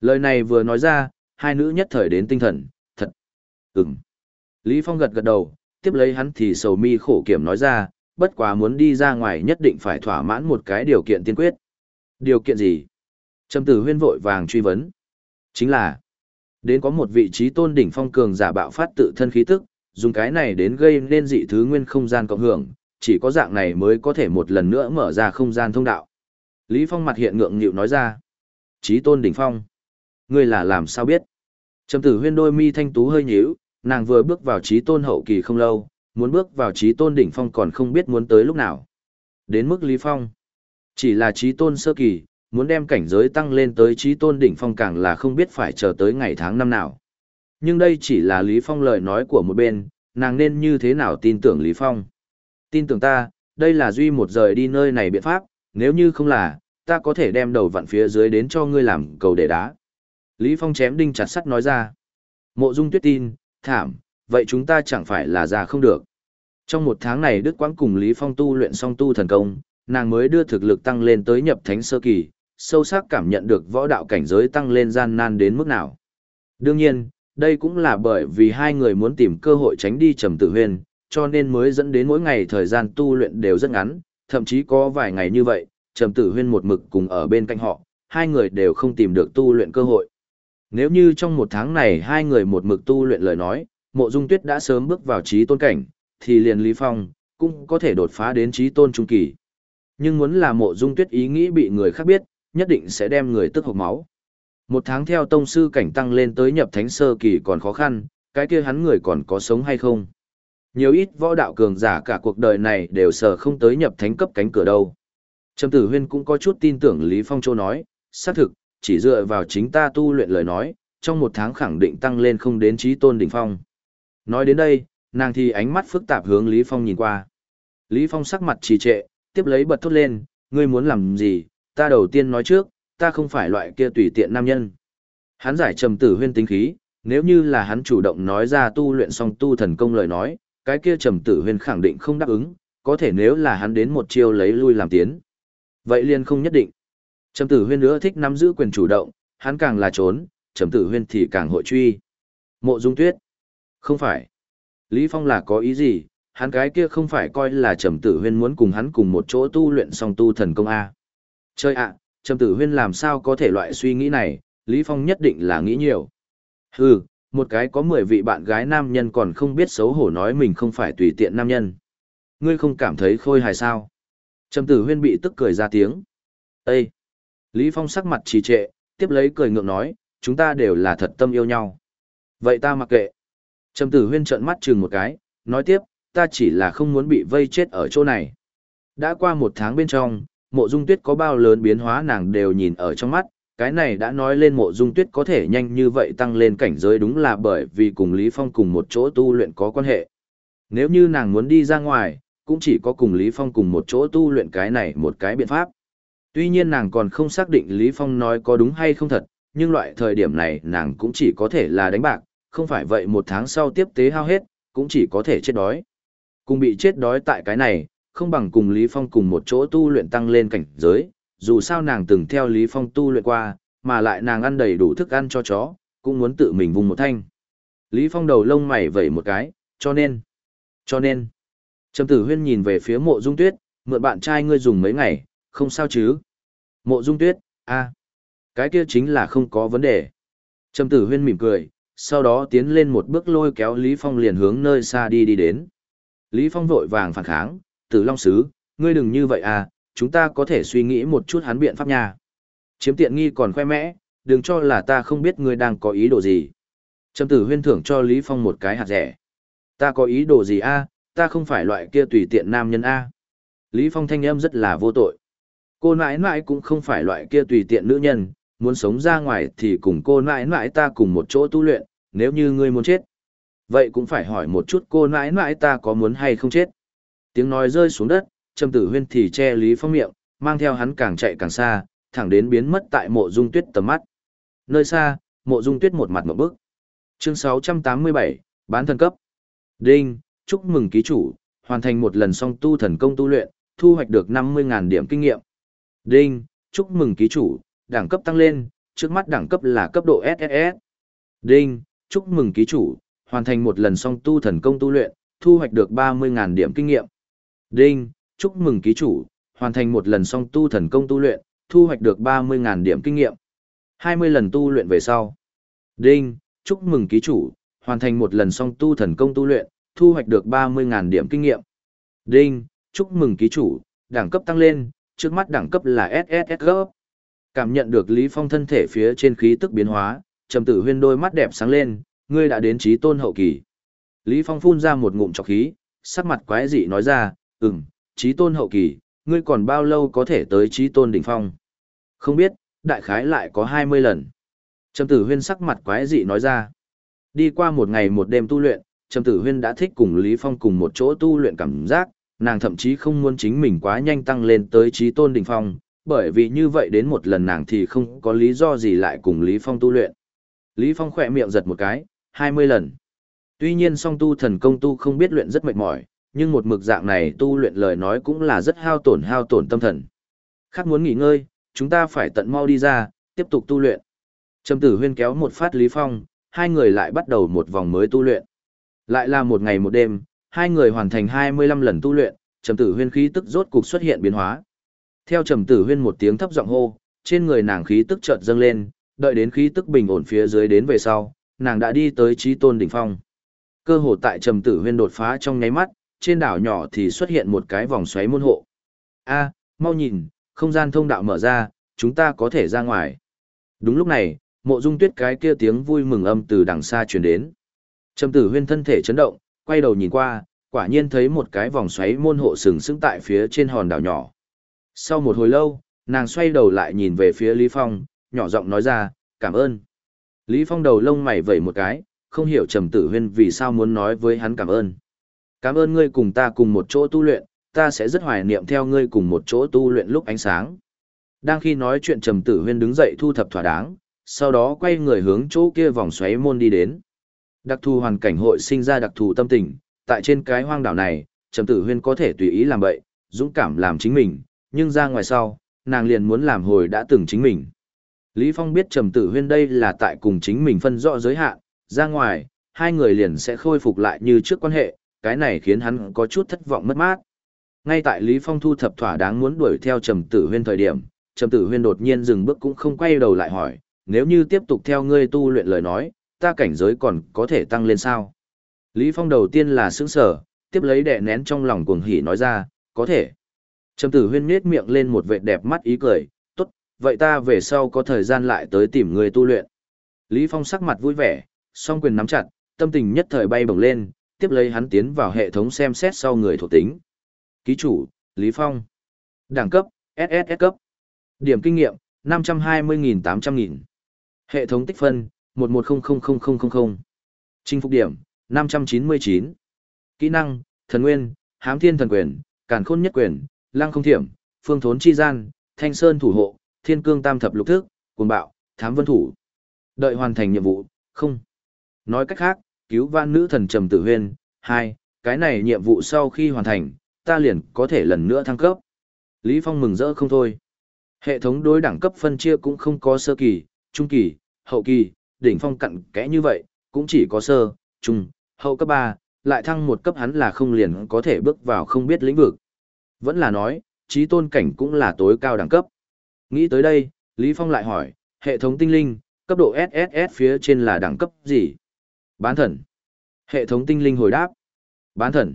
Lời này vừa nói ra, hai nữ nhất thời đến tinh thần, thật. Ừm. Lý Phong gật gật đầu, tiếp lấy hắn thì sầu mi khổ kiểm nói ra, bất quá muốn đi ra ngoài nhất định phải thỏa mãn một cái điều kiện tiên quyết. Điều kiện gì? Trầm tử huyên vội vàng truy vấn. Chính là, Đến có một vị trí tôn đỉnh phong cường giả bạo phát tự thân khí tức, dùng cái này đến gây nên dị thứ nguyên không gian cộng hưởng, chỉ có dạng này mới có thể một lần nữa mở ra không gian thông đạo. Lý Phong mặt hiện ngượng nghịu nói ra. Chí tôn đỉnh phong. Ngươi là làm sao biết? Trầm tử huyên đôi mi thanh tú hơi nhíu, nàng vừa bước vào trí tôn hậu kỳ không lâu, muốn bước vào trí tôn đỉnh phong còn không biết muốn tới lúc nào. Đến mức Lý Phong. Chỉ là trí tôn sơ kỳ, muốn đem cảnh giới tăng lên tới trí tôn đỉnh phong càng là không biết phải chờ tới ngày tháng năm nào. Nhưng đây chỉ là Lý Phong lời nói của một bên, nàng nên như thế nào tin tưởng Lý Phong. Tin tưởng ta, đây là duy một rời đi nơi này biện pháp, nếu như không là, ta có thể đem đầu vặn phía dưới đến cho ngươi làm cầu để đá. Lý Phong chém đinh chặt sắt nói ra. Mộ Dung Tuyết tin, thảm, vậy chúng ta chẳng phải là già không được. Trong một tháng này Đức Quang cùng Lý Phong tu luyện song tu thần công, nàng mới đưa thực lực tăng lên tới nhập thánh sơ kỳ, sâu sắc cảm nhận được võ đạo cảnh giới tăng lên gian nan đến mức nào. Đương nhiên, đây cũng là bởi vì hai người muốn tìm cơ hội tránh đi trầm tử huyền, cho nên mới dẫn đến mỗi ngày thời gian tu luyện đều rất ngắn, thậm chí có vài ngày như vậy, trầm tử huyên một mực cùng ở bên cạnh họ, hai người đều không tìm được tu luyện cơ hội. Nếu như trong một tháng này hai người một mực tu luyện lời nói, mộ dung tuyết đã sớm bước vào trí tôn cảnh, thì liền Lý Phong, cũng có thể đột phá đến trí tôn trung kỳ. Nhưng muốn là mộ dung tuyết ý nghĩ bị người khác biết, nhất định sẽ đem người tức hộc máu. Một tháng theo tông sư cảnh tăng lên tới nhập thánh sơ kỳ còn khó khăn, cái kia hắn người còn có sống hay không? Nhiều ít võ đạo cường giả cả cuộc đời này đều sợ không tới nhập thánh cấp cánh cửa đâu. Trầm tử huyên cũng có chút tin tưởng Lý Phong Châu nói, xác thực, chỉ dựa vào chính ta tu luyện lời nói, trong một tháng khẳng định tăng lên không đến trí tôn đỉnh phong. Nói đến đây, nàng thì ánh mắt phức tạp hướng Lý Phong nhìn qua. Lý Phong sắc mặt trì trệ, tiếp lấy bật thốt lên, ngươi muốn làm gì, ta đầu tiên nói trước, ta không phải loại kia tùy tiện nam nhân. Hắn giải trầm tử huyên tính khí, nếu như là hắn chủ động nói ra tu luyện xong tu thần công lời nói, cái kia trầm tử huyên khẳng định không đáp ứng, có thể nếu là hắn đến một chiêu lấy lui làm tiến. Vậy liền không nhất định. Trầm tử huyên nữa thích nắm giữ quyền chủ động, hắn càng là trốn, trầm tử huyên thì càng hội truy. Mộ dung tuyết. Không phải. Lý Phong là có ý gì, hắn cái kia không phải coi là trầm tử huyên muốn cùng hắn cùng một chỗ tu luyện song tu thần công A. Chơi ạ, trầm tử huyên làm sao có thể loại suy nghĩ này, Lý Phong nhất định là nghĩ nhiều. Hừ, một cái có 10 vị bạn gái nam nhân còn không biết xấu hổ nói mình không phải tùy tiện nam nhân. Ngươi không cảm thấy khôi hài sao? Trầm tử huyên bị tức cười ra tiếng. Ê! Lý Phong sắc mặt trì trệ, tiếp lấy cười ngượng nói, chúng ta đều là thật tâm yêu nhau. Vậy ta mặc kệ. Trầm tử huyên trợn mắt chừng một cái, nói tiếp, ta chỉ là không muốn bị vây chết ở chỗ này. Đã qua một tháng bên trong, mộ dung tuyết có bao lớn biến hóa nàng đều nhìn ở trong mắt, cái này đã nói lên mộ dung tuyết có thể nhanh như vậy tăng lên cảnh giới đúng là bởi vì cùng Lý Phong cùng một chỗ tu luyện có quan hệ. Nếu như nàng muốn đi ra ngoài, cũng chỉ có cùng Lý Phong cùng một chỗ tu luyện cái này một cái biện pháp. Tuy nhiên nàng còn không xác định Lý Phong nói có đúng hay không thật, nhưng loại thời điểm này nàng cũng chỉ có thể là đánh bạc, không phải vậy một tháng sau tiếp tế hao hết, cũng chỉ có thể chết đói. Cùng bị chết đói tại cái này, không bằng cùng Lý Phong cùng một chỗ tu luyện tăng lên cảnh giới, dù sao nàng từng theo Lý Phong tu luyện qua, mà lại nàng ăn đầy đủ thức ăn cho chó, cũng muốn tự mình vùng một thanh. Lý Phong đầu lông mày vẩy một cái, cho nên, cho nên, Trầm tử huyên nhìn về phía mộ dung tuyết, mượn bạn trai ngươi dùng mấy ngày, không sao chứ. Mộ dung tuyết, a, cái kia chính là không có vấn đề. Trầm tử huyên mỉm cười, sau đó tiến lên một bước lôi kéo Lý Phong liền hướng nơi xa đi đi đến. Lý Phong vội vàng phản kháng, tử long sứ, ngươi đừng như vậy à, chúng ta có thể suy nghĩ một chút hắn biện pháp nha. Chiếm tiện nghi còn khoe mẽ, đừng cho là ta không biết ngươi đang có ý đồ gì. Trầm tử huyên thưởng cho Lý Phong một cái hạt rẻ. Ta có ý đồ gì a? ta không phải loại kia tùy tiện nam nhân a. Lý Phong thanh âm rất là vô tội. Cô nãi nãi cũng không phải loại kia tùy tiện nữ nhân, muốn sống ra ngoài thì cùng cô nãi nãi ta cùng một chỗ tu luyện, nếu như ngươi muốn chết. Vậy cũng phải hỏi một chút cô nãi nãi ta có muốn hay không chết. Tiếng nói rơi xuống đất, Trầm Tử Huyên thì che Lý Phong miệng, mang theo hắn càng chạy càng xa, thẳng đến biến mất tại mộ dung tuyết tầm mắt. Nơi xa, mộ dung tuyết một mặt một bước. Chương 687, bán thần cấp. Đinh, chúc mừng ký chủ, hoàn thành một lần song tu thần công tu luyện, thu hoạch được 50.000 điểm kinh nghiệm. Đinh, chúc mừng ký chủ, đẳng cấp tăng lên, trước mắt đẳng cấp là cấp độ SSS. Đinh, chúc mừng ký chủ, hoàn thành một lần song tu thần công tu luyện, thu hoạch được 30.000 điểm kinh nghiệm. Đinh, chúc mừng ký chủ, hoàn thành một lần song tu thần công tu luyện, thu hoạch được 30.000 điểm kinh nghiệm. 20 lần tu luyện về sau. Đinh, chúc mừng ký chủ, hoàn thành một lần song tu thần công tu luyện, thu hoạch được 30.000 điểm kinh nghiệm. Đinh, chúc mừng ký chủ, đẳng cấp tăng lên, trước mắt đẳng cấp là SSS cấp. Cảm nhận được Lý Phong thân thể phía trên khí tức biến hóa, Trầm Tử Huyên đôi mắt đẹp sáng lên, ngươi đã đến trí tôn hậu kỳ. Lý Phong phun ra một ngụm trọc khí, sắc mặt quái dị nói ra, ừm, trí tôn hậu kỳ, ngươi còn bao lâu có thể tới trí tôn đỉnh phong? Không biết, đại khái lại có 20 lần. Trầm Tử Huyên sắc mặt quái dị nói ra. Đi qua một ngày một đêm tu luyện, Trầm Tử Huyên đã thích cùng Lý Phong cùng một chỗ tu luyện cảm giác, nàng thậm chí không muốn chính mình quá nhanh tăng lên tới trí tôn đỉnh phong, bởi vì như vậy đến một lần nàng thì không có lý do gì lại cùng Lý Phong tu luyện. Lý Phong khỏe miệng giật một cái, 20 lần. Tuy nhiên song tu thần công tu không biết luyện rất mệt mỏi, nhưng một mực dạng này tu luyện lời nói cũng là rất hao tổn hao tổn tâm thần. Khác muốn nghỉ ngơi, chúng ta phải tận mau đi ra, tiếp tục tu luyện. Trầm tử huyên kéo một phát Lý Phong, hai người lại bắt đầu một vòng mới tu luyện. Lại là một ngày một đêm, hai người hoàn thành 25 lần tu luyện, trầm tử huyên khí tức rốt cục xuất hiện biến hóa. Theo trầm tử huyên một tiếng thấp giọng hô, trên người nàng khí tức chợt dâng lên, đợi đến khí tức bình ổn phía dưới đến về sau, nàng đã đi tới trí tôn đỉnh phong. Cơ hồ tại trầm tử huyên đột phá trong nháy mắt, trên đảo nhỏ thì xuất hiện một cái vòng xoáy môn hộ. A, mau nhìn, không gian thông đạo mở ra, chúng ta có thể ra ngoài. Đúng lúc này, mộ dung tuyết cái kia tiếng vui mừng âm từ đằng xa truyền đến. Trầm tử huyên thân thể chấn động, quay đầu nhìn qua, quả nhiên thấy một cái vòng xoáy môn hộ sừng sững tại phía trên hòn đảo nhỏ. Sau một hồi lâu, nàng xoay đầu lại nhìn về phía Lý Phong, nhỏ giọng nói ra, cảm ơn. Lý Phong đầu lông mày vẩy một cái, không hiểu Trầm Tử Huyên vì sao muốn nói với hắn cảm ơn. Cảm ơn ngươi cùng ta cùng một chỗ tu luyện, ta sẽ rất hoài niệm theo ngươi cùng một chỗ tu luyện lúc ánh sáng. Đang khi nói chuyện Trầm Tử Huyên đứng dậy thu thập thỏa đáng, sau đó quay người hướng chỗ kia vòng xoáy môn đi đến. Đặc thù hoàn cảnh hội sinh ra đặc thù tâm tình, tại trên cái hoang đảo này, Trầm Tử Huyên có thể tùy ý làm vậy, dũng cảm làm chính mình, nhưng ra ngoài sau, nàng liền muốn làm hồi đã từng chính mình. Lý Phong biết Trầm Tử Huyên đây là tại cùng chính mình phân rõ giới hạn, ra ngoài, hai người liền sẽ khôi phục lại như trước quan hệ, cái này khiến hắn có chút thất vọng mất mát. Ngay tại Lý Phong thu thập thỏa đáng muốn đuổi theo Trầm Tử Huyên thời điểm, Trầm Tử Huyên đột nhiên dừng bước cũng không quay đầu lại hỏi, nếu như tiếp tục theo ngươi tu luyện lời nói, ta cảnh giới còn có thể tăng lên sao? Lý Phong đầu tiên là sững sờ, tiếp lấy đè nén trong lòng cuồng hỉ nói ra, có thể. Trầm Tử Huyên nết miệng lên một vệt đẹp mắt ý cười, tốt, vậy ta về sau có thời gian lại tới tìm người tu luyện. Lý Phong sắc mặt vui vẻ, song quyền nắm chặt, tâm tình nhất thời bay bổng lên, tiếp lấy hắn tiến vào hệ thống xem xét sau người thuộc tính. Ký chủ, Lý Phong. Đẳng cấp, SSS cấp. Điểm kinh nghiệm, 520.800.000. Hệ thống tích phân, 11000000. Chinh phục điểm, 599. Kỹ năng, thần nguyên, hám thiên thần quyền, càn khôn nhất quyền, lăng không thiểm, phương thốn chi gian, thanh sơn thủ hộ, thiên cương tam thập lục thức, cuồng bạo, thám vân thủ. Đợi hoàn thành nhiệm vụ, không. Nói cách khác, cứu vãn nữ thần trầm tử huyên, hai, cái này nhiệm vụ sau khi hoàn thành, ta liền có thể lần nữa thăng cấp. Lý Phong mừng rỡ không thôi. Hệ thống đối đẳng cấp phân chia cũng không có sơ kỳ, trung kỳ, hậu kỳ, đỉnh phong cặn kẽ như vậy, cũng chỉ có sơ, trung, hậu cấp 3, lại thăng một cấp hắn là không liền có thể bước vào không biết lĩnh vực. Vẫn là nói, trí tôn cảnh cũng là tối cao đẳng cấp. Nghĩ tới đây, Lý Phong lại hỏi, hệ thống tinh linh, cấp độ SSS phía trên là đẳng cấp gì? Bán thần. Hệ thống tinh linh hồi đáp. Bán thần.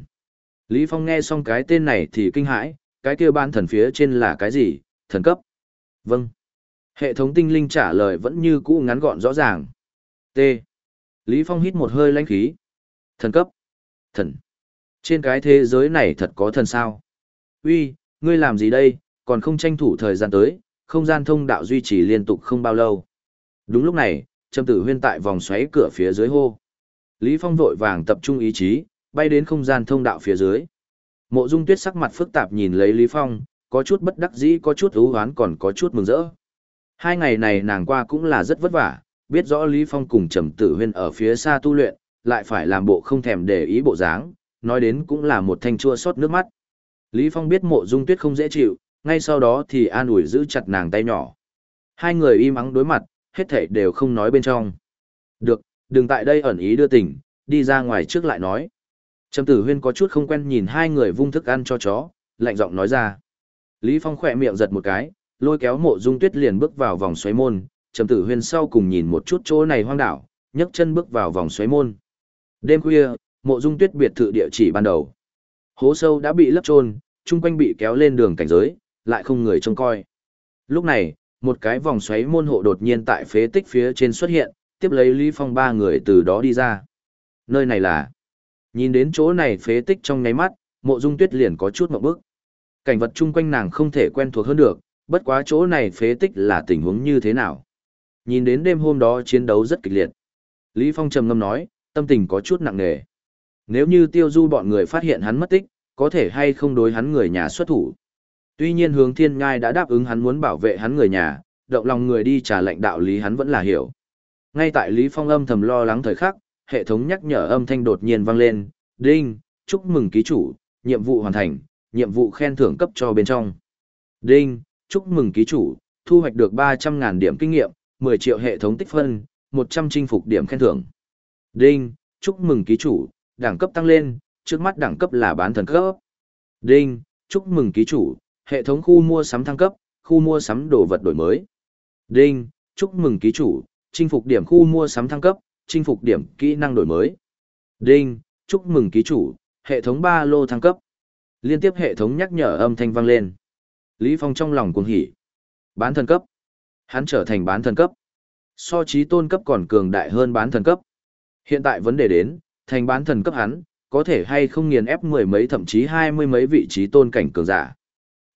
Lý Phong nghe xong cái tên này thì kinh hãi, cái kia bán thần phía trên là cái gì? Thần cấp. Vâng. Hệ thống tinh linh trả lời vẫn như cũ ngắn gọn rõ ràng. T. Lý Phong hít một hơi lãnh khí. Thần cấp. Thần. Trên cái thế giới này thật có thần sao? Uy, ngươi làm gì đây, còn không tranh thủ thời gian tới, không gian thông đạo duy trì liên tục không bao lâu. Đúng lúc này, Trầm Tử Huyên tại vòng xoáy cửa phía dưới hô. Lý Phong vội vàng tập trung ý chí, bay đến không gian thông đạo phía dưới. Mộ Dung Tuyết sắc mặt phức tạp nhìn lấy Lý Phong, có chút bất đắc dĩ có chút ưu hoán còn có chút mừng rỡ. Hai ngày này nàng qua cũng là rất vất vả, biết rõ Lý Phong cùng Trầm Tử Huyên ở phía xa tu luyện, lại phải làm bộ không thèm để ý bộ dáng, nói đến cũng là một thanh chua xót nước mắt. Lý Phong biết mộ dung tuyết không dễ chịu, ngay sau đó thì an ủi giữ chặt nàng tay nhỏ. Hai người im ắng đối mặt, hết thảy đều không nói bên trong. Được, đừng tại đây ẩn ý đưa tình, đi ra ngoài trước lại nói. Trầm tử huyên có chút không quen nhìn hai người vung thức ăn cho chó, lạnh giọng nói ra. Lý Phong khỏe miệng giật một cái, lôi kéo mộ dung tuyết liền bước vào vòng xoáy môn, trầm tử huyên sau cùng nhìn một chút chỗ này hoang đảo, nhấc chân bước vào vòng xoáy môn. Đêm khuya, mộ dung tuyết biệt thự địa chỉ ban đầu. Hố sâu đã bị lấp trôn, chung quanh bị kéo lên đường cảnh giới, lại không người trông coi. Lúc này, một cái vòng xoáy môn hộ đột nhiên tại phế tích phía trên xuất hiện, tiếp lấy Lý Phong ba người từ đó đi ra. Nơi này là... Nhìn đến chỗ này phế tích trong nháy mắt, mộ dung tuyết liền có chút một bức. Cảnh vật chung quanh nàng không thể quen thuộc hơn được, bất quá chỗ này phế tích là tình huống như thế nào. Nhìn đến đêm hôm đó chiến đấu rất kịch liệt. Lý Phong trầm ngâm nói, tâm tình có chút nặng nề. Nếu như tiêu du bọn người phát hiện hắn mất tích, có thể hay không đối hắn người nhà xuất thủ. Tuy nhiên hướng thiên ngai đã đáp ứng hắn muốn bảo vệ hắn người nhà, động lòng người đi trả lệnh đạo lý hắn vẫn là hiểu. Ngay tại Lý Phong âm thầm lo lắng thời khắc, hệ thống nhắc nhở âm thanh đột nhiên vang lên, đinh, chúc mừng ký chủ, nhiệm vụ hoàn thành, nhiệm vụ khen thưởng cấp cho bên trong. Đinh, chúc mừng ký chủ, thu hoạch được 300.000 điểm kinh nghiệm, 10 triệu hệ thống tích phân, 100 chinh phục điểm khen thưởng. Đinh, chúc mừng ký chủ, đẳng cấp tăng lên, trước mắt đẳng cấp là bán thần cấp. Đinh, chúc mừng ký chủ, hệ thống khu mua sắm thăng cấp, khu mua sắm đồ vật đổi mới. Đinh, chúc mừng ký chủ, chinh phục điểm khu mua sắm thăng cấp, chinh phục điểm kỹ năng đổi mới. Đinh, chúc mừng ký chủ, hệ thống ba lô thăng cấp. Liên tiếp hệ thống nhắc nhở âm thanh vang lên. Lý Phong trong lòng cuồng hỉ. Bán thần cấp. Hắn trở thành bán thần cấp. So trí tôn cấp còn cường đại hơn bán thần cấp. Hiện tại vấn đề đến, thành bán thần cấp hắn, có thể hay không nghiền ép mười mấy thậm chí hai mươi mấy vị trí tôn cảnh cường giả.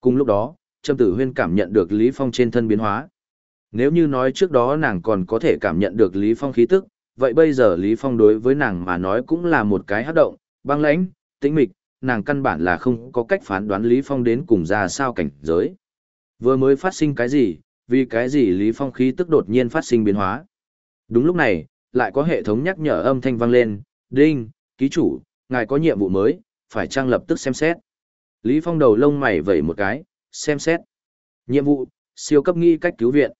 Cùng lúc đó, Trâm Tử Huyên cảm nhận được Lý Phong trên thân biến hóa. Nếu như nói trước đó nàng còn có thể cảm nhận được Lý Phong khí tức, vậy bây giờ Lý Phong đối với nàng mà nói cũng là một cái hát động, băng lãnh, tĩnh mịch, nàng căn bản là không có cách phán đoán Lý Phong đến cùng ra sao cảnh giới. Vừa mới phát sinh cái gì, vì cái gì Lý Phong khí tức đột nhiên phát sinh biến hóa. Đúng lúc này, lại có hệ thống nhắc nhở âm thanh vang lên, đinh, ký chủ, ngài có nhiệm vụ mới, phải trang lập tức xem xét. Lý Phong đầu lông mày vẩy một cái, xem xét. Nhiệm vụ, siêu cấp nghi cách cứu viện.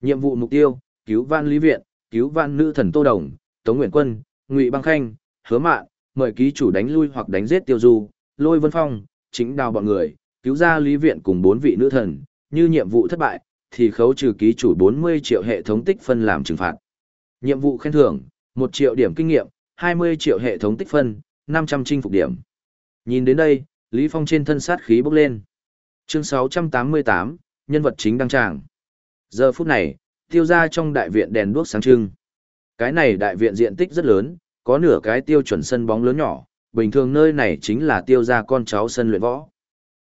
Nhiệm vụ mục tiêu, cứu van lý viện, cứu van nữ thần Tô Đồng, Tống Nguyện Quân, Ngụy Băng Khanh, Hứa Mạn, mời ký chủ đánh lui hoặc đánh giết Tiêu Du, Lôi Vân Phong, chính đào bọn người, cứu ra lý viện cùng bốn vị nữ thần, như nhiệm vụ thất bại, thì khấu trừ ký chủ 40 triệu hệ thống tích phân làm trừng phạt. Nhiệm vụ khen thưởng, 1 triệu điểm kinh nghiệm, 20 triệu hệ thống tích phân, 500 chinh phục điểm. Nhìn đến đây, Lý Phong trên thân sát khí bốc lên. Chương 688, nhân vật chính đăng tràng. Giờ phút này, tiêu ra trong đại viện đèn đuốc sáng trưng. Cái này đại viện diện tích rất lớn, có nửa cái tiêu chuẩn sân bóng lớn nhỏ, bình thường nơi này chính là tiêu ra con cháu sân luyện võ.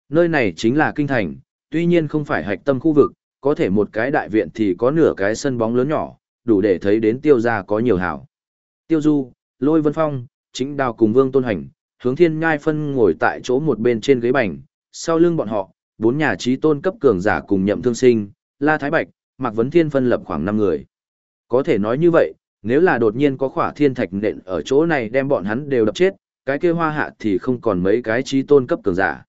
Nơi này chính là kinh thành, tuy nhiên không phải hạch tâm khu vực, có thể một cái đại viện thì có nửa cái sân bóng lớn nhỏ, đủ để thấy đến tiêu gia có nhiều hảo. Tiêu Du, Lôi Vân Phong, chính đào cùng Vương Tôn Hành, hướng thiên ngai phân ngồi tại chỗ một bên trên ghế bành, sau lưng bọn họ, bốn nhà trí tôn cấp cường giả cùng nhậm thương sinh, La Thái Bạch, Mạc Vấn Thiên phân lập khoảng 5 người. Có thể nói như vậy, nếu là đột nhiên có khỏa thiên thạch nện ở chỗ này đem bọn hắn đều đập chết, cái kia hoa hạ thì không còn mấy cái trí tôn cấp cường giả.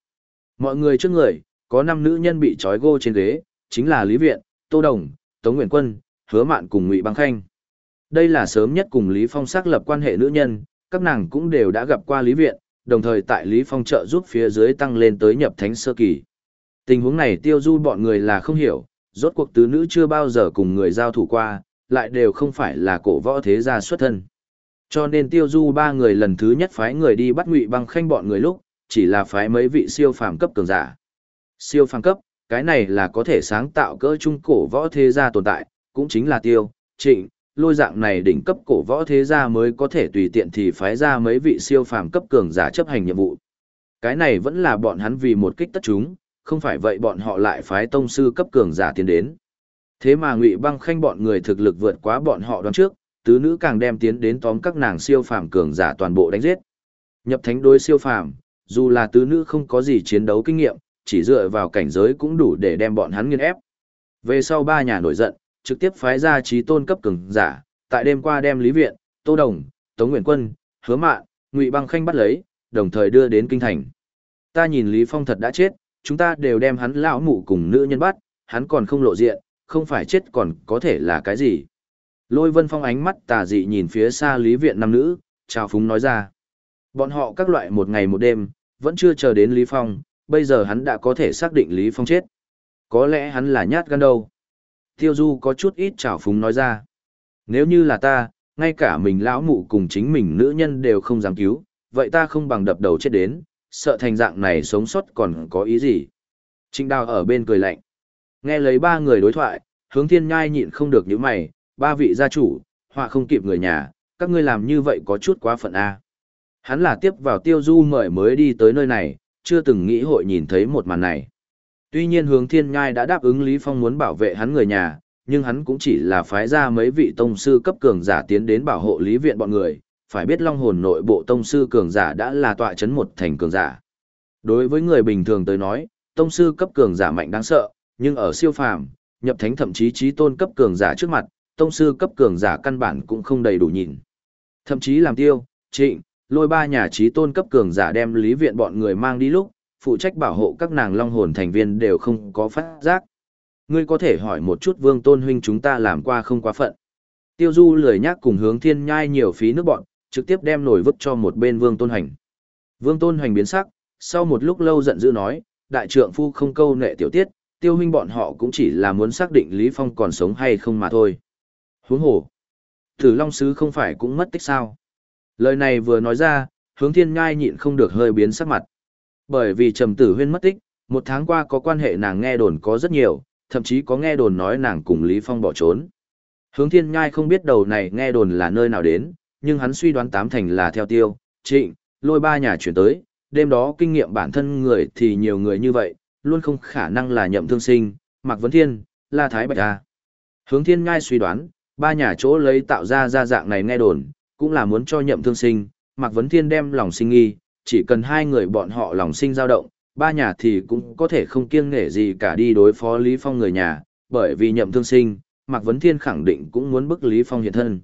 Mọi người trước người, có năm nữ nhân bị trói gô trên ghế, chính là Lý Viện, Tô Đồng, Tống Nguyễn Quân, Hứa Mạn cùng Ngụy Băng Khanh. Đây là sớm nhất cùng Lý Phong xác lập quan hệ nữ nhân, các nàng cũng đều đã gặp qua Lý Viện, đồng thời tại Lý Phong trợ giúp phía dưới tăng lên tới nhập thánh sơ kỳ. Tình huống này tiêu du bọn người là không hiểu, rốt cuộc tứ nữ chưa bao giờ cùng người giao thủ qua, lại đều không phải là cổ võ thế gia xuất thân. Cho nên tiêu du ba người lần thứ nhất phái người đi bắt ngụy băng khanh bọn người lúc, chỉ là phái mấy vị siêu phàm cấp cường giả. Siêu phàm cấp, cái này là có thể sáng tạo cỡ trung cổ võ thế gia tồn tại, cũng chính là tiêu, trịnh, lôi dạng này đỉnh cấp cổ võ thế gia mới có thể tùy tiện thì phái ra mấy vị siêu phàm cấp cường giả chấp hành nhiệm vụ. Cái này vẫn là bọn hắn vì một kích tất chúng, không phải vậy bọn họ lại phái tông sư cấp cường giả tiến đến. Thế mà Ngụy Băng Khanh bọn người thực lực vượt quá bọn họ đoán trước, tứ nữ càng đem tiến đến tóm các nàng siêu phàm cường giả toàn bộ đánh giết. Nhập thánh đối siêu phàm, dù là tứ nữ không có gì chiến đấu kinh nghiệm, chỉ dựa vào cảnh giới cũng đủ để đem bọn hắn nghiền ép. Về sau ba nhà nổi giận, trực tiếp phái ra trí tôn cấp cường giả, tại đêm qua đem Lý Viện, Tô Đồng, Tống Nguyễn Quân, Hứa Mạn, Ngụy Băng Khanh bắt lấy, đồng thời đưa đến kinh thành. Ta nhìn Lý Phong thật đã chết, chúng ta đều đem hắn lão mụ cùng nữ nhân bắt, hắn còn không lộ diện, không phải chết còn có thể là cái gì. Lôi Vân Phong ánh mắt tà dị nhìn phía xa Lý Viện nam nữ, chào phúng nói ra. Bọn họ các loại một ngày một đêm, vẫn chưa chờ đến Lý Phong, bây giờ hắn đã có thể xác định Lý Phong chết. Có lẽ hắn là nhát gan đâu. Tiêu Du có chút ít trào phúng nói ra. Nếu như là ta, ngay cả mình lão mụ cùng chính mình nữ nhân đều không dám cứu, vậy ta không bằng đập đầu chết đến, sợ thành dạng này sống sót còn có ý gì. Trịnh đào ở bên cười lạnh. Nghe lấy ba người đối thoại, hướng thiên nhai nhịn không được những mày, ba vị gia chủ, họa không kịp người nhà, các ngươi làm như vậy có chút quá phận A. Hắn là tiếp vào tiêu du mời mới đi tới nơi này, chưa từng nghĩ hội nhìn thấy một màn này. Tuy nhiên hướng thiên nhai đã đáp ứng Lý Phong muốn bảo vệ hắn người nhà, nhưng hắn cũng chỉ là phái ra mấy vị tông sư cấp cường giả tiến đến bảo hộ Lý Viện bọn người, phải biết long hồn nội bộ tông sư cường giả đã là tọa chấn một thành cường giả. Đối với người bình thường tới nói, tông sư cấp cường giả mạnh đáng sợ, nhưng ở siêu phàm, nhập thánh thậm chí trí tôn cấp cường giả trước mặt, tông sư cấp cường giả căn bản cũng không đầy đủ nhìn. Thậm chí làm tiêu, trịnh, lôi ba nhà trí tôn cấp cường giả đem lý viện bọn người mang đi lúc, phụ trách bảo hộ các nàng long hồn thành viên đều không có phát giác. Ngươi có thể hỏi một chút vương tôn huynh chúng ta làm qua không quá phận. Tiêu du lười nhắc cùng hướng thiên nhai nhiều phí nước bọn, trực tiếp đem nổi vứt cho một bên vương tôn hành. Vương tôn hành biến sắc, sau một lúc lâu giận dữ nói, đại trượng phu không câu nệ tiểu tiết, tiêu huynh bọn họ cũng chỉ là muốn xác định Lý Phong còn sống hay không mà thôi. Huống hồ, Tử Long Sứ không phải cũng mất tích sao? Lời này vừa nói ra, hướng thiên ngai nhịn không được hơi biến sắc mặt. Bởi vì trầm tử huyên mất tích, một tháng qua có quan hệ nàng nghe đồn có rất nhiều, thậm chí có nghe đồn nói nàng cùng Lý Phong bỏ trốn. Hướng thiên ngai không biết đầu này nghe đồn là nơi nào đến, nhưng hắn suy đoán tám thành là theo tiêu, trịnh, lôi ba nhà chuyển tới, đêm đó kinh nghiệm bản thân người thì nhiều người như vậy, luôn không khả năng là nhậm thương sinh, Mạc Vấn Thiên, La Thái Bạch A. Hướng thiên ngai suy đoán, ba nhà chỗ lấy tạo ra ra dạng này nghe đồn, cũng là muốn cho nhậm thương sinh, Mạc Vấn Thiên đem lòng sinh nghi, chỉ cần hai người bọn họ lòng sinh dao động, ba nhà thì cũng có thể không kiêng nể gì cả đi đối phó Lý Phong người nhà, bởi vì nhậm thương sinh, Mạc Vấn Thiên khẳng định cũng muốn bức Lý Phong hiện thân.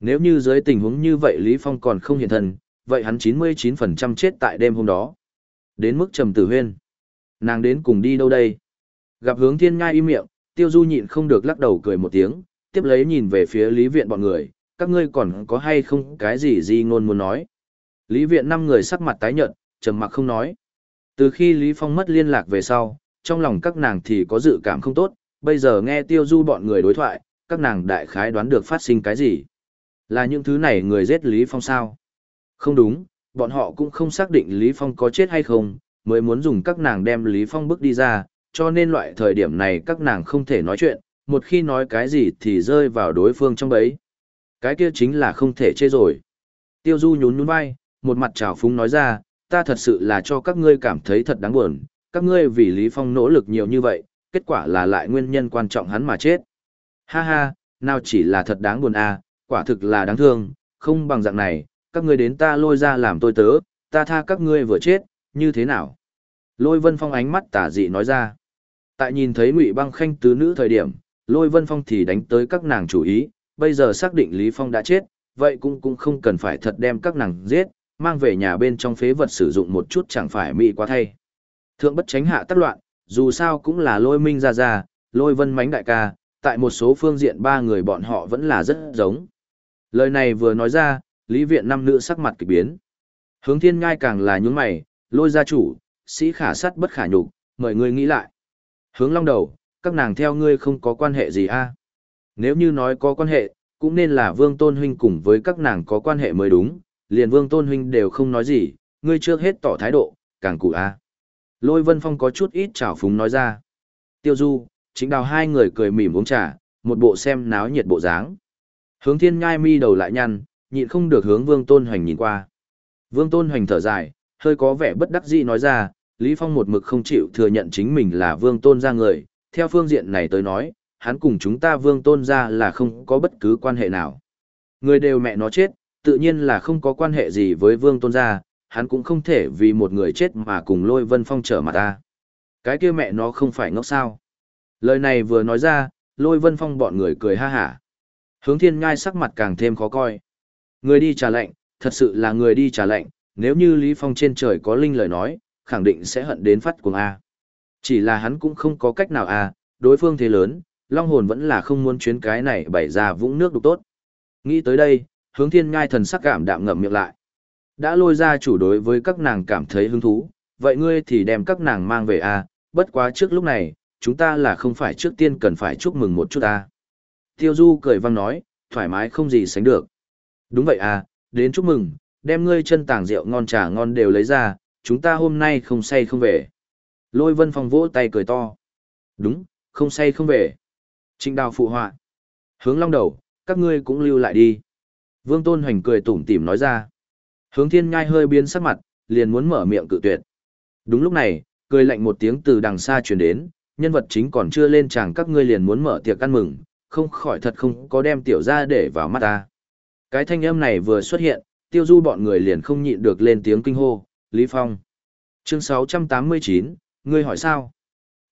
Nếu như dưới tình huống như vậy Lý Phong còn không hiện thân, vậy hắn 99% chết tại đêm hôm đó. Đến mức trầm tử huyên. Nàng đến cùng đi đâu đây? Gặp hướng thiên ngai im miệng, tiêu du nhịn không được lắc đầu cười một tiếng, tiếp lấy nhìn về phía Lý Viện bọn người, các ngươi còn có hay không cái gì gì ngôn muốn nói. Lý Viện năm người sắc mặt tái nhợt, trầm mặc không nói. Từ khi Lý Phong mất liên lạc về sau, trong lòng các nàng thì có dự cảm không tốt, bây giờ nghe tiêu du bọn người đối thoại, các nàng đại khái đoán được phát sinh cái gì. Là những thứ này người giết Lý Phong sao? Không đúng, bọn họ cũng không xác định Lý Phong có chết hay không, mới muốn dùng các nàng đem Lý Phong bước đi ra, cho nên loại thời điểm này các nàng không thể nói chuyện, một khi nói cái gì thì rơi vào đối phương trong bấy. Cái kia chính là không thể chê rồi. Tiêu Du nhún nhún vai, một mặt trào phúng nói ra, ta thật sự là cho các ngươi cảm thấy thật đáng buồn, các ngươi vì Lý Phong nỗ lực nhiều như vậy, kết quả là lại nguyên nhân quan trọng hắn mà chết. Ha ha, nào chỉ là thật đáng buồn à, quả thực là đáng thương, không bằng dạng này, các ngươi đến ta lôi ra làm tôi tớ, ta tha các ngươi vừa chết, như thế nào? Lôi Vân Phong ánh mắt tả dị nói ra. Tại nhìn thấy Ngụy Băng Khanh tứ nữ thời điểm, Lôi Vân Phong thì đánh tới các nàng chủ ý, bây giờ xác định Lý Phong đã chết, vậy cũng cũng không cần phải thật đem các nàng giết, mang về nhà bên trong phế vật sử dụng một chút chẳng phải mỹ quá thay. Thượng bất tránh hạ tác loạn, dù sao cũng là lôi minh ra ra, lôi vân mánh đại ca, tại một số phương diện ba người bọn họ vẫn là rất giống. Lời này vừa nói ra, lý viện năm nữ sắc mặt kỳ biến. Hướng thiên ngai càng là nhướng mày, lôi gia chủ, sĩ khả sắt bất khả nhục, mời ngươi nghĩ lại. Hướng long đầu, các nàng theo ngươi không có quan hệ gì a nếu như nói có quan hệ, cũng nên là vương tôn huynh cùng với các nàng có quan hệ mới đúng, liền vương tôn huynh đều không nói gì, ngươi trước hết tỏ thái độ, càng cụ a Lôi vân phong có chút ít trào phúng nói ra. Tiêu du, chính đào hai người cười mỉm uống trà, một bộ xem náo nhiệt bộ dáng. Hướng thiên nhai mi đầu lại nhăn, nhịn không được hướng vương tôn hoành nhìn qua. Vương tôn hoành thở dài, hơi có vẻ bất đắc dĩ nói ra, Lý Phong một mực không chịu thừa nhận chính mình là vương tôn ra người, theo phương diện này tới nói, hắn cùng chúng ta vương tôn ra là không có bất cứ quan hệ nào. Người đều mẹ nó chết, tự nhiên là không có quan hệ gì với vương tôn gia, hắn cũng không thể vì một người chết mà cùng lôi vân phong trở mặt ta. Cái kia mẹ nó không phải ngốc sao. Lời này vừa nói ra, lôi vân phong bọn người cười ha hả. Hướng thiên ngai sắc mặt càng thêm khó coi. Người đi trả lệnh, thật sự là người đi trả lệnh, nếu như Lý Phong trên trời có linh lời nói, khẳng định sẽ hận đến phát cuồng A. Chỉ là hắn cũng không có cách nào A, đối phương thế lớn, long hồn vẫn là không muốn chuyến cái này bày ra vũng nước đục tốt. Nghĩ tới đây, hướng thiên ngai thần sắc cảm đạm ngậm miệng lại. Đã lôi ra chủ đối với các nàng cảm thấy hứng thú, vậy ngươi thì đem các nàng mang về A, bất quá trước lúc này, chúng ta là không phải trước tiên cần phải chúc mừng một chút A. Tiêu Du cười vang nói, thoải mái không gì sánh được. Đúng vậy à, đến chúc mừng, đem ngươi chân tàng rượu ngon trà ngon đều lấy ra, chúng ta hôm nay không say không về. Lôi Vân Phong vỗ tay cười to. Đúng, không say không về. Trịnh đào phụ họa. Hướng long đầu, các ngươi cũng lưu lại đi. Vương Tôn Hoành cười tủm tỉm nói ra. Hướng thiên nhai hơi biến sắc mặt, liền muốn mở miệng cự tuyệt. Đúng lúc này, cười lạnh một tiếng từ đằng xa truyền đến, nhân vật chính còn chưa lên chàng các ngươi liền muốn mở tiệc ăn mừng, không khỏi thật không có đem tiểu ra để vào mắt ta. Cái thanh âm này vừa xuất hiện, tiêu du bọn người liền không nhịn được lên tiếng kinh hô, Lý Phong. Chương 689, ngươi hỏi sao?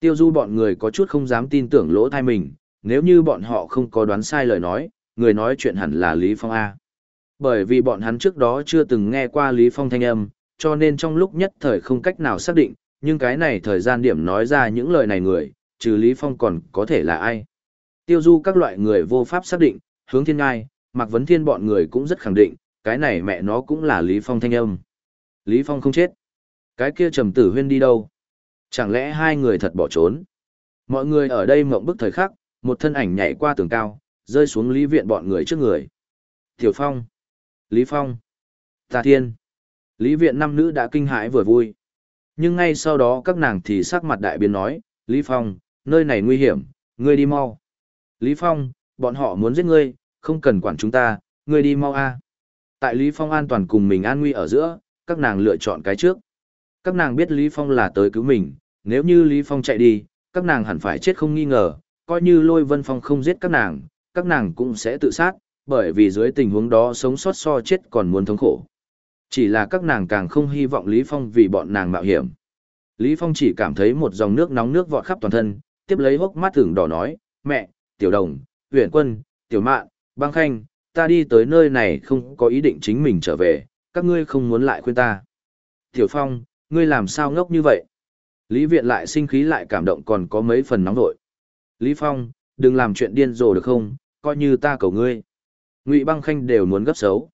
Tiêu du bọn người có chút không dám tin tưởng lỗ thai mình, nếu như bọn họ không có đoán sai lời nói, người nói chuyện hẳn là Lý Phong A. Bởi vì bọn hắn trước đó chưa từng nghe qua Lý Phong thanh âm, cho nên trong lúc nhất thời không cách nào xác định, nhưng cái này thời gian điểm nói ra những lời này người, trừ Lý Phong còn có thể là ai. Tiêu du các loại người vô pháp xác định, hướng thiên ngai, Mạc Vấn Thiên bọn người cũng rất khẳng định, cái này mẹ nó cũng là Lý Phong thanh âm. Lý Phong không chết. Cái kia trầm tử huyên đi đâu? Chẳng lẽ hai người thật bỏ trốn? Mọi người ở đây mộng bức thời khắc, một thân ảnh nhảy qua tường cao, rơi xuống Lý Viện bọn người trước người. Tiểu Phong. Lý Phong. Tà Thiên. Lý Viện năm nữ đã kinh hãi vừa vui. Nhưng ngay sau đó các nàng thì sắc mặt đại biến nói, Lý Phong, nơi này nguy hiểm, ngươi đi mau. Lý Phong, bọn họ muốn giết ngươi, không cần quản chúng ta, ngươi đi mau a. Tại Lý Phong an toàn cùng mình an nguy ở giữa, các nàng lựa chọn cái trước. Các nàng biết Lý Phong là tới cứu mình, nếu như Lý Phong chạy đi, các nàng hẳn phải chết không nghi ngờ, coi như lôi vân phong không giết các nàng, các nàng cũng sẽ tự sát, bởi vì dưới tình huống đó sống sót so chết còn muốn thống khổ. Chỉ là các nàng càng không hy vọng Lý Phong vì bọn nàng mạo hiểm. Lý Phong chỉ cảm thấy một dòng nước nóng nước vọt khắp toàn thân, tiếp lấy hốc mắt thường đỏ nói, mẹ, tiểu đồng, huyện quân, tiểu mạn, băng khanh, ta đi tới nơi này không có ý định chính mình trở về, các ngươi không muốn lại khuyên ta. Tiểu Phong, ngươi làm sao ngốc như vậy? Lý Viện lại sinh khí lại cảm động còn có mấy phần nóng vội. Lý Phong, đừng làm chuyện điên rồ được không, coi như ta cầu ngươi. Ngụy Băng Khanh đều muốn gấp xấu.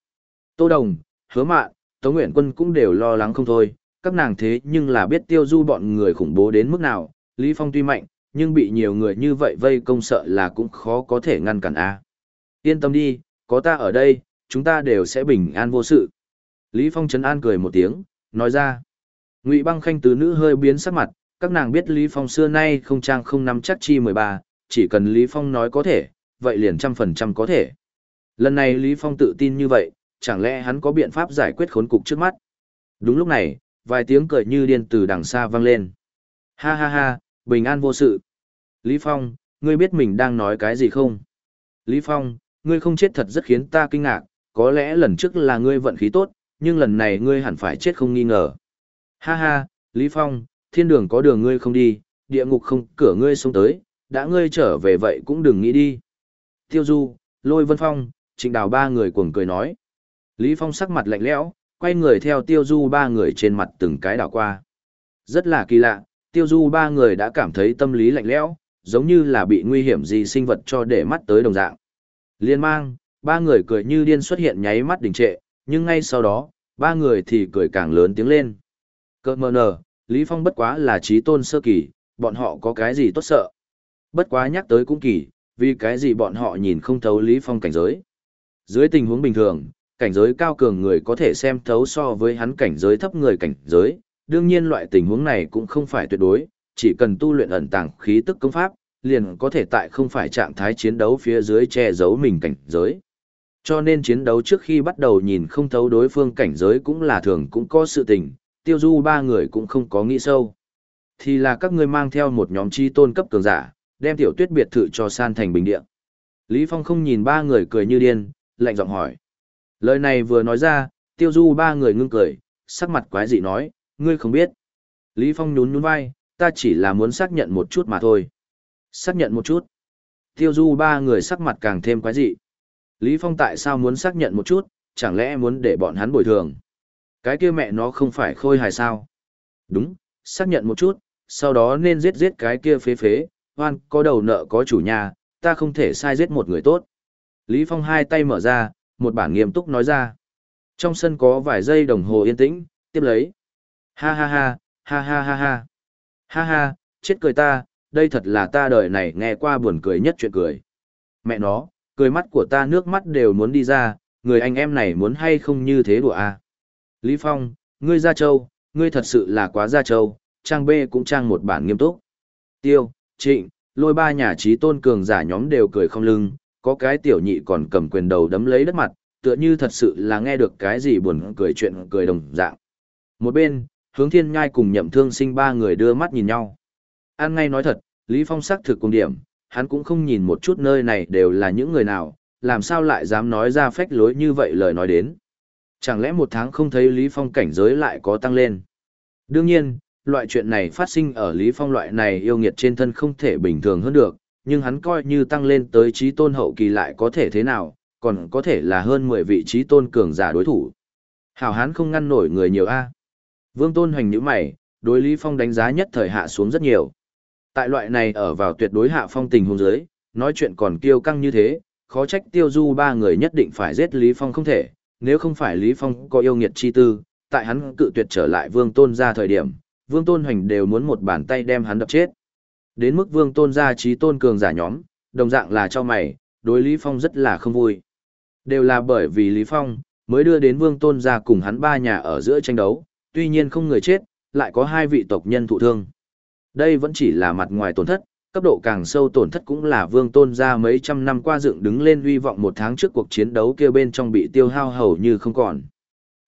Tô Đồng, Hứa Mạn, Tống Nguyện Quân cũng đều lo lắng không thôi, các nàng thế nhưng là biết tiêu du bọn người khủng bố đến mức nào, Lý Phong tuy mạnh, nhưng bị nhiều người như vậy vây công sợ là cũng khó có thể ngăn cản a. Yên tâm đi, có ta ở đây, chúng ta đều sẽ bình an vô sự. Lý Phong chấn an cười một tiếng, nói ra. Ngụy Băng Khanh tứ nữ hơi biến sắc mặt, các nàng biết Lý Phong xưa nay không trang không nắm chắc chi 13, chỉ cần Lý Phong nói có thể, vậy liền trăm phần trăm có thể. Lần này Lý Phong tự tin như vậy, chẳng lẽ hắn có biện pháp giải quyết khốn cục trước mắt? Đúng lúc này, vài tiếng cười như điên từ đằng xa vang lên. Ha ha ha, bình an vô sự. Lý Phong, ngươi biết mình đang nói cái gì không? Lý Phong, ngươi không chết thật rất khiến ta kinh ngạc, có lẽ lần trước là ngươi vận khí tốt, nhưng lần này ngươi hẳn phải chết không nghi ngờ. Ha ha, Lý Phong, thiên đường có đường ngươi không đi, địa ngục không cửa ngươi xuống tới, đã ngươi trở về vậy cũng đừng nghĩ đi. Tiêu Du, Lôi Vân Phong, Trịnh Đào ba người cuồng cười nói. Lý Phong sắc mặt lạnh lẽo, quay người theo Tiêu Du ba người trên mặt từng cái đảo qua. Rất là kỳ lạ, Tiêu Du ba người đã cảm thấy tâm lý lạnh lẽo, giống như là bị nguy hiểm gì sinh vật cho để mắt tới đồng dạng. Liên mang, ba người cười như điên xuất hiện nháy mắt đình trệ, nhưng ngay sau đó, ba người thì cười càng lớn tiếng lên. Cơ mờ nở. Lý Phong bất quá là trí tôn sơ kỳ, bọn họ có cái gì tốt sợ. Bất quá nhắc tới cũng kỳ, vì cái gì bọn họ nhìn không thấu Lý Phong cảnh giới. Dưới tình huống bình thường, cảnh giới cao cường người có thể xem thấu so với hắn cảnh giới thấp người cảnh giới, đương nhiên loại tình huống này cũng không phải tuyệt đối, chỉ cần tu luyện ẩn tàng khí tức công pháp, liền có thể tại không phải trạng thái chiến đấu phía dưới che giấu mình cảnh giới. Cho nên chiến đấu trước khi bắt đầu nhìn không thấu đối phương cảnh giới cũng là thường cũng có sự tình, tiêu du ba người cũng không có nghĩ sâu. Thì là các ngươi mang theo một nhóm chi tôn cấp cường giả, đem tiểu tuyết biệt thự cho san thành bình địa. Lý Phong không nhìn ba người cười như điên, lạnh giọng hỏi. Lời này vừa nói ra, tiêu du ba người ngưng cười, sắc mặt quái dị nói, ngươi không biết. Lý Phong nhún nhún vai, ta chỉ là muốn xác nhận một chút mà thôi. Xác nhận một chút. Tiêu du ba người sắc mặt càng thêm quái dị. Lý Phong tại sao muốn xác nhận một chút, chẳng lẽ muốn để bọn hắn bồi thường. Cái kia mẹ nó không phải khôi hài sao. Đúng, xác nhận một chút, sau đó nên giết giết cái kia phế phế, hoan có đầu nợ có chủ nhà, ta không thể sai giết một người tốt. Lý Phong hai tay mở ra, một bản nghiêm túc nói ra. Trong sân có vài giây đồng hồ yên tĩnh, tiếp lấy. Ha ha ha, ha ha ha ha. Ha ha, chết cười ta, đây thật là ta đời này nghe qua buồn cười nhất chuyện cười. Mẹ nó, cười mắt của ta nước mắt đều muốn đi ra, người anh em này muốn hay không như thế đùa à. Lý Phong, ngươi ra châu, ngươi thật sự là quá ra châu, trang B cũng trang một bản nghiêm túc. Tiêu, trịnh, lôi ba nhà trí tôn cường giả nhóm đều cười không lưng, có cái tiểu nhị còn cầm quyền đầu đấm lấy đất mặt, tựa như thật sự là nghe được cái gì buồn cười chuyện cười đồng dạng. Một bên, hướng thiên nhai cùng nhậm thương sinh ba người đưa mắt nhìn nhau. An ngay nói thật, Lý Phong sắc thực cùng điểm, hắn cũng không nhìn một chút nơi này đều là những người nào, làm sao lại dám nói ra phách lối như vậy lời nói đến. Chẳng lẽ một tháng không thấy Lý Phong cảnh giới lại có tăng lên? Đương nhiên, loại chuyện này phát sinh ở Lý Phong loại này yêu nghiệt trên thân không thể bình thường hơn được, nhưng hắn coi như tăng lên tới trí tôn hậu kỳ lại có thể thế nào, còn có thể là hơn 10 vị trí tôn cường giả đối thủ. Hảo hán không ngăn nổi người nhiều a. Vương Tôn hoành nhíu mày, đối Lý Phong đánh giá nhất thời hạ xuống rất nhiều. Tại loại này ở vào tuyệt đối hạ phong tình huống dưới, nói chuyện còn kiêu căng như thế, khó trách tiêu du ba người nhất định phải giết Lý Phong không thể, nếu không phải Lý Phong có yêu nghiệt chi tư, tại hắn cự tuyệt trở lại Vương Tôn ra thời điểm, Vương Tôn Hoành đều muốn một bàn tay đem hắn đập chết. Đến mức Vương Tôn ra trí tôn cường giả nhóm, đồng dạng là cho mày, đối Lý Phong rất là không vui. Đều là bởi vì Lý Phong, mới đưa đến Vương Tôn ra cùng hắn ba nhà ở giữa tranh đấu, tuy nhiên không người chết, lại có hai vị tộc nhân thụ thương. Đây vẫn chỉ là mặt ngoài tổn thất, cấp độ càng sâu tổn thất cũng là Vương Tôn ra mấy trăm năm qua dựng đứng lên uy vọng một tháng trước cuộc chiến đấu kia bên trong bị tiêu hao hầu như không còn.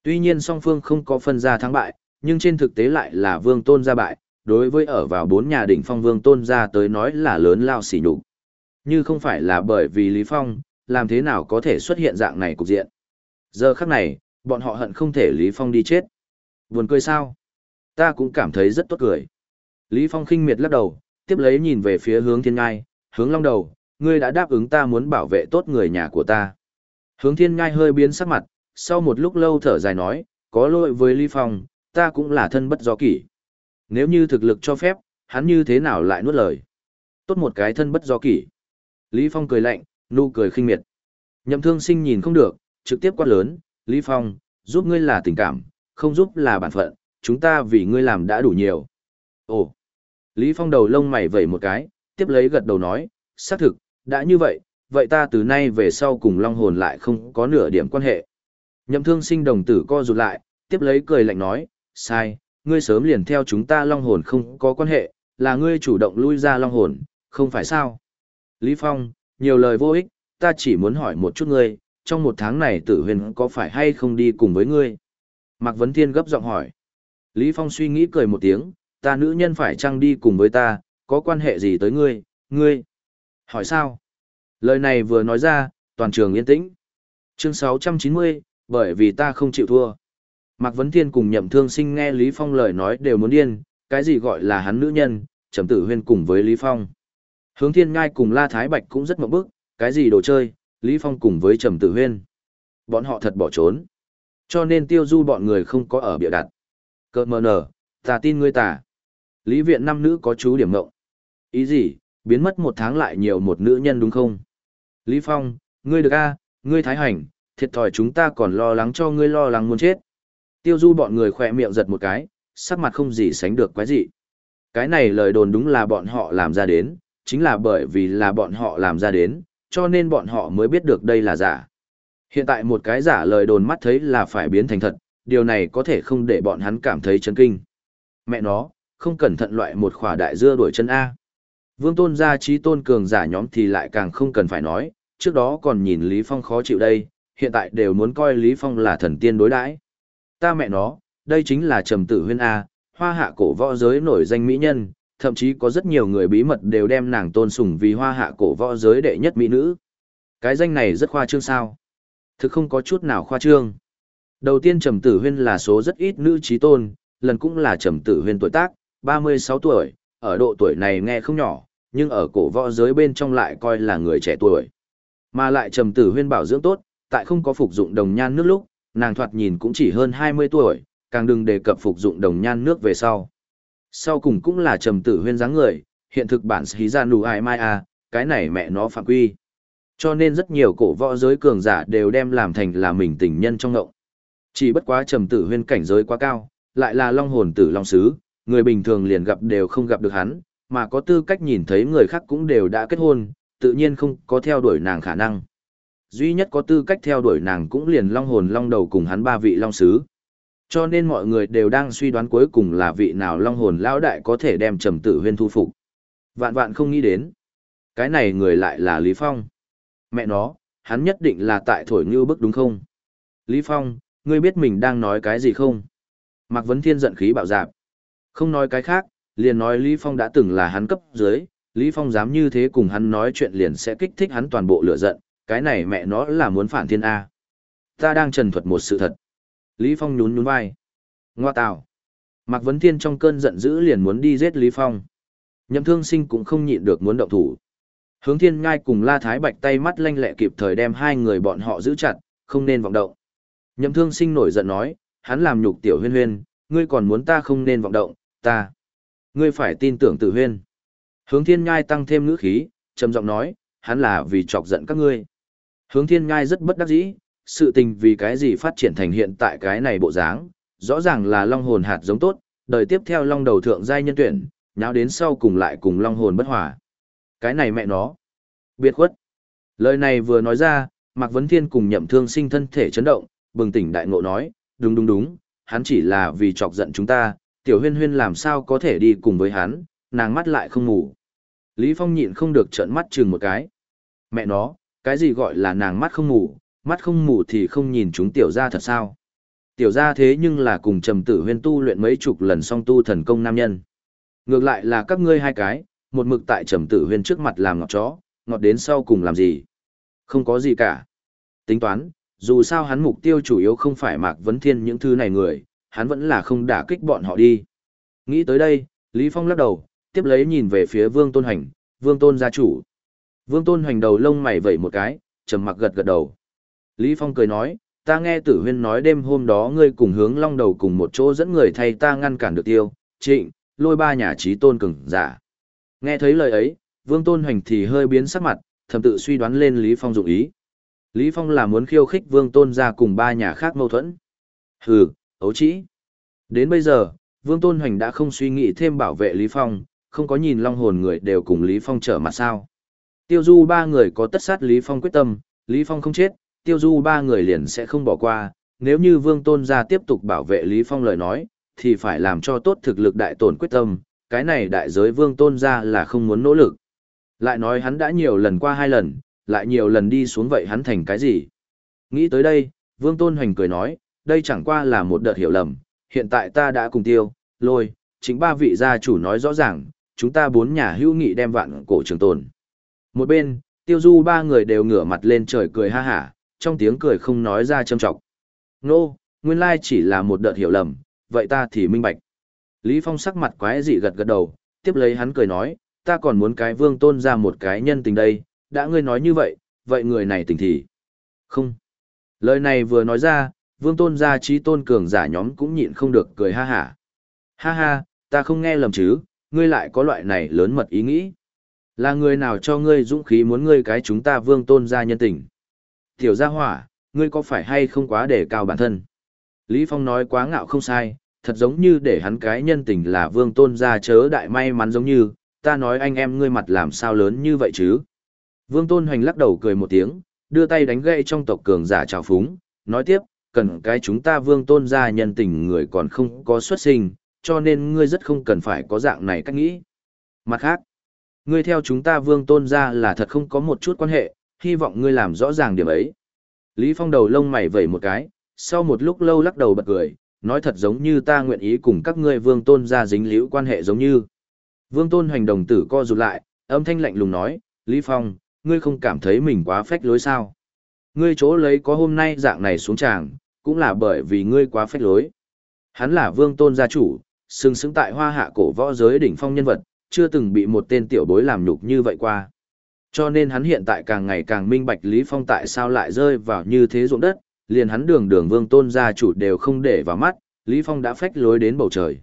Tuy nhiên song phương không có phân ra thắng bại, nhưng trên thực tế lại là Vương Tôn ra bại, đối với ở vào bốn nhà đỉnh phong Vương Tôn ra tới nói là lớn lao xỉ nhục. Như không phải là bởi vì Lý Phong, làm thế nào có thể xuất hiện dạng này cục diện. Giờ khắc này, bọn họ hận không thể Lý Phong đi chết. Buồn cười sao? Ta cũng cảm thấy rất tốt cười. Lý Phong khinh miệt lắc đầu, tiếp lấy nhìn về phía hướng thiên ngai, hướng long đầu, ngươi đã đáp ứng ta muốn bảo vệ tốt người nhà của ta. Hướng thiên ngai hơi biến sắc mặt, sau một lúc lâu thở dài nói, có lỗi với Lý Phong, ta cũng là thân bất do kỷ. Nếu như thực lực cho phép, hắn như thế nào lại nuốt lời. Tốt một cái thân bất do kỷ. Lý Phong cười lạnh, nụ cười khinh miệt. Nhậm thương sinh nhìn không được, trực tiếp quát lớn, Lý Phong, giúp ngươi là tình cảm, không giúp là bản phận, chúng ta vì ngươi làm đã đủ nhiều. Ồ, Lý Phong đầu lông mày vẩy một cái, tiếp lấy gật đầu nói, xác thực, đã như vậy, vậy ta từ nay về sau cùng Long Hồn lại không có nửa điểm quan hệ. Nhậm thương sinh đồng tử co rụt lại, tiếp lấy cười lạnh nói, sai, ngươi sớm liền theo chúng ta Long Hồn không có quan hệ, là ngươi chủ động lui ra Long Hồn, không phải sao? Lý Phong, nhiều lời vô ích, ta chỉ muốn hỏi một chút ngươi, trong một tháng này tử huyền có phải hay không đi cùng với ngươi? Mạc Vấn Thiên gấp giọng hỏi. Lý Phong suy nghĩ cười một tiếng, ta nữ nhân phải chăng đi cùng với ta, có quan hệ gì tới ngươi, ngươi? Hỏi sao? Lời này vừa nói ra, toàn trường yên tĩnh. Chương 690, bởi vì ta không chịu thua. Mạc Vấn Thiên cùng nhậm thương sinh nghe Lý Phong lời nói đều muốn điên, cái gì gọi là hắn nữ nhân, trầm tử huyên cùng với Lý Phong. Hướng Thiên Ngai cùng La Thái Bạch cũng rất mộng bức, cái gì đồ chơi, Lý Phong cùng với trầm tử huyên. Bọn họ thật bỏ trốn. Cho nên tiêu du bọn người không có ở bịa đặt. Cơ mờ nở, ta tin ngươi tả Lý viện năm nữ có chú điểm ngộng. Ý gì, biến mất một tháng lại nhiều một nữ nhân đúng không? Lý Phong, ngươi được a, ngươi thái hành, thiệt thòi chúng ta còn lo lắng cho ngươi lo lắng muốn chết. Tiêu du bọn người khỏe miệng giật một cái, sắc mặt không gì sánh được quái dị. Cái này lời đồn đúng là bọn họ làm ra đến, chính là bởi vì là bọn họ làm ra đến, cho nên bọn họ mới biết được đây là giả. Hiện tại một cái giả lời đồn mắt thấy là phải biến thành thật, điều này có thể không để bọn hắn cảm thấy chấn kinh. Mẹ nó, không cẩn thận loại một khỏa đại dưa đuổi chân A. Vương tôn gia trí tôn cường giả nhóm thì lại càng không cần phải nói, trước đó còn nhìn Lý Phong khó chịu đây, hiện tại đều muốn coi Lý Phong là thần tiên đối đãi. Ta mẹ nó, đây chính là trầm tử huyên A, hoa hạ cổ võ giới nổi danh mỹ nhân, thậm chí có rất nhiều người bí mật đều đem nàng tôn sùng vì hoa hạ cổ võ giới đệ nhất mỹ nữ. Cái danh này rất khoa trương sao. Thực không có chút nào khoa trương. Đầu tiên trầm tử huyên là số rất ít nữ trí tôn, lần cũng là trầm tử huyên tuổi tác, 36 tuổi, ở độ tuổi này nghe không nhỏ, nhưng ở cổ võ giới bên trong lại coi là người trẻ tuổi. Mà lại trầm tử huyên bảo dưỡng tốt, tại không có phục dụng đồng nhan nước lúc, nàng thoạt nhìn cũng chỉ hơn 20 tuổi, càng đừng đề cập phục dụng đồng nhan nước về sau. Sau cùng cũng là trầm tử huyên dáng người, hiện thực bản sĩ ra nụ ai mai à, cái này mẹ nó phạm quy. Cho nên rất nhiều cổ võ giới cường giả đều đem làm thành là mình tình nhân trong ngộng. Chỉ bất quá trầm tử huyên cảnh giới quá cao, lại là long hồn tử long sứ, người bình thường liền gặp đều không gặp được hắn, mà có tư cách nhìn thấy người khác cũng đều đã kết hôn, tự nhiên không có theo đuổi nàng khả năng. Duy nhất có tư cách theo đuổi nàng cũng liền long hồn long đầu cùng hắn ba vị long sứ. Cho nên mọi người đều đang suy đoán cuối cùng là vị nào long hồn lão đại có thể đem trầm tử huyên thu phục. Vạn vạn không nghĩ đến. Cái này người lại là Lý Phong. Mẹ nó, hắn nhất định là tại thổi như bức đúng không? Lý Phong, ngươi biết mình đang nói cái gì không? Mạc Vấn Thiên giận khí bạo dạp. Không nói cái khác, liền nói Lý Phong đã từng là hắn cấp dưới, Lý Phong dám như thế cùng hắn nói chuyện liền sẽ kích thích hắn toàn bộ lửa giận, cái này mẹ nó là muốn phản thiên A. Ta đang trần thuật một sự thật. Lý Phong nhún nhún vai. Ngoa tào. Mạc Vấn Thiên trong cơn giận dữ liền muốn đi giết Lý Phong. Nhậm thương sinh cũng không nhịn được muốn động thủ. Hướng thiên ngai cùng La Thái Bạch tay mắt lanh lẹ kịp thời đem hai người bọn họ giữ chặt, không nên vọng động. Nhậm thương sinh nổi giận nói, hắn làm nhục tiểu huyên huyên, ngươi còn muốn ta không nên vọng động, ta. Ngươi phải tin tưởng tử huyên. Hướng thiên Nhai tăng thêm ngữ khí, trầm giọng nói, hắn là vì chọc giận các ngươi. Hướng thiên Nhai rất bất đắc dĩ, sự tình vì cái gì phát triển thành hiện tại cái này bộ dáng, rõ ràng là long hồn hạt giống tốt, đời tiếp theo long đầu thượng giai nhân tuyển, nháo đến sau cùng lại cùng long hồn bất hòa. Cái này mẹ nó. Biệt khuất. Lời này vừa nói ra, Mạc Vấn Thiên cùng nhậm thương sinh thân thể chấn động, bừng tỉnh đại ngộ nói, đúng đúng đúng, hắn chỉ là vì chọc giận chúng ta, tiểu huyên huyên làm sao có thể đi cùng với hắn, nàng mắt lại không ngủ. Lý Phong nhịn không được trợn mắt chừng một cái. Mẹ nó, cái gì gọi là nàng mắt không ngủ, mắt không ngủ thì không nhìn chúng tiểu gia thật sao? Tiểu gia thế nhưng là cùng trầm tử huyên tu luyện mấy chục lần song tu thần công nam nhân. Ngược lại là các ngươi hai cái, một mực tại trầm tử huyên trước mặt làm ngọt chó, ngọt đến sau cùng làm gì? Không có gì cả. Tính toán, dù sao hắn mục tiêu chủ yếu không phải Mạc Vấn Thiên những thứ này người, hắn vẫn là không đả kích bọn họ đi. Nghĩ tới đây, Lý Phong lắc đầu, tiếp lấy nhìn về phía Vương Tôn Hành, Vương Tôn gia chủ. Vương Tôn Hành đầu lông mày vẩy một cái, trầm mặc gật gật đầu. Lý Phong cười nói, ta nghe tử huyên nói đêm hôm đó ngươi cùng hướng long đầu cùng một chỗ dẫn người thay ta ngăn cản được tiêu, trịnh, lôi ba nhà trí tôn cường giả. Nghe thấy lời ấy, Vương Tôn Hoành thì hơi biến sắc mặt, thầm tự suy đoán lên Lý Phong dụng ý. Lý Phong là muốn khiêu khích Vương Tôn ra cùng ba nhà khác mâu thuẫn. Hừ, ấu trĩ. Đến bây giờ, Vương Tôn Hoành đã không suy nghĩ thêm bảo vệ Lý Phong, không có nhìn long hồn người đều cùng Lý Phong trở mặt sao. Tiêu du ba người có tất sát Lý Phong quyết tâm, Lý Phong không chết, tiêu du ba người liền sẽ không bỏ qua. Nếu như Vương Tôn ra tiếp tục bảo vệ Lý Phong lời nói, thì phải làm cho tốt thực lực đại tổn quyết tâm, cái này đại giới Vương Tôn ra là không muốn nỗ lực. Lại nói hắn đã nhiều lần qua hai lần, lại nhiều lần đi xuống vậy hắn thành cái gì? Nghĩ tới đây, Vương Tôn Hoành cười nói, đây chẳng qua là một đợt hiểu lầm, hiện tại ta đã cùng tiêu, lôi, chính ba vị gia chủ nói rõ ràng, chúng ta bốn nhà hữu nghị đem vạn cổ trường tồn. Một bên, tiêu du ba người đều ngửa mặt lên trời cười ha hả, trong tiếng cười không nói ra châm trọng. Nô, nguyên lai chỉ là một đợt hiểu lầm, vậy ta thì minh bạch. Lý Phong sắc mặt quái dị gật gật đầu, tiếp lấy hắn cười nói, ta còn muốn cái vương tôn ra một cái nhân tình đây, đã ngươi nói như vậy, vậy người này tình thì. Không. Lời này vừa nói ra, vương tôn gia trí tôn cường giả nhóm cũng nhịn không được cười ha hả. Ha ha, ta không nghe lầm chứ, ngươi lại có loại này lớn mật ý nghĩ. Là người nào cho ngươi dũng khí muốn ngươi cái chúng ta vương tôn gia nhân tình. Tiểu gia hỏa, ngươi có phải hay không quá để cao bản thân? Lý Phong nói quá ngạo không sai, thật giống như để hắn cái nhân tình là vương tôn gia chớ đại may mắn giống như, ta nói anh em ngươi mặt làm sao lớn như vậy chứ? Vương tôn hoành lắc đầu cười một tiếng, đưa tay đánh gậy trong tộc cường giả trào phúng, nói tiếp, cần cái chúng ta vương tôn gia nhân tình người còn không có xuất sinh, cho nên ngươi rất không cần phải có dạng này cách nghĩ. Mặt khác, ngươi theo chúng ta vương tôn gia là thật không có một chút quan hệ, hy vọng ngươi làm rõ ràng điểm ấy. Lý Phong đầu lông mày vẩy một cái, sau một lúc lâu lắc đầu bật cười, nói thật giống như ta nguyện ý cùng các ngươi vương tôn gia dính liễu quan hệ giống như. Vương tôn hoành đồng tử co rụt lại, âm thanh lạnh lùng nói, Lý Phong, ngươi không cảm thấy mình quá phách lối sao? Ngươi chỗ lấy có hôm nay dạng này xuống tràng, cũng là bởi vì ngươi quá phách lối. Hắn là vương tôn gia chủ, sừng sững tại hoa hạ cổ võ giới đỉnh phong nhân vật, chưa từng bị một tên tiểu bối làm nhục như vậy qua. Cho nên hắn hiện tại càng ngày càng minh bạch Lý Phong tại sao lại rơi vào như thế ruộng đất, liền hắn đường đường vương tôn gia chủ đều không để vào mắt, Lý Phong đã phách lối đến bầu trời.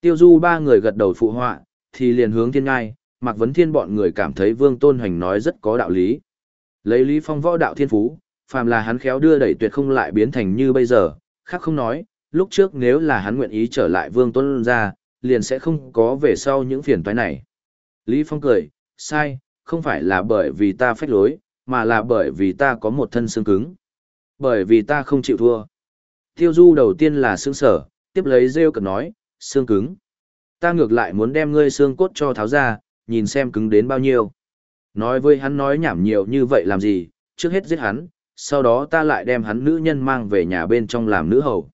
Tiêu du ba người gật đầu phụ họa, thì liền hướng thiên ngai, Mạc Vấn Thiên bọn người cảm thấy vương tôn hoành nói rất có đạo lý. Lấy Lý Phong võ đạo thiên phú, phàm là hắn khéo đưa đẩy tuyệt không lại biến thành như bây giờ, khác không nói, lúc trước nếu là hắn nguyện ý trở lại vương tôn ra, liền sẽ không có về sau những phiền toái này. Lý Phong cười, sai, không phải là bởi vì ta phách lối, mà là bởi vì ta có một thân xương cứng. Bởi vì ta không chịu thua. Tiêu Du đầu tiên là xương sở, tiếp lấy rêu cực nói, xương cứng. Ta ngược lại muốn đem ngươi xương cốt cho tháo ra, nhìn xem cứng đến bao nhiêu. Nói với hắn nói nhảm nhiều như vậy làm gì, trước hết giết hắn, sau đó ta lại đem hắn nữ nhân mang về nhà bên trong làm nữ hầu.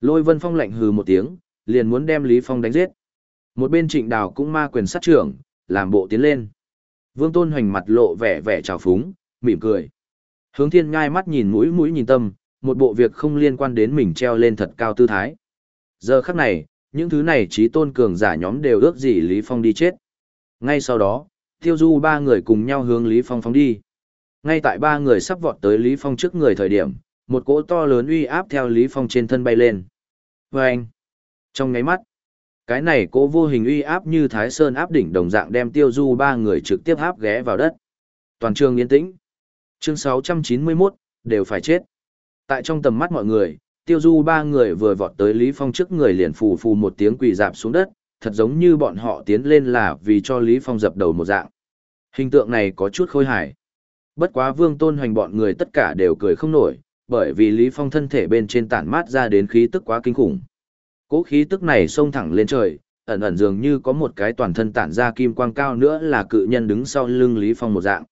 Lôi Vân Phong lạnh hừ một tiếng, liền muốn đem Lý Phong đánh giết. Một bên trịnh đào cũng ma quyền sát trưởng, làm bộ tiến lên. Vương Tôn Hoành mặt lộ vẻ vẻ trào phúng, mỉm cười. Hướng thiên ngai mắt nhìn mũi mũi nhìn tâm, một bộ việc không liên quan đến mình treo lên thật cao tư thái. Giờ khắc này, những thứ này trí tôn cường giả nhóm đều ước gì Lý Phong đi chết. Ngay sau đó, tiêu du ba người cùng nhau hướng Lý Phong phóng đi. Ngay tại ba người sắp vọt tới Lý Phong trước người thời điểm, một cỗ to lớn uy áp theo Lý Phong trên thân bay lên. Vâng! Trong ngáy mắt, cái này cỗ vô hình uy áp như Thái Sơn áp đỉnh đồng dạng đem tiêu du ba người trực tiếp áp ghé vào đất. Toàn trường yên tĩnh. Chương 691, đều phải chết. Tại trong tầm mắt mọi người, tiêu du ba người vừa vọt tới Lý Phong trước người liền phù phù một tiếng quỳ dạp xuống đất, thật giống như bọn họ tiến lên là vì cho Lý Phong dập đầu một dạng. Hình tượng này có chút khôi hài. Bất quá vương tôn hoành bọn người tất cả đều cười không nổi, bởi vì Lý Phong thân thể bên trên tản mát ra đến khí tức quá kinh khủng. Cố khí tức này xông thẳng lên trời, ẩn ẩn dường như có một cái toàn thân tản ra kim quang cao nữa là cự nhân đứng sau lưng Lý Phong một dạng.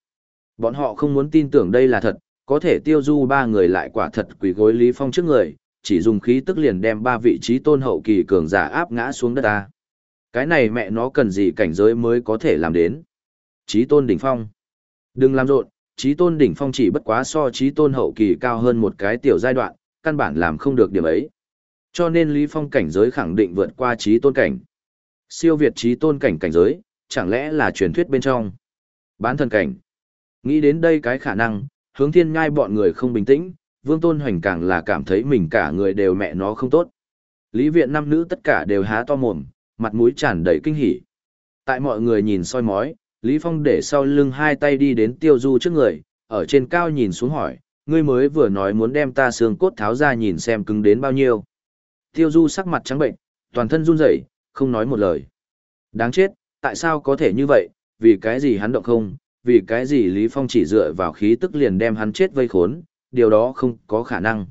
Bọn họ không muốn tin tưởng đây là thật, có thể tiêu du ba người lại quả thật quỳ gối Lý Phong trước người, chỉ dùng khí tức liền đem ba vị trí tôn hậu kỳ cường giả áp ngã xuống đất ta. Cái này mẹ nó cần gì cảnh giới mới có thể làm đến. Trí tôn đỉnh phong. Đừng làm rộn, trí tôn đỉnh phong chỉ bất quá so trí tôn hậu kỳ cao hơn một cái tiểu giai đoạn, căn bản làm không được điểm ấy. Cho nên Lý Phong cảnh giới khẳng định vượt qua trí tôn cảnh. Siêu việt trí tôn cảnh cảnh giới, chẳng lẽ là truyền thuyết bên trong. Bán thần cảnh. Nghĩ đến đây cái khả năng, hướng thiên ngai bọn người không bình tĩnh, vương tôn hoành càng là cảm thấy mình cả người đều mẹ nó không tốt. Lý viện năm nữ tất cả đều há to mồm, mặt mũi tràn đầy kinh hỉ. Tại mọi người nhìn soi mói, Lý Phong để sau lưng hai tay đi đến tiêu du trước người, ở trên cao nhìn xuống hỏi, ngươi mới vừa nói muốn đem ta xương cốt tháo ra nhìn xem cứng đến bao nhiêu. Tiêu du sắc mặt trắng bệnh, toàn thân run rẩy, không nói một lời. Đáng chết, tại sao có thể như vậy, vì cái gì hắn động không, vì cái gì Lý Phong chỉ dựa vào khí tức liền đem hắn chết vây khốn, điều đó không có khả năng.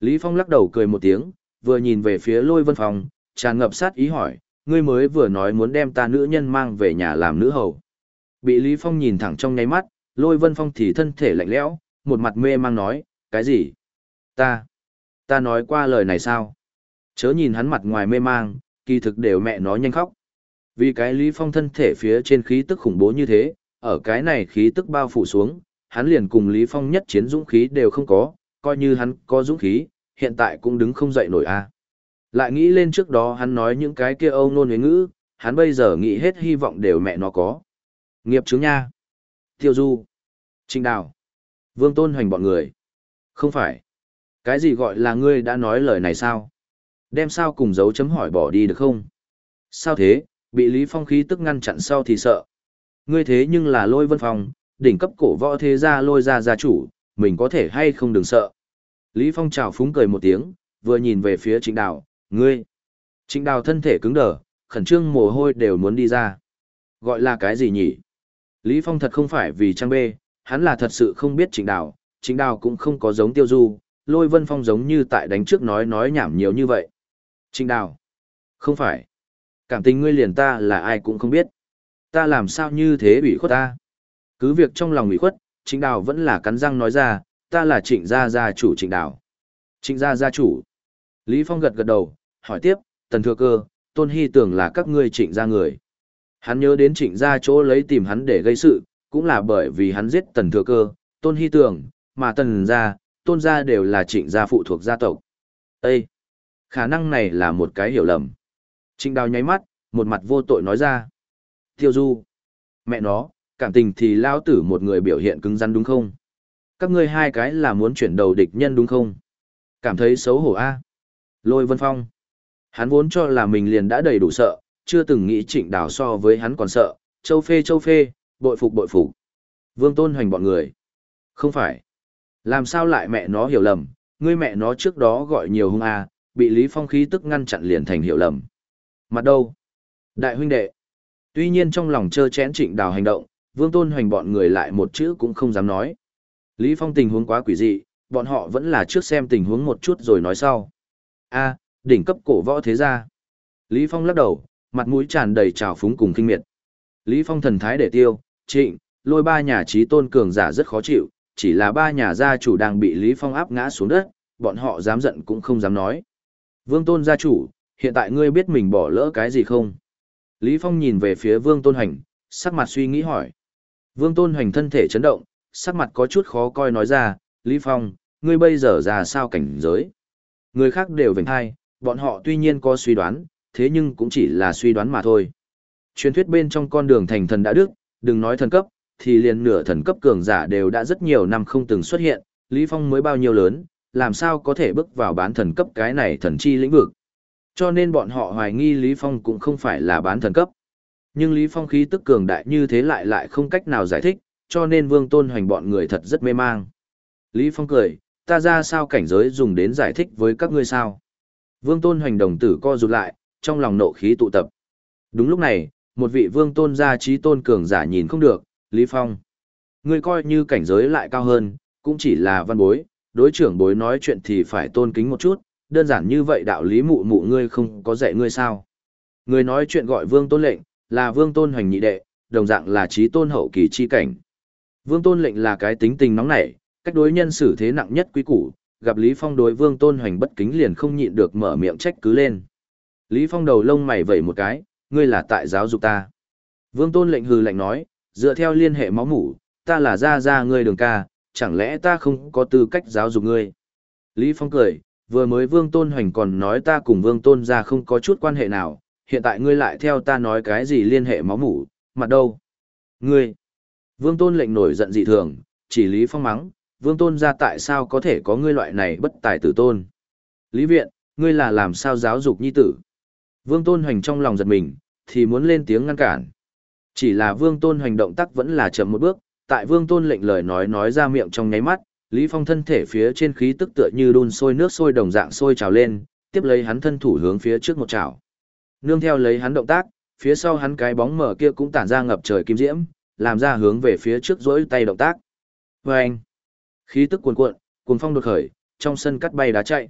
Lý Phong lắc đầu cười một tiếng, vừa nhìn về phía lôi vân phòng, tràn ngập sát ý hỏi, ngươi mới vừa nói muốn đem ta nữ nhân mang về nhà làm nữ hầu. Bị Lý Phong nhìn thẳng trong nháy mắt, lôi vân phong thì thân thể lạnh lẽo, một mặt mê mang nói, cái gì? Ta, ta nói qua lời này sao? Chớ nhìn hắn mặt ngoài mê mang, kỳ thực đều mẹ nó nhanh khóc. Vì cái Lý Phong thân thể phía trên khí tức khủng bố như thế, ở cái này khí tức bao phủ xuống, hắn liền cùng Lý Phong nhất chiến dũng khí đều không có, coi như hắn có dũng khí, hiện tại cũng đứng không dậy nổi a. Lại nghĩ lên trước đó hắn nói những cái kia âu nôn với ngữ, hắn bây giờ nghĩ hết hy vọng đều mẹ nó có. Nghiệp chứng nha. Tiêu Du. trịnh Đào. Vương Tôn Hoành bọn người. Không phải. Cái gì gọi là ngươi đã nói lời này sao? Đem sao cùng dấu chấm hỏi bỏ đi được không? Sao thế, bị Lý Phong khí tức ngăn chặn sau thì sợ. Ngươi thế nhưng là lôi vân phong, đỉnh cấp cổ võ thế gia lôi ra gia chủ, mình có thể hay không đừng sợ. Lý Phong chào phúng cười một tiếng, vừa nhìn về phía trịnh đào, ngươi. Trịnh đào thân thể cứng đờ, khẩn trương mồ hôi đều muốn đi ra. Gọi là cái gì nhỉ? Lý Phong thật không phải vì trang bê, hắn là thật sự không biết trịnh đào, trịnh đào cũng không có giống tiêu du, lôi vân phong giống như tại đánh trước nói nói nhảm nhiều như vậy. Trịnh đào. Không phải. Cảm tình ngươi liền ta là ai cũng không biết. Ta làm sao như thế ủy khuất ta? Cứ việc trong lòng ủy khuất, trịnh đào vẫn là cắn răng nói ra, ta là trịnh gia gia chủ trịnh đào. Trịnh gia gia chủ. Lý Phong gật gật đầu, hỏi tiếp, tần thừa cơ, tôn hy tưởng là các ngươi trịnh gia người. Hắn nhớ đến trịnh gia chỗ lấy tìm hắn để gây sự, cũng là bởi vì hắn giết tần thừa cơ, tôn hy tưởng, mà tần gia, tôn gia đều là trịnh gia phụ thuộc gia tộc. Ê! Khả năng này là một cái hiểu lầm. Trịnh đào nháy mắt, một mặt vô tội nói ra. Tiêu du! Mẹ nó, cảm tình thì lao tử một người biểu hiện cứng rắn đúng không? Các ngươi hai cái là muốn chuyển đầu địch nhân đúng không? Cảm thấy xấu hổ a Lôi vân phong. Hắn vốn cho là mình liền đã đầy đủ sợ, chưa từng nghĩ trịnh đào so với hắn còn sợ, châu phê châu phê, bội phục bội phục. Vương tôn hoành bọn người. Không phải. Làm sao lại mẹ nó hiểu lầm, ngươi mẹ nó trước đó gọi nhiều hung a bị Lý Phong khí tức ngăn chặn liền thành hiểu lầm. Mặt đâu? Đại huynh đệ. Tuy nhiên trong lòng chơ chén trịnh đào hành động, vương tôn hoành bọn người lại một chữ cũng không dám nói. Lý Phong tình huống quá quỷ dị, bọn họ vẫn là trước xem tình huống một chút rồi nói sau. A, đỉnh cấp cổ võ thế gia. Lý Phong lắc đầu, mặt mũi tràn đầy trào phúng cùng kinh miệt. Lý Phong thần thái để tiêu, trịnh, lôi ba nhà trí tôn cường giả rất khó chịu, chỉ là ba nhà gia chủ đang bị Lý Phong áp ngã xuống đất, bọn họ dám giận cũng không dám nói. Vương Tôn gia chủ, hiện tại ngươi biết mình bỏ lỡ cái gì không? Lý Phong nhìn về phía Vương Tôn hành, sắc mặt suy nghĩ hỏi. Vương Tôn hành thân thể chấn động, sắc mặt có chút khó coi nói ra, Lý Phong, ngươi bây giờ ra sao cảnh giới? Người khác đều vệnh hai, bọn họ tuy nhiên có suy đoán, thế nhưng cũng chỉ là suy đoán mà thôi. Truyền thuyết bên trong con đường thành thần đã đức, đừng nói thần cấp, thì liền nửa thần cấp cường giả đều đã rất nhiều năm không từng xuất hiện, Lý Phong mới bao nhiêu lớn, làm sao có thể bước vào bán thần cấp cái này thần chi lĩnh vực. Cho nên bọn họ hoài nghi Lý Phong cũng không phải là bán thần cấp. Nhưng Lý Phong khí tức cường đại như thế lại lại không cách nào giải thích, cho nên Vương Tôn Hoành bọn người thật rất mê mang. Lý Phong cười, ta ra sao cảnh giới dùng đến giải thích với các ngươi sao? Vương Tôn Hoành đồng tử co rụt lại, trong lòng nộ khí tụ tập. Đúng lúc này, một vị Vương Tôn gia trí tôn cường giả nhìn không được, Lý Phong. Ngươi coi như cảnh giới lại cao hơn, cũng chỉ là văn bối, đối trưởng bối nói chuyện thì phải tôn kính một chút, đơn giản như vậy đạo lý mụ mụ ngươi không có dạy ngươi sao. Người nói chuyện gọi Vương Tôn lệnh, là Vương Tôn hoành nhị đệ, đồng dạng là trí tôn hậu kỳ chi cảnh. Vương Tôn lệnh là cái tính tình nóng nảy, cách đối nhân xử thế nặng nhất quý củ, gặp Lý Phong đối Vương Tôn hoành bất kính liền không nhịn được mở miệng trách cứ lên. Lý Phong đầu lông mày vẩy một cái, ngươi là tại giáo dục ta. Vương Tôn lệnh hừ lạnh nói, dựa theo liên hệ máu mủ, ta là gia gia ngươi đường ca, chẳng lẽ ta không có tư cách giáo dục ngươi. Lý Phong cười, vừa mới Vương Tôn Hoành còn nói ta cùng Vương Tôn gia không có chút quan hệ nào, hiện tại ngươi lại theo ta nói cái gì liên hệ máu mủ, mặt đâu? Ngươi! Vương Tôn lệnh nổi giận dị thường, chỉ Lý Phong mắng, Vương Tôn gia tại sao có thể có ngươi loại này bất tài tử tôn? Lý Viện, ngươi là làm sao giáo dục nhi tử? Vương Tôn Hoành trong lòng giật mình, thì muốn lên tiếng ngăn cản. Chỉ là Vương Tôn Hoành động tác vẫn là chậm một bước, tại Vương Tôn lệnh lời nói nói ra miệng trong nháy mắt, Lý Phong thân thể phía trên khí tức tựa như đun sôi nước sôi đồng dạng sôi trào lên, tiếp lấy hắn thân thủ hướng phía trước một trào. Nương theo lấy hắn động tác, phía sau hắn cái bóng mở kia cũng tản ra ngập trời kim diễm, làm ra hướng về phía trước rỗi tay động tác. Và anh, khí tức cuồn cuộn, cuồng phong đột khởi, trong sân cắt bay đá chạy.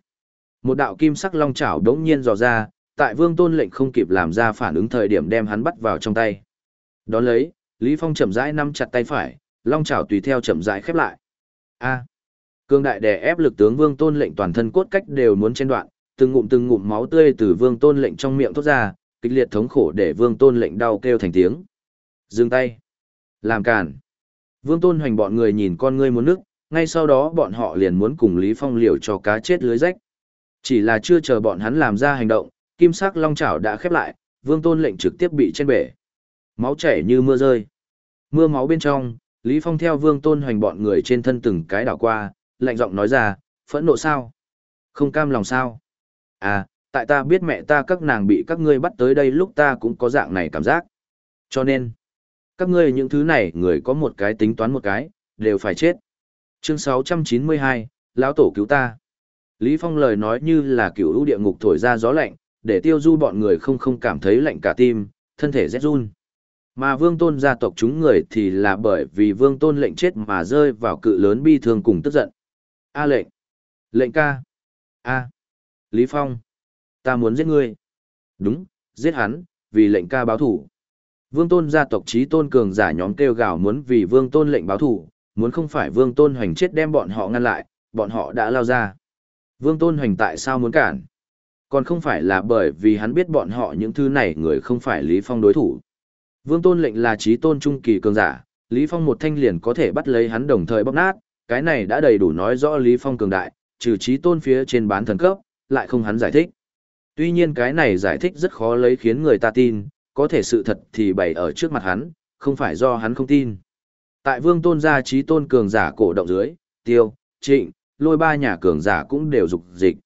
Một đạo kim sắc long chảo đống nhiên dò ra, tại Vương Tôn lệnh không kịp làm ra phản ứng thời điểm đem hắn bắt vào trong tay. Đón lấy, Lý Phong chậm rãi nắm chặt tay phải, long chảo tùy theo chậm rãi khép lại. A. Cương đại đè ép lực tướng Vương Tôn lệnh toàn thân cốt cách đều muốn chen đoạn, từng ngụm từng ngụm máu tươi từ Vương Tôn lệnh trong miệng thoát ra, kịch liệt thống khổ để Vương Tôn lệnh đau kêu thành tiếng. Dừng tay. Làm cản. Vương Tôn hoành bọn người nhìn con ngươi muốn nước, ngay sau đó bọn họ liền muốn cùng Lý Phong liều cho cá chết lưới rách. Chỉ là chưa chờ bọn hắn làm ra hành động, kim sắc long chảo đã khép lại, Vương Tôn lệnh trực tiếp bị trên bể. Máu chảy như mưa rơi. Mưa máu bên trong, Lý Phong theo Vương Tôn hoành bọn người trên thân từng cái đảo qua, lạnh giọng nói ra, phẫn nộ sao? Không cam lòng sao? À, tại ta biết mẹ ta các nàng bị các ngươi bắt tới đây lúc ta cũng có dạng này cảm giác. Cho nên, các ngươi những thứ này người có một cái tính toán một cái, đều phải chết. Chương 692, lão tổ cứu ta. Lý Phong lời nói như là kiểu ưu địa ngục thổi ra gió lạnh, để tiêu du bọn người không không cảm thấy lạnh cả tim, thân thể rét run. Mà vương tôn gia tộc chúng người thì là bởi vì vương tôn lệnh chết mà rơi vào cự lớn bi thương cùng tức giận. A lệnh. Lệnh ca. A. Lý Phong. Ta muốn giết ngươi. Đúng, giết hắn, vì lệnh ca báo thủ. Vương tôn gia tộc trí tôn cường giả nhóm kêu gào muốn vì vương tôn lệnh báo thủ, muốn không phải vương tôn hoành chết đem bọn họ ngăn lại, bọn họ đã lao ra. Vương tôn hoành tại sao muốn cản? Còn không phải là bởi vì hắn biết bọn họ những thứ này người không phải Lý Phong đối thủ. Vương tôn lệnh là trí tôn trung kỳ cường giả, Lý Phong một thanh liền có thể bắt lấy hắn đồng thời bóc nát, cái này đã đầy đủ nói rõ Lý Phong cường đại, trừ trí tôn phía trên bán thần cấp, lại không hắn giải thích. Tuy nhiên cái này giải thích rất khó lấy khiến người ta tin, có thể sự thật thì bày ở trước mặt hắn, không phải do hắn không tin. Tại vương tôn gia trí tôn cường giả cổ động dưới, tiêu, trịnh, lôi ba nhà cường giả cũng đều dục dịch.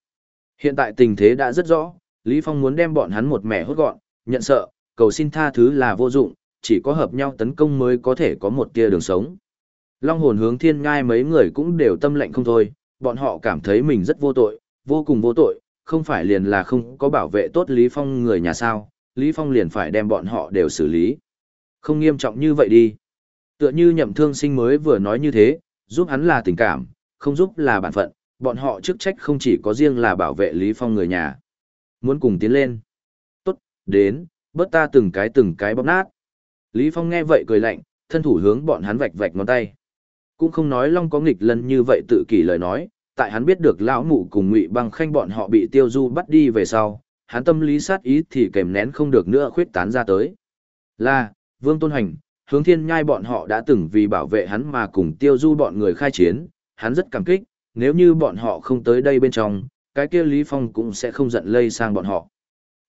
Hiện tại tình thế đã rất rõ, Lý Phong muốn đem bọn hắn một mẻ hốt gọn, nhận sợ, cầu xin tha thứ là vô dụng, chỉ có hợp nhau tấn công mới có thể có một tia đường sống. Long hồn hướng thiên ngai mấy người cũng đều tâm lệnh không thôi, bọn họ cảm thấy mình rất vô tội, vô cùng vô tội, không phải liền là không có bảo vệ tốt Lý Phong người nhà sao, Lý Phong liền phải đem bọn họ đều xử lý. Không nghiêm trọng như vậy đi. Tựa như nhậm thương sinh mới vừa nói như thế, giúp hắn là tình cảm, không giúp là bản phận, bọn họ chức trách không chỉ có riêng là bảo vệ Lý Phong người nhà. Muốn cùng tiến lên. Tốt, đến, bớt ta từng cái từng cái bóp nát. Lý Phong nghe vậy cười lạnh, thân thủ hướng bọn hắn vạch vạch ngón tay. Cũng không nói Long có nghịch lần như vậy tự kỷ lời nói, tại hắn biết được lão mụ cùng ngụy băng khanh bọn họ bị tiêu du bắt đi về sau, hắn tâm lý sát ý thì kèm nén không được nữa khuyết tán ra tới. Là, Vương Tôn Hành, hướng thiên nhai bọn họ đã từng vì bảo vệ hắn mà cùng tiêu du bọn người khai chiến, hắn rất cảm kích, nếu như bọn họ không tới đây bên trong, cái kia Lý Phong cũng sẽ không giận lây sang bọn họ.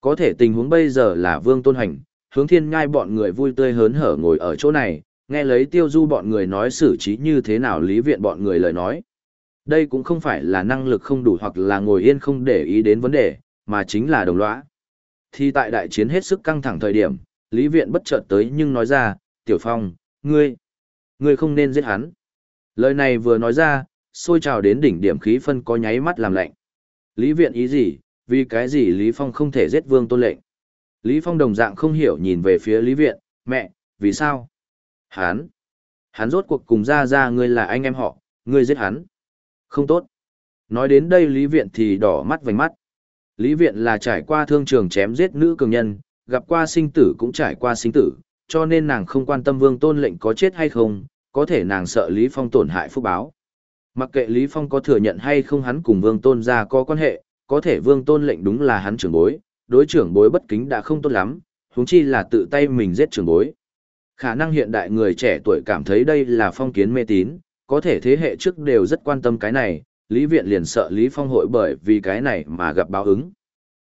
Có thể tình huống bây giờ là Vương Tôn Hành, hướng thiên nhai bọn người vui tươi hớn hở ngồi ở chỗ này, nghe lấy tiêu du bọn người nói xử trí như thế nào lý viện bọn người lời nói. Đây cũng không phải là năng lực không đủ hoặc là ngồi yên không để ý đến vấn đề, mà chính là đồng lõa. Thì tại đại chiến hết sức căng thẳng thời điểm, Lý Viện bất chợt tới nhưng nói ra, Tiểu Phong, ngươi, ngươi không nên giết hắn. Lời này vừa nói ra, sôi trào đến đỉnh điểm khí phân có nháy mắt làm lạnh. Lý Viện ý gì, vì cái gì Lý Phong không thể giết vương tôn lệnh. Lý Phong đồng dạng không hiểu nhìn về phía Lý Viện, mẹ, vì sao? Hắn, hắn rốt cuộc cùng ra ra ngươi là anh em họ, ngươi giết hắn. Không tốt. Nói đến đây Lý Viện thì đỏ mắt vành mắt. Lý Viện là trải qua thương trường chém giết nữ cường nhân, gặp qua sinh tử cũng trải qua sinh tử, cho nên nàng không quan tâm vương tôn lệnh có chết hay không, có thể nàng sợ Lý Phong tổn hại phúc báo. Mặc kệ Lý Phong có thừa nhận hay không hắn cùng vương tôn ra có quan hệ, có thể vương tôn lệnh đúng là hắn trưởng bối, đối trưởng bối bất kính đã không tốt lắm, huống chi là tự tay mình giết trưởng bối. Khả năng hiện đại người trẻ tuổi cảm thấy đây là phong kiến mê tín, có thể thế hệ trước đều rất quan tâm cái này, Lý Viện liền sợ Lý Phong hội bởi vì cái này mà gặp báo ứng.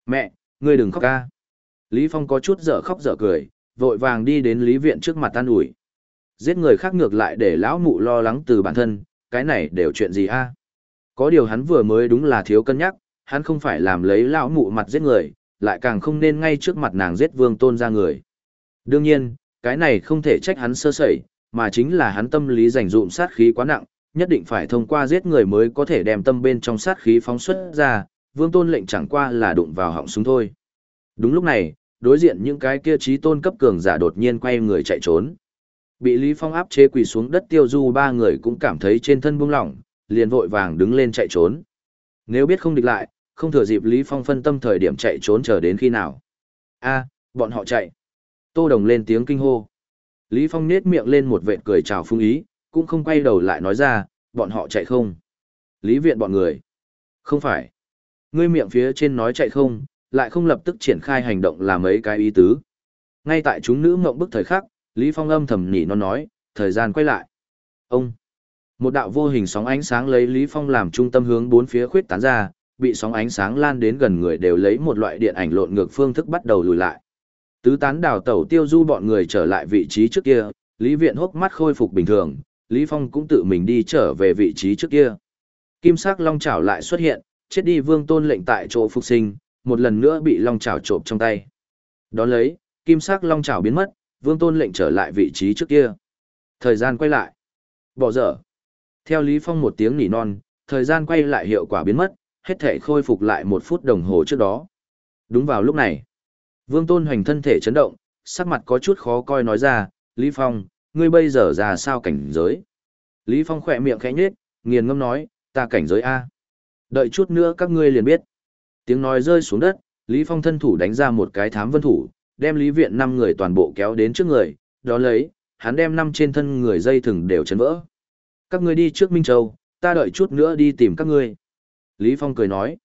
Mẹ, ngươi đừng khóc ca. Lý Phong có chút dở khóc dở cười, vội vàng đi đến Lý Viện trước mặt tan ủi. Giết người khác ngược lại để lão mụ lo lắng từ bản thân, cái này đều chuyện gì a? Có điều hắn vừa mới đúng là thiếu cân nhắc, hắn không phải làm lấy lão mụ mặt giết người, lại càng không nên ngay trước mặt nàng giết vương tôn ra người. Đương nhiên, cái này không thể trách hắn sơ sẩy, mà chính là hắn tâm lý dành dụm sát khí quá nặng, nhất định phải thông qua giết người mới có thể đem tâm bên trong sát khí phóng xuất ra, vương tôn lệnh chẳng qua là đụng vào họng súng thôi. Đúng lúc này, đối diện những cái kia trí tôn cấp cường giả đột nhiên quay người chạy trốn. Bị Lý Phong áp chế quỳ xuống đất tiêu du ba người cũng cảm thấy trên thân buông lỏng, liền vội vàng đứng lên chạy trốn. Nếu biết không địch lại, không thừa dịp Lý Phong phân tâm thời điểm chạy trốn chờ đến khi nào. a bọn họ chạy. Tô Đồng lên tiếng kinh hô. Lý Phong nết miệng lên một vệt cười chào phung ý, cũng không quay đầu lại nói ra, bọn họ chạy không. Lý viện bọn người. Không phải. Ngươi miệng phía trên nói chạy không, lại không lập tức triển khai hành động làm mấy cái ý tứ. Ngay tại chúng nữ ngậm bức thời khắc, Lý Phong âm thầm nhỉ nó nói, thời gian quay lại. Ông. Một đạo vô hình sóng ánh sáng lấy Lý Phong làm trung tâm hướng bốn phía khuyết tán ra, bị sóng ánh sáng lan đến gần người đều lấy một loại điện ảnh lộn ngược phương thức bắt đầu lùi lại. Tứ tán đào tẩu tiêu du bọn người trở lại vị trí trước kia, Lý Viện hốc mắt khôi phục bình thường, Lý Phong cũng tự mình đi trở về vị trí trước kia. Kim sắc long chảo lại xuất hiện, chết đi vương tôn lệnh tại chỗ phục sinh, một lần nữa bị long chảo trộm trong tay. Đón lấy, kim sắc long chảo biến mất, vương tôn lệnh trở lại vị trí trước kia. Thời gian quay lại. Bỏ dở. Theo Lý Phong một tiếng nỉ non, thời gian quay lại hiệu quả biến mất, hết thể khôi phục lại một phút đồng hồ trước đó. Đúng vào lúc này, vương tôn hoành thân thể chấn động, sắc mặt có chút khó coi nói ra, Lý Phong, ngươi bây giờ ra sao cảnh giới? Lý Phong khỏe miệng khẽ nhếch, nghiền ngâm nói, ta cảnh giới A. Đợi chút nữa các ngươi liền biết. Tiếng nói rơi xuống đất, Lý Phong thân thủ đánh ra một cái thám vân thủ, đem Lý Viện năm người toàn bộ kéo đến trước người, đó lấy, hắn đem năm trên thân người dây thừng đều chấn vỡ. Các ngươi đi trước Minh Châu, ta đợi chút nữa đi tìm các ngươi. Lý Phong cười nói.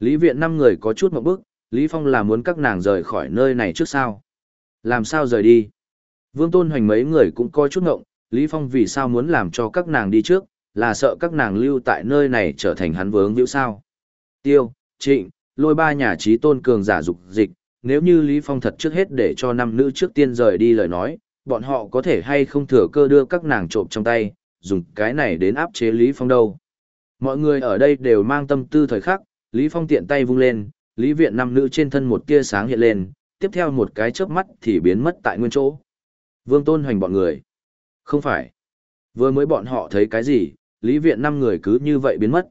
Lý Viện năm người có chút một bước, Lý Phong là muốn các nàng rời khỏi nơi này trước sao? Làm sao rời đi? Vương Tôn Hoành mấy người cũng coi chút ngộng, Lý Phong vì sao muốn làm cho các nàng đi trước, là sợ các nàng lưu tại nơi này trở thành hắn vướng hữu sao. Tiêu, trịnh, lôi ba nhà trí tôn cường giả dục dịch, nếu như Lý Phong thật trước hết để cho năm nữ trước tiên rời đi lời nói, bọn họ có thể hay không thừa cơ đưa các nàng trộm trong tay, dùng cái này đến áp chế Lý Phong đâu. Mọi người ở đây đều mang tâm tư thời khắc, Lý Phong tiện tay vung lên, Lý Viện năm nữ trên thân một tia sáng hiện lên, tiếp theo một cái chớp mắt thì biến mất tại nguyên chỗ. Vương Tôn Hoành bọn người. Không phải. Vừa mới bọn họ thấy cái gì, Lý Viện năm người cứ như vậy biến mất.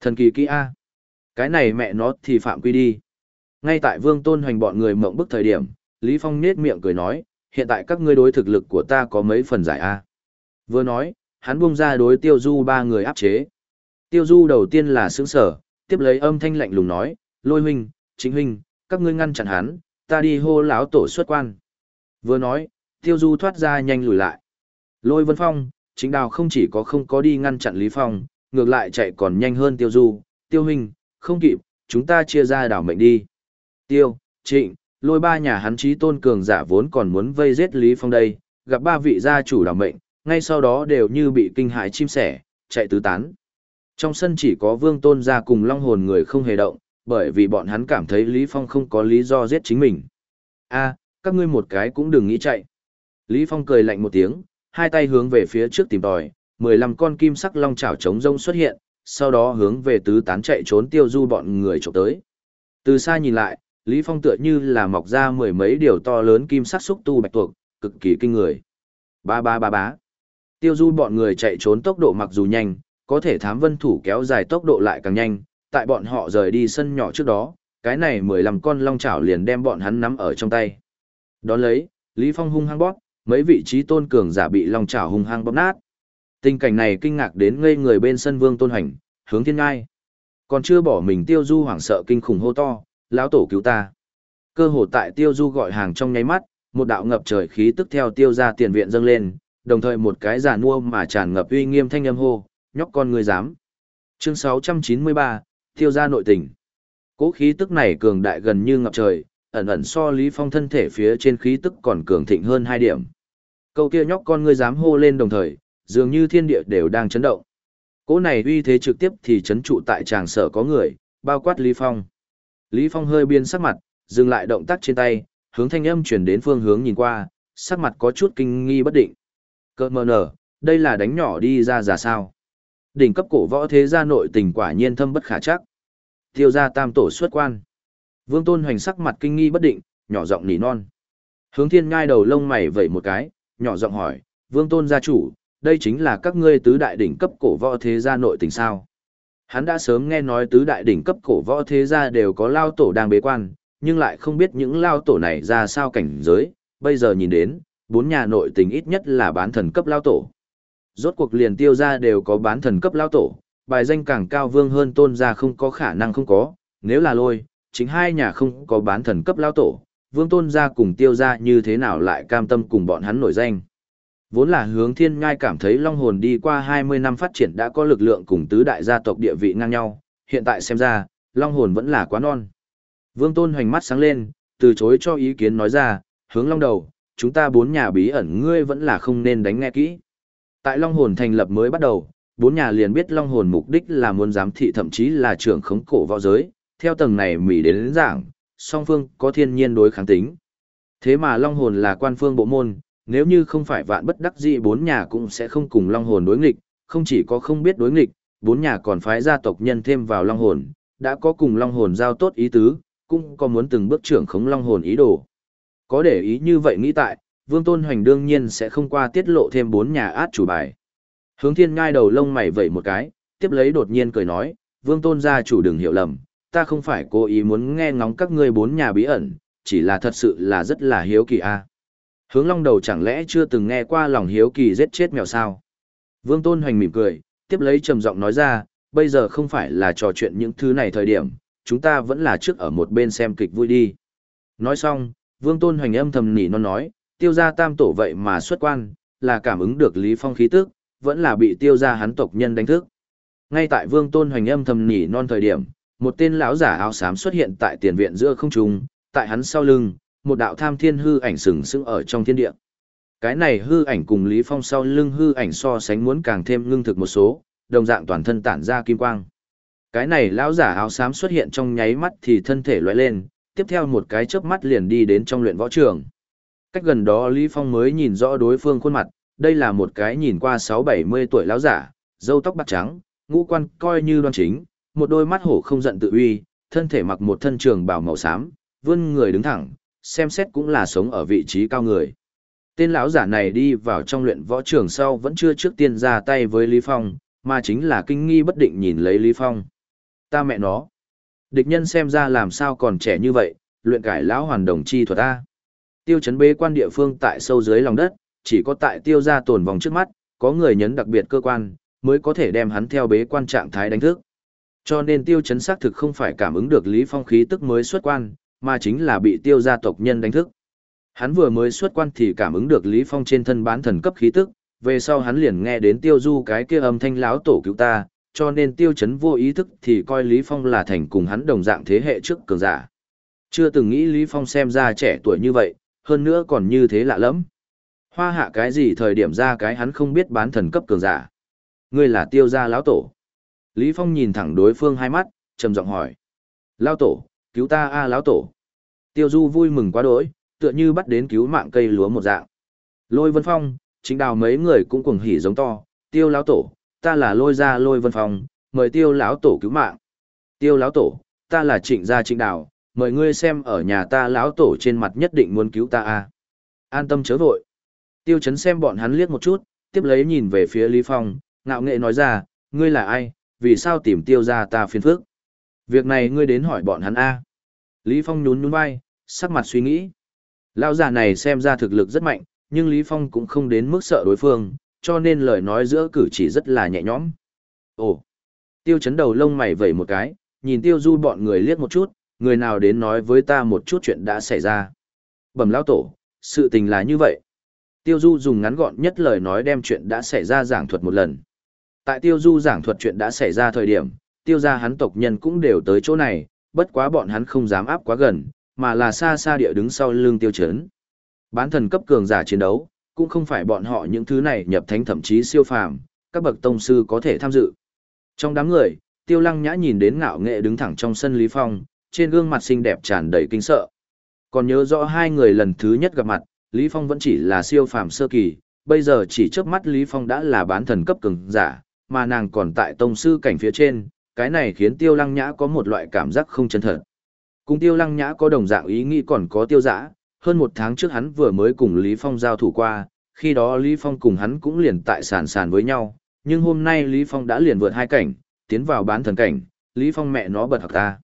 Thần kỳ kỹ A. Cái này mẹ nó thì phạm quy đi. Ngay tại Vương Tôn Hoành bọn người mộng bức thời điểm, Lý Phong nết miệng cười nói, hiện tại các ngươi đối thực lực của ta có mấy phần giải A. Vừa nói, hắn buông ra đối tiêu du ba người áp chế. Tiêu Du đầu tiên là sướng sở, tiếp lấy âm thanh lạnh lùng nói, lôi huynh, chính huynh, các ngươi ngăn chặn hắn, ta đi hô lão tổ xuất quan. Vừa nói, Tiêu Du thoát ra nhanh lùi lại. Lôi Vân Phong, chính đào không chỉ có không có đi ngăn chặn Lý Phong, ngược lại chạy còn nhanh hơn Tiêu Du, Tiêu huynh, không kịp, chúng ta chia ra đảo mệnh đi. Tiêu, Trịnh, lôi ba nhà hắn chí tôn cường giả vốn còn muốn vây giết Lý Phong đây, gặp ba vị gia chủ đảo mệnh, ngay sau đó đều như bị kinh hãi chim sẻ, chạy tứ tán. Trong sân chỉ có vương tôn gia cùng long hồn người không hề động, bởi vì bọn hắn cảm thấy Lý Phong không có lý do giết chính mình. a các ngươi một cái cũng đừng nghĩ chạy. Lý Phong cười lạnh một tiếng, hai tay hướng về phía trước tìm tòi, 15 con kim sắc long chảo trống rông xuất hiện, sau đó hướng về tứ tán chạy trốn tiêu du bọn người trộm tới. Từ xa nhìn lại, Lý Phong tựa như là mọc ra mười mấy điều to lớn kim sắc xúc tu bạch tuộc, cực kỳ kinh người. Ba ba ba bá. Tiêu du bọn người chạy trốn tốc độ mặc dù nhanh, có thể thám vân thủ kéo dài tốc độ lại càng nhanh, tại bọn họ rời đi sân nhỏ trước đó, cái này 15 con long chảo liền đem bọn hắn nắm ở trong tay. Đón lấy, Lý Phong hung hăng bóp, mấy vị trí tôn cường giả bị long chảo hung hăng bóp nát. Tình cảnh này kinh ngạc đến ngây người bên sân vương tôn hành, hướng thiên ngai. Còn chưa bỏ mình tiêu du hoảng sợ kinh khủng hô to, lão tổ cứu ta. Cơ hồ tại tiêu du gọi hàng trong nháy mắt, một đạo ngập trời khí tức theo tiêu ra tiền viện dâng lên, đồng thời một cái giả nua mà tràn ngập uy nghiêm thanh âm hô, nhóc con người dám. Chương 693, tiêu ra nội tình. Cố khí tức này cường đại gần như ngập trời, ẩn ẩn so Lý Phong thân thể phía trên khí tức còn cường thịnh hơn hai điểm. Câu kia nhóc con ngươi dám hô lên đồng thời, dường như thiên địa đều đang chấn động. Cỗ này uy thế trực tiếp thì chấn trụ tại tràng sở có người, bao quát Lý Phong. Lý Phong hơi biên sắc mặt, dừng lại động tác trên tay, hướng thanh âm chuyển đến phương hướng nhìn qua, sắc mặt có chút kinh nghi bất định. Cơ mờ nở, đây là đánh nhỏ đi ra giả sao. Đỉnh cấp cổ võ thế gia nội tình quả nhiên thâm bất khả chắc. Tiêu gia tam tổ xuất quan. Vương Tôn hoành sắc mặt kinh nghi bất định, nhỏ giọng nỉ non. Hướng thiên ngai đầu lông mày vẩy một cái, nhỏ giọng hỏi, Vương Tôn gia chủ, đây chính là các ngươi tứ đại đỉnh cấp cổ võ thế gia nội tình sao. Hắn đã sớm nghe nói tứ đại đỉnh cấp cổ võ thế gia đều có lao tổ đang bế quan, nhưng lại không biết những lao tổ này ra sao cảnh giới, bây giờ nhìn đến, bốn nhà nội tình ít nhất là bán thần cấp lao tổ. Rốt cuộc liền tiêu ra đều có bán thần cấp lao tổ, bài danh càng cao vương hơn tôn gia không có khả năng không có, nếu là lôi, chính hai nhà không có bán thần cấp lao tổ, vương tôn gia cùng tiêu gia như thế nào lại cam tâm cùng bọn hắn nổi danh. Vốn là hướng thiên ngai cảm thấy long hồn đi qua 20 năm phát triển đã có lực lượng cùng tứ đại gia tộc địa vị ngang nhau, hiện tại xem ra, long hồn vẫn là quá non. Vương tôn hoành mắt sáng lên, từ chối cho ý kiến nói ra, hướng long đầu, chúng ta bốn nhà bí ẩn ngươi vẫn là không nên đánh nghe kỹ. Tại long hồn thành lập mới bắt đầu, bốn nhà liền biết long hồn mục đích là muốn giám thị thậm chí là trưởng khống cổ võ giới, theo tầng này mỹ đến, đến giảng, song phương có thiên nhiên đối kháng tính. Thế mà long hồn là quan phương bộ môn, nếu như không phải vạn bất đắc dĩ bốn nhà cũng sẽ không cùng long hồn đối nghịch, không chỉ có không biết đối nghịch, bốn nhà còn phái gia tộc nhân thêm vào long hồn, đã có cùng long hồn giao tốt ý tứ, cũng có muốn từng bước trưởng khống long hồn ý đồ. Có để ý như vậy nghĩ tại, Vương Tôn Hoành đương nhiên sẽ không qua tiết lộ thêm bốn nhà át chủ bài. Hướng thiên ngai đầu lông mày vẩy một cái, tiếp lấy đột nhiên cười nói, Vương Tôn gia chủ đừng hiểu lầm, ta không phải cố ý muốn nghe ngóng các ngươi bốn nhà bí ẩn, chỉ là thật sự là rất là hiếu kỳ a. Hướng long đầu chẳng lẽ chưa từng nghe qua lòng hiếu kỳ giết chết mèo sao? Vương Tôn Hoành mỉm cười, tiếp lấy trầm giọng nói ra, bây giờ không phải là trò chuyện những thứ này thời điểm, chúng ta vẫn là trước ở một bên xem kịch vui đi. Nói xong, Vương Tôn Hoành âm thầm nỉ non nói, tiêu gia tam tổ vậy mà xuất quan, là cảm ứng được Lý Phong khí tức, vẫn là bị tiêu gia hắn tộc nhân đánh thức. Ngay tại Vương Tôn Hoành âm thầm nỉ non thời điểm, một tên lão giả áo xám xuất hiện tại tiền viện giữa không trung, tại hắn sau lưng, một đạo tham thiên hư ảnh sừng sững ở trong thiên địa. Cái này hư ảnh cùng Lý Phong sau lưng hư ảnh so sánh muốn càng thêm ngưng thực một số, đồng dạng toàn thân tản ra kim quang. Cái này lão giả áo xám xuất hiện trong nháy mắt thì thân thể lóe lên, tiếp theo một cái chớp mắt liền đi đến trong luyện võ trường. Cách gần đó Lý Phong mới nhìn rõ đối phương khuôn mặt, đây là một cái nhìn qua 6-70 tuổi lão giả, râu tóc bạc trắng, ngũ quan coi như đoan chính, một đôi mắt hổ không giận tự uy, thân thể mặc một thân trường bào màu xám, vươn người đứng thẳng, xem xét cũng là sống ở vị trí cao người. Tên lão giả này đi vào trong luyện võ trường sau vẫn chưa trước tiên ra tay với Lý Phong, mà chính là kinh nghi bất định nhìn lấy Lý Phong. Ta mẹ nó. Địch nhân xem ra làm sao còn trẻ như vậy, luyện cải lão hoàn đồng chi thuật ta. Tiêu chấn bế quan địa phương tại sâu dưới lòng đất, chỉ có tại tiêu gia tổn vòng trước mắt, có người nhấn đặc biệt cơ quan, mới có thể đem hắn theo bế quan trạng thái đánh thức. Cho nên tiêu chấn xác thực không phải cảm ứng được Lý Phong khí tức mới xuất quan, mà chính là bị tiêu gia tộc nhân đánh thức. Hắn vừa mới xuất quan thì cảm ứng được Lý Phong trên thân bán thần cấp khí tức, về sau hắn liền nghe đến tiêu du cái kia âm thanh láo tổ cứu ta, cho nên tiêu chấn vô ý thức thì coi Lý Phong là thành cùng hắn đồng dạng thế hệ trước cường giả. Chưa từng nghĩ Lý Phong xem ra trẻ tuổi như vậy, hơn nữa còn như thế lạ lắm. Hoa hạ cái gì thời điểm ra cái hắn không biết bán thần cấp cường giả. Ngươi là tiêu gia lão tổ. Lý Phong nhìn thẳng đối phương hai mắt, trầm giọng hỏi. Lão tổ, cứu ta a lão tổ. Tiêu du vui mừng quá đỗi, tựa như bắt đến cứu mạng cây lúa một dạng. Lôi vân phong, chính đào mấy người cũng cuồng hỉ giống to. Tiêu lão tổ, ta là lôi gia lôi vân phong, mời tiêu lão tổ cứu mạng. Tiêu lão tổ, ta là trịnh gia trịnh đào, mời ngươi xem ở nhà ta lão tổ trên mặt nhất định muốn cứu ta a. An tâm chớ vội. Tiêu chấn xem bọn hắn liếc một chút, tiếp lấy nhìn về phía Lý Phong, ngạo nghệ nói ra, ngươi là ai, vì sao tìm tiêu ra ta phiền phức? Việc này ngươi đến hỏi bọn hắn A. Lý Phong nhún nhún vai, sắc mặt suy nghĩ. Lão già này xem ra thực lực rất mạnh, nhưng Lý Phong cũng không đến mức sợ đối phương, cho nên lời nói giữa cử chỉ rất là nhẹ nhõm. Ồ! Tiêu chấn đầu lông mày vẩy một cái, nhìn tiêu du bọn người liếc một chút, người nào đến nói với ta một chút chuyện đã xảy ra. Bẩm lão tổ, sự tình là như vậy. Tiêu Du dùng ngắn gọn nhất lời nói đem chuyện đã xảy ra giảng thuật một lần. Tại Tiêu Du giảng thuật chuyện đã xảy ra thời điểm, tiêu gia hắn tộc nhân cũng đều tới chỗ này, bất quá bọn hắn không dám áp quá gần, mà là xa xa địa đứng sau lưng tiêu chấn. Bán thần cấp cường giả chiến đấu, cũng không phải bọn họ những thứ này nhập thánh thậm chí siêu phàm, các bậc tông sư có thể tham dự. Trong đám người, tiêu lăng nhã nhìn đến ngạo nghệ đứng thẳng trong sân Lý Phong, trên gương mặt xinh đẹp tràn đầy kinh sợ. Còn nhớ rõ hai người lần thứ nhất gặp mặt, Lý Phong vẫn chỉ là siêu phàm sơ kỳ, bây giờ chỉ trước mắt Lý Phong đã là bán thần cấp cường giả, mà nàng còn tại tông sư cảnh phía trên, cái này khiến Tiêu Lăng Nhã có một loại cảm giác không chân thật. Cùng Tiêu Lăng Nhã có đồng dạng ý nghĩ còn có Tiêu Dã, hơn một tháng trước hắn vừa mới cùng Lý Phong giao thủ qua, khi đó Lý Phong cùng hắn cũng liền tại sàn sàn với nhau, nhưng hôm nay Lý Phong đã liền vượt hai cảnh, tiến vào bán thần cảnh, Lý Phong mẹ nó bật học ta.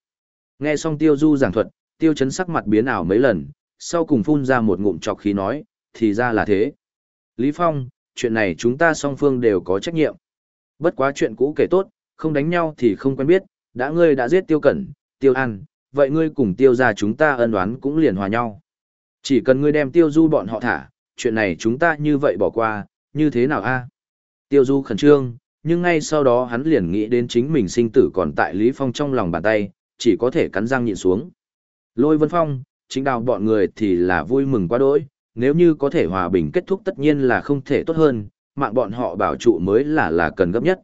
Nghe xong Tiêu Du giảng thuật, Tiêu chấn sắc mặt biến ảo mấy lần, sau cùng phun ra một ngụm chọc khí nói, thì ra là thế. Lý Phong, chuyện này chúng ta song phương đều có trách nhiệm. Bất quá chuyện cũ kể tốt, không đánh nhau thì không quen biết, đã ngươi đã giết tiêu cẩn, tiêu ăn, vậy ngươi cùng tiêu ra chúng ta ân đoán cũng liền hòa nhau. Chỉ cần ngươi đem tiêu du bọn họ thả, chuyện này chúng ta như vậy bỏ qua, như thế nào a? Tiêu du khẩn trương, nhưng ngay sau đó hắn liền nghĩ đến chính mình sinh tử còn tại Lý Phong trong lòng bàn tay, chỉ có thể cắn răng nhịn xuống. Lôi Vân Phong, chính đào bọn người thì là vui mừng quá đỗi, nếu như có thể hòa bình kết thúc tất nhiên là không thể tốt hơn, mạng bọn họ bảo trụ mới là là cần gấp nhất.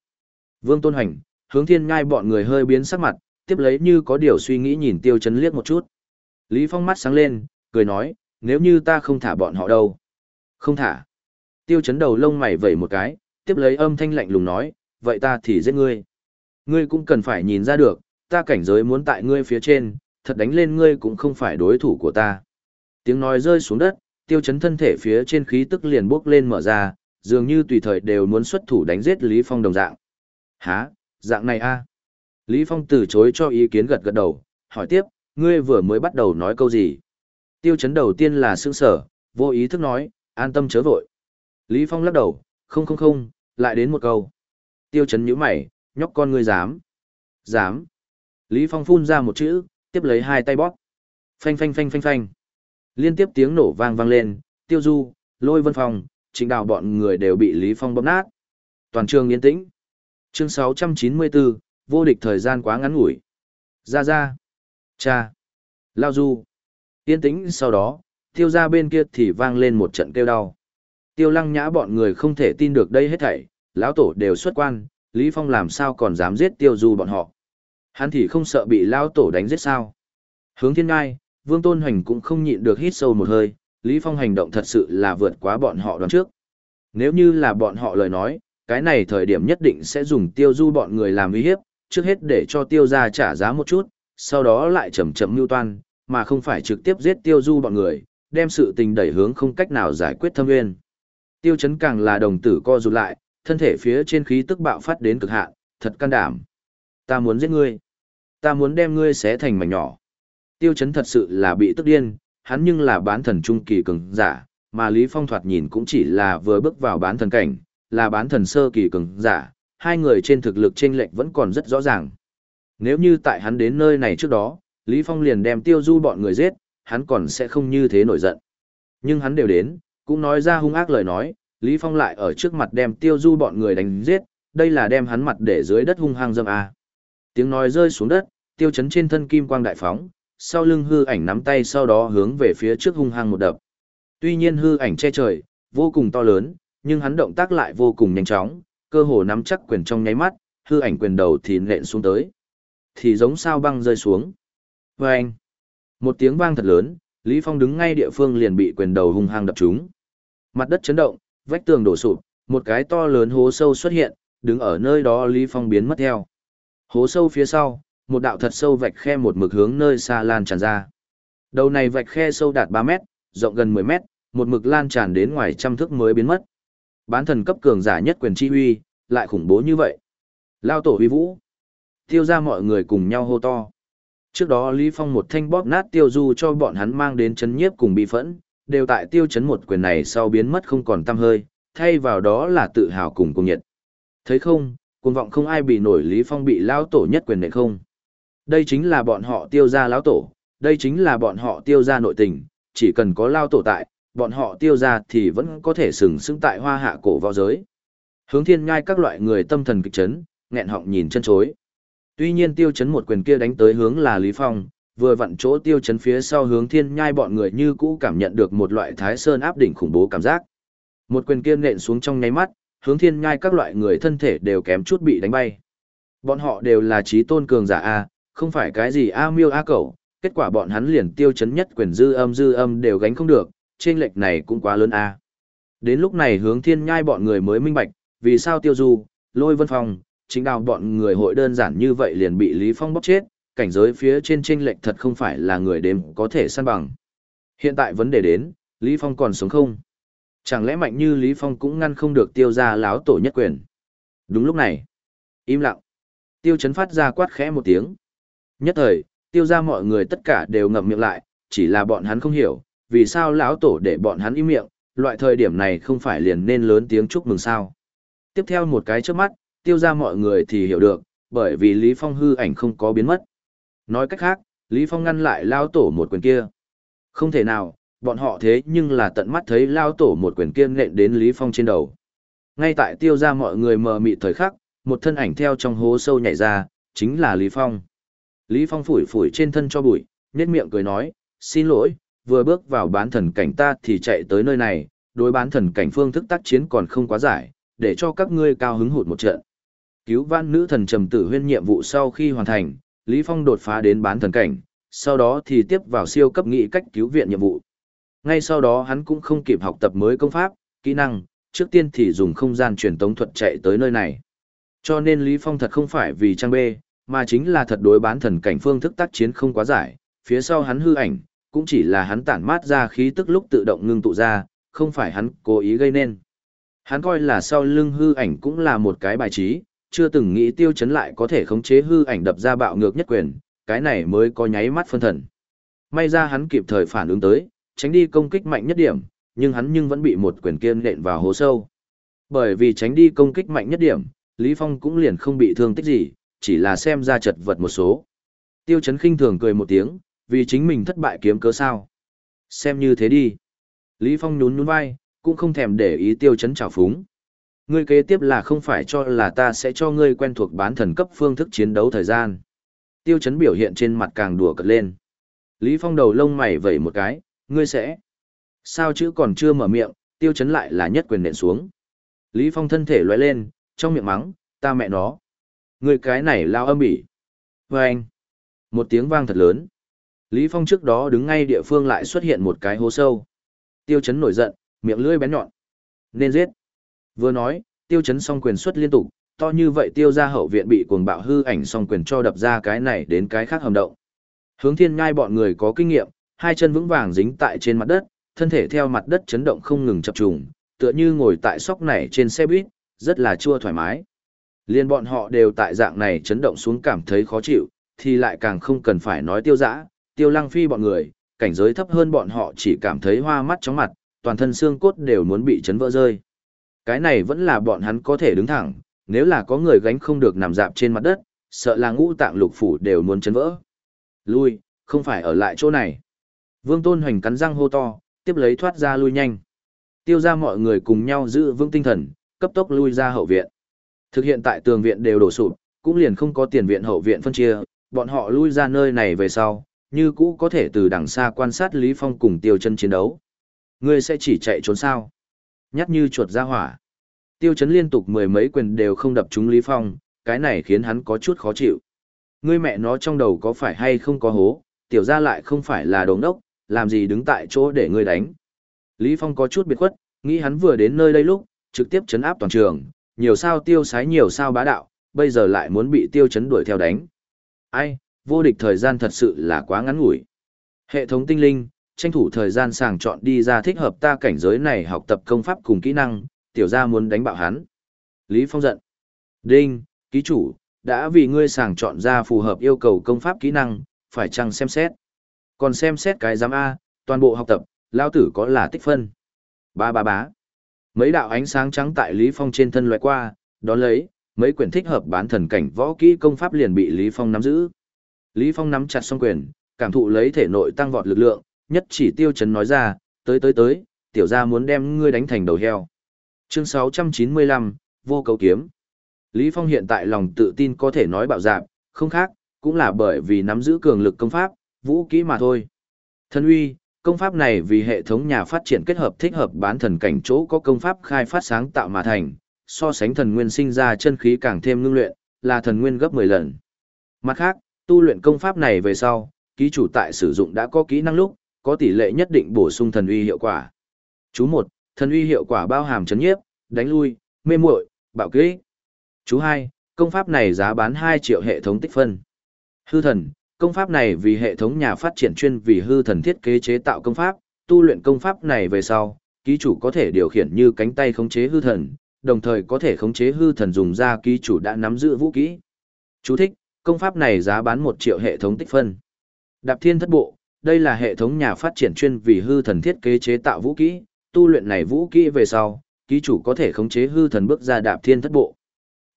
Vương Tôn Hoành, hướng thiên ngai bọn người hơi biến sắc mặt, tiếp lấy như có điều suy nghĩ nhìn tiêu chấn liếc một chút. Lý Phong mắt sáng lên, cười nói, nếu như ta không thả bọn họ đâu. Không thả. Tiêu chấn đầu lông mày vẩy một cái, tiếp lấy âm thanh lạnh lùng nói, vậy ta thì giết ngươi. Ngươi cũng cần phải nhìn ra được, ta cảnh giới muốn tại ngươi phía trên, thật đánh lên ngươi cũng không phải đối thủ của ta. Tiếng nói rơi xuống đất, tiêu chấn thân thể phía trên khí tức liền bốc lên mở ra, dường như tùy thời đều muốn xuất thủ đánh giết Lý Phong đồng dạng. Hả, dạng này a? Lý Phong từ chối cho ý kiến gật gật đầu, hỏi tiếp, ngươi vừa mới bắt đầu nói câu gì? Tiêu chấn đầu tiên là sương sở, vô ý thức nói, an tâm chớ vội. Lý Phong lắc đầu, không không không, lại đến một câu. Tiêu chấn nhíu mày, nhóc con ngươi dám. Dám. Lý Phong phun ra một chữ, tiếp lấy hai tay bóp. Phanh phanh phanh phanh phanh. Liên tiếp tiếng nổ vang vang lên, tiêu du, lôi vân phong, trình đào bọn người đều bị Lý Phong bóp nát. Toàn trường yên tĩnh. Chương 694, vô địch thời gian quá ngắn ngủi. Ra ra. Cha. Lao du. Yên tĩnh sau đó, tiêu ra bên kia thì vang lên một trận kêu đau. Tiêu lăng nhã bọn người không thể tin được đây hết thảy, lão tổ đều xuất quan, Lý Phong làm sao còn dám giết tiêu du bọn họ. Hắn thì không sợ bị lão tổ đánh giết sao. Hướng thiên ngai, vương tôn hoành cũng không nhịn được hít sâu một hơi, Lý Phong hành động thật sự là vượt quá bọn họ đoán trước. Nếu như là bọn họ lời nói, cái này thời điểm nhất định sẽ dùng tiêu du bọn người làm uy hiếp, trước hết để cho tiêu gia trả giá một chút, sau đó lại chậm chậm mưu toan, mà không phải trực tiếp giết tiêu du bọn người, đem sự tình đẩy hướng không cách nào giải quyết thâm nguyên. Tiêu chấn càng là đồng tử co rụt lại, thân thể phía trên khí tức bạo phát đến cực hạn, thật can đảm. Ta muốn giết ngươi. Ta muốn đem ngươi xé thành mảnh nhỏ. Tiêu chấn thật sự là bị tức điên, hắn nhưng là bán thần trung kỳ cường giả, mà Lý Phong thoạt nhìn cũng chỉ là vừa bước vào bán thần cảnh, là bán thần sơ kỳ cường giả, hai người trên thực lực chênh lệch vẫn còn rất rõ ràng. Nếu như tại hắn đến nơi này trước đó, Lý Phong liền đem tiêu du bọn người giết, hắn còn sẽ không như thế nổi giận. Nhưng hắn đều đến, cũng nói ra hung ác lời nói, Lý Phong lại ở trước mặt đem tiêu du bọn người đánh giết, đây là đem hắn mặt để dưới đất hung hăng dâm à? Tiếng nói rơi xuống đất, tiêu chấn trên thân kim quang đại phóng, sau lưng hư ảnh nắm tay sau đó hướng về phía trước hung hăng một đập. Tuy nhiên hư ảnh che trời, vô cùng to lớn, nhưng hắn động tác lại vô cùng nhanh chóng, cơ hồ nắm chắc quyền trong nháy mắt, hư ảnh quyền đầu thì nện xuống tới. Thì giống sao băng rơi xuống. Vâng! Một tiếng vang thật lớn, Lý Phong đứng ngay địa phương liền bị quyền đầu hung hăng đập trúng. Mặt đất chấn động, vách tường đổ sụp, một cái to lớn hố sâu xuất hiện, đứng ở nơi đó Lý Phong biến mất theo. Hố sâu phía sau, một đạo thật sâu vạch khe một mực hướng nơi xa lan tràn ra. Đầu này vạch khe sâu đạt 3 mét, rộng gần 10 mét, một mực lan tràn đến ngoài trăm thước mới biến mất. Bán thần cấp cường giả nhất quyền chi huy, lại khủng bố như vậy. Lao tổ huy vũ. Tiêu ra mọi người cùng nhau hô to. Trước đó Lý Phong một thanh bóp nát tiêu du cho bọn hắn mang đến chấn nhiếp cùng bị phẫn, đều tại tiêu chấn một quyền này sau biến mất không còn tăm hơi, thay vào đó là tự hào cùng cùng nhiệt. Thấy không, cuồng vọng không ai bị nổi Lý Phong bị lao tổ nhất quyền nệ không. Đây chính là bọn họ tiêu ra lão tổ, đây chính là bọn họ tiêu ra nội tình, chỉ cần có lao tổ tại, bọn họ tiêu ra thì vẫn có thể sừng sững tại hoa hạ cổ vào giới. Hướng thiên ngai các loại người tâm thần kịch chấn, nghẹn họng nhìn chân chối. Tuy nhiên tiêu chấn một quyền kia đánh tới hướng là Lý Phong, vừa vặn chỗ tiêu chấn phía sau hướng thiên nhai bọn người như cũ cảm nhận được một loại thái sơn áp đỉnh khủng bố cảm giác. Một quyền kia nện xuống trong nháy mắt, hướng thiên nhai các loại người thân thể đều kém chút bị đánh bay. Bọn họ đều là trí tôn cường giả A, không phải cái gì A miêu A cẩu, kết quả bọn hắn liền tiêu chấn nhất quyền dư âm dư âm đều gánh không được, trên lệch này cũng quá lớn A. Đến lúc này hướng thiên nhai bọn người mới minh bạch, vì sao tiêu du, lôi vân phong, chính đào bọn người hội đơn giản như vậy liền bị Lý Phong bóc chết, cảnh giới phía trên trên lệch thật không phải là người đếm có thể săn bằng. Hiện tại vấn đề đến, Lý Phong còn sống không? Chẳng lẽ mạnh như Lý Phong cũng ngăn không được tiêu ra láo tổ nhất quyền? Đúng lúc này, im lặng. Tiêu chấn phát ra quát khẽ một tiếng. Nhất thời, tiêu ra mọi người tất cả đều ngậm miệng lại, chỉ là bọn hắn không hiểu, vì sao lão tổ để bọn hắn im miệng, loại thời điểm này không phải liền nên lớn tiếng chúc mừng sao. Tiếp theo một cái trước mắt, tiêu ra mọi người thì hiểu được, bởi vì Lý Phong hư ảnh không có biến mất. Nói cách khác, Lý Phong ngăn lại lao tổ một quyền kia. Không thể nào, bọn họ thế nhưng là tận mắt thấy lao tổ một quyền kia nện đến Lý Phong trên đầu. Ngay tại tiêu ra mọi người mờ mịt thời khắc, một thân ảnh theo trong hố sâu nhảy ra, chính là Lý Phong. Lý Phong phủi phủi trên thân cho bụi, nhếch miệng cười nói, xin lỗi, vừa bước vào bán thần cảnh ta thì chạy tới nơi này, đối bán thần cảnh phương thức tác chiến còn không quá giải, để cho các ngươi cao hứng hụt một trận. Cứu vãn nữ thần trầm tử huyên nhiệm vụ sau khi hoàn thành, Lý Phong đột phá đến bán thần cảnh, sau đó thì tiếp vào siêu cấp nghị cách cứu viện nhiệm vụ. Ngay sau đó hắn cũng không kịp học tập mới công pháp, kỹ năng, trước tiên thì dùng không gian truyền tống thuật chạy tới nơi này. Cho nên Lý Phong thật không phải vì trang bê, mà chính là thật đối bán thần cảnh phương thức tác chiến không quá giải, phía sau hắn hư ảnh, cũng chỉ là hắn tản mát ra khí tức lúc tự động ngưng tụ ra, không phải hắn cố ý gây nên. Hắn coi là sau lưng hư ảnh cũng là một cái bài trí, chưa từng nghĩ tiêu chấn lại có thể khống chế hư ảnh đập ra bạo ngược nhất quyền, cái này mới có nháy mắt phân thần. May ra hắn kịp thời phản ứng tới, tránh đi công kích mạnh nhất điểm, nhưng hắn nhưng vẫn bị một quyền kiên nện vào hố sâu. Bởi vì tránh đi công kích mạnh nhất điểm, Lý Phong cũng liền không bị thương tích gì, chỉ là xem ra chật vật một số. Tiêu chấn khinh thường cười một tiếng, vì chính mình thất bại kiếm cớ sao. Xem như thế đi. Lý Phong nhún nhún vai, cũng không thèm để ý tiêu chấn trào phúng. Ngươi kế tiếp là không phải cho là ta sẽ cho ngươi quen thuộc bán thần cấp phương thức chiến đấu thời gian. Tiêu chấn biểu hiện trên mặt càng đùa cật lên. Lý Phong đầu lông mày vẩy một cái, ngươi sẽ. Sao chữ còn chưa mở miệng, tiêu chấn lại là nhất quyền nện xuống. Lý Phong thân thể lóe lên, trong miệng mắng, ta mẹ nó. Ngươi cái này lao âm bỉ. Và anh. Một tiếng vang thật lớn. Lý Phong trước đó đứng ngay địa phương lại xuất hiện một cái hố sâu. Tiêu chấn nổi giận, miệng lưỡi bén nhọn. Nên giết. Vừa nói, tiêu chấn song quyền xuất liên tục, to như vậy tiêu ra hậu viện bị cuồng bạo hư ảnh song quyền cho đập ra cái này đến cái khác hầm động. Hướng thiên ngai bọn người có kinh nghiệm, hai chân vững vàng dính tại trên mặt đất, thân thể theo mặt đất chấn động không ngừng chập trùng, tựa như ngồi tại sóc này trên xe buýt, rất là chua thoải mái. Liên bọn họ đều tại dạng này chấn động xuống cảm thấy khó chịu, thì lại càng không cần phải nói tiêu dã, tiêu lăng phi bọn người, cảnh giới thấp hơn bọn họ chỉ cảm thấy hoa mắt chóng mặt, toàn thân xương cốt đều muốn bị chấn vỡ rơi. Cái này vẫn là bọn hắn có thể đứng thẳng, nếu là có người gánh không được nằm dạp trên mặt đất, sợ là ngũ tạng lục phủ đều muốn chấn vỡ. Lui, không phải ở lại chỗ này. Vương Tôn Hoành cắn răng hô to, tiếp lấy thoát ra lui nhanh. Tiêu ra mọi người cùng nhau giữ vững tinh thần, cấp tốc lui ra hậu viện. Thực hiện tại tường viện đều đổ sụp, cũng liền không có tiền viện hậu viện phân chia, bọn họ lui ra nơi này về sau, như cũ có thể từ đằng xa quan sát Lý Phong cùng Tiêu Chân chiến đấu. Ngươi sẽ chỉ chạy trốn sao? Nhát như chuột ra hỏa. Tiêu Chấn liên tục mười mấy quyền đều không đập trúng Lý Phong, cái này khiến hắn có chút khó chịu. Ngươi mẹ nó trong đầu có phải hay không có hố, tiểu gia lại không phải là đồ đốc, làm gì đứng tại chỗ để ngươi đánh. Lý Phong có chút biệt khuất, nghĩ hắn vừa đến nơi đây lúc, trực tiếp chấn áp toàn trường, nhiều sao tiêu sái nhiều sao bá đạo, bây giờ lại muốn bị tiêu chấn đuổi theo đánh. Ai, vô địch thời gian thật sự là quá ngắn ngủi. Hệ thống tinh linh, tranh thủ thời gian sàng chọn đi ra thích hợp ta cảnh giới này học tập công pháp cùng kỹ năng, tiểu gia muốn đánh bạo hắn. Lý Phong giận. Đinh, ký chủ, đã vì ngươi sàng chọn ra phù hợp yêu cầu công pháp kỹ năng, phải chăng xem xét. Còn xem xét cái giám A, toàn bộ học tập, lao tử có là tích phân. Ba ba bá. Mấy đạo ánh sáng trắng tại Lý Phong trên thân loại qua, đón lấy, mấy quyển thích hợp bán thần cảnh võ kỹ công pháp liền bị Lý Phong nắm giữ. Lý Phong nắm chặt song quyền, cảm thụ lấy thể nội tăng vọt lực lượng, nhất chỉ tiêu chấn nói ra, tới tới tới, tiểu gia muốn đem ngươi đánh thành đầu heo. Chương 695, vô cầu kiếm. Lý Phong hiện tại lòng tự tin có thể nói bạo dạn, không khác, cũng là bởi vì nắm giữ cường lực công pháp, vũ kỹ mà thôi. Thân uy, công pháp này vì hệ thống nhà phát triển kết hợp thích hợp bán thần cảnh chỗ có công pháp khai phát sáng tạo mà thành, so sánh thần nguyên sinh ra chân khí càng thêm ngưng luyện, là thần nguyên gấp 10 lần. Mặt khác, tu luyện công pháp này về sau, ký chủ tại sử dụng đã có kỹ năng lúc, có tỷ lệ nhất định bổ sung thần uy hiệu quả. Chú 1, thần uy hiệu quả bao hàm chấn nhiếp, đánh lui, mê muội, bạo kích. Chú 2, công pháp này giá bán 2 triệu hệ thống tích phân. Hư thần, công pháp này vì hệ thống nhà phát triển chuyên vì hư thần thiết kế chế tạo công pháp, tu luyện công pháp này về sau, ký chủ có thể điều khiển như cánh tay khống chế hư thần, đồng thời có thể khống chế hư thần dùng ra ký chủ đã nắm giữ vũ khí. Chú thích, công pháp này giá bán 1 triệu hệ thống tích phân. Đạp thiên thất bộ, đây là hệ thống nhà phát triển chuyên vì hư thần thiết kế chế tạo vũ kỹ, tu luyện này vũ kỹ về sau, ký chủ có thể khống chế hư thần bước ra đạp thiên thất bộ.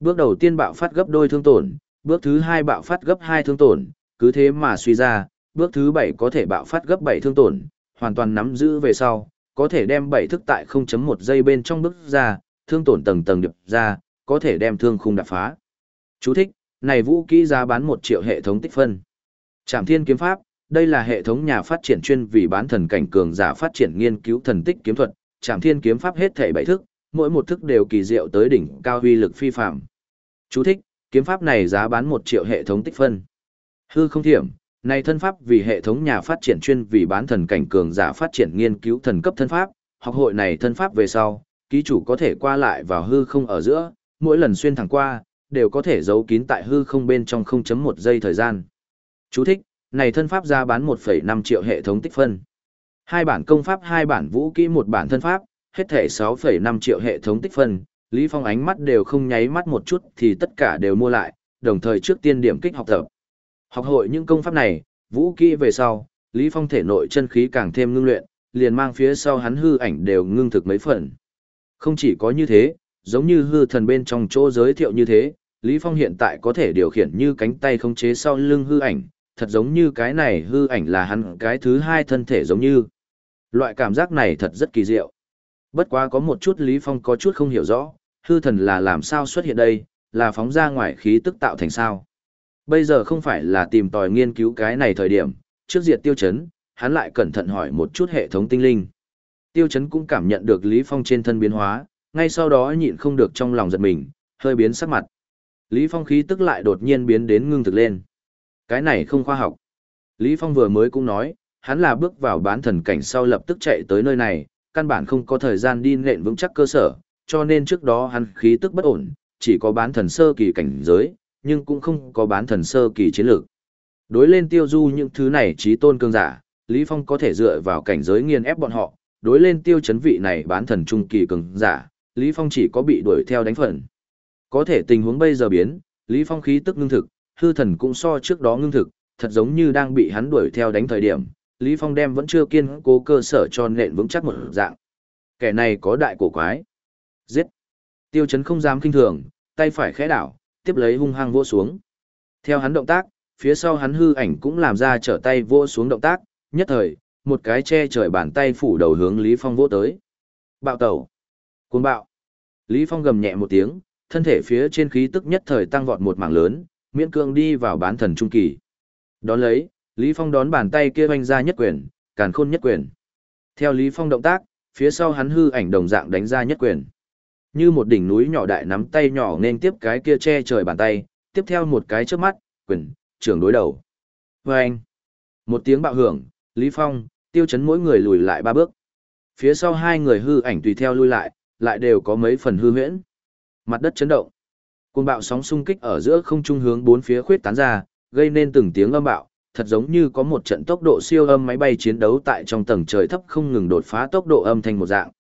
Bước đầu tiên bạo phát gấp đôi thương tổn, bước thứ hai bạo phát gấp hai thương tổn, cứ thế mà suy ra, bước thứ bảy có thể bạo phát gấp bảy thương tổn, hoàn toàn nắm giữ về sau, có thể đem bảy thức tại 0.1 giây bên trong bước ra, thương tổn tầng tầng điệp ra, có thể đem thương khung đạp phá. Chú thích, này vũ kỹ giá bán 1 triệu hệ thống tích phân. Trảm Thiên kiếm pháp, đây là hệ thống nhà phát triển chuyên vì bán thần cảnh cường giả phát triển nghiên cứu thần tích kiếm thuật, Trảm Thiên kiếm pháp hết thảy bảy thức, mỗi một thức đều kỳ diệu tới đỉnh cao huy lực phi phàm. Chú thích, kiếm pháp này giá bán 1 triệu hệ thống tích phân. Hư không thiểm, này thân pháp vì hệ thống nhà phát triển chuyên vì bán thần cảnh cường giả phát triển nghiên cứu thần cấp thân pháp, học hội này thân pháp về sau, ký chủ có thể qua lại vào hư không ở giữa, mỗi lần xuyên thẳng qua, đều có thể giấu kín tại hư không bên trong 0.1 giây thời gian. Chú thích, này thân pháp ra bán 1,5 triệu hệ thống tích phân. Hai bản công pháp, hai bản vũ kỹ, một bản thân pháp, hết thể 6,5 triệu hệ thống tích phân. Lý Phong ánh mắt đều không nháy mắt một chút thì tất cả đều mua lại, đồng thời trước tiên điểm kích học tập. Học hội những công pháp này, vũ kỹ về sau, Lý Phong thể nội chân khí càng thêm ngưng luyện, liền mang phía sau hắn hư ảnh đều ngưng thực mấy phần. Không chỉ có như thế, giống như hư thần bên trong chỗ giới thiệu như thế, Lý Phong hiện tại có thể điều khiển như cánh tay khống chế sau lưng hư ảnh, thật giống như cái này hư ảnh là hắn cái thứ hai thân thể giống như. Loại cảm giác này thật rất kỳ diệu. Bất quá có một chút Lý Phong có chút không hiểu rõ, hư thần là làm sao xuất hiện đây, là phóng ra ngoài khí tức tạo thành sao. Bây giờ không phải là tìm tòi nghiên cứu cái này thời điểm, trước diệt tiêu chấn, hắn lại cẩn thận hỏi một chút hệ thống tinh linh. Tiêu chấn cũng cảm nhận được Lý Phong trên thân biến hóa, ngay sau đó nhịn không được trong lòng giật mình, hơi biến sắc mặt. Lý Phong khí tức lại đột nhiên biến đến ngưng thực lên. Cái này không khoa học. Lý Phong vừa mới cũng nói, hắn là bước vào bán thần cảnh sau lập tức chạy tới nơi này, căn bản không có thời gian đi nện vững chắc cơ sở, cho nên trước đó hắn khí tức bất ổn, chỉ có bán thần sơ kỳ cảnh giới, nhưng cũng không có bán thần sơ kỳ chiến lược. Đối lên tiêu du những thứ này trí tôn cương giả, Lý Phong có thể dựa vào cảnh giới nghiền ép bọn họ, đối lên tiêu chấn vị này bán thần trung kỳ cường giả, Lý Phong chỉ có bị đuổi theo đánh phần. Có thể tình huống bây giờ biến, Lý Phong khí tức ngưng thực, hư thần cũng so trước đó ngưng thực, thật giống như đang bị hắn đuổi theo đánh thời điểm, Lý Phong đem vẫn chưa kiên cố cơ sở cho nện vững chắc một dạng. Kẻ này có đại cổ quái. Giết. Tiêu chấn không dám kinh thường, tay phải khẽ đảo, tiếp lấy hung hăng vỗ xuống. Theo hắn động tác, phía sau hắn hư ảnh cũng làm ra trở tay vỗ xuống động tác, nhất thời, một cái che trời bàn tay phủ đầu hướng Lý Phong vỗ tới. Bạo tẩu. Cuồng bạo. Lý Phong gầm nhẹ một tiếng, thân thể phía trên khí tức nhất thời tăng vọt một mảng lớn, miễn cương đi vào bán thần trung kỳ. Đón lấy, Lý Phong đón bàn tay kia vanh ra nhất quyền, càn khôn nhất quyền. Theo Lý Phong động tác, phía sau hắn hư ảnh đồng dạng đánh ra nhất quyền. Như một đỉnh núi nhỏ đại nắm tay nhỏ nên tiếp cái kia che trời bàn tay, tiếp theo một cái trước mắt, quyền, trưởng đối đầu. Và anh, một tiếng bạo hưởng, Lý Phong, tiêu chấn mỗi người lùi lại ba bước. Phía sau hai người hư ảnh tùy theo lui lại, lại đều có mấy phần hư huyễn. Mặt đất chấn động. Cuồng bạo sóng xung kích ở giữa không trung hướng bốn phía khuyết tán ra, gây nên từng tiếng âm bạo, thật giống như có một trận tốc độ siêu âm máy bay chiến đấu tại trong tầng trời thấp không ngừng đột phá tốc độ âm thanh một dạng.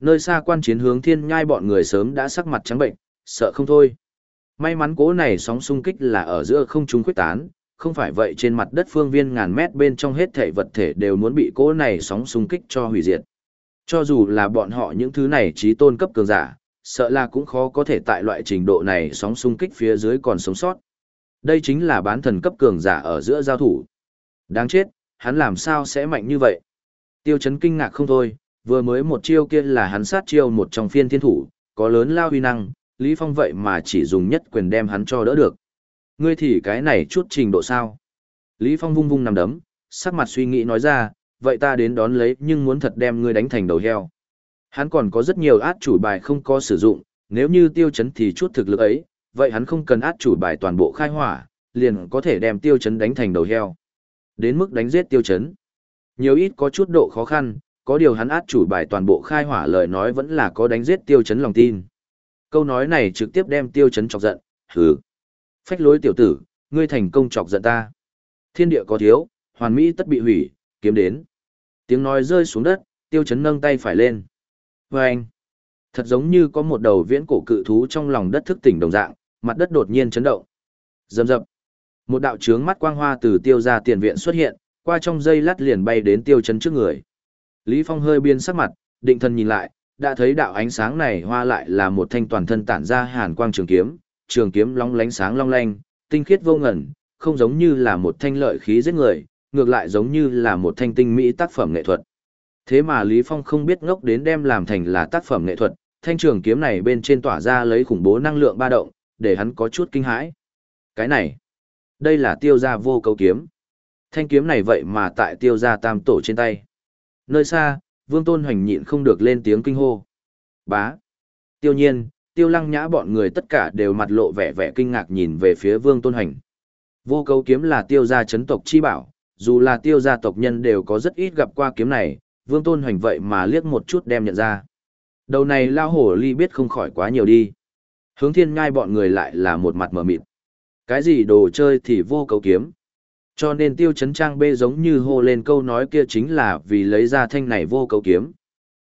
Nơi xa quan chiến hướng thiên nhai bọn người sớm đã sắc mặt trắng bệnh, sợ không thôi. May mắn cố này sóng xung kích là ở giữa không trung khuyết tán, không phải vậy trên mặt đất phương viên ngàn mét bên trong hết thể vật thể đều muốn bị cố này sóng xung kích cho hủy diệt. Cho dù là bọn họ những thứ này trí tôn cấp cường giả, sợ là cũng khó có thể tại loại trình độ này sóng xung kích phía dưới còn sống sót. Đây chính là bán thần cấp cường giả ở giữa giao thủ. Đáng chết, hắn làm sao sẽ mạnh như vậy? Tiêu chấn kinh ngạc không thôi, vừa mới một chiêu kia là hắn sát chiêu một trong phiên thiên thủ, có lớn lao huy năng, Lý Phong vậy mà chỉ dùng nhất quyền đem hắn cho đỡ được. Ngươi thì cái này chút trình độ sao? Lý Phong vung vung nằm đấm, sắc mặt suy nghĩ nói ra, vậy ta đến đón lấy nhưng muốn thật đem ngươi đánh thành đầu heo. Hắn còn có rất nhiều át chủ bài không có sử dụng, nếu như tiêu chấn thì chút thực lực ấy, vậy hắn không cần át chủ bài toàn bộ khai hỏa, liền có thể đem tiêu chấn đánh thành đầu heo. Đến mức đánh giết tiêu chấn. Nhiều ít có chút độ khó khăn, có điều hắn át chủ bài toàn bộ khai hỏa lời nói vẫn là có đánh giết tiêu chấn lòng tin. Câu nói này trực tiếp đem tiêu chấn chọc giận, hừ. Phách lối tiểu tử, ngươi thành công chọc giận ta. Thiên địa có thiếu, hoàn mỹ tất bị hủy, kiếm đến. Tiếng nói rơi xuống đất, tiêu chấn nâng tay phải lên. Và anh, thật giống như có một đầu viễn cổ cự thú trong lòng đất thức tỉnh đồng dạng, mặt đất đột nhiên chấn động. Dầm dập. Một đạo trướng mắt quang hoa từ tiêu ra tiền viện xuất hiện, qua trong dây lát liền bay đến tiêu chấn trước người. Lý Phong hơi biên sắc mặt, định thần nhìn lại, đã thấy đạo ánh sáng này hoa lại là một thanh toàn thân tản ra hàn quang trường kiếm, trường kiếm long lánh sáng long lanh, tinh khiết vô ngần, không giống như là một thanh lợi khí giết người, ngược lại giống như là một thanh tinh mỹ tác phẩm nghệ thuật. Thế mà Lý Phong không biết ngốc đến đem làm thành là tác phẩm nghệ thuật, thanh trường kiếm này bên trên tỏa ra lấy khủng bố năng lượng ba động, để hắn có chút kinh hãi. Cái này, đây là tiêu gia vô cấu kiếm. Thanh kiếm này vậy mà tại tiêu gia tam tổ trên tay. Nơi xa, vương tôn hoành nhịn không được lên tiếng kinh hô. Bá. Tiêu nhiên, tiêu lăng nhã bọn người tất cả đều mặt lộ vẻ vẻ kinh ngạc nhìn về phía vương tôn hoành. Vô cấu kiếm là tiêu gia chấn tộc chi bảo, dù là tiêu gia tộc nhân đều có rất ít gặp qua kiếm này, vương tôn hoành vậy mà liếc một chút đem nhận ra. Đầu này lao hổ ly biết không khỏi quá nhiều đi. Hướng thiên ngai bọn người lại là một mặt mở mịt. Cái gì đồ chơi thì vô cầu kiếm. Cho nên tiêu chấn trang bê giống như hô lên câu nói kia chính là vì lấy ra thanh này vô cầu kiếm.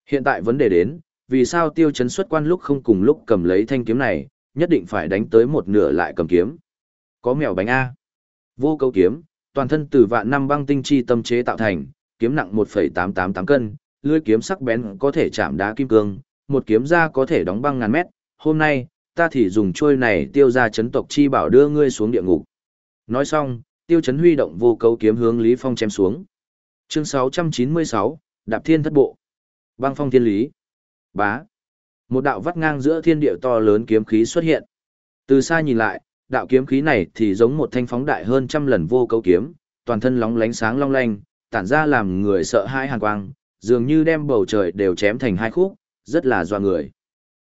Hiện tại vấn đề đến, vì sao tiêu chấn xuất quan lúc không cùng lúc cầm lấy thanh kiếm này, nhất định phải đánh tới một nửa lại cầm kiếm. Có mèo bánh A. Vô cầu kiếm, toàn thân từ vạn năm băng tinh chi tâm chế tạo thành, kiếm nặng 1,888 cân, lưỡi kiếm sắc bén có thể chạm đá kim cương, một kiếm ra có thể đóng băng ngàn mét. Hôm nay, ta thì dùng trôi này tiêu ra chấn tộc chi bảo đưa ngươi xuống địa ngục. Nói xong, tiêu chấn huy động vô cấu kiếm hướng Lý Phong chém xuống. Chương 696, Đạp Thiên Thất Bộ. Băng phong thiên lý. Bá. Một đạo vắt ngang giữa thiên địa to lớn kiếm khí xuất hiện. Từ xa nhìn lại, đạo kiếm khí này thì giống một thanh phóng đại hơn trăm lần vô cấu kiếm, toàn thân lóng lánh sáng long lanh, tản ra làm người sợ hãi hàn quang, dường như đem bầu trời đều chém thành hai khúc, rất là doa người.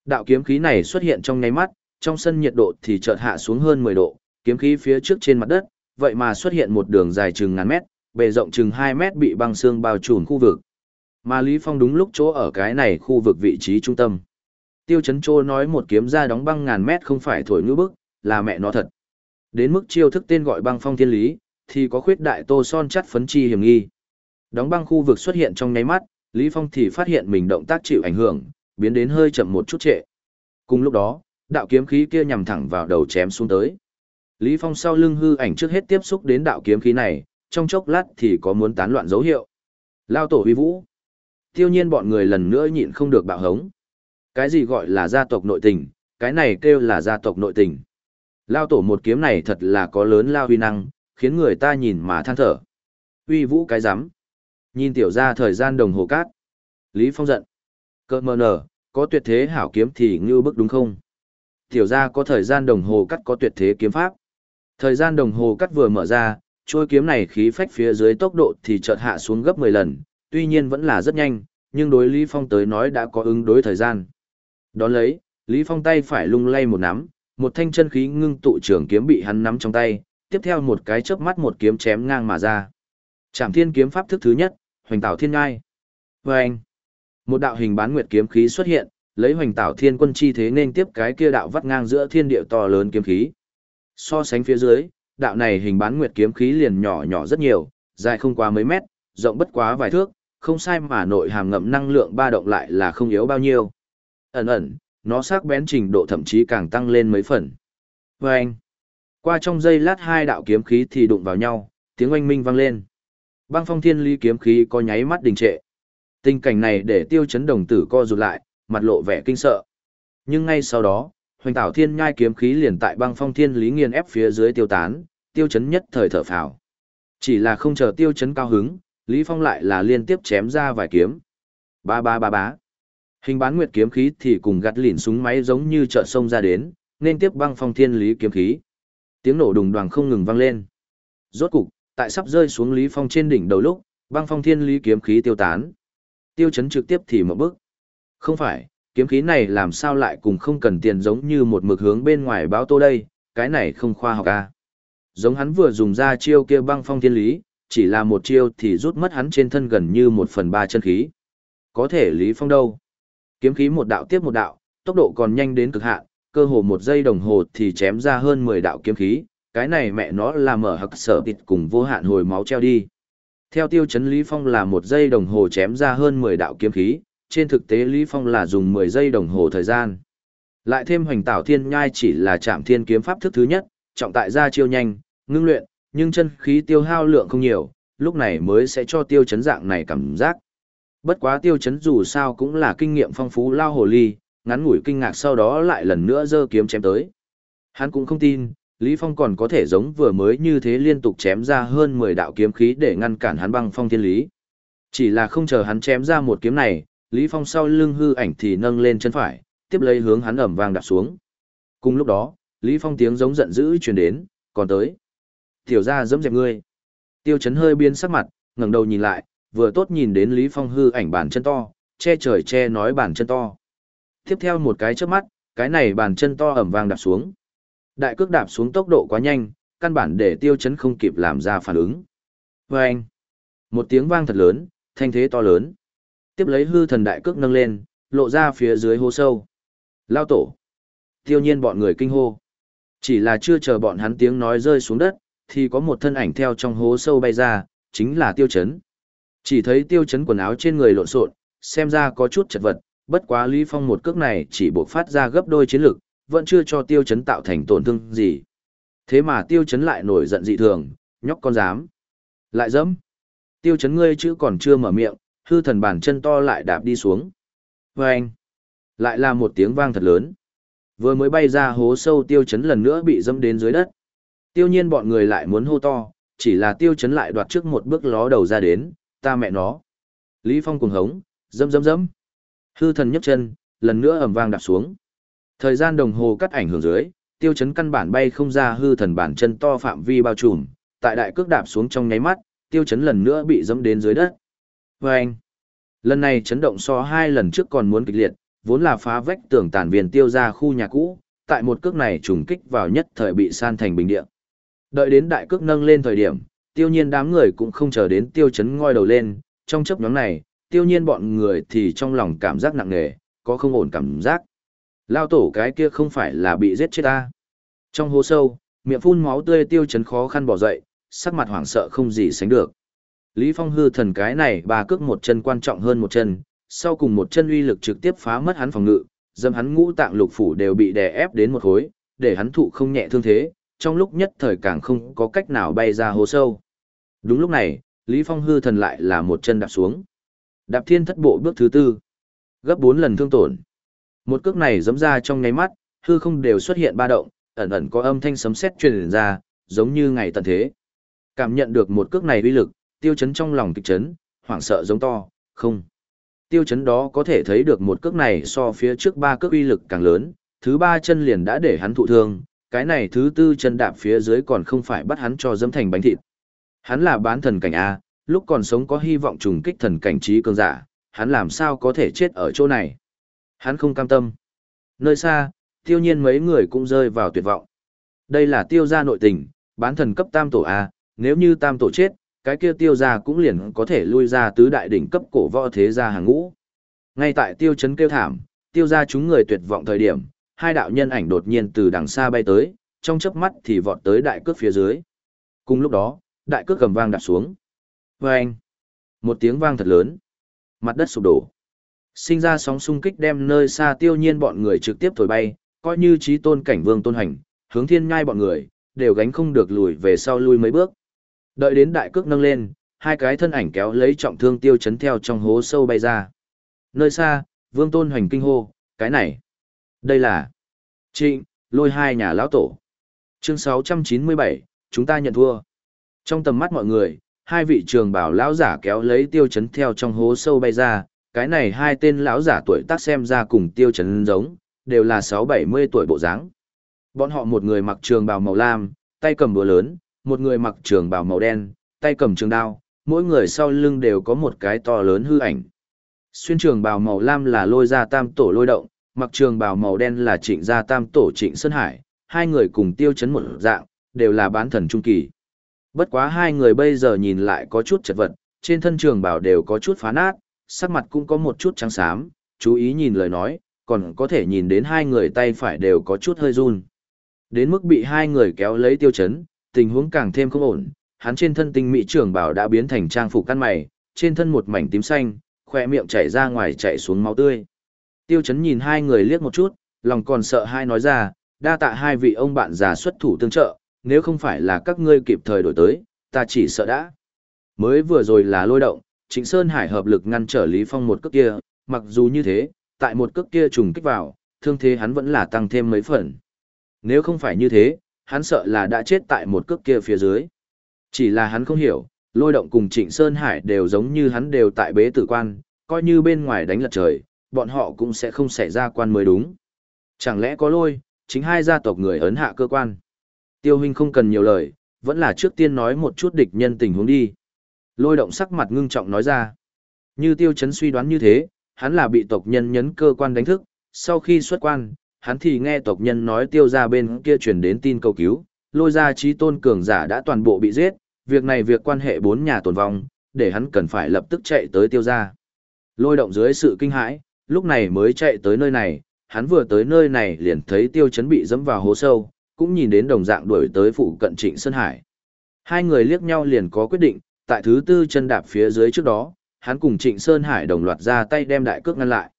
Đạo kiếm khí này xuất hiện trong nháy mắt, trong sân nhiệt độ thì chợt hạ xuống hơn 10 độ, kiếm khí phía trước trên mặt đất, vậy mà xuất hiện một đường dài chừng ngàn mét, bề rộng chừng 2 mét bị băng xương bao trùm khu vực. Mà Lý Phong đúng lúc chỗ ở cái này khu vực vị trí trung tâm. Tiêu chấn trô nói một kiếm ra đóng băng ngàn mét không phải thổi ngữ bức, là mẹ nó thật. Đến mức chiêu thức tên gọi băng phong thiên lý, thì có khuyết đại tô son chắt phấn chi hiểm nghi. Đóng băng khu vực xuất hiện trong nháy mắt, Lý Phong thì phát hiện mình động tác chịu ảnh hưởng, biến đến hơi chậm một chút trệ. Cùng lúc đó, đạo kiếm khí kia nhằm thẳng vào đầu chém xuống tới. Lý Phong sau lưng hư ảnh trước hết tiếp xúc đến đạo kiếm khí này, trong chốc lát thì có muốn tán loạn dấu hiệu. Lao tổ huy vũ. Tiêu nhiên bọn người lần nữa nhịn không được bạo hống. Cái gì gọi là gia tộc nội tình, cái này kêu là gia tộc nội tình. Lao tổ một kiếm này thật là có lớn lao huy năng, khiến người ta nhìn mà than thở. Huy vũ cái rắm Nhìn tiểu ra thời gian đồng hồ cát. Lý Phong giận. Cơ mờ nở, có tuyệt thế hảo kiếm thì ngưu bức đúng không? Tiểu ra có thời gian đồng hồ cắt có tuyệt thế kiếm pháp. Thời gian đồng hồ cắt vừa mở ra, trôi kiếm này khí phách phía dưới tốc độ thì chợt hạ xuống gấp 10 lần, tuy nhiên vẫn là rất nhanh, nhưng đối Lý Phong tới nói đã có ứng đối thời gian. Đón lấy, Lý Phong tay phải lung lay một nắm, một thanh chân khí ngưng tụ trường kiếm bị hắn nắm trong tay, tiếp theo một cái chớp mắt một kiếm chém ngang mà ra. Trảm Thiên kiếm pháp thức thứ nhất, Hoành Tảo Thiên Ngai. Vâng! Một đạo hình bán nguyệt kiếm khí xuất hiện, lấy Hoành Tảo Thiên Quân chi thế nên tiếp cái kia đạo vắt ngang giữa thiên địa to lớn kiếm khí. So sánh phía dưới, đạo này hình bán nguyệt kiếm khí liền nhỏ nhỏ rất nhiều, dài không quá mấy mét, rộng bất quá vài thước, không sai mà nội hàm ngậm năng lượng ba động lại là không yếu bao nhiêu. Ẩn ẩn, nó sắc bén trình độ thậm chí càng tăng lên mấy phần. Và anh, qua trong giây lát hai đạo kiếm khí thì đụng vào nhau, tiếng oanh minh vang lên. Băng phong thiên ly kiếm khí có nháy mắt đình trệ. Tình cảnh này để tiêu chấn đồng tử co rụt lại, mặt lộ vẻ kinh sợ. Nhưng ngay sau đó, hoành tảo thiên nhai kiếm khí liền tại băng phong thiên lý nghiền ép phía dưới tiêu tán, tiêu chấn nhất thời thở phào. Chỉ là không chờ tiêu chấn cao hứng, Lý Phong lại là liên tiếp chém ra vài kiếm. Ba ba ba bá. Hình bán nguyệt kiếm khí thì cùng gắt lỉn súng máy giống như chợ sông ra đến, nên tiếp băng phong thiên lý kiếm khí. Tiếng nổ đùng đoàng không ngừng vang lên. Rốt cục, tại sắp rơi xuống Lý Phong trên đỉnh đầu lúc, băng phong thiên lý kiếm khí tiêu tán. Tiêu chấn trực tiếp thì một bước. Không phải, kiếm khí này làm sao lại cùng không cần tiền giống như một mực hướng bên ngoài báo tô đây, cái này không khoa học à. Giống hắn vừa dùng ra chiêu kia băng phong thiên lý, chỉ là một chiêu thì rút mất hắn trên thân gần như một phần ba chân khí. Có thể Lý Phong đâu? Kiếm khí một đạo tiếp một đạo, tốc độ còn nhanh đến cực hạn, cơ hồ một giây đồng hồ thì chém ra hơn 10 đạo kiếm khí, cái này mẹ nó là mở hặc sở tịt cùng vô hạn hồi máu treo đi. Theo tiêu chấn Lý Phong là một giây đồng hồ chém ra hơn 10 đạo kiếm khí, trên thực tế Lý Phong là dùng 10 giây đồng hồ thời gian. Lại thêm hoành tảo thiên nhai chỉ là chạm thiên kiếm pháp thức thứ nhất, trọng tại ra chiêu nhanh, ngưng luyện, nhưng chân khí tiêu hao lượng không nhiều, lúc này mới sẽ cho tiêu chấn dạng này cảm giác. Bất quá tiêu chấn dù sao cũng là kinh nghiệm phong phú lao hồ ly, ngắn ngủi kinh ngạc sau đó lại lần nữa giơ kiếm chém tới. Hắn cũng không tin, Lý Phong còn có thể giống vừa mới như thế liên tục chém ra hơn 10 đạo kiếm khí để ngăn cản hắn băng phong thiên lý. Chỉ là không chờ hắn chém ra một kiếm này, Lý Phong sau lưng hư ảnh thì nâng lên chân phải, tiếp lấy hướng hắn ẩm vang đạp xuống. Cùng lúc đó, Lý Phong tiếng giống giận dữ truyền đến, còn tới. Tiểu ra dẫm dẹp ngươi. Tiêu chấn hơi biến sắc mặt, ngẩng đầu nhìn lại, vừa tốt nhìn đến Lý Phong hư ảnh bàn chân to, che trời che nói bàn chân to. Tiếp theo một cái chớp mắt, cái này bàn chân to ẩm vang đạp xuống. Đại cước đạp xuống tốc độ quá nhanh, căn bản để tiêu chấn không kịp làm ra phản ứng. Và anh, một tiếng vang thật lớn, thanh thế to lớn. Tiếp lấy hư thần đại cước nâng lên, lộ ra phía dưới hố sâu. Lao tổ. Tiêu nhiên bọn người kinh hô. Chỉ là chưa chờ bọn hắn tiếng nói rơi xuống đất, thì có một thân ảnh theo trong hố sâu bay ra, chính là tiêu chấn. Chỉ thấy tiêu chấn quần áo trên người lộn xộn, xem ra có chút chật vật, bất quá Lý Phong một cước này chỉ buộc phát ra gấp đôi chiến lực, vẫn chưa cho tiêu chấn tạo thành tổn thương gì. Thế mà tiêu chấn lại nổi giận dị thường, nhóc con dám. Lại dẫm. Tiêu chấn ngươi chữ còn chưa mở miệng, hư thần bàn chân to lại đạp đi xuống. Vâng. anh. Lại là một tiếng vang thật lớn. Vừa mới bay ra hố sâu tiêu chấn lần nữa bị dẫm đến dưới đất. Tiêu nhiên bọn người lại muốn hô to, chỉ là tiêu chấn lại đoạt trước một bước ló đầu ra đến, ta mẹ nó. Lý Phong cùng hống, dâm dâm dâm. Hư thần nhấc chân, lần nữa ầm vang đạp xuống. Thời gian đồng hồ cắt ảnh hưởng dưới, tiêu chấn căn bản bay không ra hư thần bản chân to phạm vi bao trùm, tại đại cước đạp xuống trong nháy mắt, tiêu chấn lần nữa bị dẫm đến dưới đất. Và anh, lần này chấn động so hai lần trước còn muốn kịch liệt, vốn là phá vách tường tàn viền tiêu ra khu nhà cũ, tại một cước này trùng kích vào nhất thời bị san thành bình địa. Đợi đến đại cước nâng lên thời điểm, tiêu nhiên đám người cũng không chờ đến tiêu chấn ngoi đầu lên, trong chấp nhóm này, tiêu nhiên bọn người thì trong lòng cảm giác nặng nề, có không ổn cảm giác. Lao tổ cái kia không phải là bị giết chết ta. Trong hố sâu, miệng phun máu tươi tiêu chấn khó khăn bỏ dậy, sắc mặt hoảng sợ không gì sánh được. Lý Phong hư thần cái này bà cước một chân quan trọng hơn một chân, sau cùng một chân uy lực trực tiếp phá mất hắn phòng ngự, dâm hắn ngũ tạng lục phủ đều bị đè ép đến một khối, để hắn thụ không nhẹ thương thế, trong lúc nhất thời càng không có cách nào bay ra hố sâu. Đúng lúc này, Lý Phong hư thần lại là một chân đạp xuống. Đạp thiên thất bộ bước thứ tư. Gấp bốn lần thương tổn. Một cước này giẫm ra trong nháy mắt, hư không đều xuất hiện ba động, ẩn ẩn có âm thanh sấm sét truyền ra, giống như ngày tận thế. Cảm nhận được một cước này uy lực, tiêu chấn trong lòng kịch chấn, hoảng sợ giống to, không. Tiêu chấn đó có thể thấy được một cước này so phía trước ba cước uy lực càng lớn, thứ ba chân liền đã để hắn thụ thương, cái này thứ tư chân đạp phía dưới còn không phải bắt hắn cho dẫm thành bánh thịt. Hắn là bán thần cảnh A, lúc còn sống có hy vọng trùng kích thần cảnh trí cường giả, hắn làm sao có thể chết ở chỗ này. Hắn không cam tâm. Nơi xa, tiêu nhiên mấy người cũng rơi vào tuyệt vọng. Đây là tiêu gia nội tình, bán thần cấp tam tổ A, nếu như tam tổ chết, cái kia tiêu gia cũng liền có thể lui ra tứ đại đỉnh cấp cổ võ thế gia hàng ngũ. Ngay tại tiêu chấn kêu thảm, tiêu gia chúng người tuyệt vọng thời điểm, hai đạo nhân ảnh đột nhiên từ đằng xa bay tới, trong chớp mắt thì vọt tới đại cước phía dưới. Cùng lúc đó, đại cước cầm vang đạp xuống. Vâng! Một tiếng vang thật lớn. Mặt đất sụp đổ. Sinh ra sóng xung kích đem nơi xa tiêu nhiên bọn người trực tiếp thổi bay, coi như trí tôn cảnh vương tôn hành, hướng thiên ngai bọn người, đều gánh không được lùi về sau lui mấy bước. Đợi đến đại cước nâng lên, hai cái thân ảnh kéo lấy trọng thương tiêu chấn theo trong hố sâu bay ra. Nơi xa, vương tôn hoành kinh hô, cái này. Đây là trịnh, lôi hai nhà lão tổ. Chương 697, chúng ta nhận thua. Trong tầm mắt mọi người, hai vị trường bảo lão giả kéo lấy tiêu chấn theo trong hố sâu bay ra, cái này hai tên lão giả tuổi tác xem ra cùng tiêu chấn giống, đều là 6-70 tuổi bộ dáng. Bọn họ một người mặc trường bào màu lam, tay cầm búa lớn, một người mặc trường bào màu đen, tay cầm trường đao, mỗi người sau lưng đều có một cái to lớn hư ảnh. Xuyên trường bào màu lam là lôi ra tam tổ lôi động, mặc trường bào màu đen là trịnh gia tam tổ trịnh Sơn Hải, hai người cùng tiêu chấn một dạng, đều là bán thần trung kỳ. Bất quá hai người bây giờ nhìn lại có chút chật vật, trên thân trường bào đều có chút phá nát, sắc mặt cũng có một chút trắng xám, chú ý nhìn lời nói, còn có thể nhìn đến hai người tay phải đều có chút hơi run. Đến mức bị hai người kéo lấy tiêu chấn, tình huống càng thêm không ổn, hắn trên thân tinh mỹ trường bảo đã biến thành trang phục căn mày, trên thân một mảnh tím xanh, khỏe miệng chảy ra ngoài chảy xuống máu tươi. Tiêu chấn nhìn hai người liếc một chút, lòng còn sợ hai nói ra, đa tạ hai vị ông bạn già xuất thủ tương trợ, nếu không phải là các ngươi kịp thời đổi tới, ta chỉ sợ đã. Mới vừa rồi là lôi động, Trịnh Sơn Hải hợp lực ngăn trở Lý Phong một cước kia, mặc dù như thế, tại một cước kia trùng kích vào, thương thế hắn vẫn là tăng thêm mấy phần. Nếu không phải như thế, hắn sợ là đã chết tại một cước kia phía dưới. Chỉ là hắn không hiểu, lôi động cùng Trịnh Sơn Hải đều giống như hắn đều tại bế tử quan, coi như bên ngoài đánh lật trời, bọn họ cũng sẽ không xảy ra quan mới đúng. Chẳng lẽ có lôi, chính hai gia tộc người ấn hạ cơ quan. Tiêu huynh không cần nhiều lời, vẫn là trước tiên nói một chút địch nhân tình huống đi. Lôi động sắc mặt ngưng trọng nói ra. Như tiêu chấn suy đoán như thế, hắn là bị tộc nhân nhấn cơ quan đánh thức, sau khi xuất quan, hắn thì nghe tộc nhân nói tiêu ra bên kia truyền đến tin cầu cứu, lôi ra trí tôn cường giả đã toàn bộ bị giết, việc này việc quan hệ bốn nhà tồn vong, để hắn cần phải lập tức chạy tới tiêu ra. Lôi động dưới sự kinh hãi, lúc này mới chạy tới nơi này, hắn vừa tới nơi này liền thấy tiêu chấn bị dẫm vào hố sâu, cũng nhìn đến đồng dạng đuổi tới phụ cận trịnh Sơn Hải. Hai người liếc nhau liền có quyết định, tại thứ tư chân đạp phía dưới trước đó, hắn cùng trịnh Sơn Hải đồng loạt ra tay đem đại cước ngăn lại.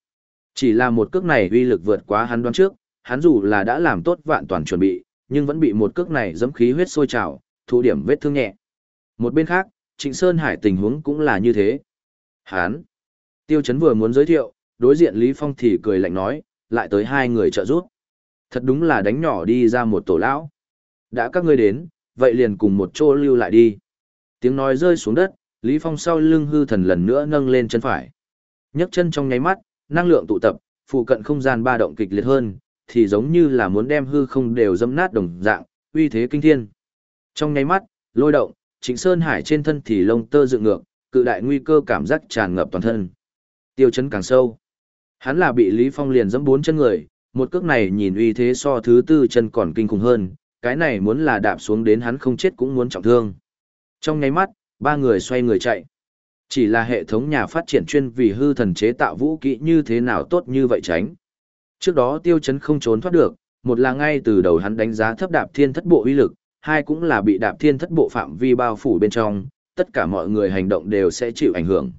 Chỉ là một cước này uy lực vượt quá hắn đoán trước, hắn dù là đã làm tốt vạn toàn chuẩn bị, nhưng vẫn bị một cước này dẫm khí huyết sôi trào, thụ điểm vết thương nhẹ. Một bên khác, Trịnh Sơn Hải tình huống cũng là như thế. Hắn, Tiêu Chấn vừa muốn giới thiệu, đối diện Lý Phong thì cười lạnh nói, lại tới hai người trợ giúp. Thật đúng là đánh nhỏ đi ra một tổ lão. Đã các ngươi đến, vậy liền cùng một chỗ lưu lại đi. Tiếng nói rơi xuống đất, Lý Phong sau lưng hư thần lần nữa nâng lên chân phải. nhấc chân trong nháy mắt, năng lượng tụ tập, phụ cận không gian ba động kịch liệt hơn, thì giống như là muốn đem hư không đều dẫm nát đồng dạng, uy thế kinh thiên. Trong nháy mắt, lôi động, Trịnh Sơn Hải trên thân thì lông tơ dựng ngược, cự đại nguy cơ cảm giác tràn ngập toàn thân. Tiêu chấn càng sâu. Hắn là bị Lý Phong liền dẫm bốn chân người, một cước này nhìn uy thế so thứ tư chân còn kinh khủng hơn, cái này muốn là đạp xuống đến hắn không chết cũng muốn trọng thương. Trong nháy mắt, ba người xoay người chạy. Chỉ là hệ thống nhà phát triển chuyên vì hư thần chế tạo vũ kỹ như thế nào tốt như vậy tránh. Trước đó tiêu chấn không trốn thoát được, một là ngay từ đầu hắn đánh giá thấp đạp thiên thất bộ uy lực, hai cũng là bị đạp thiên thất bộ phạm vi bao phủ bên trong, tất cả mọi người hành động đều sẽ chịu ảnh hưởng.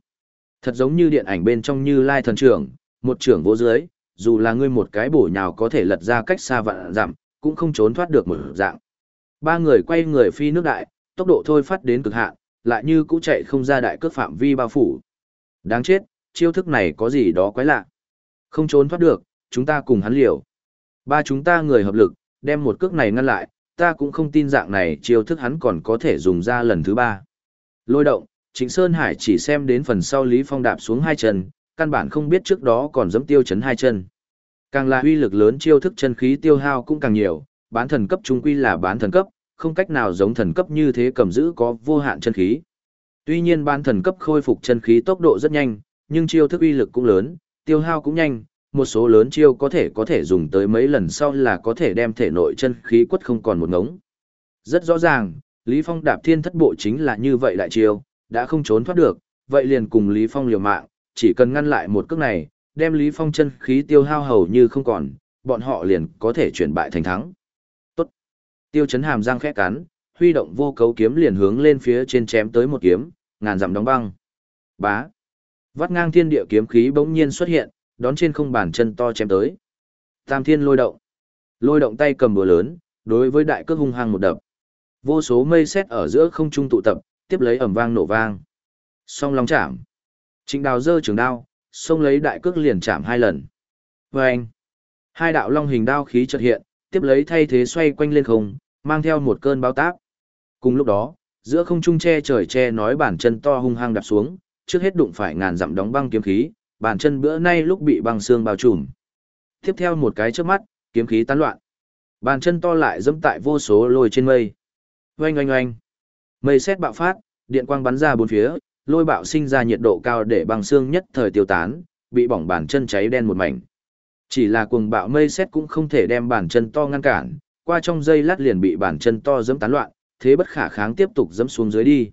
Thật giống như điện ảnh bên trong như Lai thần trưởng, một trưởng vô dưới, dù là ngươi một cái bổ nhào có thể lật ra cách xa vạn dặm, cũng không trốn thoát được một dạng. Ba người quay người phi nước đại, tốc độ thôi phát đến cực hạn, lại như cũ chạy không ra đại cước phạm vi bao phủ. Đáng chết, chiêu thức này có gì đó quái lạ. Không trốn thoát được, chúng ta cùng hắn liều. Ba chúng ta người hợp lực, đem một cước này ngăn lại, ta cũng không tin dạng này chiêu thức hắn còn có thể dùng ra lần thứ ba. Lôi động, Trịnh Sơn Hải chỉ xem đến phần sau Lý Phong đạp xuống hai chân, căn bản không biết trước đó còn dẫm tiêu chấn hai chân. Càng là uy lực lớn chiêu thức chân khí tiêu hao cũng càng nhiều, bán thần cấp trung quy là bán thần cấp, không cách nào giống thần cấp như thế cầm giữ có vô hạn chân khí. Tuy nhiên ban thần cấp khôi phục chân khí tốc độ rất nhanh, nhưng chiêu thức uy lực cũng lớn, tiêu hao cũng nhanh, một số lớn chiêu có thể có thể dùng tới mấy lần sau là có thể đem thể nội chân khí quất không còn một ngống. Rất rõ ràng, Lý Phong đạp thiên thất bộ chính là như vậy đại chiêu, đã không trốn thoát được, vậy liền cùng Lý Phong liều mạng, chỉ cần ngăn lại một cước này, đem Lý Phong chân khí tiêu hao hầu như không còn, bọn họ liền có thể chuyển bại thành thắng. Tiêu chấn hàm răng khẽ cắn, huy động vô cấu kiếm liền hướng lên phía trên chém tới một kiếm, ngàn dặm đóng băng. Bá. Vắt ngang thiên địa kiếm khí bỗng nhiên xuất hiện, đón trên không bàn chân to chém tới. Tam thiên lôi động. Lôi động tay cầm búa lớn, đối với đại cước hung hăng một đập. Vô số mây xét ở giữa không trung tụ tập, tiếp lấy ầm vang nổ vang. Song long chạm. Trịnh đào dơ trường đao, xông lấy đại cước liền chạm hai lần. Và anh. Hai đạo long hình đao khí chợt hiện, tiếp lấy thay thế xoay quanh lên không, mang theo một cơn bao táp. Cùng lúc đó, giữa không trung che trời che nói bàn chân to hung hăng đạp xuống, trước hết đụng phải ngàn dặm đóng băng kiếm khí, bàn chân bữa nay lúc bị băng xương bao trùm. Tiếp theo một cái trước mắt, kiếm khí tán loạn. Bàn chân to lại dẫm tại vô số lôi trên mây. Oanh oanh oanh. Mây xét bạo phát, điện quang bắn ra bốn phía, lôi bạo sinh ra nhiệt độ cao để băng xương nhất thời tiêu tán, bị bỏng bàn chân cháy đen một mảnh. Chỉ là cuồng bạo mây xét cũng không thể đem bàn chân to ngăn cản, qua trong giây lát liền bị bàn chân to dẫm tán loạn, thế bất khả kháng tiếp tục dẫm xuống dưới đi.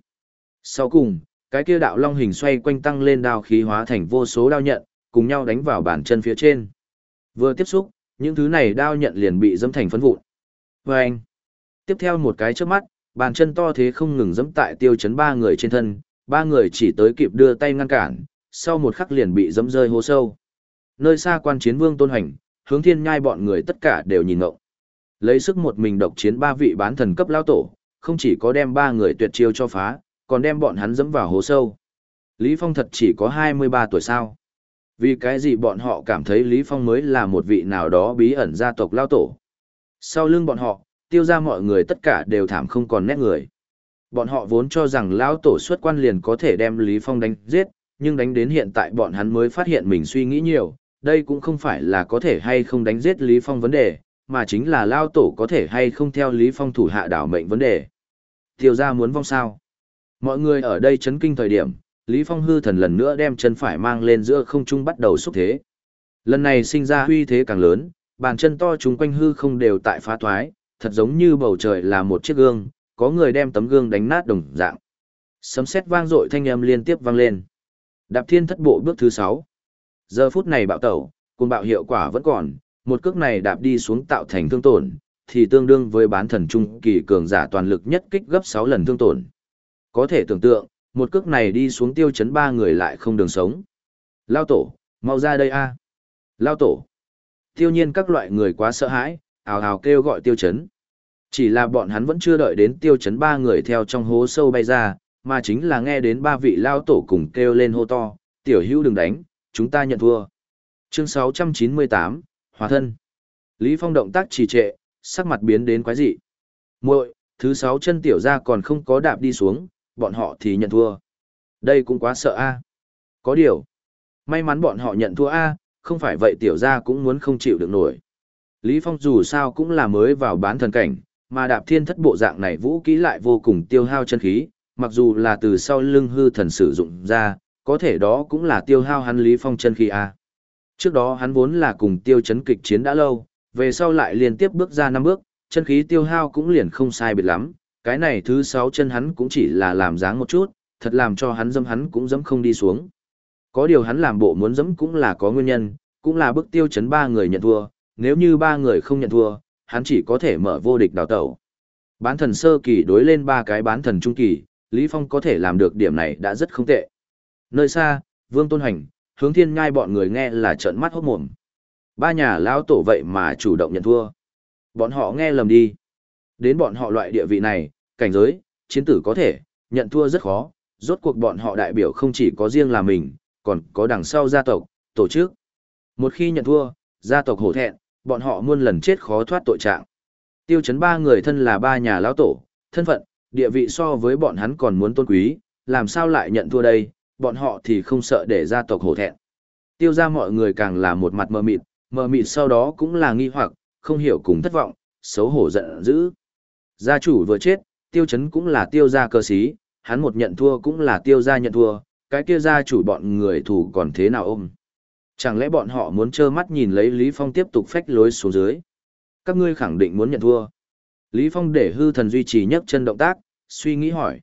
Sau cùng, cái kia đạo long hình xoay quanh tăng lên đao khí hóa thành vô số đao nhận, cùng nhau đánh vào bàn chân phía trên. Vừa tiếp xúc, những thứ này đao nhận liền bị dẫm thành phấn vụn. Và anh, tiếp theo một cái trước mắt, bàn chân to thế không ngừng dẫm tại tiêu chấn ba người trên thân, ba người chỉ tới kịp đưa tay ngăn cản, sau một khắc liền bị dẫm rơi hố sâu. Nơi xa quan chiến vương tôn hành, hướng thiên nhai bọn người tất cả đều nhìn ngộng. Lấy sức một mình độc chiến ba vị bán thần cấp lao tổ, không chỉ có đem ba người tuyệt chiêu cho phá, còn đem bọn hắn dẫm vào hố sâu. Lý Phong thật chỉ có 23 tuổi sao? Vì cái gì bọn họ cảm thấy Lý Phong mới là một vị nào đó bí ẩn gia tộc lao tổ? Sau lưng bọn họ, tiêu ra mọi người tất cả đều thảm không còn nét người. Bọn họ vốn cho rằng lao tổ xuất quan liền có thể đem Lý Phong đánh giết, nhưng đánh đến hiện tại bọn hắn mới phát hiện mình suy nghĩ nhiều, đây cũng không phải là có thể hay không đánh giết Lý Phong vấn đề, mà chính là lao tổ có thể hay không theo Lý Phong thủ hạ đảo mệnh vấn đề. Tiêu gia muốn vong sao? Mọi người ở đây chấn kinh thời điểm, Lý Phong hư thần lần nữa đem chân phải mang lên giữa không trung bắt đầu xúc thế. Lần này sinh ra huy thế càng lớn, bàn chân to chúng quanh hư không đều tại phá thoái, thật giống như bầu trời là một chiếc gương, có người đem tấm gương đánh nát đồng dạng. Sấm sét vang dội thanh âm liên tiếp vang lên. Đạp thiên thất bộ bước thứ 6. Giờ phút này bạo tẩu, cùng bạo hiệu quả vẫn còn, một cước này đạp đi xuống tạo thành thương tổn, thì tương đương với bán thần trung kỳ cường giả toàn lực nhất kích gấp 6 lần thương tổn. Có thể tưởng tượng, một cước này đi xuống tiêu chấn ba người lại không đường sống. Lao tổ, mau ra đây a Lao tổ. Tiêu nhiên các loại người quá sợ hãi, ào ào kêu gọi tiêu chấn. Chỉ là bọn hắn vẫn chưa đợi đến tiêu chấn ba người theo trong hố sâu bay ra, mà chính là nghe đến ba vị lao tổ cùng kêu lên hô to, tiểu hữu đừng đánh, chúng ta nhận thua. Chương 698, Hòa thân. Lý Phong động tác trì trệ, sắc mặt biến đến quái dị. muội thứ sáu chân tiểu ra còn không có đạp đi xuống, bọn họ thì nhận thua. Đây cũng quá sợ a. Có điều, may mắn bọn họ nhận thua a, không phải vậy tiểu gia cũng muốn không chịu được nổi. Lý Phong dù sao cũng là mới vào bán thần cảnh, mà đạp thiên thất bộ dạng này vũ kỹ lại vô cùng tiêu hao chân khí, mặc dù là từ sau lưng hư thần sử dụng ra, có thể đó cũng là tiêu hao hắn Lý Phong chân khí a. Trước đó hắn vốn là cùng tiêu chấn kịch chiến đã lâu, về sau lại liên tiếp bước ra năm bước, chân khí tiêu hao cũng liền không sai biệt lắm, cái này thứ sáu chân hắn cũng chỉ là làm dáng một chút, thật làm cho hắn dâm hắn cũng dẫm không đi xuống. Có điều hắn làm bộ muốn dẫm cũng là có nguyên nhân, cũng là bức tiêu chấn ba người nhận thua, nếu như ba người không nhận thua, hắn chỉ có thể mở vô địch đào tẩu. Bán thần sơ kỳ đối lên ba cái bán thần trung kỳ, Lý Phong có thể làm được điểm này đã rất không tệ. Nơi xa, Vương Tôn Hành, hướng thiên ngai bọn người nghe là trợn mắt hốt mồm. Ba nhà lão tổ vậy mà chủ động nhận thua. Bọn họ nghe lầm đi. Đến bọn họ loại địa vị này, cảnh giới, chiến tử có thể, nhận thua rất khó, rốt cuộc bọn họ đại biểu không chỉ có riêng là mình, còn có đằng sau gia tộc, tổ chức. Một khi nhận thua, gia tộc hổ thẹn, bọn họ muôn lần chết khó thoát tội trạng. Tiêu chấn ba người thân là ba nhà lão tổ, thân phận, địa vị so với bọn hắn còn muốn tôn quý, làm sao lại nhận thua đây, bọn họ thì không sợ để gia tộc hổ thẹn. Tiêu ra mọi người càng là một mặt mờ mịt, mờ mịt sau đó cũng là nghi hoặc, không hiểu cùng thất vọng, xấu hổ giận dữ. Gia chủ vừa chết, tiêu chấn cũng là tiêu gia cơ sĩ, hắn một nhận thua cũng là tiêu gia nhận thua, cái kia gia chủ bọn người thủ còn thế nào ôm. Chẳng lẽ bọn họ muốn trơ mắt nhìn lấy Lý Phong tiếp tục phách lối xuống dưới? Các ngươi khẳng định muốn nhận thua. Lý Phong để hư thần duy trì nhấc chân động tác, suy nghĩ hỏi.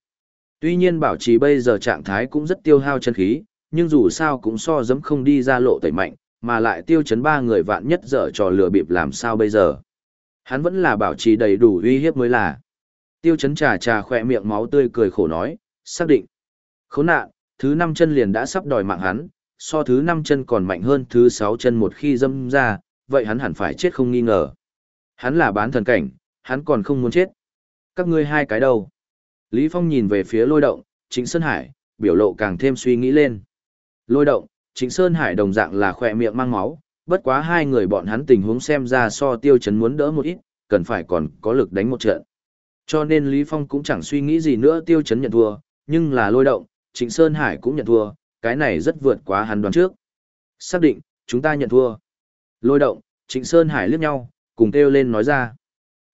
Tuy nhiên bảo trì bây giờ trạng thái cũng rất tiêu hao chân khí, nhưng dù sao cũng so dấm không đi ra lộ tẩy mạnh, mà lại tiêu chấn ba người vạn nhất dở trò lừa bịp làm sao bây giờ. Hắn vẫn là bảo trì đầy đủ uy hiếp mới là. Tiêu chấn trà trà khỏe miệng máu tươi cười khổ nói, xác định. Khốn nạn, thứ năm chân liền đã sắp đòi mạng hắn, so thứ năm chân còn mạnh hơn thứ sáu chân một khi dâm ra, vậy hắn hẳn phải chết không nghi ngờ. Hắn là bán thần cảnh, hắn còn không muốn chết. Các ngươi hai cái đâu? Lý Phong nhìn về phía lôi động, Trịnh Sơn Hải, biểu lộ càng thêm suy nghĩ lên. Lôi động, Trịnh Sơn Hải đồng dạng là khỏe miệng mang máu, bất quá hai người bọn hắn tình huống xem ra so tiêu chấn muốn đỡ một ít, cần phải còn có lực đánh một trận. Cho nên Lý Phong cũng chẳng suy nghĩ gì nữa tiêu chấn nhận thua, nhưng là lôi động, Trịnh Sơn Hải cũng nhận thua, cái này rất vượt quá hắn đoán trước. Xác định, chúng ta nhận thua. Lôi động, Trịnh Sơn Hải liếc nhau, cùng kêu lên nói ra.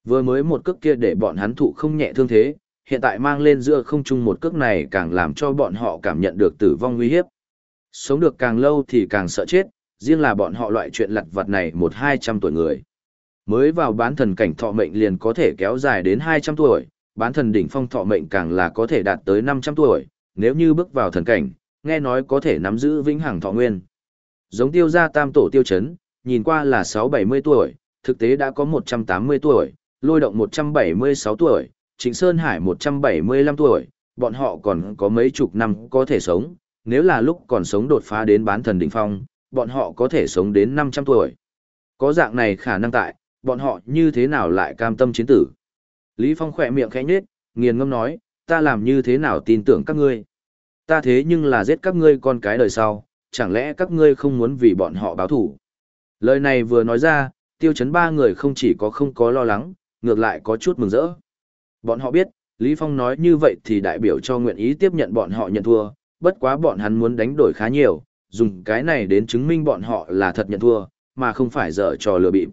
Vừa mới một cước kia để bọn hắn thụ không nhẹ thương thế, hiện tại mang lên giữa không trung một cước này càng làm cho bọn họ cảm nhận được tử vong nguy hiếp. Sống được càng lâu thì càng sợ chết, riêng là bọn họ loại chuyện lặt vặt này một hai trăm tuổi người. Mới vào bán thần cảnh thọ mệnh liền có thể kéo dài đến hai trăm tuổi, bán thần đỉnh phong thọ mệnh càng là có thể đạt tới năm trăm tuổi, nếu như bước vào thần cảnh, nghe nói có thể nắm giữ vĩnh hằng thọ nguyên. Giống tiêu gia tam tổ tiêu chấn, nhìn qua là sáu bảy mươi tuổi, thực tế đã có một trăm tám mươi tuổi, lôi động một trăm bảy mươi sáu tuổi, Trịnh Sơn Hải 175 tuổi, bọn họ còn có mấy chục năm có thể sống, nếu là lúc còn sống đột phá đến bán thần đỉnh phong, bọn họ có thể sống đến 500 tuổi. Có dạng này khả năng tại, bọn họ như thế nào lại cam tâm chiến tử? Lý Phong khỏe miệng khẽ nhếch, nghiền ngâm nói, ta làm như thế nào tin tưởng các ngươi? Ta thế nhưng là giết các ngươi con cái đời sau, chẳng lẽ các ngươi không muốn vì bọn họ báo thủ? Lời này vừa nói ra, tiêu chấn ba người không chỉ có không có lo lắng, ngược lại có chút mừng rỡ. Bọn họ biết, Lý Phong nói như vậy thì đại biểu cho nguyện ý tiếp nhận bọn họ nhận thua, bất quá bọn hắn muốn đánh đổi khá nhiều, dùng cái này đến chứng minh bọn họ là thật nhận thua, mà không phải dở trò lừa bịp.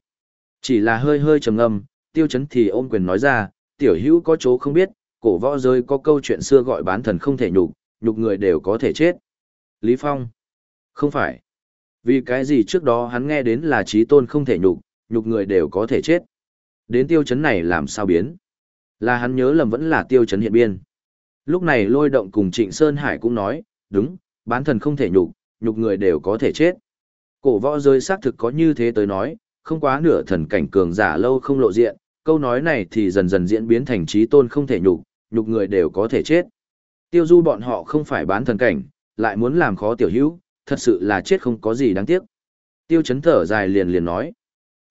Chỉ là hơi hơi trầm ngâm, tiêu chấn thì ôm quyền nói ra, tiểu hữu có chỗ không biết, cổ võ rơi có câu chuyện xưa gọi bán thần không thể nhục, nhục người đều có thể chết. Lý Phong, không phải. Vì cái gì trước đó hắn nghe đến là trí tôn không thể nhục, nhục người đều có thể chết. Đến tiêu chấn này làm sao biến? Là hắn nhớ lầm vẫn là tiêu chấn hiện biên. Lúc này lôi động cùng Trịnh Sơn Hải cũng nói, đúng, bán thần không thể nhục, nhục người đều có thể chết. Cổ võ rơi xác thực có như thế tới nói, không quá nửa thần cảnh cường giả lâu không lộ diện, câu nói này thì dần dần diễn biến thành trí tôn không thể nhục, nhục người đều có thể chết. Tiêu du bọn họ không phải bán thần cảnh, lại muốn làm khó tiểu hữu, thật sự là chết không có gì đáng tiếc. Tiêu chấn thở dài liền liền nói.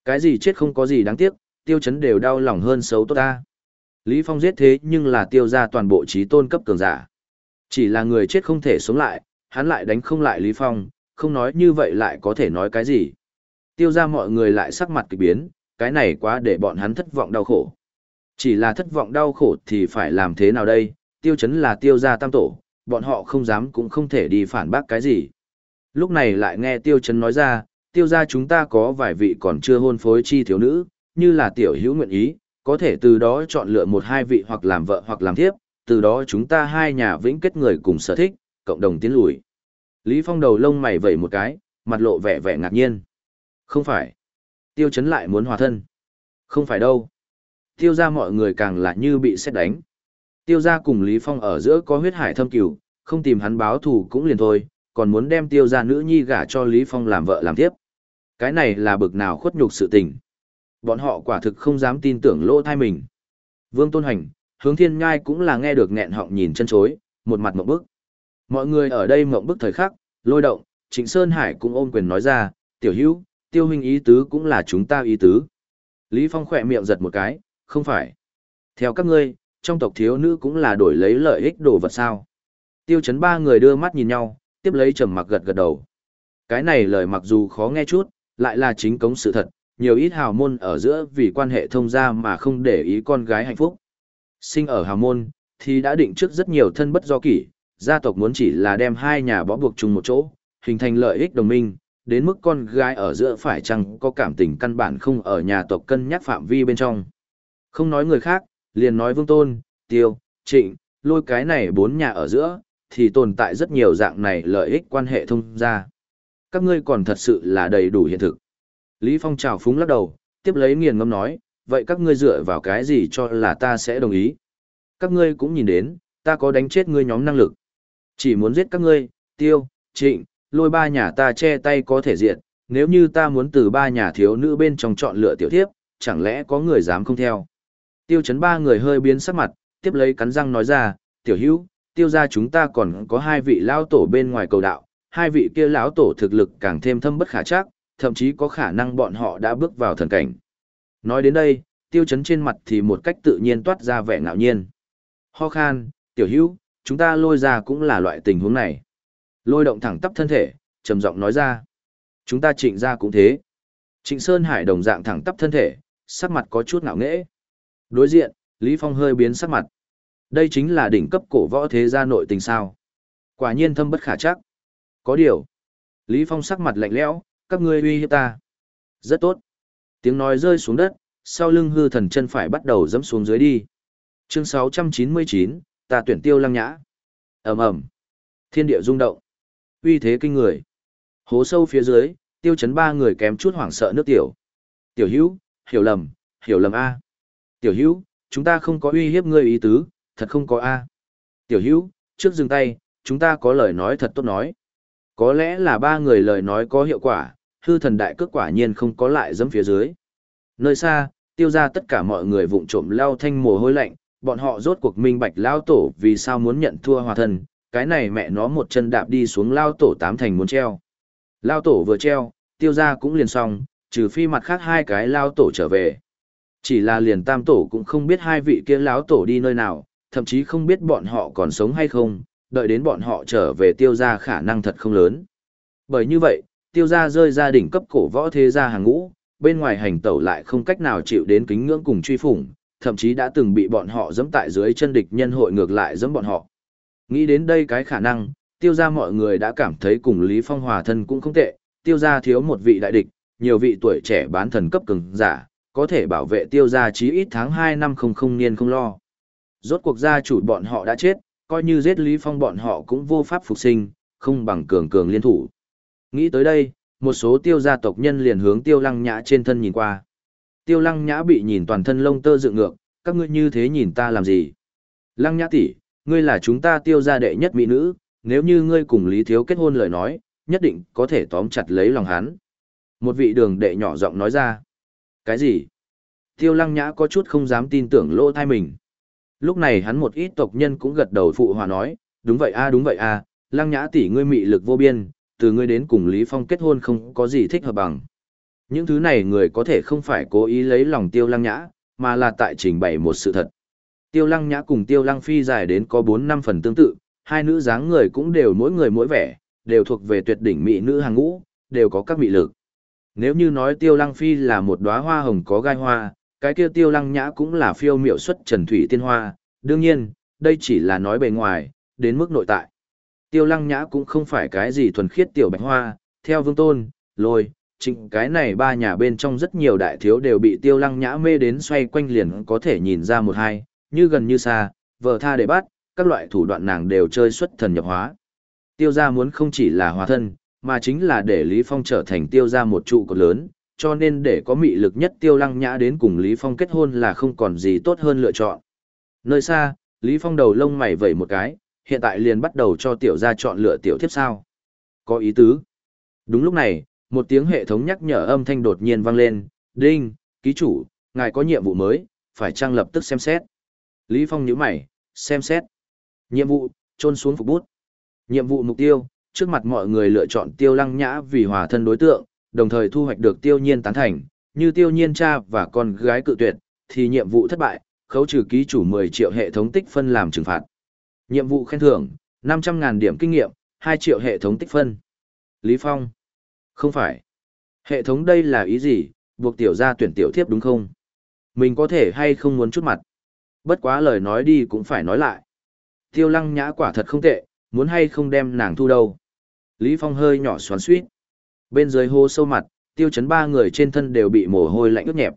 Cái gì chết không có gì đáng tiếc, tiêu chấn đều đau lòng hơn xấu tốt ta. Lý Phong giết thế nhưng là tiêu ra toàn bộ trí tôn cấp cường giả. Chỉ là người chết không thể sống lại, hắn lại đánh không lại Lý Phong, không nói như vậy lại có thể nói cái gì. Tiêu ra mọi người lại sắc mặt kỳ biến, cái này quá để bọn hắn thất vọng đau khổ. Chỉ là thất vọng đau khổ thì phải làm thế nào đây, tiêu chấn là tiêu ra tam tổ, bọn họ không dám cũng không thể đi phản bác cái gì. Lúc này lại nghe tiêu chấn nói ra, tiêu ra chúng ta có vài vị còn chưa hôn phối chi thiếu nữ, như là tiểu hữu nguyện ý, có thể từ đó chọn lựa một hai vị hoặc làm vợ hoặc làm thiếp, từ đó chúng ta hai nhà vĩnh kết người cùng sở thích, cộng đồng tiến lùi. Lý Phong đầu lông mày vẩy một cái, mặt lộ vẻ vẻ ngạc nhiên. Không phải. Tiêu chấn lại muốn hòa thân. Không phải đâu. Tiêu ra mọi người càng là như bị xét đánh. Tiêu ra cùng Lý Phong ở giữa có huyết hải thâm cửu, không tìm hắn báo thù cũng liền thôi, còn muốn đem tiêu ra nữ nhi gả cho Lý Phong làm vợ làm tiếp. Cái này là bực nào khuất nhục sự tình. Bọn họ quả thực không dám tin tưởng lỗ thai mình. Vương Tôn Hành, hướng thiên nhai cũng là nghe được nghẹn họng nhìn chân chối, một mặt mộng bức. Mọi người ở đây mộng bức thời khắc, lôi động, Trịnh Sơn Hải cũng ôm quyền nói ra, tiểu hữu, tiêu huynh ý tứ cũng là chúng ta ý tứ. Lý Phong khỏe miệng giật một cái, không phải. Theo các ngươi, trong tộc thiếu nữ cũng là đổi lấy lợi ích đồ vật sao. Tiêu chấn ba người đưa mắt nhìn nhau, tiếp lấy trầm mặc gật gật đầu. Cái này lời mặc dù khó nghe chút, lại là chính cống sự thật, nhiều ít hào môn ở giữa vì quan hệ thông gia mà không để ý con gái hạnh phúc. Sinh ở hào môn, thì đã định trước rất nhiều thân bất do kỷ, gia tộc muốn chỉ là đem hai nhà bó buộc chung một chỗ, hình thành lợi ích đồng minh, đến mức con gái ở giữa phải chăng có cảm tình căn bản không ở nhà tộc cân nhắc phạm vi bên trong. Không nói người khác, liền nói vương tôn, tiêu, trịnh, lôi cái này bốn nhà ở giữa, thì tồn tại rất nhiều dạng này lợi ích quan hệ thông gia Các ngươi còn thật sự là đầy đủ hiện thực. Lý Phong chào phúng lắc đầu, tiếp lấy nghiền ngâm nói, vậy các ngươi dựa vào cái gì cho là ta sẽ đồng ý. Các ngươi cũng nhìn đến, ta có đánh chết ngươi nhóm năng lực. Chỉ muốn giết các ngươi, tiêu, trịnh, lôi ba nhà ta che tay có thể diện, nếu như ta muốn từ ba nhà thiếu nữ bên trong chọn lựa tiểu thiếp, chẳng lẽ có người dám không theo. Tiêu chấn ba người hơi biến sắc mặt, tiếp lấy cắn răng nói ra, tiểu hữu, tiêu ra chúng ta còn có hai vị lão tổ bên ngoài cầu đạo, hai vị kia lão tổ thực lực càng thêm thâm bất khả chắc, thậm chí có khả năng bọn họ đã bước vào thần cảnh. Nói đến đây, tiêu chấn trên mặt thì một cách tự nhiên toát ra vẻ ngạo nhiên. Ho khan, tiểu hữu, chúng ta lôi ra cũng là loại tình huống này. Lôi động thẳng tắp thân thể, trầm giọng nói ra. Chúng ta trịnh ra cũng thế. Trịnh Sơn Hải đồng dạng thẳng tắp thân thể, sắc mặt có chút ngạo nghễ. Đối diện, Lý Phong hơi biến sắc mặt. Đây chính là đỉnh cấp cổ võ thế gia nội tình sao. Quả nhiên thâm bất khả chắc. Có điều. Lý Phong sắc mặt lạnh lẽo, các ngươi uy hiếp ta. Rất tốt. Tiếng nói rơi xuống đất, sau lưng hư thần chân phải bắt đầu dẫm xuống dưới đi. Chương 699, ta tuyển tiêu lăng nhã. ầm ầm, Thiên địa rung động. Uy thế kinh người. Hố sâu phía dưới, tiêu chấn ba người kém chút hoảng sợ nước tiểu. Tiểu hữu, hiểu lầm, hiểu lầm A. Tiểu hữu, chúng ta không có uy hiếp ngươi ý tứ, thật không có A. Tiểu hữu, trước dừng tay, chúng ta có lời nói thật tốt nói. Có lẽ là ba người lời nói có hiệu quả, hư thần đại cước quả nhiên không có lại dẫm phía dưới. Nơi xa, tiêu ra tất cả mọi người vụng trộm lao thanh mồ hôi lạnh, bọn họ rốt cuộc minh bạch lao tổ vì sao muốn nhận thua hòa thần, cái này mẹ nó một chân đạp đi xuống lao tổ tám thành muốn treo. Lao tổ vừa treo, tiêu ra cũng liền xong, trừ phi mặt khác hai cái lao tổ trở về. Chỉ là liền tam tổ cũng không biết hai vị kia lão tổ đi nơi nào, thậm chí không biết bọn họ còn sống hay không, đợi đến bọn họ trở về tiêu gia khả năng thật không lớn. Bởi như vậy, tiêu gia rơi ra đỉnh cấp cổ võ thế gia hàng ngũ, bên ngoài hành tẩu lại không cách nào chịu đến kính ngưỡng cùng truy phủng, thậm chí đã từng bị bọn họ dẫm tại dưới chân địch nhân hội ngược lại dẫm bọn họ. Nghĩ đến đây cái khả năng, tiêu gia mọi người đã cảm thấy cùng Lý Phong hòa thân cũng không tệ, tiêu gia thiếu một vị đại địch, nhiều vị tuổi trẻ bán thần cấp cường giả, có thể bảo vệ tiêu gia chí ít tháng 2 năm không không niên không lo. Rốt cuộc gia chủ bọn họ đã chết, coi như giết Lý Phong bọn họ cũng vô pháp phục sinh, không bằng cường cường liên thủ. Nghĩ tới đây, một số tiêu gia tộc nhân liền hướng tiêu lăng nhã trên thân nhìn qua. Tiêu lăng nhã bị nhìn toàn thân lông tơ dựng ngược, các ngươi như thế nhìn ta làm gì? Lăng nhã tỷ, ngươi là chúng ta tiêu gia đệ nhất mỹ nữ, nếu như ngươi cùng Lý Thiếu kết hôn lời nói, nhất định có thể tóm chặt lấy lòng hắn. Một vị đường đệ nhỏ giọng nói ra. Cái gì? Tiêu lăng nhã có chút không dám tin tưởng lỗ thai mình. Lúc này hắn một ít tộc nhân cũng gật đầu phụ hòa nói, đúng vậy a đúng vậy a, lăng nhã tỷ ngươi mị lực vô biên, từ ngươi đến cùng Lý Phong kết hôn không có gì thích hợp bằng. Những thứ này người có thể không phải cố ý lấy lòng tiêu lăng nhã, mà là tại trình bày một sự thật. Tiêu lăng nhã cùng tiêu lăng phi dài đến có 4 năm phần tương tự, hai nữ dáng người cũng đều mỗi người mỗi vẻ, đều thuộc về tuyệt đỉnh mỹ nữ hàng ngũ, đều có các mị lực. Nếu như nói tiêu lăng phi là một đóa hoa hồng có gai hoa, cái kia tiêu lăng nhã cũng là phiêu miệu xuất trần thủy tiên hoa, đương nhiên, đây chỉ là nói bề ngoài, đến mức nội tại. Tiêu lăng nhã cũng không phải cái gì thuần khiết tiểu bạch hoa, theo vương tôn, lôi, trịnh cái này ba nhà bên trong rất nhiều đại thiếu đều bị tiêu lăng nhã mê đến xoay quanh liền có thể nhìn ra một hai, như gần như xa, vờ tha để bắt, các loại thủ đoạn nàng đều chơi xuất thần nhập hóa. Tiêu gia muốn không chỉ là hóa thân, mà chính là để Lý Phong trở thành tiêu gia một trụ cột lớn, cho nên để có mị lực nhất tiêu lăng nhã đến cùng Lý Phong kết hôn là không còn gì tốt hơn lựa chọn. Nơi xa, Lý Phong đầu lông mày vẩy một cái, hiện tại liền bắt đầu cho tiểu gia chọn lựa tiểu thiếp sao. Có ý tứ. Đúng lúc này, một tiếng hệ thống nhắc nhở âm thanh đột nhiên vang lên, đinh, ký chủ, ngài có nhiệm vụ mới, phải trang lập tức xem xét. Lý Phong nhíu mày, xem xét. Nhiệm vụ, trôn xuống phục bút. Nhiệm vụ mục tiêu, trước mặt mọi người lựa chọn tiêu lăng nhã vì hòa thân đối tượng, đồng thời thu hoạch được tiêu nhiên tán thành, như tiêu nhiên cha và con gái cự tuyệt, thì nhiệm vụ thất bại, khấu trừ ký chủ 10 triệu hệ thống tích phân làm trừng phạt. Nhiệm vụ khen thưởng, 500.000 điểm kinh nghiệm, 2 triệu hệ thống tích phân. Lý Phong. Không phải. Hệ thống đây là ý gì, buộc tiểu gia tuyển tiểu thiếp đúng không? Mình có thể hay không muốn chút mặt. Bất quá lời nói đi cũng phải nói lại. Tiêu lăng nhã quả thật không tệ, muốn hay không đem nàng thu đâu. Lý Phong hơi nhỏ xoắn suýt. Bên dưới hô sâu mặt, tiêu chấn ba người trên thân đều bị mồ hôi lạnh ướt nhẹp.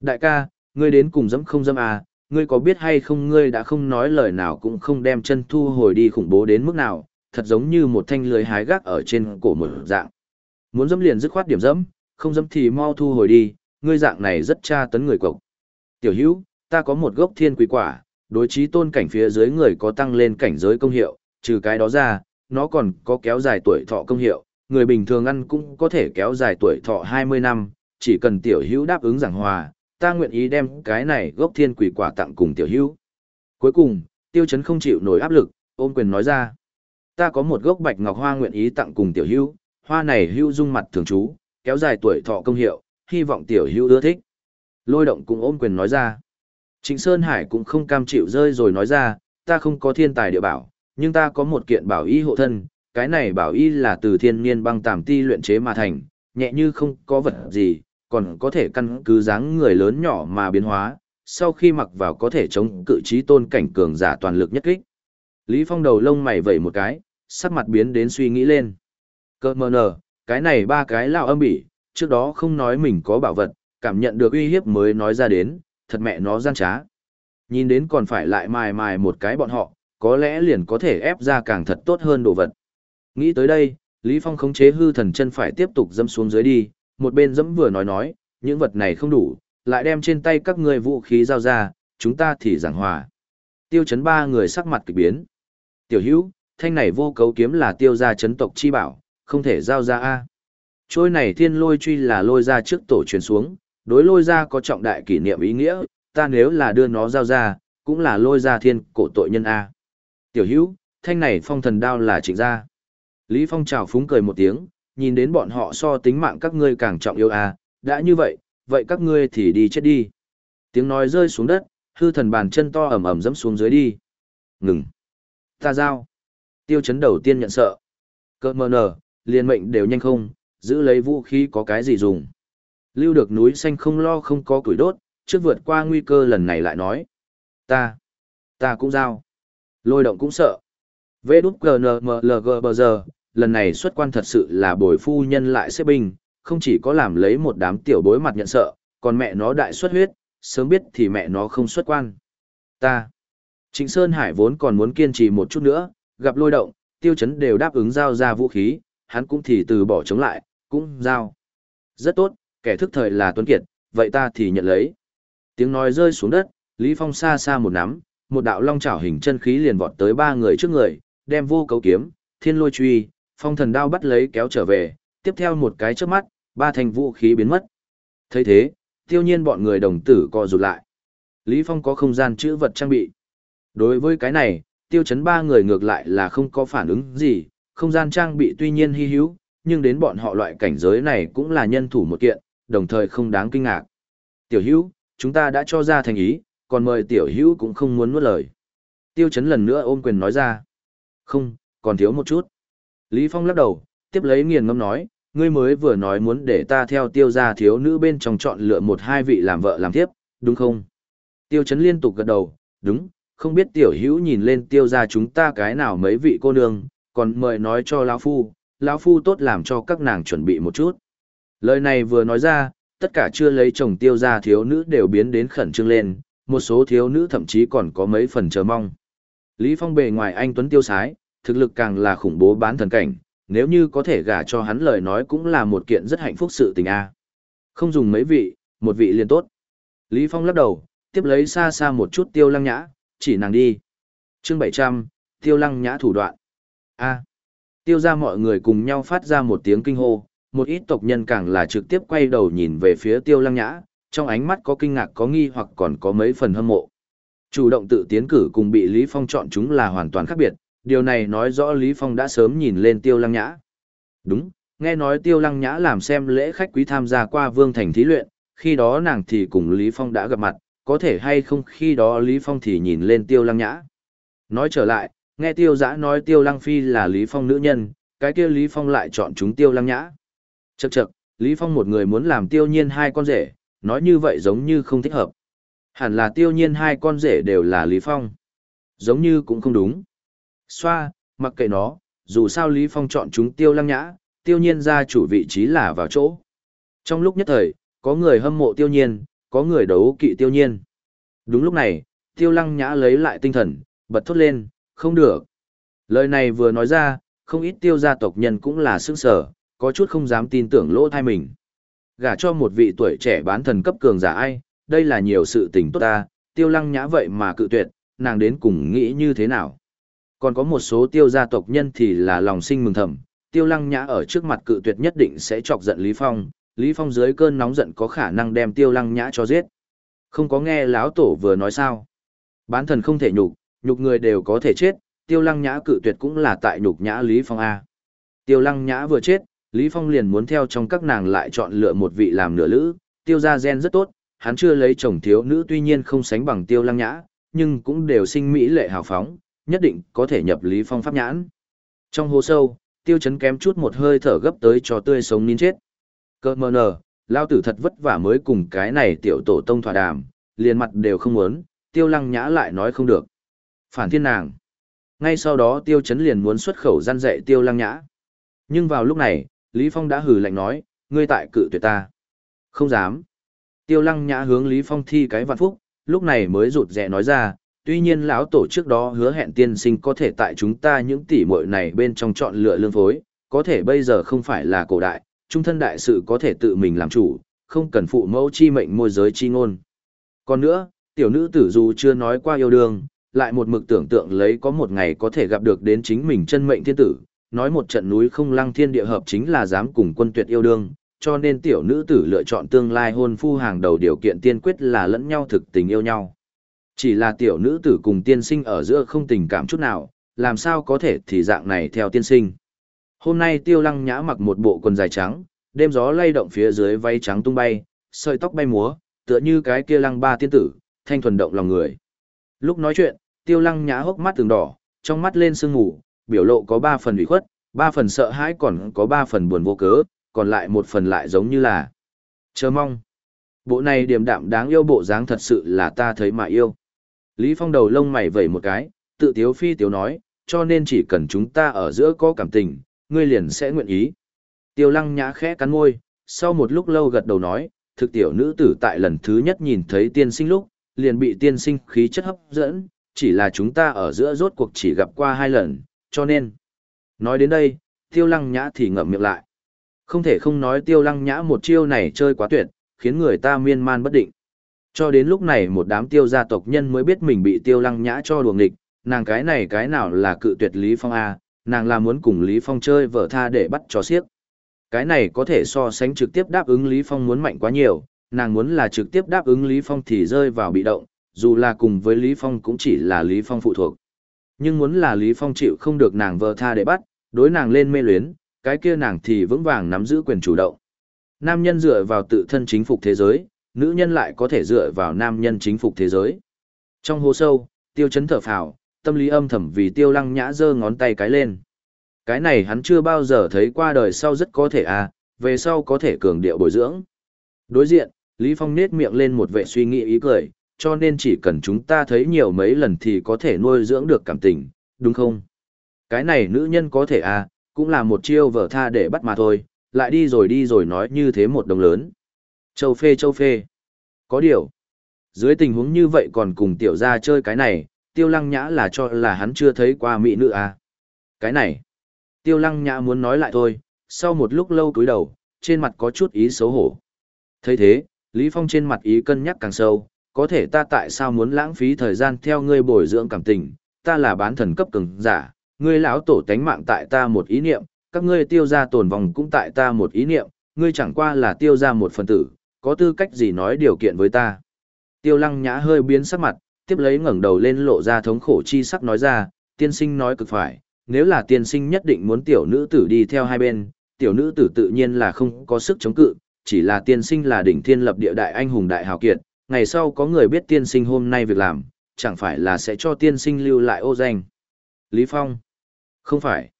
Đại ca, ngươi đến cùng dẫm không dẫm à, ngươi có biết hay không ngươi đã không nói lời nào cũng không đem chân thu hồi đi khủng bố đến mức nào, thật giống như một thanh lưới hái gác ở trên cổ một dạng. Muốn dẫm liền dứt khoát điểm dẫm, không dẫm thì mau thu hồi đi, ngươi dạng này rất tra tấn người cộc. Tiểu hữu, ta có một gốc thiên quý quả, đối trí tôn cảnh phía dưới người có tăng lên cảnh giới công hiệu, trừ cái đó ra, nó còn có kéo dài tuổi thọ công hiệu, người bình thường ăn cũng có thể kéo dài tuổi thọ 20 năm, chỉ cần tiểu hữu đáp ứng giảng hòa, ta nguyện ý đem cái này gốc thiên quỷ quả tặng cùng tiểu hữu. Cuối cùng, tiêu chấn không chịu nổi áp lực, ôm quyền nói ra. Ta có một gốc bạch ngọc hoa nguyện ý tặng cùng tiểu hữu, hoa này hữu dung mặt thường trú, kéo dài tuổi thọ công hiệu, hy vọng tiểu hữu ưa thích. Lôi động cũng ôm quyền nói ra. Trịnh Sơn Hải cũng không cam chịu rơi rồi nói ra, ta không có thiên tài địa bảo, nhưng ta có một kiện bảo y hộ thân, cái này bảo y là từ thiên nhiên băng tàm ti luyện chế mà thành, nhẹ như không có vật gì, còn có thể căn cứ dáng người lớn nhỏ mà biến hóa, sau khi mặc vào có thể chống cự trí tôn cảnh cường giả toàn lực nhất kích. Lý Phong đầu lông mày vẩy một cái, sắc mặt biến đến suy nghĩ lên. Cơ mờ nở, cái này ba cái lao âm bỉ, trước đó không nói mình có bảo vật, cảm nhận được uy hiếp mới nói ra đến, thật mẹ nó gian trá. Nhìn đến còn phải lại mài mài một cái bọn họ, có lẽ liền có thể ép ra càng thật tốt hơn đồ vật. Nghĩ tới đây, Lý Phong khống chế hư thần chân phải tiếp tục dâm xuống dưới đi, một bên dẫm vừa nói nói, những vật này không đủ, lại đem trên tay các người vũ khí giao ra, chúng ta thì giảng hòa. Tiêu chấn ba người sắc mặt kịch biến. Tiểu hữu, thanh này vô cấu kiếm là tiêu gia chấn tộc chi bảo, không thể giao ra a. Trôi này thiên lôi truy là lôi ra trước tổ truyền xuống, đối lôi ra có trọng đại kỷ niệm ý nghĩa, ta nếu là đưa nó giao ra, cũng là lôi ra thiên cổ tội nhân a. Tiểu hữu, thanh này phong thần đao là trịnh gia. Lý Phong chào phúng cười một tiếng, nhìn đến bọn họ so tính mạng các ngươi càng trọng yêu à? đã như vậy, vậy các ngươi thì đi chết đi. Tiếng nói rơi xuống đất, hư thần bàn chân to ẩm ẩm dẫm xuống dưới đi. Ngừng. Ta giao. Tiêu chấn đầu tiên nhận sợ. Cơ mờ nở, liền mệnh đều nhanh không, giữ lấy vũ khí có cái gì dùng. Lưu được núi xanh không lo không có củi đốt, trước vượt qua nguy cơ lần này lại nói. Ta, ta cũng giao. Lôi động cũng sợ. Vê đút GNMLG bờ giờ, lần này xuất quan thật sự là bồi phu nhân lại xếp binh, không chỉ có làm lấy một đám tiểu bối mặt nhận sợ, còn mẹ nó đại xuất huyết, sớm biết thì mẹ nó không xuất quan. Ta, Trịnh Sơn Hải vốn còn muốn kiên trì một chút nữa, gặp lôi động, tiêu chấn đều đáp ứng giao ra vũ khí, hắn cũng thì từ bỏ chống lại, cũng giao. Rất tốt, kẻ thức thời là Tuấn Kiệt, vậy ta thì nhận lấy. Tiếng nói rơi xuống đất, Lý Phong xa xa một nắm, một đạo long chảo hình chân khí liền vọt tới ba người trước người, đem vô cấu kiếm, thiên lôi truy, phong thần đao bắt lấy kéo trở về, tiếp theo một cái chớp mắt, ba thành vũ khí biến mất. thấy thế, tiêu nhiên bọn người đồng tử co rụt lại. Lý Phong có không gian chữ vật trang bị. Đối với cái này, tiêu chấn ba người ngược lại là không có phản ứng gì, không gian trang bị tuy nhiên hy hữu, nhưng đến bọn họ loại cảnh giới này cũng là nhân thủ một kiện, đồng thời không đáng kinh ngạc. Tiểu hữu, chúng ta đã cho ra thành ý, còn mời tiểu hữu cũng không muốn nuốt lời. Tiêu chấn lần nữa ôm quyền nói ra. Không, còn thiếu một chút. Lý Phong lắc đầu, tiếp lấy nghiền ngâm nói, ngươi mới vừa nói muốn để ta theo tiêu gia thiếu nữ bên trong chọn lựa một hai vị làm vợ làm tiếp, đúng không? Tiêu chấn liên tục gật đầu, đúng, không biết tiểu hữu nhìn lên tiêu gia chúng ta cái nào mấy vị cô nương, còn mời nói cho lão phu, lão phu tốt làm cho các nàng chuẩn bị một chút. Lời này vừa nói ra, tất cả chưa lấy chồng tiêu gia thiếu nữ đều biến đến khẩn trương lên, một số thiếu nữ thậm chí còn có mấy phần chờ mong. Lý Phong bề ngoài anh Tuấn tiêu sái, thực lực càng là khủng bố bán thần cảnh, nếu như có thể gả cho hắn lời nói cũng là một kiện rất hạnh phúc sự tình a. À. Không dùng mấy vị, một vị liền tốt. Lý Phong lắc đầu, tiếp lấy xa xa một chút tiêu lăng nhã, chỉ nàng đi. Chương 700, tiêu lăng nhã thủ đoạn. A. À. Tiêu ra mọi người cùng nhau phát ra một tiếng kinh hô, một ít tộc nhân càng là trực tiếp quay đầu nhìn về phía tiêu lăng nhã, trong ánh mắt có kinh ngạc có nghi hoặc còn có mấy phần hâm mộ. Chủ động tự tiến cử cùng bị Lý Phong chọn chúng là hoàn toàn khác biệt, điều này nói rõ Lý Phong đã sớm nhìn lên tiêu lăng nhã. Đúng, nghe nói tiêu lăng nhã làm xem lễ khách quý tham gia qua vương thành thí luyện, khi đó nàng thì cùng Lý Phong đã gặp mặt, có thể hay không khi đó Lý Phong thì nhìn lên tiêu lăng nhã. Nói trở lại, nghe tiêu giã nói tiêu lăng phi là Lý Phong nữ nhân, cái kia Lý Phong lại chọn chúng tiêu lăng nhã. Chậc chậc, Lý Phong một người muốn làm tiêu nhiên hai con rể, nói như vậy giống như không thích hợp. Hẳn là tiêu nhiên hai con rể đều là Lý Phong. Giống như cũng không đúng. Xoa, mặc kệ nó, dù sao Lý Phong chọn chúng tiêu lăng nhã, tiêu nhiên ra chủ vị trí là vào chỗ. Trong lúc nhất thời, có người hâm mộ tiêu nhiên, có người đấu kỵ tiêu nhiên. Đúng lúc này, tiêu lăng nhã lấy lại tinh thần, bật thốt lên, không được. Lời này vừa nói ra, không ít tiêu gia tộc nhân cũng là sức sở, có chút không dám tin tưởng lỗ thai mình. Gả cho một vị tuổi trẻ bán thần cấp cường giả ai, đây là nhiều sự tình tốt ta, tiêu lăng nhã vậy mà cự tuyệt, nàng đến cùng nghĩ như thế nào. Còn có một số tiêu gia tộc nhân thì là lòng sinh mừng thầm, tiêu lăng nhã ở trước mặt cự tuyệt nhất định sẽ chọc giận Lý Phong, Lý Phong dưới cơn nóng giận có khả năng đem tiêu lăng nhã cho giết. Không có nghe lão tổ vừa nói sao. Bán thần không thể nhục, nhục người đều có thể chết, tiêu lăng nhã cự tuyệt cũng là tại nhục nhã Lý Phong A. Tiêu lăng nhã vừa chết, Lý Phong liền muốn theo trong các nàng lại chọn lựa một vị làm nửa lữ, tiêu gia gen rất tốt, hắn chưa lấy chồng thiếu nữ tuy nhiên không sánh bằng tiêu lăng nhã, nhưng cũng đều sinh mỹ lệ hào phóng, nhất định có thể nhập Lý Phong pháp nhãn. Trong hồ sâu, tiêu chấn kém chút một hơi thở gấp tới cho tươi sống nín chết. Cơ mờ nờ, lao tử thật vất vả mới cùng cái này tiểu tổ tông thỏa đàm, liền mặt đều không muốn, tiêu lăng nhã lại nói không được. Phản thiên nàng. Ngay sau đó tiêu chấn liền muốn xuất khẩu gian dạy tiêu lăng nhã. Nhưng vào lúc này, Lý Phong đã hừ lạnh nói, ngươi tại cự tuyệt ta. Không dám. Tiêu lăng nhã hướng Lý Phong thi cái vạn phúc, lúc này mới rụt rè nói ra, tuy nhiên lão tổ trước đó hứa hẹn tiên sinh có thể tại chúng ta những tỷ muội này bên trong chọn lựa lương phối, có thể bây giờ không phải là cổ đại, trung thân đại sự có thể tự mình làm chủ, không cần phụ mẫu chi mệnh môi giới chi ngôn. Còn nữa, tiểu nữ tử dù chưa nói qua yêu đương, lại một mực tưởng tượng lấy có một ngày có thể gặp được đến chính mình chân mệnh thiên tử, nói một trận núi không lăng thiên địa hợp chính là dám cùng quân tuyệt yêu đương, cho nên tiểu nữ tử lựa chọn tương lai hôn phu hàng đầu điều kiện tiên quyết là lẫn nhau thực tình yêu nhau. Chỉ là tiểu nữ tử cùng tiên sinh ở giữa không tình cảm chút nào, làm sao có thể thì dạng này theo tiên sinh. Hôm nay tiêu lăng nhã mặc một bộ quần dài trắng, đêm gió lay động phía dưới váy trắng tung bay, sợi tóc bay múa, tựa như cái kia lăng ba tiên tử, thanh thuần động lòng người. Lúc nói chuyện, tiêu lăng nhã hốc mắt từng đỏ, trong mắt lên sương ngủ, biểu lộ có ba phần ủy khuất, ba phần sợ hãi còn có ba phần buồn vô cớ, còn lại một phần lại giống như là chờ mong. Bộ này điềm đạm đáng yêu bộ dáng thật sự là ta thấy mà yêu. Lý Phong đầu lông mày vẩy một cái, tự tiếu phi tiếu nói, cho nên chỉ cần chúng ta ở giữa có cảm tình, ngươi liền sẽ nguyện ý. Tiêu lăng nhã khẽ cắn môi, sau một lúc lâu gật đầu nói, thực tiểu nữ tử tại lần thứ nhất nhìn thấy tiên sinh lúc, liền bị tiên sinh khí chất hấp dẫn, chỉ là chúng ta ở giữa rốt cuộc chỉ gặp qua hai lần, cho nên. Nói đến đây, tiêu lăng nhã thì ngậm miệng lại. Không thể không nói tiêu lăng nhã một chiêu này chơi quá tuyệt, khiến người ta miên man bất định. Cho đến lúc này một đám tiêu gia tộc nhân mới biết mình bị tiêu lăng nhã cho đuồng địch, nàng cái này cái nào là cự tuyệt Lý Phong A, nàng là muốn cùng Lý Phong chơi vợ tha để bắt cho xiếc. Cái này có thể so sánh trực tiếp đáp ứng Lý Phong muốn mạnh quá nhiều, nàng muốn là trực tiếp đáp ứng Lý Phong thì rơi vào bị động, dù là cùng với Lý Phong cũng chỉ là Lý Phong phụ thuộc. Nhưng muốn là Lý Phong chịu không được nàng vợ tha để bắt, đối nàng lên mê luyến, cái kia nàng thì vững vàng nắm giữ quyền chủ động. Nam nhân dựa vào tự thân chính phục thế giới, nữ nhân lại có thể dựa vào nam nhân chính phục thế giới. Trong hồ sâu, tiêu chấn thở phào, tâm lý âm thầm vì tiêu lăng nhã giơ ngón tay cái lên. Cái này hắn chưa bao giờ thấy qua đời sau rất có thể à, về sau có thể cường điệu bồi dưỡng. Đối diện, Lý Phong nết miệng lên một vệ suy nghĩ ý cười, cho nên chỉ cần chúng ta thấy nhiều mấy lần thì có thể nuôi dưỡng được cảm tình, đúng không? Cái này nữ nhân có thể à, cũng là một chiêu vở tha để bắt mà thôi, lại đi rồi đi rồi nói như thế một đồng lớn. Châu phê châu phê. Có điều. Dưới tình huống như vậy còn cùng tiểu gia chơi cái này, tiêu lăng nhã là cho là hắn chưa thấy qua mỹ nữ à. Cái này. Tiêu lăng nhã muốn nói lại thôi, sau một lúc lâu cúi đầu, trên mặt có chút ý xấu hổ. thấy thế, Lý Phong trên mặt ý cân nhắc càng sâu, có thể ta tại sao muốn lãng phí thời gian theo ngươi bồi dưỡng cảm tình, ta là bán thần cấp cường giả, ngươi lão tổ tánh mạng tại ta một ý niệm, các ngươi tiêu ra tồn vòng cũng tại ta một ý niệm, ngươi chẳng qua là tiêu ra một phần tử, có tư cách gì nói điều kiện với ta. Tiêu lăng nhã hơi biến sắc mặt, tiếp lấy ngẩng đầu lên lộ ra thống khổ chi sắc nói ra, tiên sinh nói cực phải, nếu là tiên sinh nhất định muốn tiểu nữ tử đi theo hai bên, tiểu nữ tử tự nhiên là không có sức chống cự, chỉ là tiên sinh là đỉnh thiên lập địa đại anh hùng đại hào kiệt, ngày sau có người biết tiên sinh hôm nay việc làm, chẳng phải là sẽ cho tiên sinh lưu lại ô danh. Lý Phong Không phải.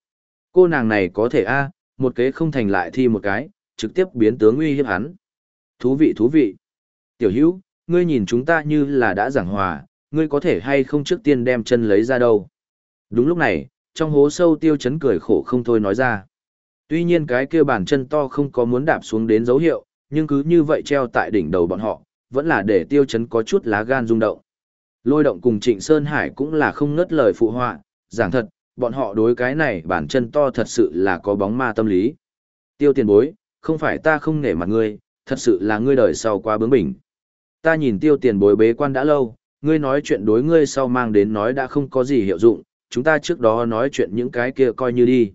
Cô nàng này có thể a một kế không thành lại thi một cái, trực tiếp biến tướng uy hiếp hắn. Thú vị thú vị. Tiểu hữu, ngươi nhìn chúng ta như là đã giảng hòa, ngươi có thể hay không trước tiên đem chân lấy ra đâu. Đúng lúc này, trong hố sâu tiêu chấn cười khổ không thôi nói ra. Tuy nhiên cái kia bàn chân to không có muốn đạp xuống đến dấu hiệu, nhưng cứ như vậy treo tại đỉnh đầu bọn họ, vẫn là để tiêu chấn có chút lá gan rung động. Lôi động cùng Trịnh Sơn Hải cũng là không ngớt lời phụ họa, giảng thật, bọn họ đối cái này bản chân to thật sự là có bóng ma tâm lý. Tiêu tiền bối, không phải ta không nể mặt ngươi, thật sự là ngươi đời sau quá bướng bỉnh. Ta nhìn tiêu tiền bối bế quan đã lâu, ngươi nói chuyện đối ngươi sau mang đến nói đã không có gì hiệu dụng, chúng ta trước đó nói chuyện những cái kia coi như đi.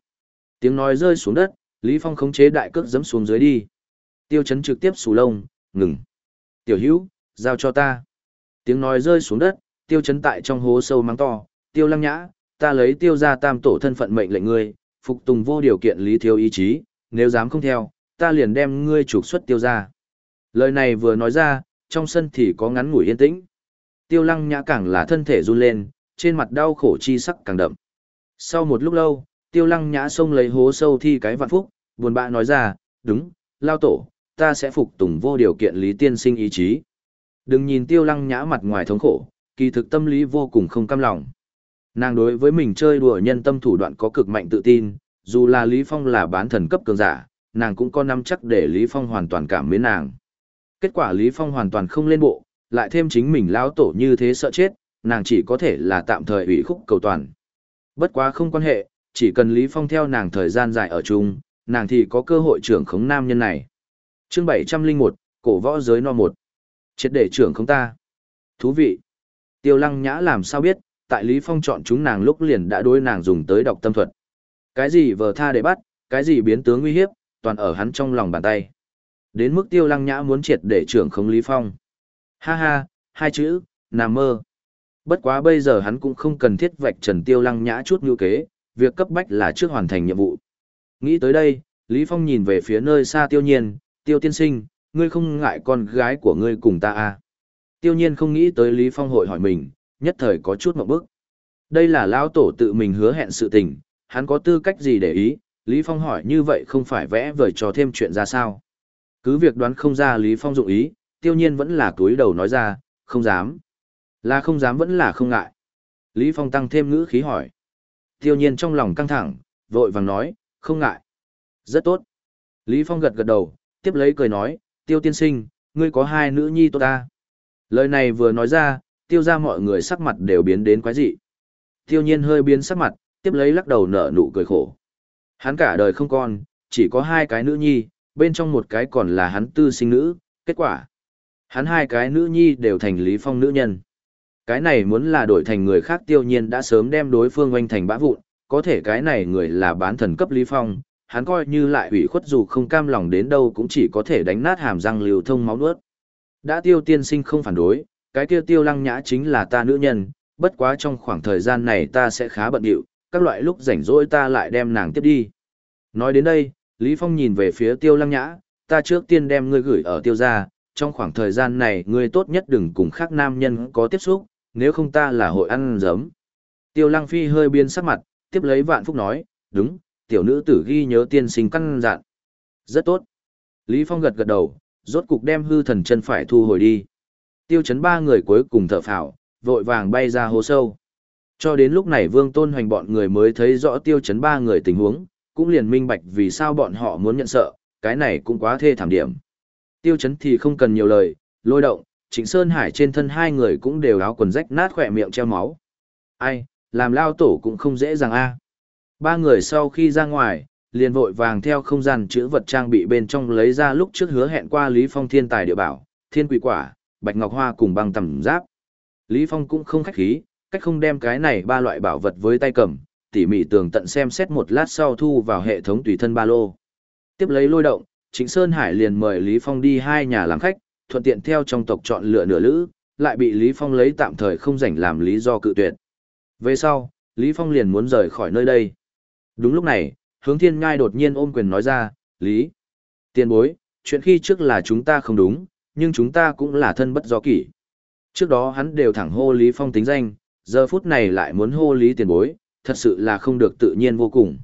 Tiếng nói rơi xuống đất, Lý Phong khống chế đại cước giẫm xuống dưới đi. Tiêu chấn trực tiếp sù lông, ngừng. Tiểu hữu, giao cho ta. Tiếng nói rơi xuống đất, tiêu chấn tại trong hố sâu mắng to, tiêu lăng nhã, ta lấy tiêu ra tam tổ thân phận mệnh lệnh ngươi, phục tùng vô điều kiện lý thiếu ý chí, nếu dám không theo, ta liền đem ngươi trục xuất tiêu ra. Lời này vừa nói ra, trong sân thì có ngắn ngủi yên tĩnh. Tiêu lăng nhã càng là thân thể run lên, trên mặt đau khổ chi sắc càng đậm. Sau một lúc lâu, tiêu lăng nhã xông lấy hố sâu thi cái vạn phúc, buồn bã nói ra, đúng, lao tổ, ta sẽ phục tùng vô điều kiện lý tiên sinh ý chí. Đừng nhìn tiêu lăng nhã mặt ngoài thống khổ, kỳ thực tâm lý vô cùng không cam lòng. Nàng đối với mình chơi đùa nhân tâm thủ đoạn có cực mạnh tự tin, dù là Lý Phong là bán thần cấp cường giả, nàng cũng có nắm chắc để Lý Phong hoàn toàn cảm mến nàng. Kết quả Lý Phong hoàn toàn không lên bộ, lại thêm chính mình lão tổ như thế sợ chết, nàng chỉ có thể là tạm thời ủy khúc cầu toàn. Bất quá không quan hệ, chỉ cần Lý Phong theo nàng thời gian dài ở chung, nàng thì có cơ hội trưởng khống nam nhân này. Chương 701, cổ võ giới no 1. Chết để trưởng khống ta. Thú vị. Tiêu lăng nhã làm sao biết, tại Lý Phong chọn chúng nàng lúc liền đã đối nàng dùng tới độc tâm thuật. Cái gì vờ tha để bắt, cái gì biến tướng nguy hiếp, toàn ở hắn trong lòng bàn tay. Đến mức tiêu lăng nhã muốn triệt để trưởng khống Lý Phong. Ha ha, hai chữ, nằm mơ. Bất quá bây giờ hắn cũng không cần thiết vạch trần tiêu lăng nhã chút như kế, việc cấp bách là trước hoàn thành nhiệm vụ. Nghĩ tới đây, Lý Phong nhìn về phía nơi xa tiêu nhiên, tiêu tiên sinh, ngươi không ngại con gái của ngươi cùng ta à. Tiêu nhiên không nghĩ tới Lý Phong hội hỏi mình, nhất thời có chút một bức. Đây là lão tổ tự mình hứa hẹn sự tình, hắn có tư cách gì để ý, Lý Phong hỏi như vậy không phải vẽ vời cho thêm chuyện ra sao. Cứ việc đoán không ra Lý Phong dụng ý, tiêu nhiên vẫn là túi đầu nói ra, không dám. Là không dám vẫn là không ngại. Lý Phong tăng thêm ngữ khí hỏi. Tiêu nhiên trong lòng căng thẳng, vội vàng nói, không ngại. Rất tốt. Lý Phong gật gật đầu, tiếp lấy cười nói, tiêu tiên sinh, ngươi có hai nữ nhi tốt ta. Lời này vừa nói ra, tiêu ra mọi người sắc mặt đều biến đến quái dị. Tiêu nhiên hơi biến sắc mặt, tiếp lấy lắc đầu nở nụ cười khổ. Hắn cả đời không con, chỉ có hai cái nữ nhi, bên trong một cái còn là hắn tư sinh nữ, kết quả. Hắn hai cái nữ nhi đều thành Lý Phong nữ nhân. Cái này muốn là đổi thành người khác tiêu nhiên đã sớm đem đối phương oanh thành bã vụn, có thể cái này người là bán thần cấp Lý Phong, hắn coi như lại ủy khuất dù không cam lòng đến đâu cũng chỉ có thể đánh nát hàm răng liều thông máu nuốt. Đã tiêu tiên sinh không phản đối, cái kia tiêu lăng nhã chính là ta nữ nhân, bất quá trong khoảng thời gian này ta sẽ khá bận điệu, các loại lúc rảnh rỗi ta lại đem nàng tiếp đi. Nói đến đây, Lý Phong nhìn về phía tiêu lăng nhã, ta trước tiên đem ngươi gửi ở tiêu gia, trong khoảng thời gian này ngươi tốt nhất đừng cùng khác nam nhân có tiếp xúc, nếu không ta là hội ăn giấm. Tiêu lăng phi hơi biên sắc mặt, tiếp lấy vạn phúc nói, đúng, tiểu nữ tử ghi nhớ tiên sinh căn dặn. Rất tốt. Lý Phong gật gật đầu, rốt cục đem hư thần chân phải thu hồi đi. Tiêu chấn ba người cuối cùng thở phào, vội vàng bay ra hồ sâu. Cho đến lúc này Vương Tôn Hoành bọn người mới thấy rõ tiêu chấn ba người tình huống, cũng liền minh bạch vì sao bọn họ muốn nhận sợ, cái này cũng quá thê thảm điểm. Tiêu chấn thì không cần nhiều lời, lôi động, Trịnh Sơn Hải trên thân hai người cũng đều áo quần rách nát khỏe miệng treo máu. Ai, làm lao tổ cũng không dễ dàng a. Ba người sau khi ra ngoài, liền vội vàng theo không gian chữ vật trang bị bên trong lấy ra lúc trước hứa hẹn qua Lý Phong thiên tài địa bảo, thiên quỷ quả, bạch ngọc hoa cùng băng tầm giáp. Lý Phong cũng không khách khí, cách không đem cái này ba loại bảo vật với tay cầm, tỉ mỉ tường tận xem xét một lát sau thu vào hệ thống tùy thân ba lô. Tiếp lấy lôi động, Trịnh Sơn Hải liền mời Lý Phong đi hai nhà làm khách, thuận tiện theo trong tộc chọn lựa nửa lữ, lại bị Lý Phong lấy tạm thời không rảnh làm lý do cự tuyệt. Về sau, Lý Phong liền muốn rời khỏi nơi đây. Đúng lúc này, hướng thiên ngai đột nhiên ôm quyền nói ra, Lý, tiền bối, chuyện khi trước là chúng ta không đúng, nhưng chúng ta cũng là thân bất do kỷ. Trước đó hắn đều thẳng hô Lý Phong tính danh, giờ phút này lại muốn hô Lý tiền bối, thật sự là không được tự nhiên vô cùng.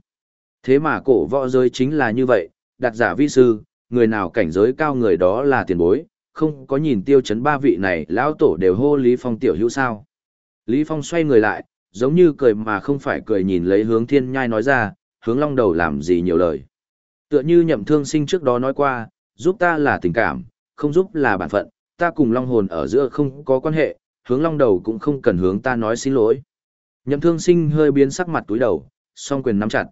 Thế mà cổ võ giới chính là như vậy, đặt giả vi sư, người nào cảnh giới cao người đó là tiền bối, không có nhìn tiêu chấn ba vị này lão tổ đều hô Lý Phong tiểu hữu sao. Lý Phong xoay người lại, giống như cười mà không phải cười nhìn lấy hướng thiên nhai nói ra, hướng long đầu làm gì nhiều lời. Tựa như nhậm thương sinh trước đó nói qua, giúp ta là tình cảm, không giúp là bản phận, ta cùng long hồn ở giữa không có quan hệ, hướng long đầu cũng không cần hướng ta nói xin lỗi. Nhậm thương sinh hơi biến sắc mặt túi đầu, song quyền nắm chặt.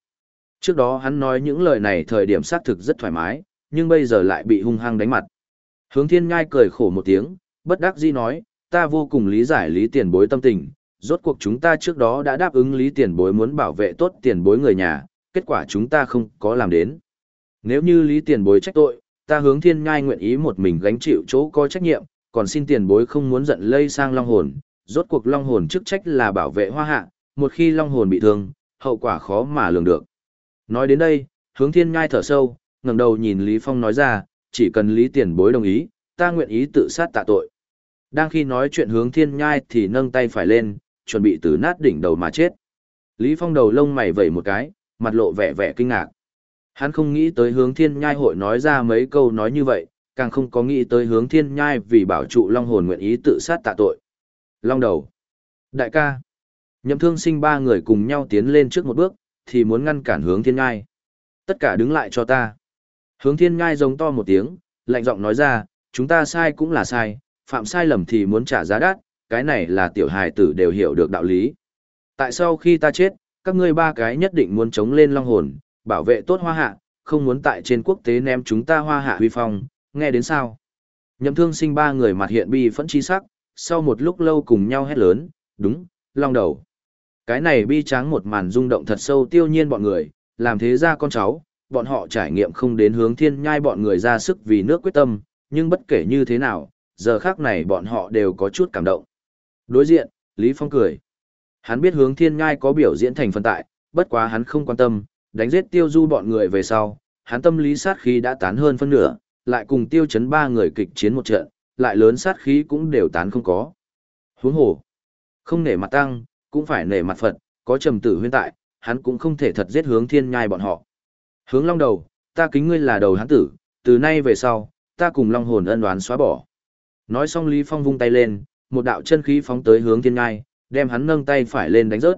Trước đó hắn nói những lời này thời điểm xác thực rất thoải mái, nhưng bây giờ lại bị hung hăng đánh mặt. Hướng thiên ngai cười khổ một tiếng, bất đắc dĩ nói, ta vô cùng lý giải lý tiền bối tâm tình, rốt cuộc chúng ta trước đó đã đáp ứng lý tiền bối muốn bảo vệ tốt tiền bối người nhà, kết quả chúng ta không có làm đến. Nếu như lý tiền bối trách tội, ta hướng thiên ngai nguyện ý một mình gánh chịu chỗ có trách nhiệm, còn xin tiền bối không muốn giận lây sang long hồn, rốt cuộc long hồn chức trách là bảo vệ hoa hạ, một khi long hồn bị thương, hậu quả khó mà lường được. Nói đến đây, hướng thiên ngai thở sâu, ngẩng đầu nhìn Lý Phong nói ra, chỉ cần Lý tiền bối đồng ý, ta nguyện ý tự sát tạ tội. Đang khi nói chuyện hướng thiên nhai thì nâng tay phải lên, chuẩn bị từ nát đỉnh đầu mà chết. Lý Phong đầu lông mày vẩy một cái, mặt lộ vẻ vẻ kinh ngạc. Hắn không nghĩ tới hướng thiên nhai hội nói ra mấy câu nói như vậy, càng không có nghĩ tới hướng thiên nhai vì bảo trụ long hồn nguyện ý tự sát tạ tội. Long đầu. Đại ca. Nhậm thương sinh ba người cùng nhau tiến lên trước một bước, thì muốn ngăn cản hướng thiên nhai. Tất cả đứng lại cho ta. Hướng thiên nhai giống to một tiếng, lạnh giọng nói ra, chúng ta sai cũng là sai, phạm sai lầm thì muốn trả giá đắt, cái này là tiểu hài tử đều hiểu được đạo lý. Tại sao khi ta chết, các ngươi ba cái nhất định muốn chống lên long hồn, bảo vệ tốt hoa hạ, không muốn tại trên quốc tế ném chúng ta hoa hạ huy phong, nghe đến sao? Nhậm thương sinh ba người mặt hiện bi phẫn chi sắc, sau một lúc lâu cùng nhau hét lớn, đúng, long đầu. Cái này bi tráng một màn rung động thật sâu tiêu nhiên bọn người, làm thế ra con cháu, bọn họ trải nghiệm không đến hướng thiên nhai bọn người ra sức vì nước quyết tâm, nhưng bất kể như thế nào, giờ khác này bọn họ đều có chút cảm động. Đối diện, Lý Phong cười. Hắn biết hướng thiên nhai có biểu diễn thành phần tại, bất quá hắn không quan tâm, đánh giết tiêu du bọn người về sau, hắn tâm lý sát khí đã tán hơn phân nửa, lại cùng tiêu chấn ba người kịch chiến một trận, lại lớn sát khí cũng đều tán không có. Huống hồ, không nể mặt tăng, cũng phải nể mặt Phật, có trầm tử huyên tại, hắn cũng không thể thật giết hướng thiên nhai bọn họ. Hướng long đầu, ta kính ngươi là đầu hắn tử, từ nay về sau, ta cùng long hồn ân đoán xóa bỏ. Nói xong Lý Phong vung tay lên, một đạo chân khí phóng tới hướng thiên nhai, đem hắn nâng tay phải lên đánh rớt.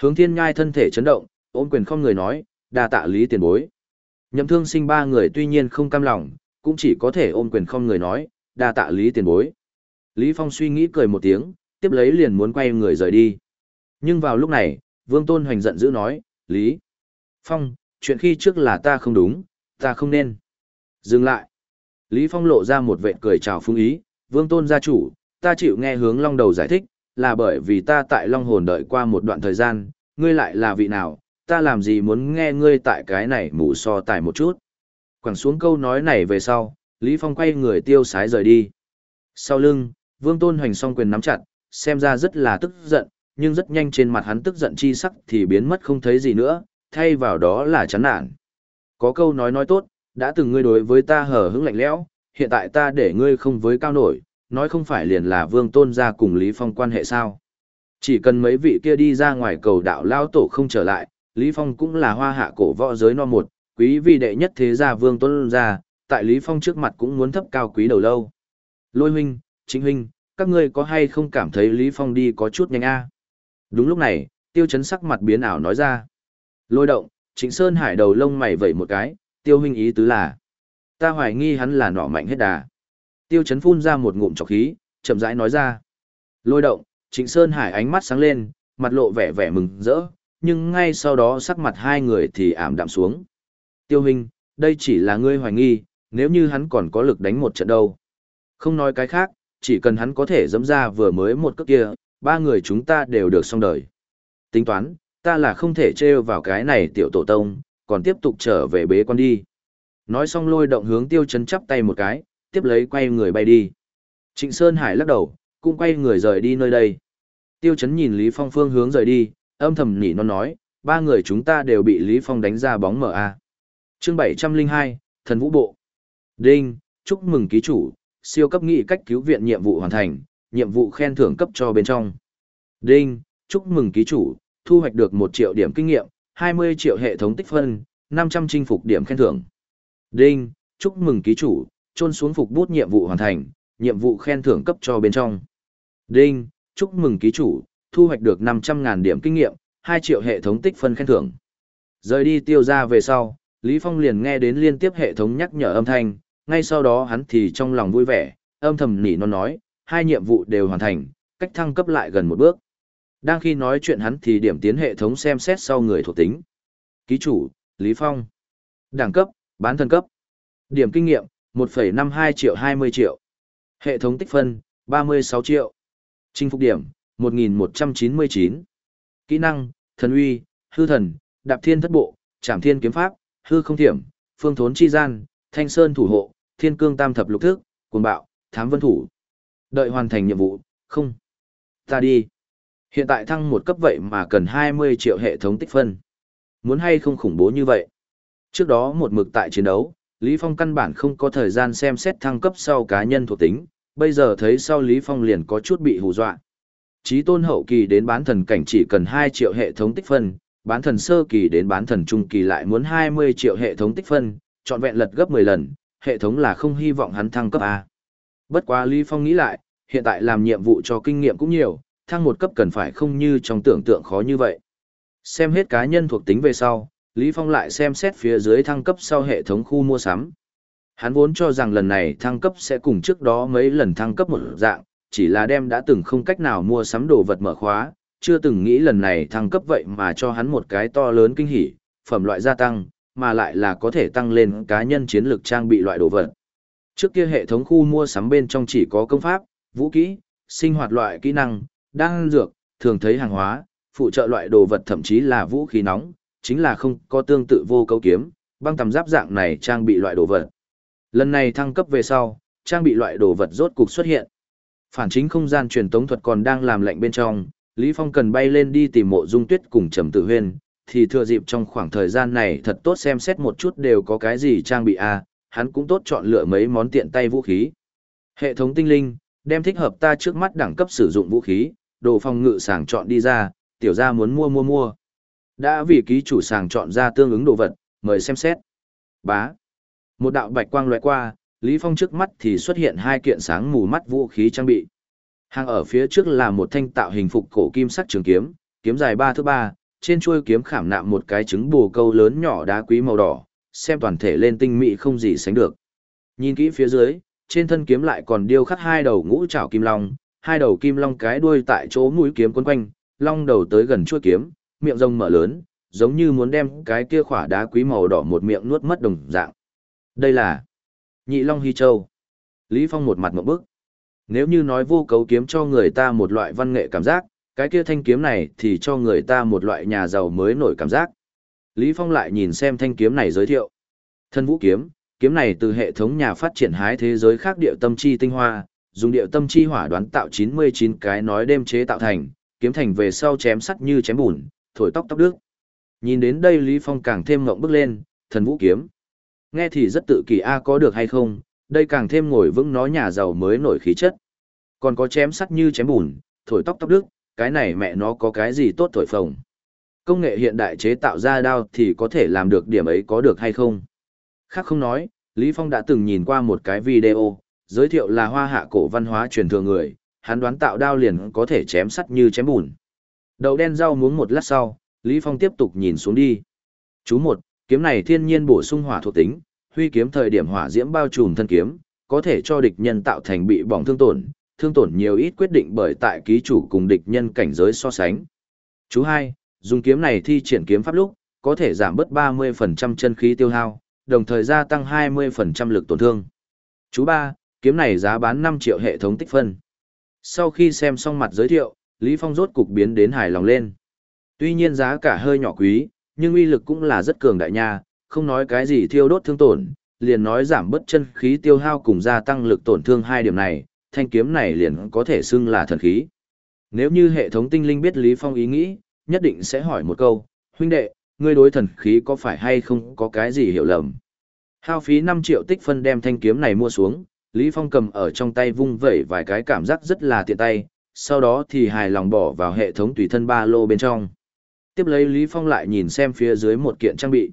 Hướng thiên nhai thân thể chấn động, ôm quyền không người nói, đa tạ lý tiền bối. Nhậm thương sinh ba người tuy nhiên không cam lòng, cũng chỉ có thể ôm quyền không người nói, đa tạ lý tiền bối. Lý Phong suy nghĩ cười một tiếng, tiếp lấy liền muốn quay người rời đi. Nhưng vào lúc này, Vương Tôn Hoành giận dữ nói, Lý Phong, chuyện khi trước là ta không đúng, ta không nên. Dừng lại. Lý Phong lộ ra một vệ cười chào phương ý, Vương Tôn gia chủ, ta chịu nghe hướng Long Đầu giải thích, là bởi vì ta tại Long Hồn đợi qua một đoạn thời gian, ngươi lại là vị nào, ta làm gì muốn nghe ngươi tại cái này mù so tài một chút. Quẳng xuống câu nói này về sau, Lý Phong quay người tiêu sái rời đi. Sau lưng, Vương Tôn Hoành song quyền nắm chặt, xem ra rất là tức giận, nhưng rất nhanh trên mặt hắn tức giận chi sắc thì biến mất không thấy gì nữa, thay vào đó là chán nản. Có câu nói nói tốt, đã từng ngươi đối với ta hờ hững lạnh lẽo, hiện tại ta để ngươi không với cao nổi, nói không phải liền là vương tôn gia cùng Lý Phong quan hệ sao. Chỉ cần mấy vị kia đi ra ngoài cầu đạo lao tổ không trở lại, Lý Phong cũng là hoa hạ cổ võ giới no một, quý vị đệ nhất thế gia vương tôn gia, tại Lý Phong trước mặt cũng muốn thấp cao quý đầu lâu. Lôi huynh, chính huynh, các ngươi có hay không cảm thấy Lý Phong đi có chút nhanh a? Đúng lúc này, tiêu chấn sắc mặt biến ảo nói ra. Lôi động, Trịnh Sơn Hải đầu lông mày vẩy một cái, tiêu huynh ý tứ là. Ta hoài nghi hắn là nỏ mạnh hết đà. Tiêu chấn phun ra một ngụm trọc khí, chậm rãi nói ra. Lôi động, Trịnh Sơn Hải ánh mắt sáng lên, mặt lộ vẻ vẻ mừng rỡ, nhưng ngay sau đó sắc mặt hai người thì ảm đạm xuống. Tiêu hình, đây chỉ là ngươi hoài nghi, nếu như hắn còn có lực đánh một trận đâu. Không nói cái khác, chỉ cần hắn có thể dẫm ra vừa mới một cước kia, ba người chúng ta đều được xong đời. Tính toán, ta là không thể trêu vào cái này tiểu tổ tông, còn tiếp tục trở về bế quan đi. Nói xong lôi động hướng tiêu chấn chắp tay một cái, tiếp lấy quay người bay đi. Trịnh Sơn Hải lắc đầu, cũng quay người rời đi nơi đây. Tiêu chấn nhìn Lý Phong phương hướng rời đi, âm thầm nỉ non nói, ba người chúng ta đều bị Lý Phong đánh ra bóng mở a. Chương 702, Thần Vũ Bộ. Đinh, chúc mừng ký chủ, siêu cấp nghị cách cứu viện nhiệm vụ hoàn thành, nhiệm vụ khen thưởng cấp cho bên trong. Đinh, chúc mừng ký chủ, thu hoạch được 1 triệu điểm kinh nghiệm, 20 triệu hệ thống tích phân, 500 chinh phục điểm khen thưởng. Đinh, chúc mừng ký chủ, trôn xuống phục bút nhiệm vụ hoàn thành, nhiệm vụ khen thưởng cấp cho bên trong. Đinh, chúc mừng ký chủ, thu hoạch được 500.000 điểm kinh nghiệm, 2 triệu hệ thống tích phân khen thưởng. Rời đi tiêu ra về sau, Lý Phong liền nghe đến liên tiếp hệ thống nhắc nhở âm thanh, ngay sau đó hắn thì trong lòng vui vẻ, âm thầm nỉ non nói, hai nhiệm vụ đều hoàn thành, cách thăng cấp lại gần một bước. Đang khi nói chuyện hắn thì điểm tiến hệ thống xem xét sau người thuộc tính. Ký chủ, Lý Phong. Đẳng cấp, bán thân cấp. Điểm kinh nghiệm, 1,52 triệu 20 triệu. Hệ thống tích phân, 36 triệu. Chinh phục điểm, 1199. Kỹ năng, thần uy, hư thần, đạp thiên thất bộ, trảm thiên kiếm pháp, hư không thiểm, phương thốn chi gian, thanh sơn thủ hộ, thiên cương tam thập lục thức, cuồng bạo, thám vân thủ. Đợi hoàn thành nhiệm vụ, không. Ta đi. Hiện tại thăng một cấp vậy mà cần 20 triệu hệ thống tích phân. Muốn hay không khủng bố như vậy. Trước đó một mực tại chiến đấu, Lý Phong căn bản không có thời gian xem xét thăng cấp sau cá nhân thuộc tính, bây giờ thấy sau Lý Phong liền có chút bị hù dọa. Chí tôn hậu kỳ đến bán thần cảnh chỉ cần 2 triệu hệ thống tích phân, bán thần sơ kỳ đến bán thần trung kỳ lại muốn 20 triệu hệ thống tích phân, chọn vẹn lật gấp 10 lần, hệ thống là không hy vọng hắn thăng cấp A. Bất quá Lý Phong nghĩ lại, hiện tại làm nhiệm vụ cho kinh nghiệm cũng nhiều, thăng một cấp cần phải không như trong tưởng tượng khó như vậy. Xem hết cá nhân thuộc tính về sau, Lý Phong lại xem xét phía dưới thăng cấp sau hệ thống khu mua sắm. Hắn vốn cho rằng lần này thăng cấp sẽ cùng trước đó mấy lần thăng cấp một dạng, chỉ là đem đã từng không cách nào mua sắm đồ vật mở khóa, chưa từng nghĩ lần này thăng cấp vậy mà cho hắn một cái to lớn kinh hỉ, phẩm loại gia tăng, mà lại là có thể tăng lên cá nhân chiến lược trang bị loại đồ vật. Trước kia hệ thống khu mua sắm bên trong chỉ có công pháp, vũ kỹ, sinh hoạt loại kỹ năng, đan dược, thường thấy hàng hóa, phụ trợ loại đồ vật thậm chí là vũ khí nóng, chính là không có tương tự vô cấu kiếm, băng tầm giáp dạng này trang bị loại đồ vật. Lần này thăng cấp về sau, trang bị loại đồ vật rốt cục xuất hiện. Phản chính không gian truyền tống thuật còn đang làm lạnh bên trong, Lý Phong cần bay lên đi tìm mộ dung tuyết cùng Trầm Tử Huyên, thì thừa dịp trong khoảng thời gian này thật tốt xem xét một chút đều có cái gì trang bị a, à, hắn cũng tốt chọn lựa mấy món tiện tay vũ khí. Hệ thống tinh linh, đem thích hợp ta trước mắt đẳng cấp sử dụng vũ khí, đồ phòng ngự sàng chọn đi ra, tiểu gia muốn mua mua mua. Đã vì ký chủ sàng chọn ra tương ứng đồ vật, mời xem xét. Bá. Một đạo bạch quang lóe qua, Lý Phong trước mắt thì xuất hiện hai kiện sáng mù mắt vũ khí trang bị. Hàng ở phía trước là một thanh tạo hình phục cổ kim sắc trường kiếm, kiếm dài 3 thước 3, trên chuôi kiếm khảm nạm một cái trứng bù câu lớn nhỏ đá quý màu đỏ, xem toàn thể lên tinh mỹ không gì sánh được. Nhìn kỹ phía dưới, trên thân kiếm lại còn điêu khắc hai đầu ngũ trảo kim long, hai đầu kim long cái đuôi tại chỗ mũi kiếm quấn quanh, long đầu tới gần chuôi kiếm, miệng rồng mở lớn, giống như muốn đem cái kia khỏa đá quý màu đỏ một miệng nuốt mất đồng dạng. Đây là Nhị Long Hy Châu. Lý Phong một mặt ngượng bức. Nếu như nói vô cấu kiếm cho người ta một loại văn nghệ cảm giác, cái kia thanh kiếm này thì cho người ta một loại nhà giàu mới nổi cảm giác. Lý Phong lại nhìn xem thanh kiếm này giới thiệu. Thân vũ kiếm, kiếm này từ hệ thống nhà phát triển hái thế giới khác điệu tâm chi tinh hoa, dùng điệu tâm chi hỏa đoán tạo 99 cái nói đêm chế tạo thành, kiếm thành về sau chém sắt như chém bùn, thổi tóc tóc đức. Nhìn đến đây Lý Phong càng thêm ngộng bước lên, thần vũ kiếm. Nghe thì rất tự kỳ a có được hay không, đây càng thêm ngồi vững nó nhà giàu mới nổi khí chất. Còn có chém sắt như chém bùn, thổi tóc tóc đức, cái này mẹ nó có cái gì tốt thổi phồng. Công nghệ hiện đại chế tạo ra đao thì có thể làm được điểm ấy có được hay không. Khác không nói, Lý Phong đã từng nhìn qua một cái video, giới thiệu là hoa hạ cổ văn hóa truyền thừa người, hắn đoán tạo đao liền có thể chém sắt như chém bùn. Đậu đen rau muống một lát sau, Lý Phong tiếp tục nhìn xuống đi. Chú một, kiếm này thiên nhiên bổ sung hỏa thuộc tính, huy kiếm thời điểm hỏa diễm bao trùm thân kiếm, có thể cho địch nhân tạo thành bị bỏng thương tổn, thương tổn nhiều ít quyết định bởi tại ký chủ cùng địch nhân cảnh giới so sánh. Chú hai, dùng kiếm này thi triển kiếm pháp lúc, có thể giảm bớt 30% chân khí tiêu hao, đồng thời gia tăng 20% lực tổn thương. Chú ba, kiếm này giá bán 5 triệu hệ thống tích phân. Sau khi xem xong mặt giới thiệu, Lý Phong rốt cục biến đến hài lòng lên. Tuy nhiên giá cả hơi nhỏ quý, nhưng uy lực cũng là rất cường đại nha, không nói cái gì thiêu đốt thương tổn, liền nói giảm bớt chân khí tiêu hao cùng gia tăng lực tổn thương hai điểm này, thanh kiếm này liền có thể xưng là thần khí. Nếu như hệ thống tinh linh biết Lý Phong ý nghĩ, nhất định sẽ hỏi một câu, huynh đệ, ngươi đối thần khí có phải hay không có cái gì hiểu lầm. Hao phí 5 triệu tích phân đem thanh kiếm này mua xuống, Lý Phong cầm ở trong tay vung vẩy vài cái cảm giác rất là tiện tay, sau đó thì hài lòng bỏ vào hệ thống tùy thân ba lô bên trong. Tiếp lấy Lý Phong lại nhìn xem phía dưới một kiện trang bị.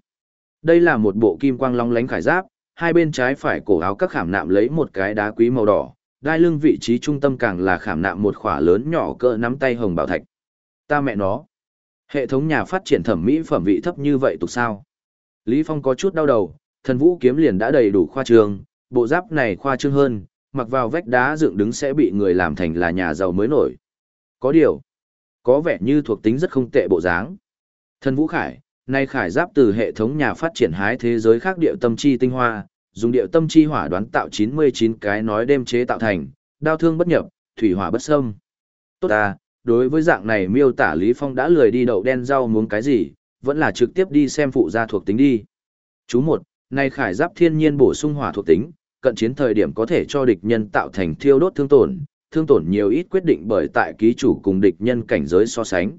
Đây là một bộ kim quang long lánh khải giáp, hai bên trái phải cổ áo các khảm nạm lấy một cái đá quý màu đỏ, đai lưng vị trí trung tâm càng là khảm nạm một khỏa lớn nhỏ cỡ nắm tay hồng bảo thạch. Ta mẹ nó. Hệ thống nhà phát triển thẩm mỹ phẩm vị thấp như vậy tục sao? Lý Phong có chút đau đầu, thần vũ kiếm liền đã đầy đủ khoa trương, bộ giáp này khoa trương hơn, mặc vào vách đá dựng đứng sẽ bị người làm thành là nhà giàu mới nổi. Có điều, có vẻ như thuộc tính rất không tệ bộ dáng. Thần vũ khải, nay khải giáp từ hệ thống nhà phát triển hái thế giới khác điệu tâm chi tinh hoa, dùng điệu tâm chi hỏa đoán tạo 99 cái nói đêm chế tạo thành, đao thương bất nhập, thủy hỏa bất xâm. Tốt à, đối với dạng này miêu tả Lý Phong đã lười đi đậu đen rau muốn cái gì, vẫn là trực tiếp đi xem phụ gia thuộc tính đi. Chú một, nay khải giáp thiên nhiên bổ sung hỏa thuộc tính, cận chiến thời điểm có thể cho địch nhân tạo thành thiêu đốt thương tổn, thương tổn nhiều ít quyết định bởi tại ký chủ cùng địch nhân cảnh giới so sánh.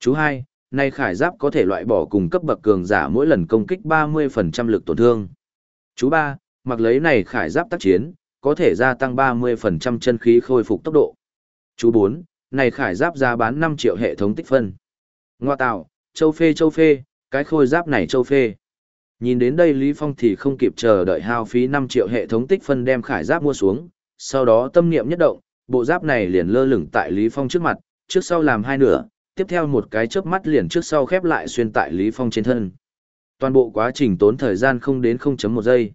Chú hai, nay khải giáp có thể loại bỏ cùng cấp bậc cường giả mỗi lần công kích 30% lực tổn thương. Chú ba, mặc lấy này khải giáp tác chiến, có thể gia tăng 30% chân khí khôi phục tốc độ. Chú bốn, này khải giáp giá bán 5 triệu hệ thống tích phân. Ngoa tạo, châu phê châu phê, cái khôi giáp này châu phê. Nhìn đến đây Lý Phong thì không kịp chờ đợi hao phí 5 triệu hệ thống tích phân đem khải giáp mua xuống, sau đó tâm niệm nhất động, bộ giáp này liền lơ lửng tại Lý Phong trước mặt, trước sau làm hai nửa, tiếp theo một cái chớp mắt liền trước sau khép lại xuyên tại Lý Phong trên thân. Toàn bộ quá trình tốn thời gian không đến 0.1 giây.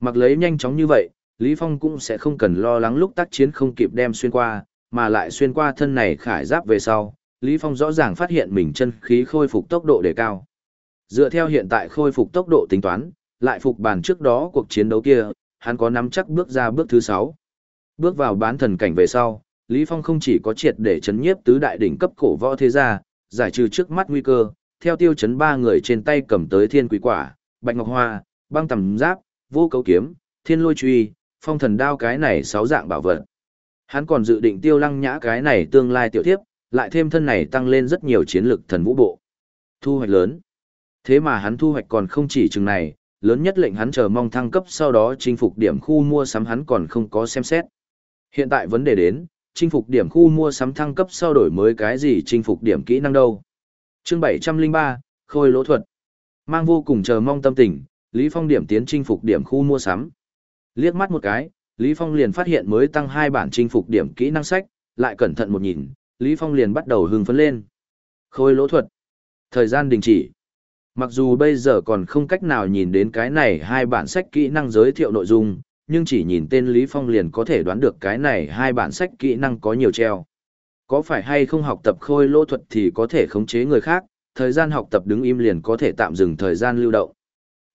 Mặc lấy nhanh chóng như vậy, Lý Phong cũng sẽ không cần lo lắng lúc tác chiến không kịp đem xuyên qua, mà lại xuyên qua thân này khải giáp về sau, Lý Phong rõ ràng phát hiện mình chân khí khôi phục tốc độ đề cao. Dựa theo hiện tại khôi phục tốc độ tính toán, lại phục bàn trước đó cuộc chiến đấu kia, hắn có nắm chắc bước ra bước thứ 6. Bước vào bán thần cảnh về sau, Lý Phong không chỉ có triệt để chấn nhiếp tứ đại đỉnh cấp cổ võ thế gia, giải trừ trước mắt nguy cơ, theo tiêu chấn ba người trên tay cầm tới thiên quỷ quả, bạch ngọc hoa, băng tầm giáp, vô cấu kiếm, thiên lôi truy, phong thần đao cái này sáu dạng bảo vật. Hắn còn dự định tiêu lăng nhã cái này tương lai tiểu thiếp, lại thêm thân này tăng lên rất nhiều chiến lực thần vũ bộ. Thu hoạch lớn. Thế mà hắn thu hoạch còn không chỉ chừng này, lớn nhất lệnh hắn chờ mong thăng cấp sau đó chinh phục điểm khu mua sắm hắn còn không có xem xét. Hiện tại vấn đề đến, chinh phục điểm khu mua sắm thăng cấp sau đổi mới cái gì chinh phục điểm kỹ năng đâu. Chương 703, Khôi lỗ thuật. Mang vô cùng chờ mong tâm tình, Lý Phong điểm tiến chinh phục điểm khu mua sắm. Liếc mắt một cái, Lý Phong liền phát hiện mới tăng hai bản chinh phục điểm kỹ năng sách, lại cẩn thận một nhìn, Lý Phong liền bắt đầu hưng phấn lên. Khôi lỗ thuật. Thời gian đình chỉ. Mặc dù bây giờ còn không cách nào nhìn đến cái này hai bản sách kỹ năng giới thiệu nội dung, nhưng chỉ nhìn tên Lý Phong liền có thể đoán được cái này hai bản sách kỹ năng có nhiều treo. Có phải hay không học tập khôi lỗ thuật thì có thể khống chế người khác, thời gian học tập đứng im liền có thể tạm dừng thời gian lưu động.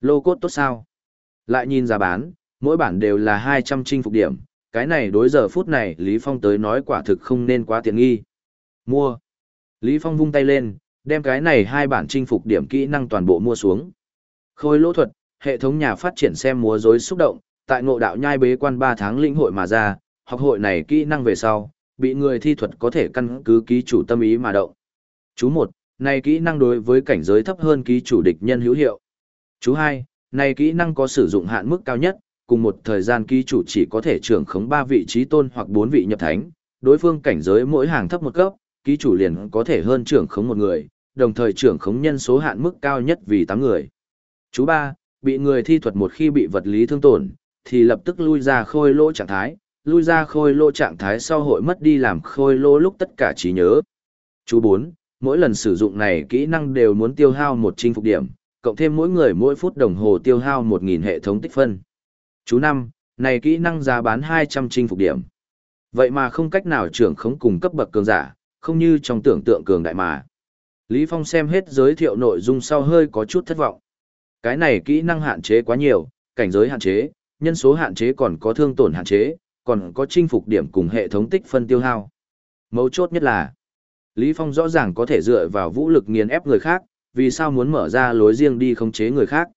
Lô cốt tốt sao? Lại nhìn giá bán, mỗi bản đều là 200 chinh phục điểm, cái này đối giờ phút này Lý Phong tới nói quả thực không nên quá tiện nghi. Mua. Lý Phong vung tay lên, đem cái này hai bản chinh phục điểm kỹ năng toàn bộ mua xuống. Khôi lỗ thuật, hệ thống nhà phát triển xem múa rối xúc động, tại ngộ đạo nhai bế quan 3 tháng lĩnh hội mà ra, học hội này kỹ năng về sau, bị người thi thuật có thể căn cứ ký chủ tâm ý mà động. Chú 1, này kỹ năng đối với cảnh giới thấp hơn ký chủ địch nhân hữu hiệu. Chú 2, này kỹ năng có sử dụng hạn mức cao nhất, cùng một thời gian ký chủ chỉ có thể trưởng khống 3 vị trí tôn hoặc 4 vị nhập thánh, đối phương cảnh giới mỗi hàng thấp một cấp, ký chủ liền có thể hơn trưởng khống một người, đồng thời trưởng khống nhân số hạn mức cao nhất vì 8 người. Chú 3, bị người thi thuật một khi bị vật lý thương tổn, thì lập tức lui ra khôi lỗ trạng thái, lui ra khôi lỗ trạng thái sau hội mất đi làm khôi lỗ lúc tất cả trí nhớ. Chú 4, mỗi lần sử dụng này kỹ năng đều muốn tiêu hao một chinh phục điểm, cộng thêm mỗi người mỗi phút đồng hồ tiêu hao 1.000 hệ thống tích phân. Chú 5, này kỹ năng giá bán 200 chinh phục điểm. Vậy mà không cách nào trưởng khống cùng cấp bậc cường giả, không như trong tưởng tượng cường đại mà. Lý Phong xem hết giới thiệu nội dung sau hơi có chút thất vọng. Cái này kỹ năng hạn chế quá nhiều, cảnh giới hạn chế, nhân số hạn chế còn có thương tổn hạn chế, còn có chinh phục điểm cùng hệ thống tích phân tiêu hao. Mấu chốt nhất là, Lý Phong rõ ràng có thể dựa vào vũ lực nghiền ép người khác, vì sao muốn mở ra lối riêng đi khống chế người khác.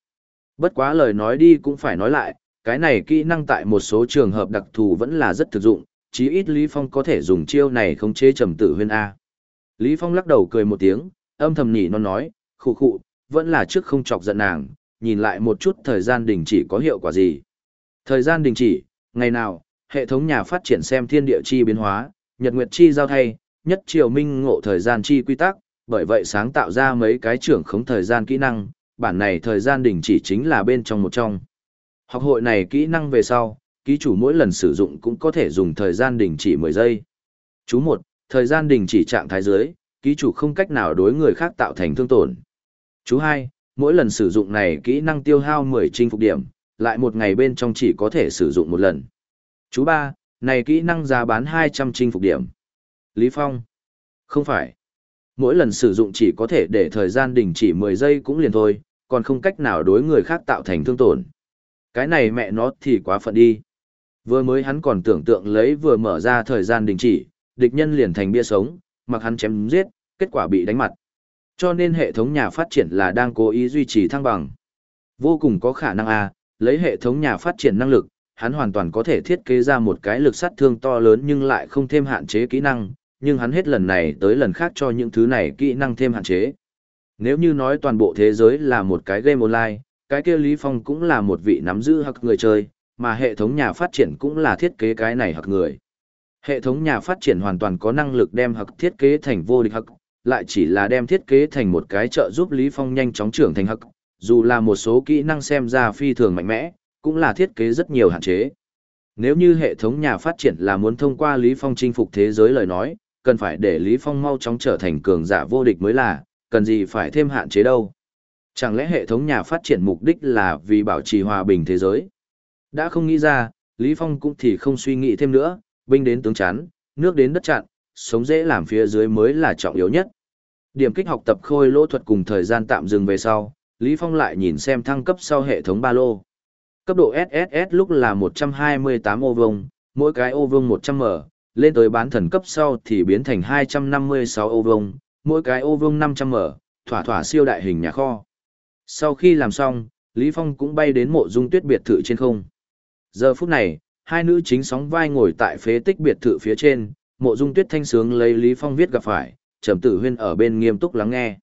Bất quá lời nói đi cũng phải nói lại, cái này kỹ năng tại một số trường hợp đặc thù vẫn là rất thực dụng, chí ít Lý Phong có thể dùng chiêu này khống chế trầm tử huyên A. Lý Phong lắc đầu cười một tiếng, âm thầm nhỉ nó nói, khụ khụ, vẫn là trước không chọc giận nàng, nhìn lại một chút thời gian đình chỉ có hiệu quả gì. Thời gian đình chỉ, ngày nào, hệ thống nhà phát triển xem thiên địa chi biến hóa, nhật nguyệt chi giao thay, nhất triều minh ngộ thời gian chi quy tắc, bởi vậy sáng tạo ra mấy cái trưởng khống thời gian kỹ năng, bản này thời gian đình chỉ chính là bên trong một trong. Học hội này kỹ năng về sau, ký chủ mỗi lần sử dụng cũng có thể dùng thời gian đình chỉ 10 giây. Chú 1, thời gian đình chỉ trạng thái dưới, ký chủ không cách nào đối người khác tạo thành thương tổn. Chú 2, mỗi lần sử dụng này kỹ năng tiêu hao 10 chinh phục điểm, lại một ngày bên trong chỉ có thể sử dụng một lần. Chú ba, này kỹ năng giá bán 200 chinh phục điểm. Lý Phong. Không phải. Mỗi lần sử dụng chỉ có thể để thời gian đình chỉ 10 giây cũng liền thôi, còn không cách nào đối người khác tạo thành thương tổn. Cái này mẹ nó thì quá phận đi. Vừa mới hắn còn tưởng tượng lấy vừa mở ra thời gian đình chỉ, địch nhân liền thành bia sống, mặc hắn chém giết, kết quả bị đánh mặt. Cho nên hệ thống nhà phát triển là đang cố ý duy trì thăng bằng. Vô cùng có khả năng a, lấy hệ thống nhà phát triển năng lực, hắn hoàn toàn có thể thiết kế ra một cái lực sát thương to lớn nhưng lại không thêm hạn chế kỹ năng, nhưng hắn hết lần này tới lần khác cho những thứ này kỹ năng thêm hạn chế. Nếu như nói toàn bộ thế giới là một cái game online, cái kia Lý Phong cũng là một vị nắm giữ hoặc người chơi, mà hệ thống nhà phát triển cũng là thiết kế cái này hoặc người. Hệ thống nhà phát triển hoàn toàn có năng lực đem hoặc thiết kế thành vô địch hoặc lại chỉ là đem thiết kế thành một cái trợ giúp Lý Phong nhanh chóng trưởng thành hoặc dù là một số kỹ năng xem ra phi thường mạnh mẽ, cũng là thiết kế rất nhiều hạn chế. Nếu như hệ thống nhà phát triển là muốn thông qua Lý Phong chinh phục thế giới lời nói, cần phải để Lý Phong mau chóng trở thành cường giả vô địch mới là, cần gì phải thêm hạn chế đâu. Chẳng lẽ hệ thống nhà phát triển mục đích là vì bảo trì hòa bình thế giới? Đã không nghĩ ra, Lý Phong cũng thì không suy nghĩ thêm nữa, binh đến tướng chán, nước đến đất chặn, sống dễ làm phía dưới mới là trọng yếu nhất. Điểm kích học tập khôi lỗ thuật cùng thời gian tạm dừng về sau, Lý Phong lại nhìn xem thăng cấp sau hệ thống ba lô. Cấp độ SSS lúc là 128 ô vuông, mỗi cái ô vuông 100m, lên tới bán thần cấp sau thì biến thành 256 ô vuông, mỗi cái ô vuông 500m, thỏa thỏa siêu đại hình nhà kho. Sau khi làm xong, Lý Phong cũng bay đến mộ dung tuyết biệt thự trên không. Giờ phút này, hai nữ chính sóng vai ngồi tại phế tích biệt thự phía trên, mộ dung tuyết thanh sướng lấy Lý Phong viết gặp phải, trầm tử huyên ở bên nghiêm túc lắng nghe.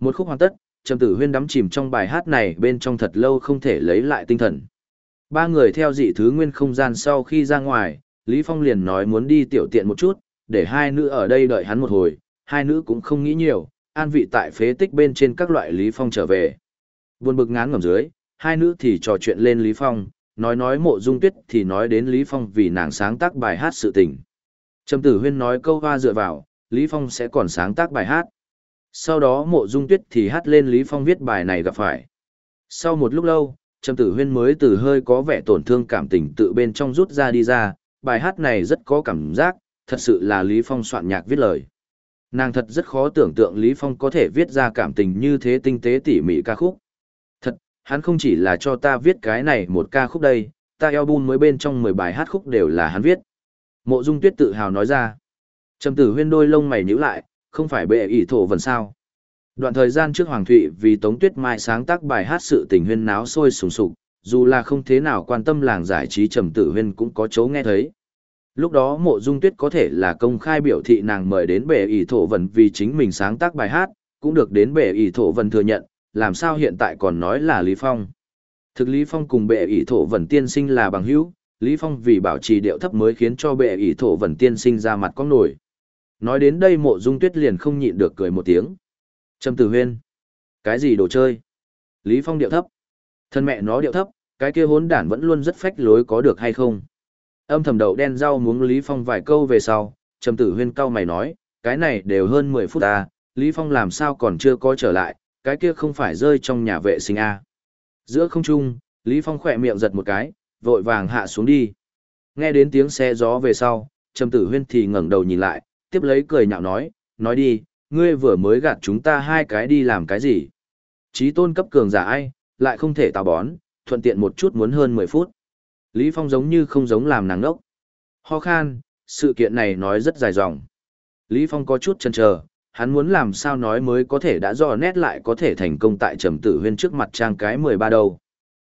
Một khúc hoàn tất, trầm tử huyên đắm chìm trong bài hát này bên trong thật lâu không thể lấy lại tinh thần. Ba người theo dị thứ nguyên không gian sau khi ra ngoài, Lý Phong liền nói muốn đi tiểu tiện một chút, để hai nữ ở đây đợi hắn một hồi, hai nữ cũng không nghĩ nhiều, an vị tại phế tích bên trên các loại Lý Phong trở về. Buồn bực ngán ngầm dưới, hai nữ thì trò chuyện lên Lý Phong, nói nói mộ dung tuyết thì nói đến Lý Phong vì nàng sáng tác bài hát sự tình. Trầm tử huyên nói câu hoa dựa vào, Lý Phong sẽ còn sáng tác bài hát. Sau đó mộ dung tuyết thì hát lên Lý Phong viết bài này gặp phải. Sau một lúc lâu, Trầm tử huyên mới từ hơi có vẻ tổn thương cảm tình tự bên trong rút ra đi ra, bài hát này rất có cảm giác, thật sự là Lý Phong soạn nhạc viết lời. Nàng thật rất khó tưởng tượng Lý Phong có thể viết ra cảm tình như thế tinh tế tỉ mỉ ca khúc. Thật, hắn không chỉ là cho ta viết cái này một ca khúc đây, ta album mới bên trong 10 bài hát khúc đều là hắn viết. Mộ Dung Tuyết tự hào nói ra. Trầm tử huyên đôi lông mày nhíu lại, không phải bệ ỷ thổ vần sao. Đoạn thời gian trước Hoàng Thụy vì Tống Tuyết Mai sáng tác bài hát sự tình huyên náo sôi sùng sục, dù là không thế nào quan tâm làng giải trí trầm tử huyên cũng có chấu nghe thấy. Lúc đó mộ dung tuyết có thể là công khai biểu thị nàng mời đến bệ ỷ thổ vần vì chính mình sáng tác bài hát, cũng được đến bệ ỷ thổ vần thừa nhận, làm sao hiện tại còn nói là Lý Phong. Thực Lý Phong cùng bệ ỷ thổ vần tiên sinh là bằng hữu, Lý Phong vì bảo trì điệu thấp mới khiến cho bệ ỷ thổ vần tiên sinh ra mặt có nổi. Nói đến đây mộ dung tuyết liền không nhịn được cười một tiếng. Trầm tử huyên. Cái gì đồ chơi? Lý Phong điệu thấp. Thân mẹ nó điệu thấp, cái kia hốn đản vẫn luôn rất phách lối có được hay không? Âm thầm đầu đen rau muống Lý Phong vài câu về sau, Trầm Tử Huyên cau mày nói, cái này đều hơn 10 phút ta, Lý Phong làm sao còn chưa có trở lại, cái kia không phải rơi trong nhà vệ sinh a. Giữa không trung, Lý Phong khỏe miệng giật một cái, vội vàng hạ xuống đi. Nghe đến tiếng xe gió về sau, Trầm Tử Huyên thì ngẩng đầu nhìn lại, tiếp lấy cười nhạo nói, nói đi, ngươi vừa mới gạt chúng ta hai cái đi làm cái gì? Chí tôn cấp cường giả ai, lại không thể tào bón, thuận tiện một chút muốn hơn 10 phút. Lý Phong giống như không giống làm nàng ngốc. Ho khan, sự kiện này nói rất dài dòng. Lý Phong có chút chần chờ, hắn muốn làm sao nói mới có thể đã dò nét lại có thể thành công tại trầm tử huyên trước mặt trang cái 13 đầu.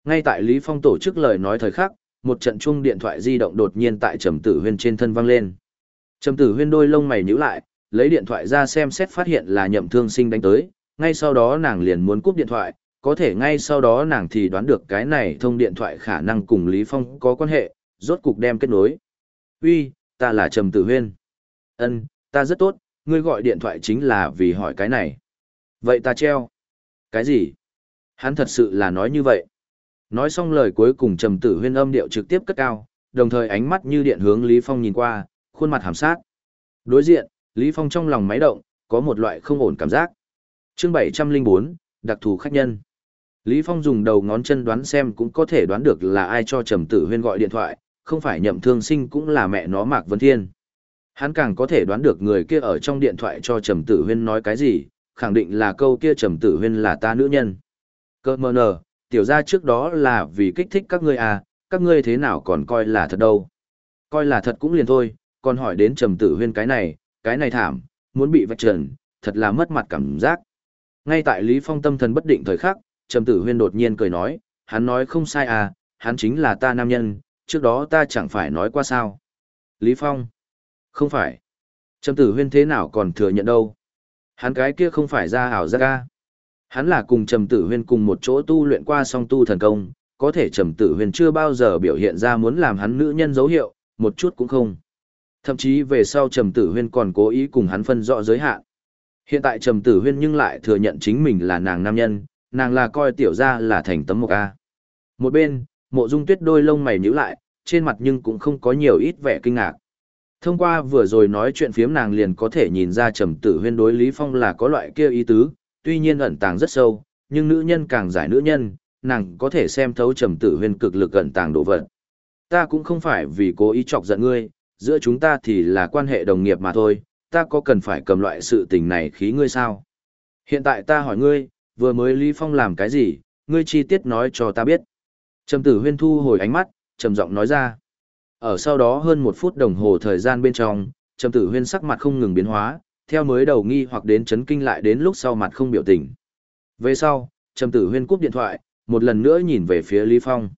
Ngay tại Lý Phong tổ chức lời nói thời khắc, một trận chuông điện thoại di động đột nhiên tại trầm tử huyên trên thân vang lên. Trầm tử huyên đôi lông mày nhíu lại, lấy điện thoại ra xem xét phát hiện là nhậm thương sinh đánh tới, ngay sau đó nàng liền muốn cúp điện thoại, có thể ngay sau đó nàng thì đoán được cái này thông điện thoại khả năng cùng Lý Phong có quan hệ, rốt cục đem kết nối. Uy, ta là Trầm Tử Huyên. Ân, ta rất tốt, ngươi gọi điện thoại chính là vì hỏi cái này. Vậy ta treo. Cái gì? Hắn thật sự là nói như vậy. Nói xong lời cuối cùng trầm tử huyên âm điệu trực tiếp cất cao, đồng thời ánh mắt như điện hướng Lý Phong nhìn qua, khuôn mặt hàm sát. Đối diện, Lý Phong trong lòng máy động, có một loại không ổn cảm giác. Chương 704, đặc thù khách nhân. Lý Phong dùng đầu ngón chân đoán xem cũng có thể đoán được là ai cho Trầm Tử Huyên gọi điện thoại, không phải Nhậm Thương Sinh cũng là mẹ nó Mạc Vân Thiên. Hắn càng có thể đoán được người kia ở trong điện thoại cho Trầm Tử Huyên nói cái gì, khẳng định là câu kia Trầm Tử Huyên là ta nữ nhân. Cơ mơ nờ, tiểu ra trước đó là vì kích thích các ngươi à, các ngươi thế nào còn coi là thật đâu. Coi là thật cũng liền thôi, còn hỏi đến Trầm Tử Huyên cái này, cái này thảm, muốn bị vạch trần, thật là mất mặt cảm giác. Ngay tại Lý Phong tâm thần bất định thời khắc, Trầm Tử Huyên đột nhiên cười nói, hắn nói không sai à, hắn chính là ta nam nhân, trước đó ta chẳng phải nói qua sao. Lý Phong, không phải. Trầm Tử Huyên thế nào còn thừa nhận đâu. Hắn cái kia không phải ra ảo giác ca. Hắn là cùng Trầm Tử Huyên cùng một chỗ tu luyện qua song tu thần công, có thể Trầm Tử Huyên chưa bao giờ biểu hiện ra muốn làm hắn nữ nhân dấu hiệu, một chút cũng không. Thậm chí về sau Trầm Tử Huyên còn cố ý cùng hắn phân rõ giới hạn. Hiện tại Trầm Tử Huyên nhưng lại thừa nhận chính mình là nàng nam nhân, nàng là coi tiểu gia là thành tấm một a. Một bên, Mộ Dung Tuyết đôi lông mày nhíu lại, trên mặt nhưng cũng không có nhiều ít vẻ kinh ngạc. Thông qua vừa rồi nói chuyện phiếm nàng liền có thể nhìn ra Trầm Tử Huyên đối Lý Phong là có loại kia ý tứ, tuy nhiên ẩn tàng rất sâu, nhưng nữ nhân càng giải nữ nhân, nàng có thể xem thấu Trầm Tử Huyên cực lực ẩn tàng đồ vật. Ta cũng không phải vì cố ý chọc giận ngươi, giữa chúng ta thì là quan hệ đồng nghiệp mà thôi, ta có cần phải cầm loại sự tình này khí ngươi sao? Hiện tại ta hỏi ngươi, vừa mới Lý Phong làm cái gì, ngươi chi tiết nói cho ta biết. Trầm tử huyên thu hồi ánh mắt, trầm giọng nói ra. Ở sau đó hơn một phút đồng hồ thời gian bên trong, trầm tử huyên sắc mặt không ngừng biến hóa, theo mới đầu nghi hoặc đến chấn kinh lại đến lúc sau mặt không biểu tình. Về sau, trầm tử huyên cúp điện thoại, một lần nữa nhìn về phía Lý Phong.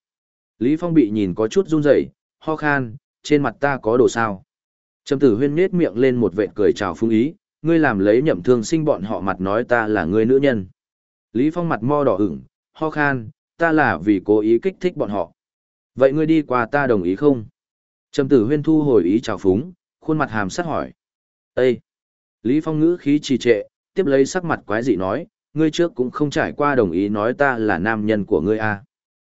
Lý Phong bị nhìn có chút run rẩy, ho khan, trên mặt ta có đồ sao. Trầm tử huyên nết miệng lên một vệt cười chào phương ý, ngươi làm lấy nhậm thương sinh bọn họ mặt nói ta là ngươi nữ nhân. Lý Phong mặt mo đỏ ửng, ho khan, ta là vì cố ý kích thích bọn họ. Vậy ngươi đi qua ta đồng ý không? Trầm tử huyên thu hồi ý chào phúng, khuôn mặt hàm sát hỏi. Ê! Lý Phong ngữ khí trì trệ, tiếp lấy sắc mặt quái dị nói, ngươi trước cũng không trải qua đồng ý nói ta là nam nhân của ngươi à.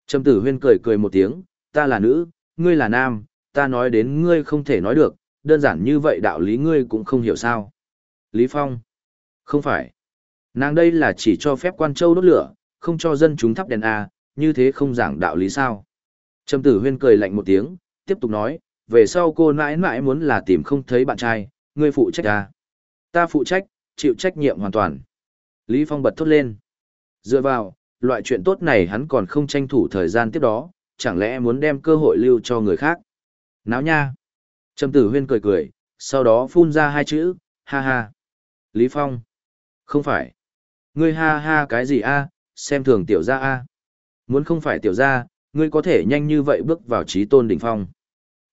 Trầm tử huyên cười cười một tiếng, ta là nữ, ngươi là nam, ta nói đến ngươi không thể nói được, đơn giản như vậy đạo lý ngươi cũng không hiểu sao. Lý Phong. Không phải. Nàng đây là chỉ cho phép quan châu đốt lửa, không cho dân chúng thắp đèn A, như thế không giảng đạo lý sao. Trầm tử huyên cười lạnh một tiếng, tiếp tục nói, về sau cô mãi mãi muốn là tìm không thấy bạn trai, ngươi phụ trách A. Ta phụ trách, chịu trách nhiệm hoàn toàn. Lý Phong bật thốt lên. Dựa vào, loại chuyện tốt này hắn còn không tranh thủ thời gian tiếp đó, chẳng lẽ muốn đem cơ hội lưu cho người khác. Náo nha. Trầm tử huyên cười cười, sau đó phun ra hai chữ, ha ha. Lý Phong. Không phải. Ngươi ha ha cái gì a? xem thường tiểu gia a. Muốn không phải tiểu gia, ngươi có thể nhanh như vậy bước vào trí tôn đỉnh phong.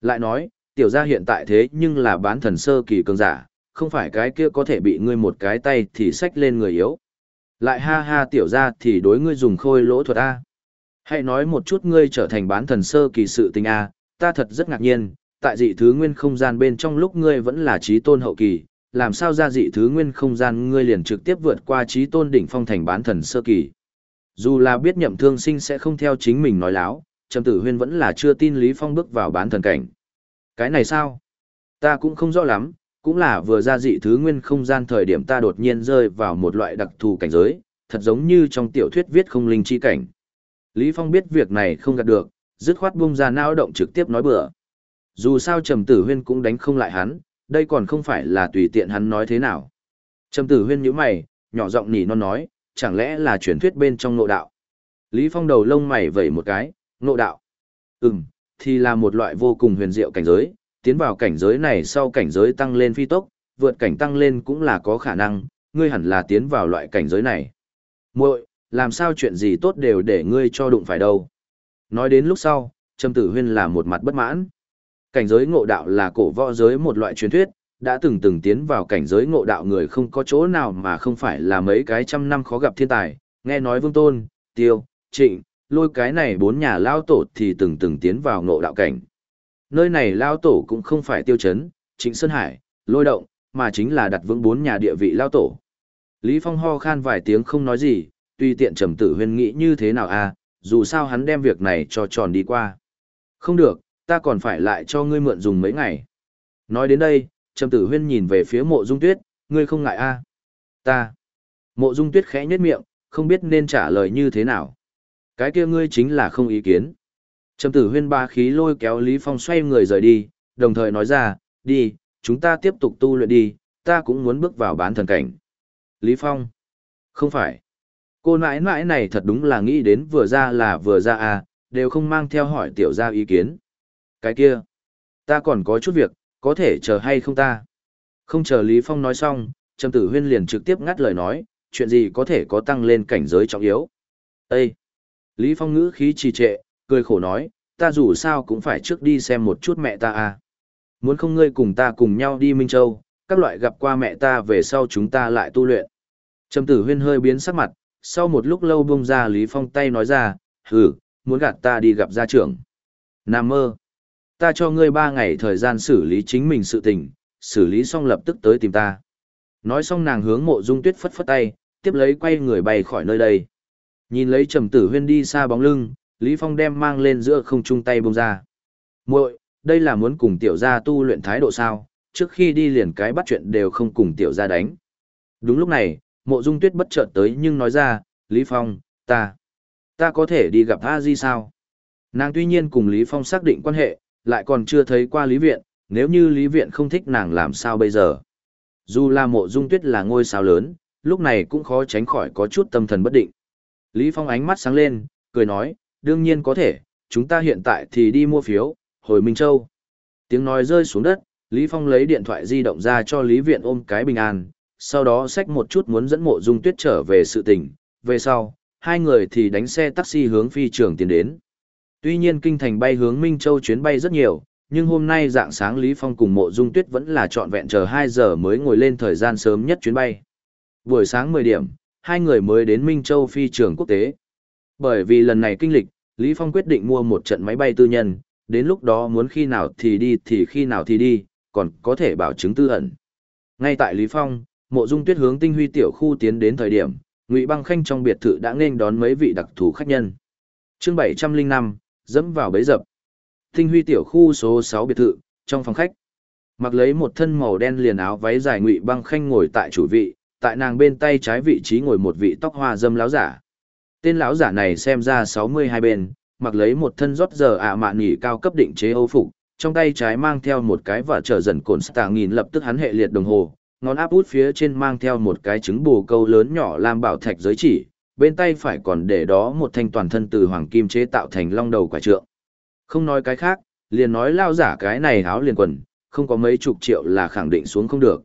Lại nói, tiểu gia hiện tại thế nhưng là bán thần sơ kỳ cường giả, không phải cái kia có thể bị ngươi một cái tay thì xách lên người yếu. Lại ha ha tiểu gia thì đối ngươi dùng khôi lỗ thuật a. Hãy nói một chút ngươi trở thành bán thần sơ kỳ sự tình a, ta thật rất ngạc nhiên, tại dị thứ nguyên không gian bên trong lúc ngươi vẫn là trí tôn hậu kỳ, làm sao ra dị thứ nguyên không gian ngươi liền trực tiếp vượt qua trí tôn đỉnh phong thành bán thần sơ kỳ. Dù là biết nhậm thương sinh sẽ không theo chính mình nói láo, Trầm Tử Huyên vẫn là chưa tin Lý Phong bước vào bán thần cảnh. Cái này sao? Ta cũng không rõ lắm, cũng là vừa ra dị thứ nguyên không gian thời điểm ta đột nhiên rơi vào một loại đặc thù cảnh giới, thật giống như trong tiểu thuyết viết không linh chi cảnh. Lý Phong biết việc này không gạt được, dứt khoát bung ra não động trực tiếp nói bừa. Dù sao Trầm Tử Huyên cũng đánh không lại hắn, đây còn không phải là tùy tiện hắn nói thế nào. Trầm Tử Huyên nhíu mày, nhỏ giọng nỉ non nói, chẳng lẽ là truyền thuyết bên trong nội đạo. Lý Phong đầu lông mày vẩy một cái, nội đạo. Ừm, thì là một loại vô cùng huyền diệu cảnh giới, tiến vào cảnh giới này sau cảnh giới tăng lên phi tốc, vượt cảnh tăng lên cũng là có khả năng, ngươi hẳn là tiến vào loại cảnh giới này. Muội, làm sao chuyện gì tốt đều để ngươi cho đụng phải đâu. Nói đến lúc sau, Trầm Tử Huyên là một mặt bất mãn. Cảnh giới ngộ đạo là cổ võ giới một loại truyền thuyết, đã từng từng tiến vào cảnh giới ngộ đạo người không có chỗ nào mà không phải là mấy cái trăm năm khó gặp thiên tài, nghe nói Vương Tôn, Tiêu, Trịnh, lôi cái này bốn nhà lao tổ thì từng từng tiến vào ngộ đạo cảnh. Nơi này lao tổ cũng không phải Tiêu Chấn, Trịnh Sơn Hải, lôi động, mà chính là đặt vững bốn nhà địa vị lao tổ. Lý Phong ho khan vài tiếng không nói gì, tuy tiện trầm tử huyên nghĩ như thế nào a, à, dù sao hắn đem việc này cho tròn đi qua. Không được, ta còn phải lại cho ngươi mượn dùng mấy ngày. Nói đến đây, Trầm Tử Huyên nhìn về phía mộ dung tuyết, ngươi không ngại a Ta. Mộ dung tuyết khẽ nhếch miệng, không biết nên trả lời như thế nào. Cái kia ngươi chính là không ý kiến. Trầm Tử Huyên ba khí lôi kéo Lý Phong xoay người rời đi, đồng thời nói ra, đi, chúng ta tiếp tục tu luyện đi, ta cũng muốn bước vào bán thần cảnh. Lý Phong. Không phải. Cô nãi nãi này thật đúng là nghĩ đến vừa ra là vừa ra à, đều không mang theo hỏi tiểu gia ý kiến. Cái kia. Ta còn có chút việc, có thể chờ hay không ta? Không chờ Lý Phong nói xong, Trầm Tử Huyên liền trực tiếp ngắt lời nói, chuyện gì có thể có tăng lên cảnh giới trọng yếu. Ê! Lý Phong ngữ khí trì trệ, cười khổ nói, ta dù sao cũng phải trước đi xem một chút mẹ ta à. Muốn không ngươi cùng ta cùng nhau đi Minh Châu, các loại gặp qua mẹ ta về sau chúng ta lại tu luyện. Trầm tử huyên hơi biến sắc mặt, sau một lúc lâu bông ra Lý Phong tay nói ra, hừ, muốn gạt ta đi gặp gia trưởng. Nam mơ, ta cho ngươi ba ngày thời gian xử lý chính mình sự tình, xử lý xong lập tức tới tìm ta. Nói xong nàng hướng mộ dung tuyết phất phất tay, tiếp lấy quay người bay khỏi nơi đây. Nhìn lấy trầm tử huyên đi xa bóng lưng, Lý Phong đem mang lên giữa không trung tay bông ra. muội đây là muốn cùng tiểu gia tu luyện thái độ sao, trước khi đi liền cái bắt chuyện đều không cùng tiểu gia đánh. Đúng lúc này, mộ dung tuyết bất chợt tới nhưng nói ra, Lý Phong, ta, ta có thể đi gặp A Di sao? Nàng tuy nhiên cùng Lý Phong xác định quan hệ, lại còn chưa thấy qua Lý Viện, nếu như Lý Viện không thích nàng làm sao bây giờ? Dù là mộ dung tuyết là ngôi sao lớn, lúc này cũng khó tránh khỏi có chút tâm thần bất định. Lý Phong ánh mắt sáng lên, cười nói, đương nhiên có thể, chúng ta hiện tại thì đi mua phiếu, hồi Minh Châu. Tiếng nói rơi xuống đất, Lý Phong lấy điện thoại di động ra cho Lý Viện ôm cái bình an, sau đó xách một chút muốn dẫn mộ dung tuyết trở về sự tình, về sau, hai người thì đánh xe taxi hướng phi trường tiến đến. Tuy nhiên kinh thành bay hướng Minh Châu chuyến bay rất nhiều, nhưng hôm nay dạng sáng Lý Phong cùng mộ dung tuyết vẫn là trọn vẹn chờ 2 giờ mới ngồi lên thời gian sớm nhất chuyến bay. Buổi sáng 10 điểm, hai người mới đến Minh Châu phi trường quốc tế. Bởi vì lần này kinh lịch, Lý Phong quyết định mua một trận máy bay tư nhân, đến lúc đó muốn khi nào thì đi thì khi nào thì đi, còn có thể bảo chứng tư ẩn. Ngay tại Lý Phong, mộ dung tuyết hướng tinh huy tiểu khu tiến đến thời điểm, Ngụy Băng Khanh trong biệt thự đã nên đón mấy vị đặc thù khách nhân. Chương 705, dẫm vào bấy dập. Tinh huy tiểu khu số sáu biệt thự, trong phòng khách. Mặc lấy một thân màu đen liền áo váy dài Ngụy Băng Khanh ngồi tại chủ vị, tại nàng bên tay trái vị trí ngồi một vị tóc hoa dâm láo giả. Tên lão giả này xem ra 62 bên, mặc lấy một thân rót giờ ạ mạn nghỉ cao cấp định chế âu phục, trong tay trái mang theo một cái và trở dần cồn stà nghìn lập tức hắn hệ liệt đồng hồ, ngón áp út phía trên mang theo một cái trứng bù câu lớn nhỏ làm bảo thạch giới chỉ, bên tay phải còn để đó một thanh toàn thân từ hoàng kim chế tạo thành long đầu quả trượng. Không nói cái khác, liền nói lao giả cái này háo liền quần, không có mấy chục triệu là khẳng định xuống không được.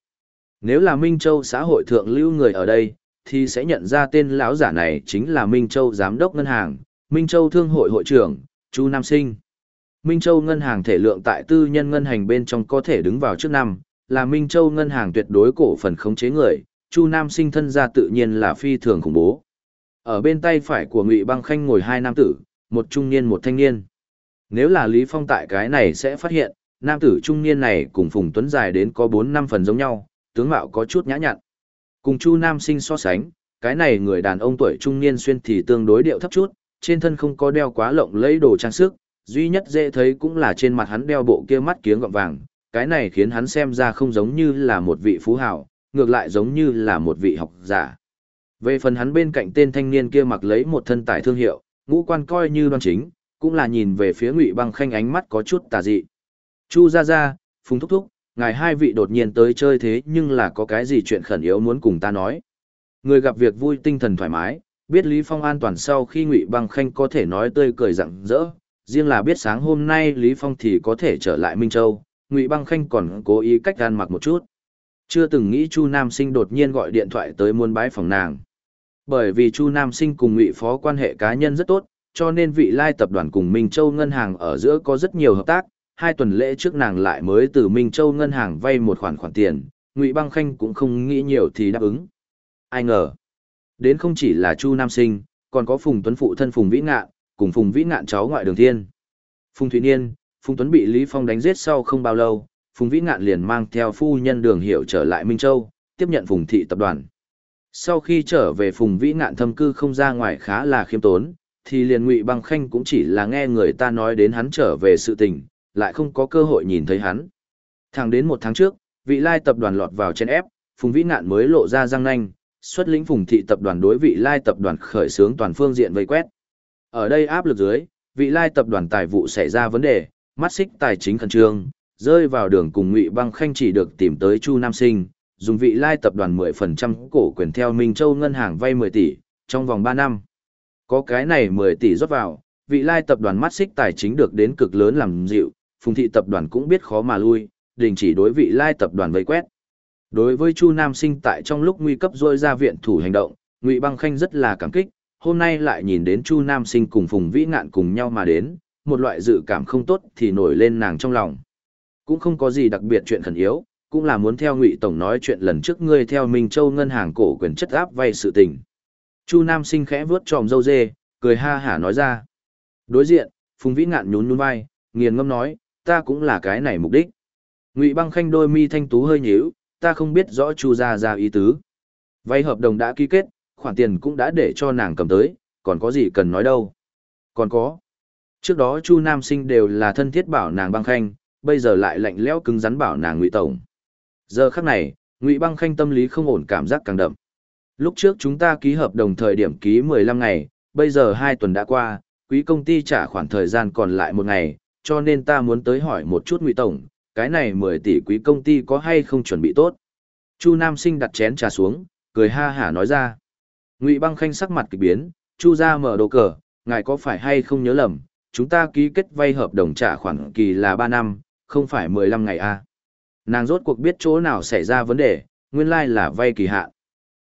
Nếu là Minh Châu xã hội thượng lưu người ở đây, thì sẽ nhận ra tên lão giả này chính là Minh Châu giám đốc ngân hàng, Minh Châu Thương hội hội trưởng, Chu Nam Sinh. Minh Châu ngân hàng thể lượng tại tư nhân ngân hành bên trong có thể đứng vào trước năm, là Minh Châu ngân hàng tuyệt đối cổ phần khống chế người, Chu Nam Sinh thân gia tự nhiên là phi thường khủng bố. Ở bên tay phải của Ngụy Băng Khanh ngồi hai nam tử, một trung niên một thanh niên. Nếu là Lý Phong tại cái này sẽ phát hiện, nam tử trung niên này cùng Phùng Tuấn dài đến có 4 năm phần giống nhau, tướng mạo có chút nhã nhặn. Cùng Chu Nam Sinh so sánh, cái này người đàn ông tuổi trung niên xuyên thì tương đối điệu thấp chút, trên thân không có đeo quá lộng lẫy đồ trang sức, duy nhất dễ thấy cũng là trên mặt hắn đeo bộ kia mắt kiếng gọng vàng, cái này khiến hắn xem ra không giống như là một vị phú hào, ngược lại giống như là một vị học giả. Về phần hắn bên cạnh tên thanh niên kia mặc lấy một thân tài thương hiệu, ngũ quan coi như đoan chính, cũng là nhìn về phía Ngụy Băng Khanh ánh mắt có chút tà dị. Chu gia gia, Phùng thúc thúc, ngài hai vị đột nhiên tới chơi thế nhưng là có cái gì chuyện khẩn yếu muốn cùng ta nói. Người gặp việc vui tinh thần thoải mái, biết Lý Phong an toàn sau khi Ngụy Băng Khanh có thể nói tươi cười rạng rỡ, riêng là biết sáng hôm nay Lý Phong thì có thể trở lại Minh Châu, Ngụy Băng Khanh còn cố ý cách gan mặc một chút. Chưa từng nghĩ Chu Nam Sinh đột nhiên gọi điện thoại tới muôn bái phòng nàng. Bởi vì Chu Nam Sinh cùng Ngụy Phó quan hệ cá nhân rất tốt, cho nên vị lai tập đoàn cùng Minh Châu ngân hàng ở giữa có rất nhiều hợp tác, hai tuần lễ trước nàng lại mới từ Minh Châu ngân hàng vay một khoản khoản tiền, Ngụy Băng Khanh cũng không nghĩ nhiều thì đáp ứng. Ai ngờ, đến không chỉ là Chu Nam Sinh, còn có Phùng Tuấn phụ thân Phùng Vĩ Ngạn, cùng Phùng Vĩ Ngạn cháu ngoại Đường Thiên. Phùng Thụy Niên, Phùng Tuấn bị Lý Phong đánh giết sau không bao lâu, Phùng Vĩ Ngạn liền mang theo phu nhân Đường Hiểu trở lại Minh Châu, tiếp nhận Phùng thị tập đoàn. Sau khi trở về Phùng Vĩ Ngạn thâm cư không ra ngoài khá là khiêm tốn, thì liền Ngụy Băng Khanh cũng chỉ là nghe người ta nói đến hắn trở về sự tình, lại không có cơ hội nhìn thấy hắn. Thẳng đến một tháng trước, vị lai tập đoàn lọt vào chen ép, Phùng Vĩ Ngạn mới lộ ra răng nanh, xuất lĩnh Phùng thị tập đoàn đối vị lai tập đoàn khởi xướng toàn phương diện vây quét. Ở đây áp lực dưới, vị lai tập đoàn tài vụ xảy ra vấn đề, mắt xích tài chính khẩn trương, rơi vào đường cùng Ngụy Băng Khanh chỉ được tìm tới Chu Nam Sinh, dùng vị lai tập đoàn 10% cổ quyền theo Minh Châu ngân hàng vay 10 tỷ, trong vòng 3 năm. Có cái này 10 tỷ rót vào, vị lai tập đoàn mắt xích tài chính được đến cực lớn làm dịu, Phùng thị tập đoàn cũng biết khó mà lui, đình chỉ đối vị lai tập đoàn vây quét. Đối với Chu Nam Sinh tại trong lúc nguy cấp rôi ra viện thủ hành động, Ngụy Băng Khanh rất là cảm kích, hôm nay lại nhìn đến Chu Nam Sinh cùng Phùng Vĩ Ngạn cùng nhau mà đến, một loại dự cảm không tốt thì nổi lên nàng trong lòng. Cũng không có gì đặc biệt chuyện khẩn yếu, cũng là muốn theo Ngụy tổng nói chuyện lần trước ngươi theo Minh Châu ngân hàng cổ quyền chất áp vay sự tình. Chu Nam Sinh khẽ vướt tròm râu dê, cười ha hả nói ra. Đối diện, Phùng Vĩ Ngạn nhún nhún vai, nghiền ngâm nói, ta cũng là cái này mục đích. Ngụy Băng Khanh đôi mi thanh tú hơi nhíu, ta không biết rõ Chu gia gia ý tứ. Vay hợp đồng đã ký kết, khoản tiền cũng đã để cho nàng cầm tới, còn có gì cần nói đâu. Còn có. Trước đó Chu Nam Sinh đều là thân thiết bảo nàng Băng Khanh, bây giờ lại lạnh lẽo cứng rắn bảo nàng Ngụy tổng. Giờ khắc này, Ngụy Băng Khanh tâm lý không ổn cảm giác càng đậm. Lúc trước chúng ta ký hợp đồng thời điểm ký 15 ngày, bây giờ 2 tuần đã qua, quý công ty trả khoản thời gian còn lại một ngày, cho nên ta muốn tới hỏi một chút Ngụy tổng, cái này 10 tỷ quý công ty có hay không chuẩn bị tốt. Chu Nam Sinh đặt chén trà xuống, cười ha hả nói ra. Ngụy Băng Khanh sắc mặt kỳ biến, Chu ra mở đồ cờ, ngài có phải hay không nhớ lầm, chúng ta ký kết vay hợp đồng trả khoản kỳ là 3 năm, không phải 15 ngày a. À. Nàng rốt cuộc biết chỗ nào xảy ra vấn đề, nguyên lai like là vay kỳ hạn.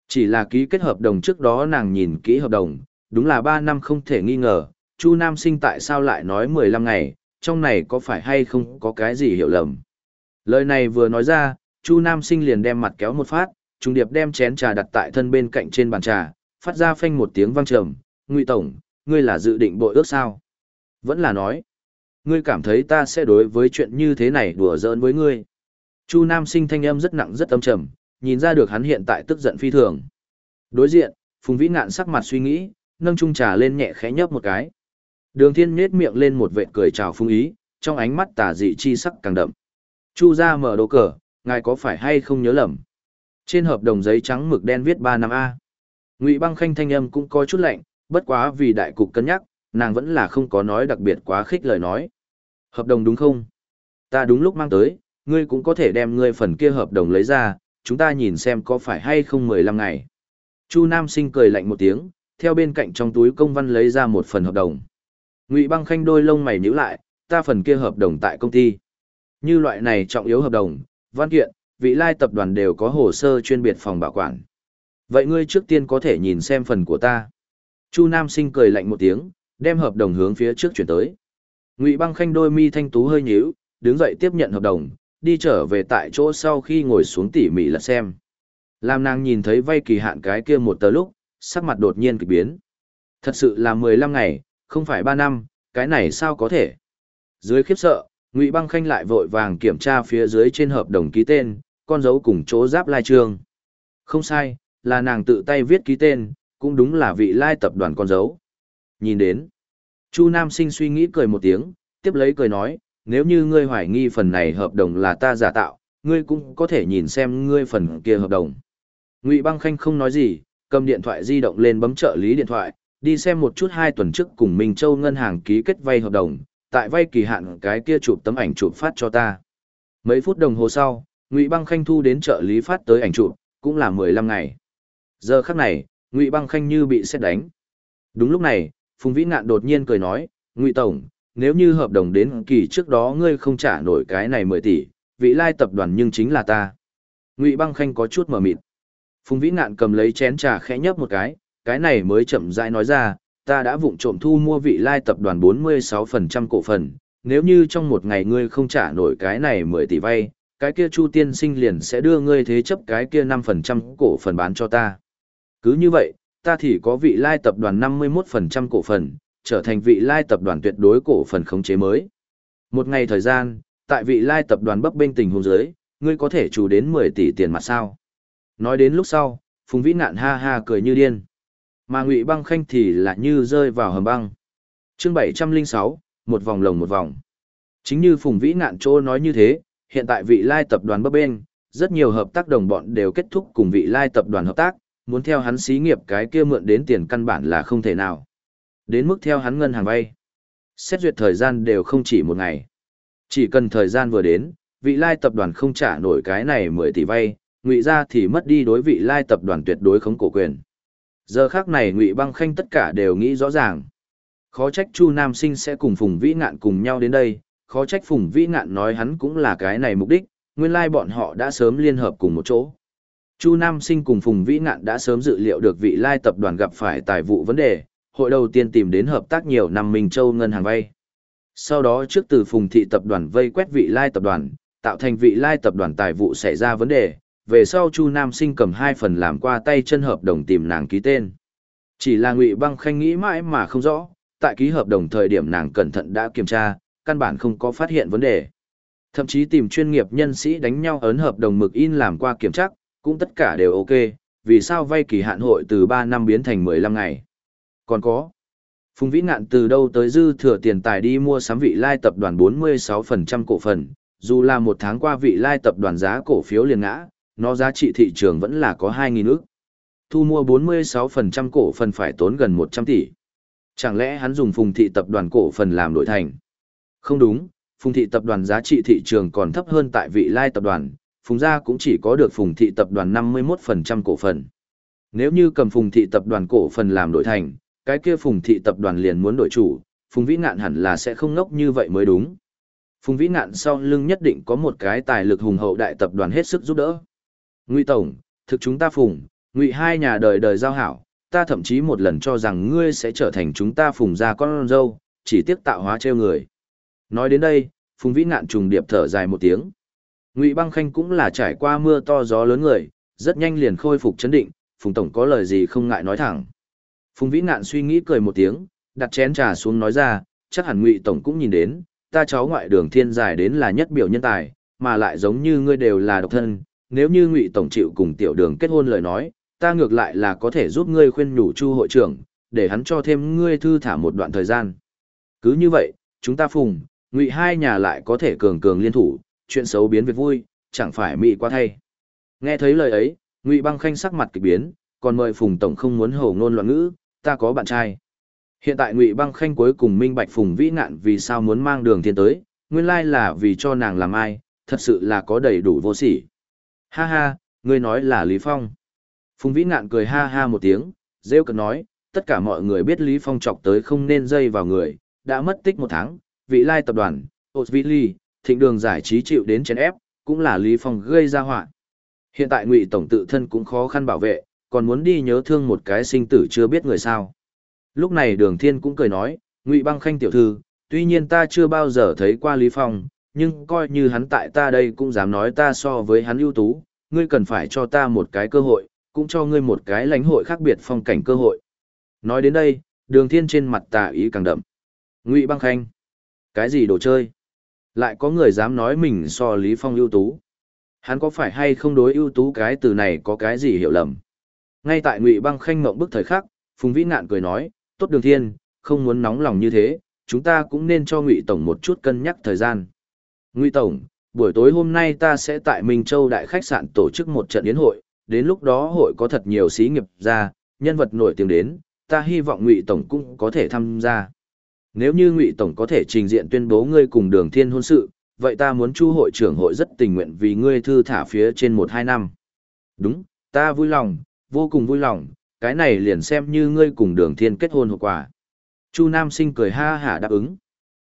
Chỉ là ký kết hợp đồng trước đó nàng nhìn kỹ hợp đồng, đúng là 3 năm không thể nghi ngờ, Chu Nam Sinh tại sao lại nói 15 ngày, trong này có phải hay không có cái gì hiểu lầm. Lời này vừa nói ra, Chu Nam Sinh liền đem mặt kéo một phát, trung điệp đem chén trà đặt tại thân bên cạnh trên bàn trà, phát ra phanh một tiếng vang trầm, "Ngụy tổng, ngươi là dự định bội ước sao?" Vẫn là nói, "Ngươi cảm thấy ta sẽ đối với chuyện như thế này đùa giỡn với ngươi?" Chu Nam Sinh thanh âm rất nặng rất âm trầm, nhìn ra được hắn hiện tại tức giận phi thường. Đối diện, Phùng Vĩ Ngạn sắc mặt suy nghĩ, nâng chung trà lên nhẹ khẽ nhấp một cái. Đường Thiên nhếch miệng lên một vệt cười chào Phùng ý, trong ánh mắt tà dị chi sắc càng đậm. Chu gia mở đồ cờ, ngài có phải hay không nhớ lầm? Trên hợp đồng giấy trắng mực đen viết 3 năm A. Ngụy băng khanh thanh âm cũng có chút lạnh, bất quá vì đại cục cân nhắc, nàng vẫn là không có nói đặc biệt quá khích lời nói. Hợp đồng đúng không? Ta đúng lúc mang tới, ngươi cũng có thể đem ngươi phần kia hợp đồng lấy ra, chúng ta nhìn xem có phải hay không 15 ngày. Chu Nam sinh cười lạnh một tiếng, theo bên cạnh trong túi công văn lấy ra một phần hợp đồng. Ngụy băng khanh đôi lông mày nhíu lại, ta phần kia hợp đồng tại công ty. Như loại này trọng yếu hợp đồng, văn kiện, vị lai tập đoàn đều có hồ sơ chuyên biệt phòng bảo quản. Vậy ngươi trước tiên có thể nhìn xem phần của ta. Chu Nam sinh cười lạnh một tiếng, đem hợp đồng hướng phía trước chuyển tới. Ngụy băng khanh đôi mi thanh tú hơi nhíu, đứng dậy tiếp nhận hợp đồng, đi trở về tại chỗ sau khi ngồi xuống tỉ mỉ là xem. Làm nàng nhìn thấy vay kỳ hạn cái kia một tờ lúc, sắc mặt đột nhiên kỳ biến. Thật sự là 15 ngày, không phải 3 năm, cái này sao có thể? Dưới khiếp sợ, Ngụy Băng Khanh lại vội vàng kiểm tra phía dưới trên hợp đồng ký tên, con dấu cùng chỗ giáp lai trương. Không sai, là nàng tự tay viết ký tên, cũng đúng là vị lai tập đoàn con dấu. Nhìn đến, Chu Nam Sinh suy nghĩ cười một tiếng, tiếp lấy cười nói, nếu như ngươi hoài nghi phần này hợp đồng là ta giả tạo, ngươi cũng có thể nhìn xem ngươi phần kia hợp đồng. Ngụy Băng Khanh không nói gì, cầm điện thoại di động lên bấm trợ lý điện thoại, đi xem một chút hai tuần trước cùng Minh Châu ngân hàng ký kết vay hợp đồng, tại vay kỳ hạn cái kia chụp tấm ảnh chụp phát cho ta. Mấy phút đồng hồ sau, Ngụy Băng Khanh thu đến trợ lý phát tới ảnh chụp, cũng là 15 ngày. Giờ khắc này, Ngụy Băng Khanh như bị xét đánh. Đúng lúc này, Phùng Vĩ Ngạn đột nhiên cười nói, "Ngụy tổng, nếu như hợp đồng đến kỳ trước đó ngươi không trả nổi cái này 10 tỷ, vị lai tập đoàn nhưng chính là ta." Ngụy Băng Khanh có chút mở mịt. Phùng Vĩ Ngạn cầm lấy chén trà khẽ nhấp một cái, cái này mới chậm rãi nói ra, ta đã vụng trộm thu mua vị lai tập đoàn 46% cổ phần, nếu như trong một ngày ngươi không trả nổi cái này 10 tỷ vay, cái kia Chu tiên sinh liền sẽ đưa ngươi thế chấp cái kia 5% cổ phần bán cho ta. Cứ như vậy, ta thì có vị lai tập đoàn 51% cổ phần, trở thành vị lai tập đoàn tuyệt đối cổ phần khống chế mới. Một ngày thời gian, tại vị lai tập đoàn bấp bênh tình hôn dưới, ngươi có thể chủ đến 10 tỷ tiền mặt sao. Nói đến lúc sau, Phùng Vĩ nạn ha ha cười như điên. Mà Ngụy Băng Khanh thì lại như rơi vào hầm băng. Chương 706, một vòng lồng một vòng. Chính như Phùng Vĩ nạn Trô nói như thế, hiện tại vị lai tập đoàn bấp bên, rất nhiều hợp tác đồng bọn đều kết thúc cùng vị lai tập đoàn hợp tác, muốn theo hắn xí nghiệp cái kia mượn đến tiền căn bản là không thể nào. Đến mức theo hắn ngân hàng vay. Xét duyệt thời gian đều không chỉ một ngày. Chỉ cần thời gian vừa đến, vị lai tập đoàn không trả nổi cái này 10 tỷ vay, ngụy ra thì mất đi đối vị lai tập đoàn tuyệt đối không cổ quyền. Giờ khác này ngụy băng khanh tất cả đều nghĩ rõ ràng. Khó trách Chu Nam Sinh sẽ cùng Phùng Vĩ Ngạn cùng nhau đến đây, khó trách Phùng Vĩ Ngạn nói hắn cũng là cái này mục đích, nguyên lai bọn họ đã sớm liên hợp cùng một chỗ. Chu Nam Sinh cùng Phùng Vĩ Ngạn đã sớm dự liệu được vị lai tập đoàn gặp phải tài vụ vấn đề, hội đầu tiên tìm đến hợp tác nhiều năm Minh Châu ngân hàng vay. Sau đó trước từ Phùng thị tập đoàn vây quét vị lai tập đoàn, tạo thành vị lai tập đoàn tài vụ xảy ra vấn đề, về sau Chu Nam Sinh cầm hai phần làm qua tay chân hợp đồng tìm nàng ký tên. Chỉ là Ngụy Băng Khanh nghĩ mãi mà không rõ, tại ký hợp đồng thời điểm nàng cẩn thận đã kiểm tra, căn bản không có phát hiện vấn đề. Thậm chí tìm chuyên nghiệp nhân sĩ đánh nhau ấn hợp đồng mực in làm qua kiểm tra, cũng tất cả đều ok, vì sao vay kỳ hạn hội từ 3 năm biến thành 15 ngày. Còn có, Phùng Vĩ Ngạn từ đâu tới dư thừa tiền tài đi mua sắm vị lai tập đoàn 46% cổ phần, dù là một tháng qua vị lai tập đoàn giá cổ phiếu liền ngã, nó giá trị thị trường vẫn là có 2.000 ước. Thu mua 46% cổ phần phải tốn gần 100 tỷ. Chẳng lẽ hắn dùng phùng thị tập đoàn cổ phần làm đổi thành? Không đúng, phùng thị tập đoàn giá trị thị trường còn thấp hơn tại vị lai tập đoàn, phùng gia cũng chỉ có được phùng thị tập đoàn 51% cổ phần. Nếu như cầm phùng thị tập đoàn cổ phần làm đổi thành, cái kia phùng thị tập đoàn liền muốn đổi chủ, phùng vĩ ngạn hẳn là sẽ không ngốc như vậy mới đúng. Phùng vĩ ngạn sau lưng nhất định có một cái tài lực hùng hậu đại tập đoàn hết sức giúp đỡ. Ngụy Tổng, thực chúng ta phùng, ngụy hai nhà đời đời giao hảo, ta thậm chí một lần cho rằng ngươi sẽ trở thành chúng ta phùng gia con dâu, chỉ tiếc tạo hóa treo người. Nói đến đây, phùng vĩ ngạn trùng điệp thở dài một tiếng. Ngụy băng khanh cũng là trải qua mưa to gió lớn người, rất nhanh liền khôi phục chấn định, phùng tổng có lời gì không ngại nói thẳng. Phùng vĩ ngạn suy nghĩ cười một tiếng, đặt chén trà xuống nói ra, chắc hẳn ngụy tổng cũng nhìn đến, ta cháu ngoại đường thiên giải đến là nhất biểu nhân tài, mà lại giống như ngươi đều là độc thân, nếu như ngụy tổng chịu cùng tiểu đường kết hôn lời nói ta ngược lại là có thể giúp ngươi khuyên nhủ chu hội trưởng để hắn cho thêm ngươi thư thả một đoạn thời gian cứ như vậy chúng ta phùng ngụy hai nhà lại có thể cường cường liên thủ chuyện xấu biến việc vui chẳng phải mị quá thay. Nghe thấy lời ấy ngụy băng khanh sắc mặt kỳ biến còn mời phùng tổng không muốn hầu ngôn loạn ngữ ta có bạn trai. Hiện tại ngụy băng khanh cuối cùng minh bạch phùng vĩ ngạn vì sao muốn mang đường thiên tới nguyên lai là vì cho nàng làm ai thật sự là có đầy đủ vô sỉ. Ha ha, ngươi nói là Lý Phong. Phùng Vĩ Ngạn cười ha ha một tiếng, rêu cực nói, tất cả mọi người biết Lý Phong chọc tới không nên dây vào người, đã mất tích một tháng, vị lai tập đoàn, Osvili, vị ly, thịnh đường giải trí chịu đến chèn ép, cũng là Lý Phong gây ra họa. Hiện tại ngụy tổng tự thân cũng khó khăn bảo vệ, còn muốn đi nhớ thương một cái sinh tử chưa biết người sao. Lúc này đường thiên cũng cười nói, ngụy băng khanh tiểu thư, tuy nhiên ta chưa bao giờ thấy qua Lý Phong, nhưng coi như hắn tại ta đây cũng dám nói ta so với hắn ưu tú, ngươi cần phải cho ta một cái cơ hội, cũng cho ngươi một cái lãnh hội khác biệt phong cảnh cơ hội. Nói đến đây, đường thiên trên mặt tà ý càng đậm. Ngụy băng khanh. Cái gì đồ chơi? Lại có người dám nói mình so Lý Phong ưu tú. Hắn có phải hay không đối ưu tú cái từ này có cái gì hiểu lầm? Ngay tại Ngụy băng khanh ngậm bức thời khắc, Phùng Vĩ Nạn cười nói, tốt đường thiên, không muốn nóng lòng như thế, chúng ta cũng nên cho Ngụy Tổng một chút cân nhắc thời gian. Ngụy Tổng, buổi tối hôm nay ta sẽ tại Minh Châu Đại Khách sạn tổ chức một trận yến hội, đến lúc đó hội có thật nhiều sĩ nghiệp ra, nhân vật nổi tiếng đến, ta hy vọng Ngụy Tổng cũng có thể tham gia. Nếu như Ngụy Tổng có thể trình diện tuyên bố ngươi cùng đường thiên hôn sự, vậy ta muốn chu hội trưởng hội rất tình nguyện vì ngươi thư thả phía trên một hai năm. Đúng, ta vui lòng, vô cùng vui lòng, cái này liền xem như ngươi cùng đường thiên kết hôn hậu quả. Chu Nam sinh cười ha hả đáp ứng.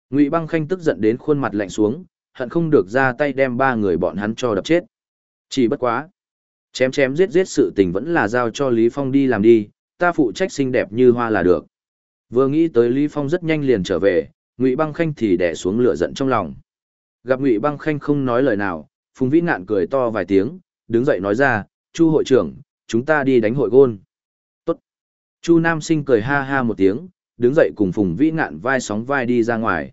Ngụy băng khanh tức giận đến khuôn mặt lạnh xuống, hận không được ra tay đem ba người bọn hắn cho đập chết. Chỉ bất quá. Chém chém giết giết sự tình vẫn là giao cho Lý Phong đi làm đi, ta phụ trách xinh đẹp như hoa là được. Vừa nghĩ tới Lý Phong rất nhanh liền trở về, Ngụy Băng Khanh thì đè xuống lửa giận trong lòng. Gặp Ngụy Băng Khanh không nói lời nào, Phùng Vĩ Ngạn cười to vài tiếng, đứng dậy nói ra, Chu hội trưởng, chúng ta đi đánh hội gôn. Tốt. Chu Nam Sinh cười ha ha một tiếng, đứng dậy cùng Phùng Vĩ Ngạn vai sóng vai đi ra ngoài.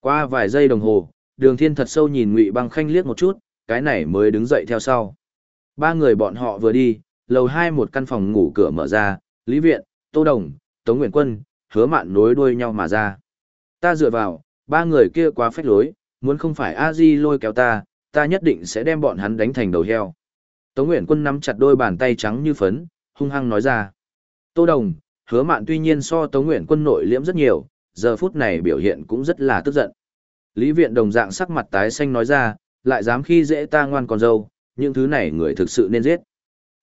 Qua vài giây đồng hồ, đường thiên thật sâu nhìn ngụy băng khanh liếc một chút cái này mới đứng dậy theo sau ba người bọn họ vừa đi lầu hai một căn phòng ngủ cửa mở ra lý viện Tô Đồng, Tống Nguyễn Quân, hứa mạn nối đuôi nhau mà ra. Ta dựa vào, ba người kia quá phách lối, muốn không phải a di lôi kéo ta, ta nhất định sẽ đem bọn hắn đánh thành đầu heo. Tống Nguyễn Quân nắm chặt đôi bàn tay trắng như phấn, hung hăng nói ra. Tô Đồng, hứa mạn tuy nhiên so Tống Nguyễn Quân nội liễm rất nhiều, giờ phút này biểu hiện cũng rất là tức giận. Lý Viện đồng dạng sắc mặt tái xanh nói ra, lại dám khi dễ ta ngoan con dâu, những thứ này người thực sự nên giết.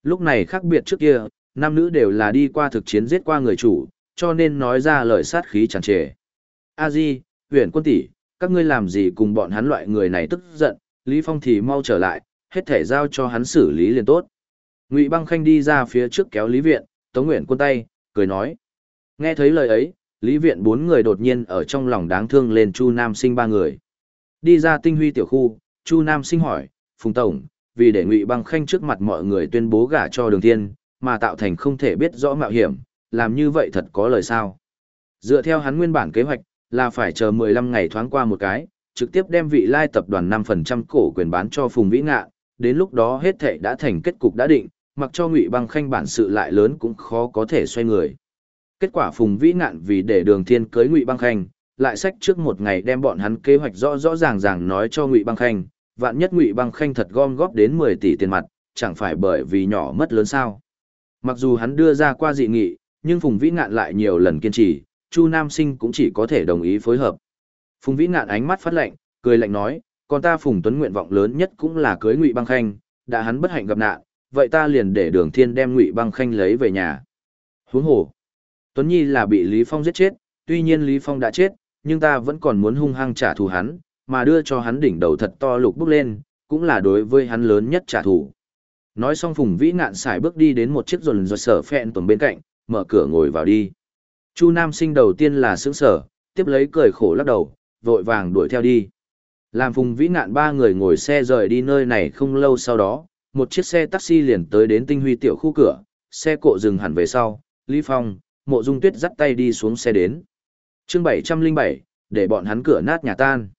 Lúc này khác biệt trước kia, nam nữ đều là đi qua thực chiến giết qua người chủ, cho nên nói ra lời sát khí tràn trề. A Di, huyện quân tỷ, các ngươi làm gì cùng bọn hắn loại người này tức giận, Lý Phong thì mau trở lại, hết thể giao cho hắn xử lý liền tốt. Ngụy Băng Khanh đi ra phía trước kéo Lý Viện, Tống Nguyện quân tay, cười nói. Nghe thấy lời ấy, Lý Viện bốn người đột nhiên ở trong lòng đáng thương lên Chu Nam Sinh ba người. Đi ra tinh huy tiểu khu, Chu Nam Sinh hỏi, Phùng Tổng, vì để Ngụy Băng Khanh trước mặt mọi người tuyên bố gả cho đường thiên, mà tạo thành không thể biết rõ mạo hiểm, làm như vậy thật có lời sao. Dựa theo hắn nguyên bản kế hoạch, là phải chờ 15 ngày thoáng qua một cái, trực tiếp đem vị lai tập đoàn 5% cổ quyền bán cho Phùng Vĩ Ngạ, đến lúc đó hết thảy đã thành kết cục đã định, mặc cho Ngụy Băng Khanh bản sự lại lớn cũng khó có thể xoay người. Kết quả Phùng Vĩ Ngạn vì để Đường Thiên cưới Ngụy Băng Khanh, lại sách trước một ngày đem bọn hắn kế hoạch rõ rõ ràng ràng nói cho Ngụy Băng Khanh, vạn nhất Ngụy Băng Khanh thật gom góp đến 10 tỷ tiền mặt, chẳng phải bởi vì nhỏ mất lớn sao? Mặc dù hắn đưa ra qua dị nghị, nhưng Phùng Vĩ Ngạn lại nhiều lần kiên trì, Chu Nam Sinh cũng chỉ có thể đồng ý phối hợp. Phùng Vĩ Ngạn ánh mắt phát lạnh, cười lạnh nói, còn ta Phùng Tuấn nguyện vọng lớn nhất cũng là cưới Ngụy Băng Khanh, đã hắn bất hạnh gặp nạn, vậy ta liền để Đường Thiên đem Ngụy Băng Khanh lấy về nhà. Huống hồ, Tuấn Nhi là bị Lý Phong giết chết, tuy nhiên Lý Phong đã chết, nhưng ta vẫn còn muốn hung hăng trả thù hắn, mà đưa cho hắn đỉnh đầu thật to lục bốc lên, cũng là đối với hắn lớn nhất trả thù. Nói xong Phùng Vĩ Ngạn xài bước đi đến một chiếc rồn rồi sở phẹn tuần bên cạnh, mở cửa ngồi vào đi. Chu Nam sinh đầu tiên là sững sở, tiếp lấy cười khổ lắc đầu, vội vàng đuổi theo đi. Làm Phùng Vĩ Ngạn ba người ngồi xe rời đi nơi này không lâu sau đó, một chiếc xe taxi liền tới đến tinh huy tiểu khu cửa, xe cộ dừng hẳn về sau, Lý Phong, mộ dung tuyết dắt tay đi xuống xe đến. chương 707, để bọn hắn cửa nát nhà tan.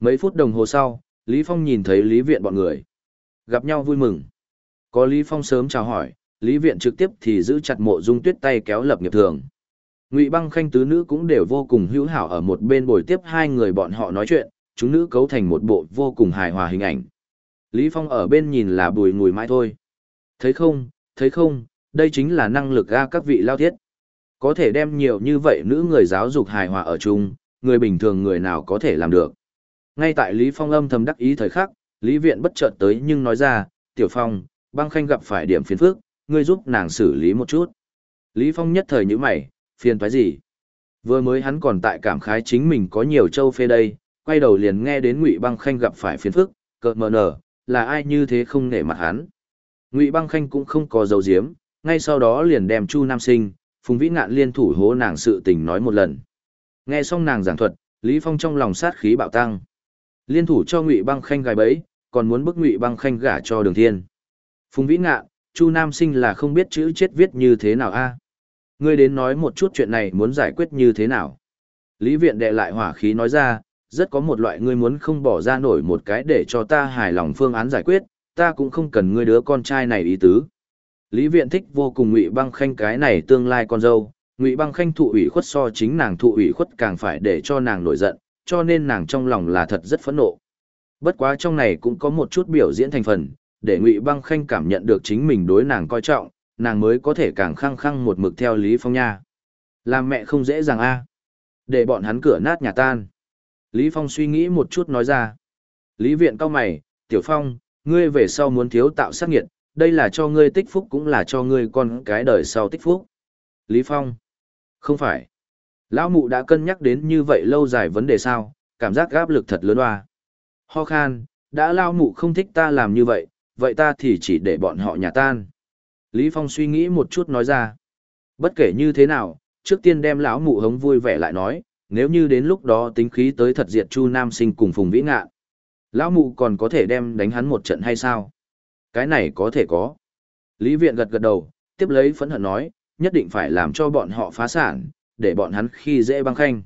Mấy phút đồng hồ sau, Lý Phong nhìn thấy Lý Viện bọn người. Gặp nhau vui mừng. Có Lý Phong sớm chào hỏi, Lý Viện trực tiếp thì giữ chặt mộ dung tuyết tay kéo lập nghiệp thường. Ngụy băng khanh tứ nữ cũng đều vô cùng hữu hảo ở một bên bồi tiếp hai người bọn họ nói chuyện, chúng nữ cấu thành một bộ vô cùng hài hòa hình ảnh. Lý Phong ở bên nhìn là bùi ngùi mãi thôi. Thấy không, thấy không, đây chính là năng lực ga các vị lao thiết. Có thể đem nhiều như vậy nữ người giáo dục hài hòa ở chung, người bình thường người nào có thể làm được. Ngay tại Lý Phong âm thầm đắc ý thời khắc, Lý Viện bất chợt tới nhưng nói ra, Tiểu Phong, băng khanh gặp phải điểm phiền phức, ngươi giúp nàng xử lý một chút. Lý Phong nhất thời như mày, phiền toái gì? Vừa mới hắn còn tại cảm khái chính mình có nhiều châu phê đây, quay đầu liền nghe đến Ngụy Băng Khanh gặp phải phiền phức, cợt mờ nở, là ai như thế không nể mặt hắn. Ngụy Băng Khanh cũng không có dấu diếm, ngay sau đó liền đem Chu Nam Sinh, Phùng Vĩ Ngạn liên thủ hố nàng sự tình nói một lần. Nghe xong nàng giảng thuật, Lý Phong trong lòng sát khí bạo tăng. Liên thủ cho Ngụy Băng Khanh gài bẫy, còn muốn bức Ngụy Băng Khanh gả cho Đường Thiên. Phùng Vĩ Ngạn, Chu Nam Sinh là không biết chữ chết viết như thế nào a? Ngươi đến nói một chút chuyện này muốn giải quyết như thế nào? Lý Viện đệ lại hỏa khí nói ra, rất có một loại ngươi muốn không bỏ ra nổi một cái để cho ta hài lòng phương án giải quyết, ta cũng không cần ngươi đứa con trai này ý tứ. Lý Viện thích vô cùng Ngụy Băng Khanh cái này tương lai con dâu, Ngụy Băng Khanh thụ ủy khuất so chính nàng thụ ủy khuất càng phải để cho nàng nổi giận, cho nên nàng trong lòng là thật rất phẫn nộ. Bất quá trong này cũng có một chút biểu diễn thành phần, để Ngụy Băng Khanh cảm nhận được chính mình đối nàng coi trọng, nàng mới có thể càng khăng khăng một mực theo Lý Phong nha. Làm mẹ không dễ dàng a. Để bọn hắn cửa nát nhà tan. Lý Phong suy nghĩ một chút nói ra. Lý viện cao mày, Tiểu Phong, ngươi về sau muốn thiếu tạo sát nghiệt, đây là cho ngươi tích phúc cũng là cho ngươi con cái đời sau tích phúc. Lý Phong. Không phải. Lão mụ đã cân nhắc đến như vậy lâu dài vấn đề sao, cảm giác áp lực thật lớn oa Ho khan, đã lao mụ không thích ta làm như vậy, vậy ta thì chỉ để bọn họ nhà tan. Lý Phong suy nghĩ một chút nói ra. Bất kể như thế nào, trước tiên đem lão mụ hống vui vẻ lại nói, nếu như đến lúc đó tính khí tới thật diệt Chu Nam Sinh cùng Phùng Vĩ Ngạn. Lão mụ còn có thể đem đánh hắn một trận hay sao? Cái này có thể có. Lý Viện gật gật đầu, tiếp lấy phẫn hận nói, nhất định phải làm cho bọn họ phá sản, để bọn hắn khi dễ băng khanh.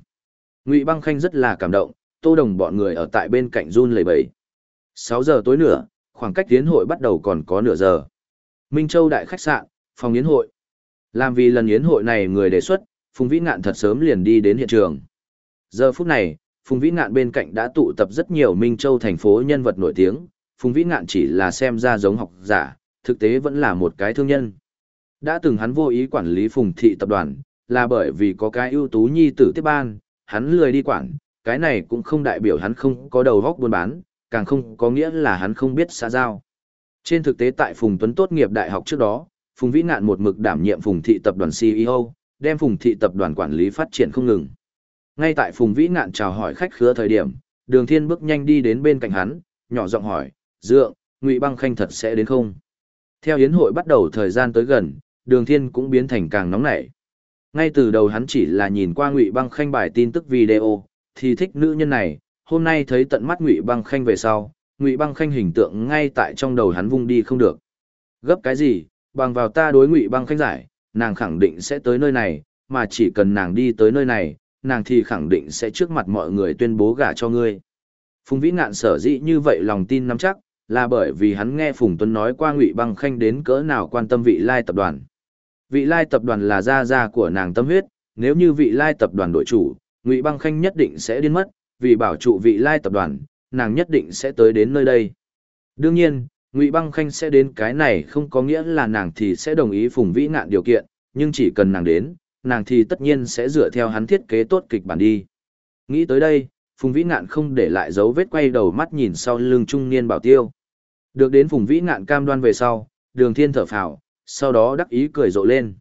Ngụy băng khanh rất là cảm động, tô đồng bọn người ở tại bên cạnh run lẩy bẩy. 6 giờ tối nữa, khoảng cách tiến hội bắt đầu còn có nửa giờ. Minh Châu đại khách sạn, phòng yến hội. Làm vì lần yến hội này người đề xuất, Phùng Vĩ Ngạn thật sớm liền đi đến hiện trường. Giờ phút này, Phùng Vĩ Ngạn bên cạnh đã tụ tập rất nhiều Minh Châu thành phố nhân vật nổi tiếng, Phùng Vĩ Ngạn chỉ là xem ra giống học giả, thực tế vẫn là một cái thương nhân. Đã từng hắn vô ý quản lý Phùng Thị tập đoàn, là bởi vì có cái ưu tú nhi tử tiếp ban, hắn lười đi quản, cái này cũng không đại biểu hắn không có đầu góc buôn bán, càng không có nghĩa là hắn không biết xã giao. Trên thực tế tại Phùng Tuấn tốt nghiệp đại học trước đó, Phùng Vĩ Ngạn một mực đảm nhiệm Phùng Thị tập đoàn CEO, đem Phùng Thị tập đoàn quản lý phát triển không ngừng. Ngay tại Phùng Vĩ Ngạn chào hỏi khách khứa thời điểm, Đường Thiên bước nhanh đi đến bên cạnh hắn, nhỏ giọng hỏi, "Dượng, Ngụy Băng Khanh thật sẽ đến không?" Theo yến hội bắt đầu thời gian tới gần, Đường Thiên cũng biến thành càng nóng nảy. Ngay từ đầu hắn chỉ là nhìn qua Ngụy Băng Khanh bài tin tức video, thì thích nữ nhân này, hôm nay thấy tận mắt Ngụy Băng Khanh về sau, Ngụy Băng Khanh hình tượng ngay tại trong đầu hắn vung đi không được. Gấp cái gì, bằng vào ta đối Ngụy Băng Khanh giải, nàng khẳng định sẽ tới nơi này, mà chỉ cần nàng đi tới nơi này, nàng thì khẳng định sẽ trước mặt mọi người tuyên bố gả cho ngươi. Phùng Vĩ Ngạn sở dĩ như vậy lòng tin nắm chắc, là bởi vì hắn nghe Phùng Tuấn nói qua Ngụy Băng Khanh đến cỡ nào quan tâm vị lai tập đoàn. Vị lai tập đoàn là gia gia của nàng tâm huyết, nếu như vị lai tập đoàn đội chủ, Ngụy Băng Khanh nhất định sẽ điên mất, vì bảo trụ vị lai tập đoàn, nàng nhất định sẽ tới đến nơi đây. Đương nhiên, Ngụy Băng Khanh sẽ đến cái này không có nghĩa là nàng thì sẽ đồng ý Phùng Vĩ Ngạn điều kiện, nhưng chỉ cần nàng đến, nàng thì tất nhiên sẽ dựa theo hắn thiết kế tốt kịch bản đi. Nghĩ tới đây, Phùng Vĩ Ngạn không để lại dấu vết quay đầu mắt nhìn sau lưng trung niên bảo tiêu. Được đến Phùng Vĩ Ngạn cam đoan về sau, đường thiên thở phào, sau đó đắc ý cười rộ lên.